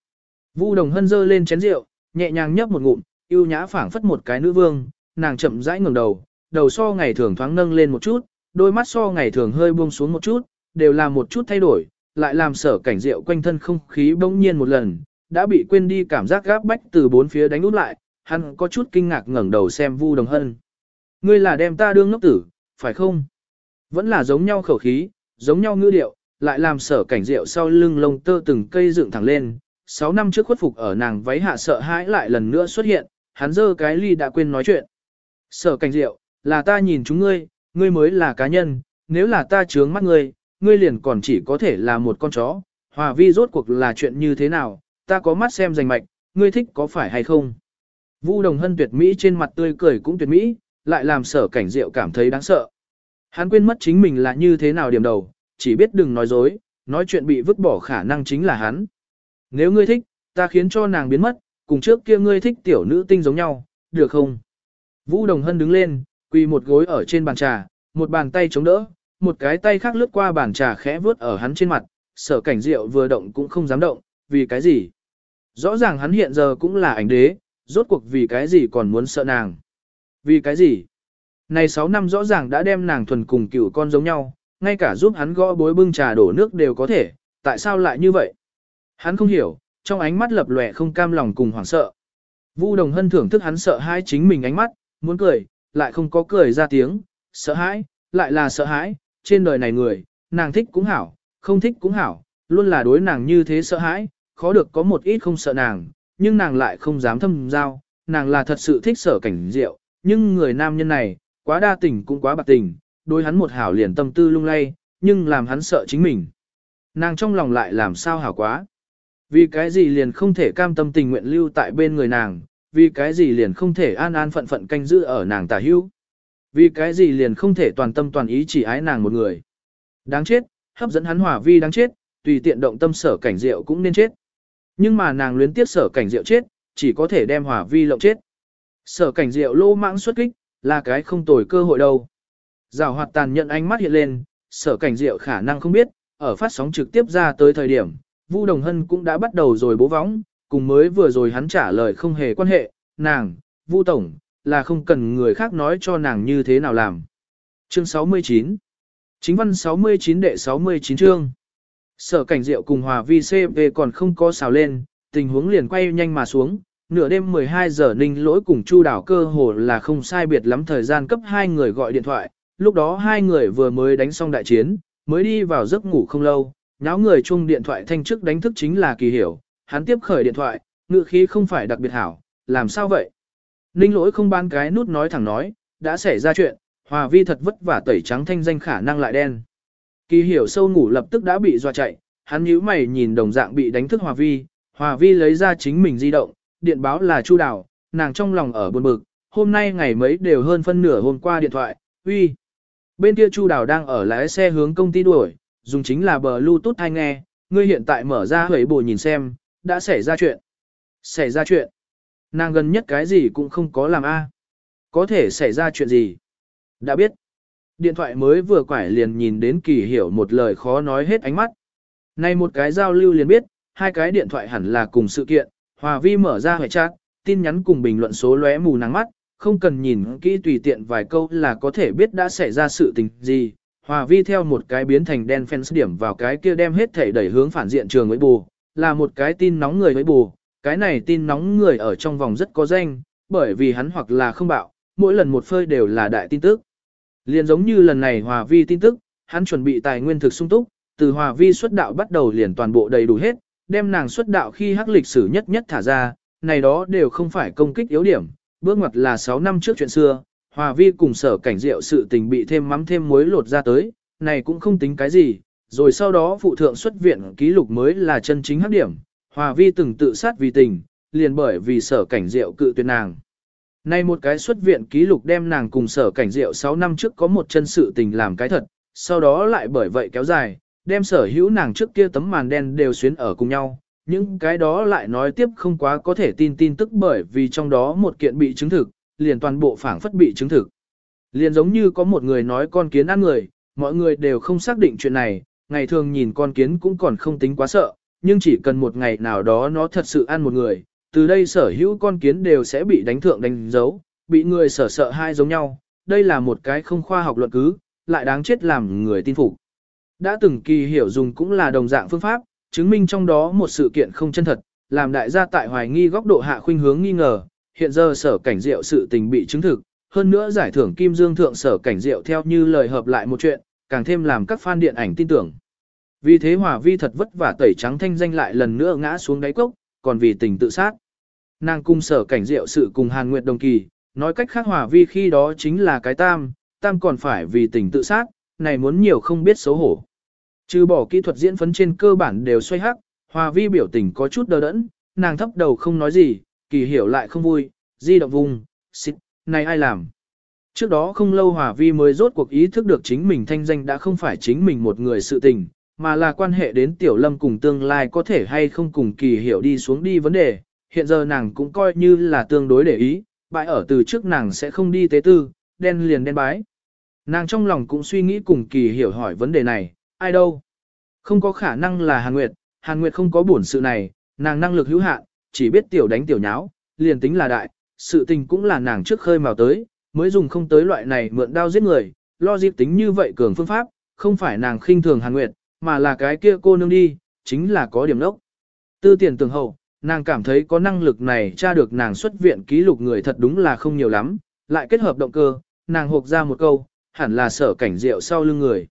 Vu Đồng Hân dơ lên chén rượu, nhẹ nhàng nhấp một ngụm, yêu nhã phảng phất một cái nữ vương, nàng chậm rãi ngẩng đầu, đầu so ngày thường thoáng nâng lên một chút, đôi mắt so ngày thường hơi buông xuống một chút, đều là một chút thay đổi, lại làm sở cảnh rượu quanh thân không khí bỗng nhiên một lần, đã bị quên đi cảm giác gáp bách từ bốn phía đánh út lại, hắn có chút kinh ngạc ngẩng đầu xem Vu Đồng Hân. Ngươi là đem ta đương ngốc tử, phải không? Vẫn là giống nhau khẩu khí, giống nhau ngữ điệu, lại làm sở cảnh rượu sau lưng lông tơ từng cây dựng thẳng lên. Sáu năm trước khuất phục ở nàng váy hạ sợ hãi lại lần nữa xuất hiện, hắn dơ cái ly đã quên nói chuyện. Sở cảnh rượu, là ta nhìn chúng ngươi, ngươi mới là cá nhân, nếu là ta trướng mắt ngươi, ngươi liền còn chỉ có thể là một con chó. Hòa vi rốt cuộc là chuyện như thế nào, ta có mắt xem rành mạch, ngươi thích có phải hay không. Vu đồng hân tuyệt mỹ trên mặt tươi cười cũng tuyệt mỹ, lại làm sở cảnh Diệu cảm thấy đáng sợ. Hắn quên mất chính mình là như thế nào điểm đầu, chỉ biết đừng nói dối, nói chuyện bị vứt bỏ khả năng chính là hắn. Nếu ngươi thích, ta khiến cho nàng biến mất, cùng trước kia ngươi thích tiểu nữ tinh giống nhau, được không? Vũ Đồng Hân đứng lên, quỳ một gối ở trên bàn trà, một bàn tay chống đỡ, một cái tay khác lướt qua bàn trà khẽ vướt ở hắn trên mặt, sở cảnh rượu vừa động cũng không dám động, vì cái gì? Rõ ràng hắn hiện giờ cũng là ảnh đế, rốt cuộc vì cái gì còn muốn sợ nàng? Vì cái gì? Này 6 năm rõ ràng đã đem nàng thuần cùng cựu con giống nhau, ngay cả giúp hắn gõ bối bưng trà đổ nước đều có thể, tại sao lại như vậy? Hắn không hiểu, trong ánh mắt lập lòe không cam lòng cùng hoảng sợ. Vu Đồng Hân thưởng thức hắn sợ hãi chính mình ánh mắt, muốn cười, lại không có cười ra tiếng, sợ hãi, lại là sợ hãi, trên đời này người, nàng thích cũng hảo, không thích cũng hảo, luôn là đối nàng như thế sợ hãi, khó được có một ít không sợ nàng, nhưng nàng lại không dám thâm giao, nàng là thật sự thích sở cảnh rượu, nhưng người nam nhân này, quá đa tình cũng quá bạc tình, đối hắn một hảo liền tâm tư lung lay, nhưng làm hắn sợ chính mình. Nàng trong lòng lại làm sao hảo quá. Vì cái gì liền không thể cam tâm tình nguyện lưu tại bên người nàng, vì cái gì liền không thể an an phận phận canh giữ ở nàng tả hữu. Vì cái gì liền không thể toàn tâm toàn ý chỉ ái nàng một người. Đáng chết, hấp dẫn hắn hỏa vi đáng chết, tùy tiện động tâm sở cảnh diệu cũng nên chết. Nhưng mà nàng luyến tiếc sở cảnh diệu chết, chỉ có thể đem hỏa vi lộng chết. Sở cảnh diệu lô mãng xuất kích, là cái không tồi cơ hội đâu. Giảo hoạt tàn nhận ánh mắt hiện lên, sở cảnh diệu khả năng không biết, ở phát sóng trực tiếp ra tới thời điểm, Vu Đồng Hân cũng đã bắt đầu rồi bố võng, cùng mới vừa rồi hắn trả lời không hề quan hệ, nàng, Vu Tổng, là không cần người khác nói cho nàng như thế nào làm. Chương 69 Chính văn 69 đệ 69 chương Sở cảnh rượu cùng hòa vi CV còn không có xào lên, tình huống liền quay nhanh mà xuống, nửa đêm 12 giờ ninh lỗi cùng chu đảo cơ hồ là không sai biệt lắm thời gian cấp hai người gọi điện thoại, lúc đó hai người vừa mới đánh xong đại chiến, mới đi vào giấc ngủ không lâu, nháo người chung điện thoại thanh trước đánh thức chính là kỳ hiểu, hắn tiếp khởi điện thoại, ngựa khí không phải đặc biệt hảo, làm sao vậy? Ninh lỗi không bán cái nút nói thẳng nói, đã xảy ra chuyện, hòa vi thật vất vả tẩy trắng thanh danh khả năng lại đen. Kỳ hiểu sâu ngủ lập tức đã bị dọa chạy, hắn nhíu mày nhìn đồng dạng bị đánh thức hòa vi, hòa vi lấy ra chính mình di động, điện báo là chu đào, nàng trong lòng ở buồn bực, hôm nay ngày mấy đều hơn phân nửa hôm qua điện thoại, uy. Bên kia chu đào đang ở lái xe hướng công ty đuổi, dùng chính là bờ Bluetooth hay nghe, ngươi hiện tại mở ra hủy bồ nhìn xem, đã xảy ra chuyện. Xảy ra chuyện. Nàng gần nhất cái gì cũng không có làm a. Có thể xảy ra chuyện gì? Đã biết. Điện thoại mới vừa quải liền nhìn đến kỳ hiểu một lời khó nói hết ánh mắt. Này một cái giao lưu liền biết, hai cái điện thoại hẳn là cùng sự kiện, Hòa Vi mở ra hệ chat, tin nhắn cùng bình luận số lóe mù nắng mắt, không cần nhìn kỹ tùy tiện vài câu là có thể biết đã xảy ra sự tình gì. Hòa Vi theo một cái biến thành đen fence điểm vào cái kia đem hết thể đẩy hướng phản diện trường với bù, là một cái tin nóng người với bù, cái này tin nóng người ở trong vòng rất có danh, bởi vì hắn hoặc là không bạo, mỗi lần một phơi đều là đại tin tức. Liền giống như lần này Hòa Vi tin tức, hắn chuẩn bị tài nguyên thực sung túc, từ Hòa Vi xuất đạo bắt đầu liền toàn bộ đầy đủ hết, đem nàng xuất đạo khi hắc lịch sử nhất nhất thả ra, này đó đều không phải công kích yếu điểm, bước ngoặt là 6 năm trước chuyện xưa, Hòa Vi cùng sở cảnh diệu sự tình bị thêm mắm thêm muối lột ra tới, này cũng không tính cái gì, rồi sau đó phụ thượng xuất viện ký lục mới là chân chính hấp điểm, Hòa Vi từng tự sát vì tình, liền bởi vì sở cảnh diệu cự tuyệt nàng. Nay một cái xuất viện ký lục đem nàng cùng sở cảnh diệu 6 năm trước có một chân sự tình làm cái thật, sau đó lại bởi vậy kéo dài, đem sở hữu nàng trước kia tấm màn đen đều xuyến ở cùng nhau. Những cái đó lại nói tiếp không quá có thể tin tin tức bởi vì trong đó một kiện bị chứng thực, liền toàn bộ phảng phất bị chứng thực. Liền giống như có một người nói con kiến ăn người, mọi người đều không xác định chuyện này, ngày thường nhìn con kiến cũng còn không tính quá sợ, nhưng chỉ cần một ngày nào đó nó thật sự ăn một người, từ đây sở hữu con kiến đều sẽ bị đánh thượng đánh dấu, bị người sở sợ hai giống nhau, đây là một cái không khoa học luận cứ, lại đáng chết làm người tin phục. Đã từng kỳ hiểu dùng cũng là đồng dạng phương pháp, chứng minh trong đó một sự kiện không chân thật, làm đại gia tại hoài nghi góc độ hạ khuynh hướng nghi ngờ, hiện giờ sở cảnh diệu sự tình bị chứng thực, hơn nữa giải thưởng Kim Dương Thượng sở cảnh diệu theo như lời hợp lại một chuyện, càng thêm làm các fan điện ảnh tin tưởng. Vì thế Hòa Vi thật vất vả tẩy trắng thanh danh lại lần nữa ngã xuống đáy cốc, còn vì tình tự sát. Nàng cung sở cảnh diệu sự cùng Hàn Nguyệt đồng kỳ, nói cách khác Hòa Vi khi đó chính là cái tam, tam còn phải vì tình tự sát, này muốn nhiều không biết xấu hổ. Trừ bỏ kỹ thuật diễn phấn trên cơ bản đều xoay hắc, Hòa Vi biểu tình có chút đờ đẫn, nàng thấp đầu không nói gì, kỳ hiểu lại không vui, di động vùng, xịt, này ai làm. Trước đó không lâu Hòa Vi mới rốt cuộc ý thức được chính mình thanh danh đã không phải chính mình một người sự tình, mà là quan hệ đến Tiểu Lâm cùng tương lai có thể hay không cùng kỳ hiểu đi xuống đi vấn đề. Hiện giờ nàng cũng coi như là tương đối để ý, bãi ở từ trước nàng sẽ không đi tế tư, đen liền đen bái. Nàng trong lòng cũng suy nghĩ cùng kỳ hiểu hỏi vấn đề này, ai đâu? Không có khả năng là Hàn Nguyệt, Hàn Nguyệt không có bổn sự này, nàng năng lực hữu hạn, chỉ biết tiểu đánh tiểu nháo, liền tính là đại, sự tình cũng là nàng trước khơi mào tới, mới dùng không tới loại này mượn đao giết người, lo dịp tính như vậy cường phương pháp, không phải nàng khinh thường Hàn Nguyệt, mà là cái kia cô nương đi, chính là có điểm nốc Tư tiền tường hậu, nàng cảm thấy có năng lực này tra được nàng xuất viện ký lục người thật đúng là không nhiều lắm, lại kết hợp động cơ, nàng hộp ra một câu, hẳn là sở cảnh rượu sau lưng người.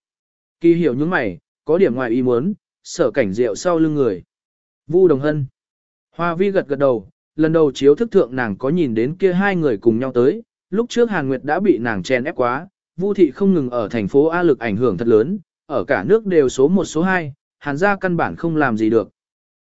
Kỳ hiểu những mày, có điểm ngoài ý muốn, sở cảnh rượu sau lưng người. Vu Đồng Hân. Hoa vi gật gật đầu, lần đầu chiếu thức thượng nàng có nhìn đến kia hai người cùng nhau tới, lúc trước Hàn Nguyệt đã bị nàng chen ép quá, Vu thị không ngừng ở thành phố A lực ảnh hưởng thật lớn, ở cả nước đều số 1 số 2, Hàn gia căn bản không làm gì được.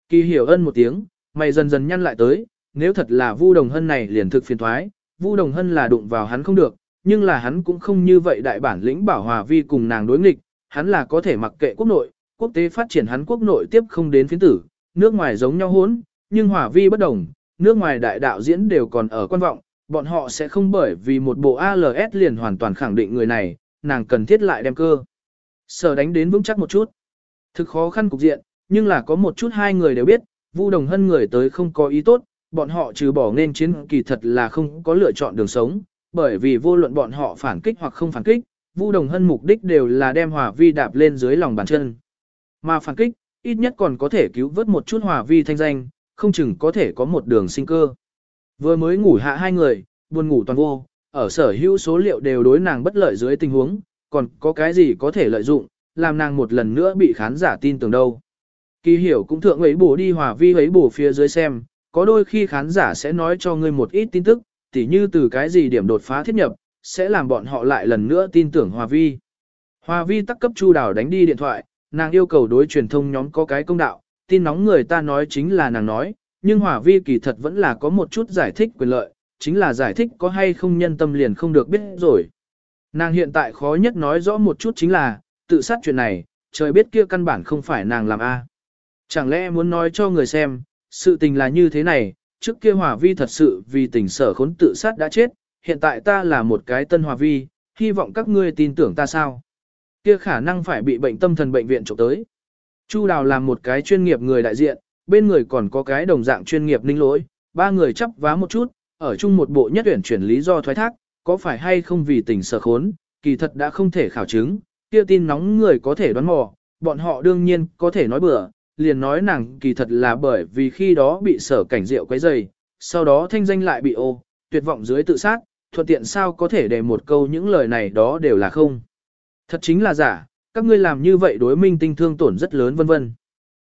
Kỳ hiểu ân một tiếng, mày dần dần nhăn lại tới, nếu thật là Vu Đồng Hân này liền thực phiền thoái, Vu Đồng Hân là đụng vào hắn không được, nhưng là hắn cũng không như vậy đại bản lĩnh bảo hòa vi cùng nàng đối nghịch, hắn là có thể mặc kệ quốc nội, quốc tế phát triển hắn quốc nội tiếp không đến phiến tử, nước ngoài giống nhau hốn, nhưng hỏa vi bất đồng, nước ngoài đại đạo diễn đều còn ở quan vọng, bọn họ sẽ không bởi vì một bộ ALS liền hoàn toàn khẳng định người này, nàng cần thiết lại đem cơ. Sở đánh đến vững chắc một chút. Thực khó khăn cục diện, nhưng là có một chút hai người đều biết, Vu Đồng Hân người tới không có ý tốt, bọn họ trừ bỏ nên chiến kỳ thật là không có lựa chọn đường sống, bởi vì vô luận bọn họ phản kích hoặc không phản kích, Vu Đồng Hân mục đích đều là đem Hòa Vi đạp lên dưới lòng bàn chân. Mà phản kích, ít nhất còn có thể cứu vớt một chút Hòa Vi thanh danh, không chừng có thể có một đường sinh cơ. Vừa mới ngủ hạ hai người, buồn ngủ toàn vô, ở sở hữu số liệu đều đối nàng bất lợi dưới tình huống, còn có cái gì có thể lợi dụng, làm nàng một lần nữa bị khán giả tin tưởng đâu. Kỳ hiểu cũng thượng ấy bổ đi hòa vi ấy bổ phía dưới xem, có đôi khi khán giả sẽ nói cho ngươi một ít tin tức, tỉ như từ cái gì điểm đột phá thiết nhập, sẽ làm bọn họ lại lần nữa tin tưởng hòa vi. Hòa vi tắc cấp chu đảo đánh đi điện thoại, nàng yêu cầu đối truyền thông nhóm có cái công đạo, tin nóng người ta nói chính là nàng nói, nhưng hỏa vi kỳ thật vẫn là có một chút giải thích quyền lợi, chính là giải thích có hay không nhân tâm liền không được biết rồi. Nàng hiện tại khó nhất nói rõ một chút chính là, tự sát chuyện này, trời biết kia căn bản không phải nàng làm a. Chẳng lẽ muốn nói cho người xem, sự tình là như thế này, trước kia hỏa vi thật sự vì tình sở khốn tự sát đã chết, hiện tại ta là một cái tân hỏa vi, hy vọng các ngươi tin tưởng ta sao. Kia khả năng phải bị bệnh tâm thần bệnh viện trộm tới. Chu Đào làm một cái chuyên nghiệp người đại diện, bên người còn có cái đồng dạng chuyên nghiệp ninh lỗi, ba người chấp vá một chút, ở chung một bộ nhất tuyển chuyển lý do thoái thác, có phải hay không vì tình sở khốn, kỳ thật đã không thể khảo chứng, kia tin nóng người có thể đoán mò, bọn họ đương nhiên có thể nói bừa, liền nói nàng kỳ thật là bởi vì khi đó bị sở cảnh rượu quấy dày, sau đó thanh danh lại bị ô, tuyệt vọng dưới tự sát, thuận tiện sao có thể để một câu những lời này đó đều là không. Thật chính là giả, các ngươi làm như vậy đối minh tinh thương tổn rất lớn vân vân.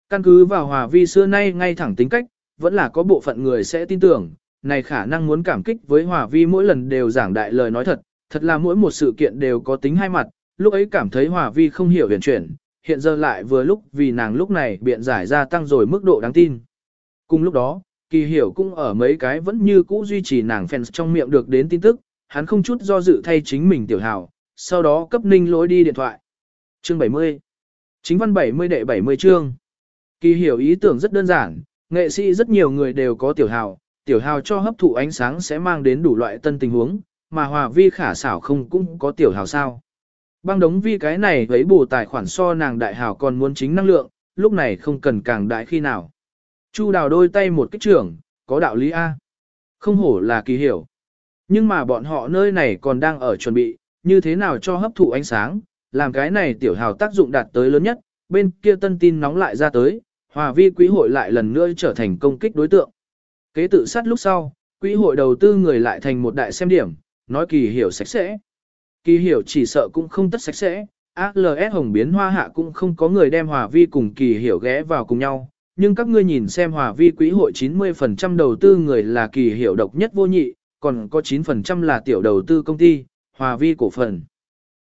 Căn cứ vào hòa vi xưa nay ngay thẳng tính cách, vẫn là có bộ phận người sẽ tin tưởng, này khả năng muốn cảm kích với hòa vi mỗi lần đều giảng đại lời nói thật, thật là mỗi một sự kiện đều có tính hai mặt, lúc ấy cảm thấy hòa vi không hiểu huyền chuyển, hiện giờ lại vừa lúc vì nàng lúc này biện giải ra tăng rồi mức độ đáng tin. Cùng lúc đó, kỳ hiểu cũng ở mấy cái vẫn như cũ duy trì nàng fans trong miệng được đến tin tức, hắn không chút do dự thay chính mình tiểu hào, sau đó cấp ninh lối đi điện thoại. Chương 70 Chính văn 70 đệ 70 chương Kỳ hiểu ý tưởng rất đơn giản, nghệ sĩ rất nhiều người đều có tiểu hào, tiểu hào cho hấp thụ ánh sáng sẽ mang đến đủ loại tân tình huống, mà hòa vi khả xảo không cũng có tiểu hào sao. Băng đống vi cái này thấy bù tài khoản so nàng đại hào còn muốn chính năng lượng, lúc này không cần càng đại khi nào. Chu đào đôi tay một kích trưởng, có đạo lý A. Không hổ là kỳ hiểu. Nhưng mà bọn họ nơi này còn đang ở chuẩn bị, như thế nào cho hấp thụ ánh sáng, làm cái này tiểu hào tác dụng đạt tới lớn nhất, bên kia tân tin nóng lại ra tới, hòa vi quỹ hội lại lần nữa trở thành công kích đối tượng. Kế tự sát lúc sau, quỹ hội đầu tư người lại thành một đại xem điểm, nói kỳ hiểu sạch sẽ. Kỳ hiểu chỉ sợ cũng không tất sạch sẽ, ALS hồng biến hoa hạ cũng không có người đem hòa vi cùng kỳ hiểu ghé vào cùng nhau. Nhưng các ngươi nhìn xem hòa vi quỹ hội 90% đầu tư người là kỳ hiểu độc nhất vô nhị, còn có 9% là tiểu đầu tư công ty, hòa vi cổ phần.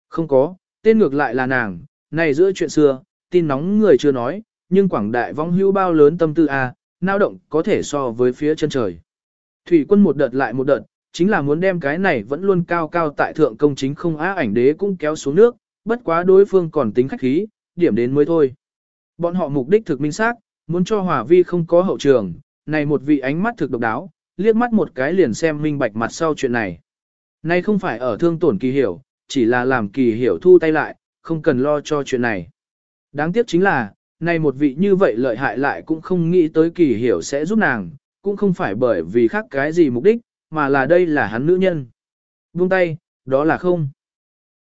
Không có, tên ngược lại là nàng, này giữa chuyện xưa, tin nóng người chưa nói, nhưng quảng đại vong hưu bao lớn tâm tư a, nao động có thể so với phía chân trời. Thủy quân một đợt lại một đợt, chính là muốn đem cái này vẫn luôn cao cao tại thượng công chính không á ảnh đế cũng kéo xuống nước, bất quá đối phương còn tính khách khí, điểm đến mới thôi. Bọn họ mục đích thực minh xác, muốn cho Hòa Vi không có hậu trường, này một vị ánh mắt thực độc đáo, liếc mắt một cái liền xem minh bạch mặt sau chuyện này. Này không phải ở thương tổn kỳ hiểu, chỉ là làm kỳ hiểu thu tay lại, không cần lo cho chuyện này. Đáng tiếc chính là, nay một vị như vậy lợi hại lại cũng không nghĩ tới kỳ hiểu sẽ giúp nàng, cũng không phải bởi vì khác cái gì mục đích, mà là đây là hắn nữ nhân. Buông tay, đó là không.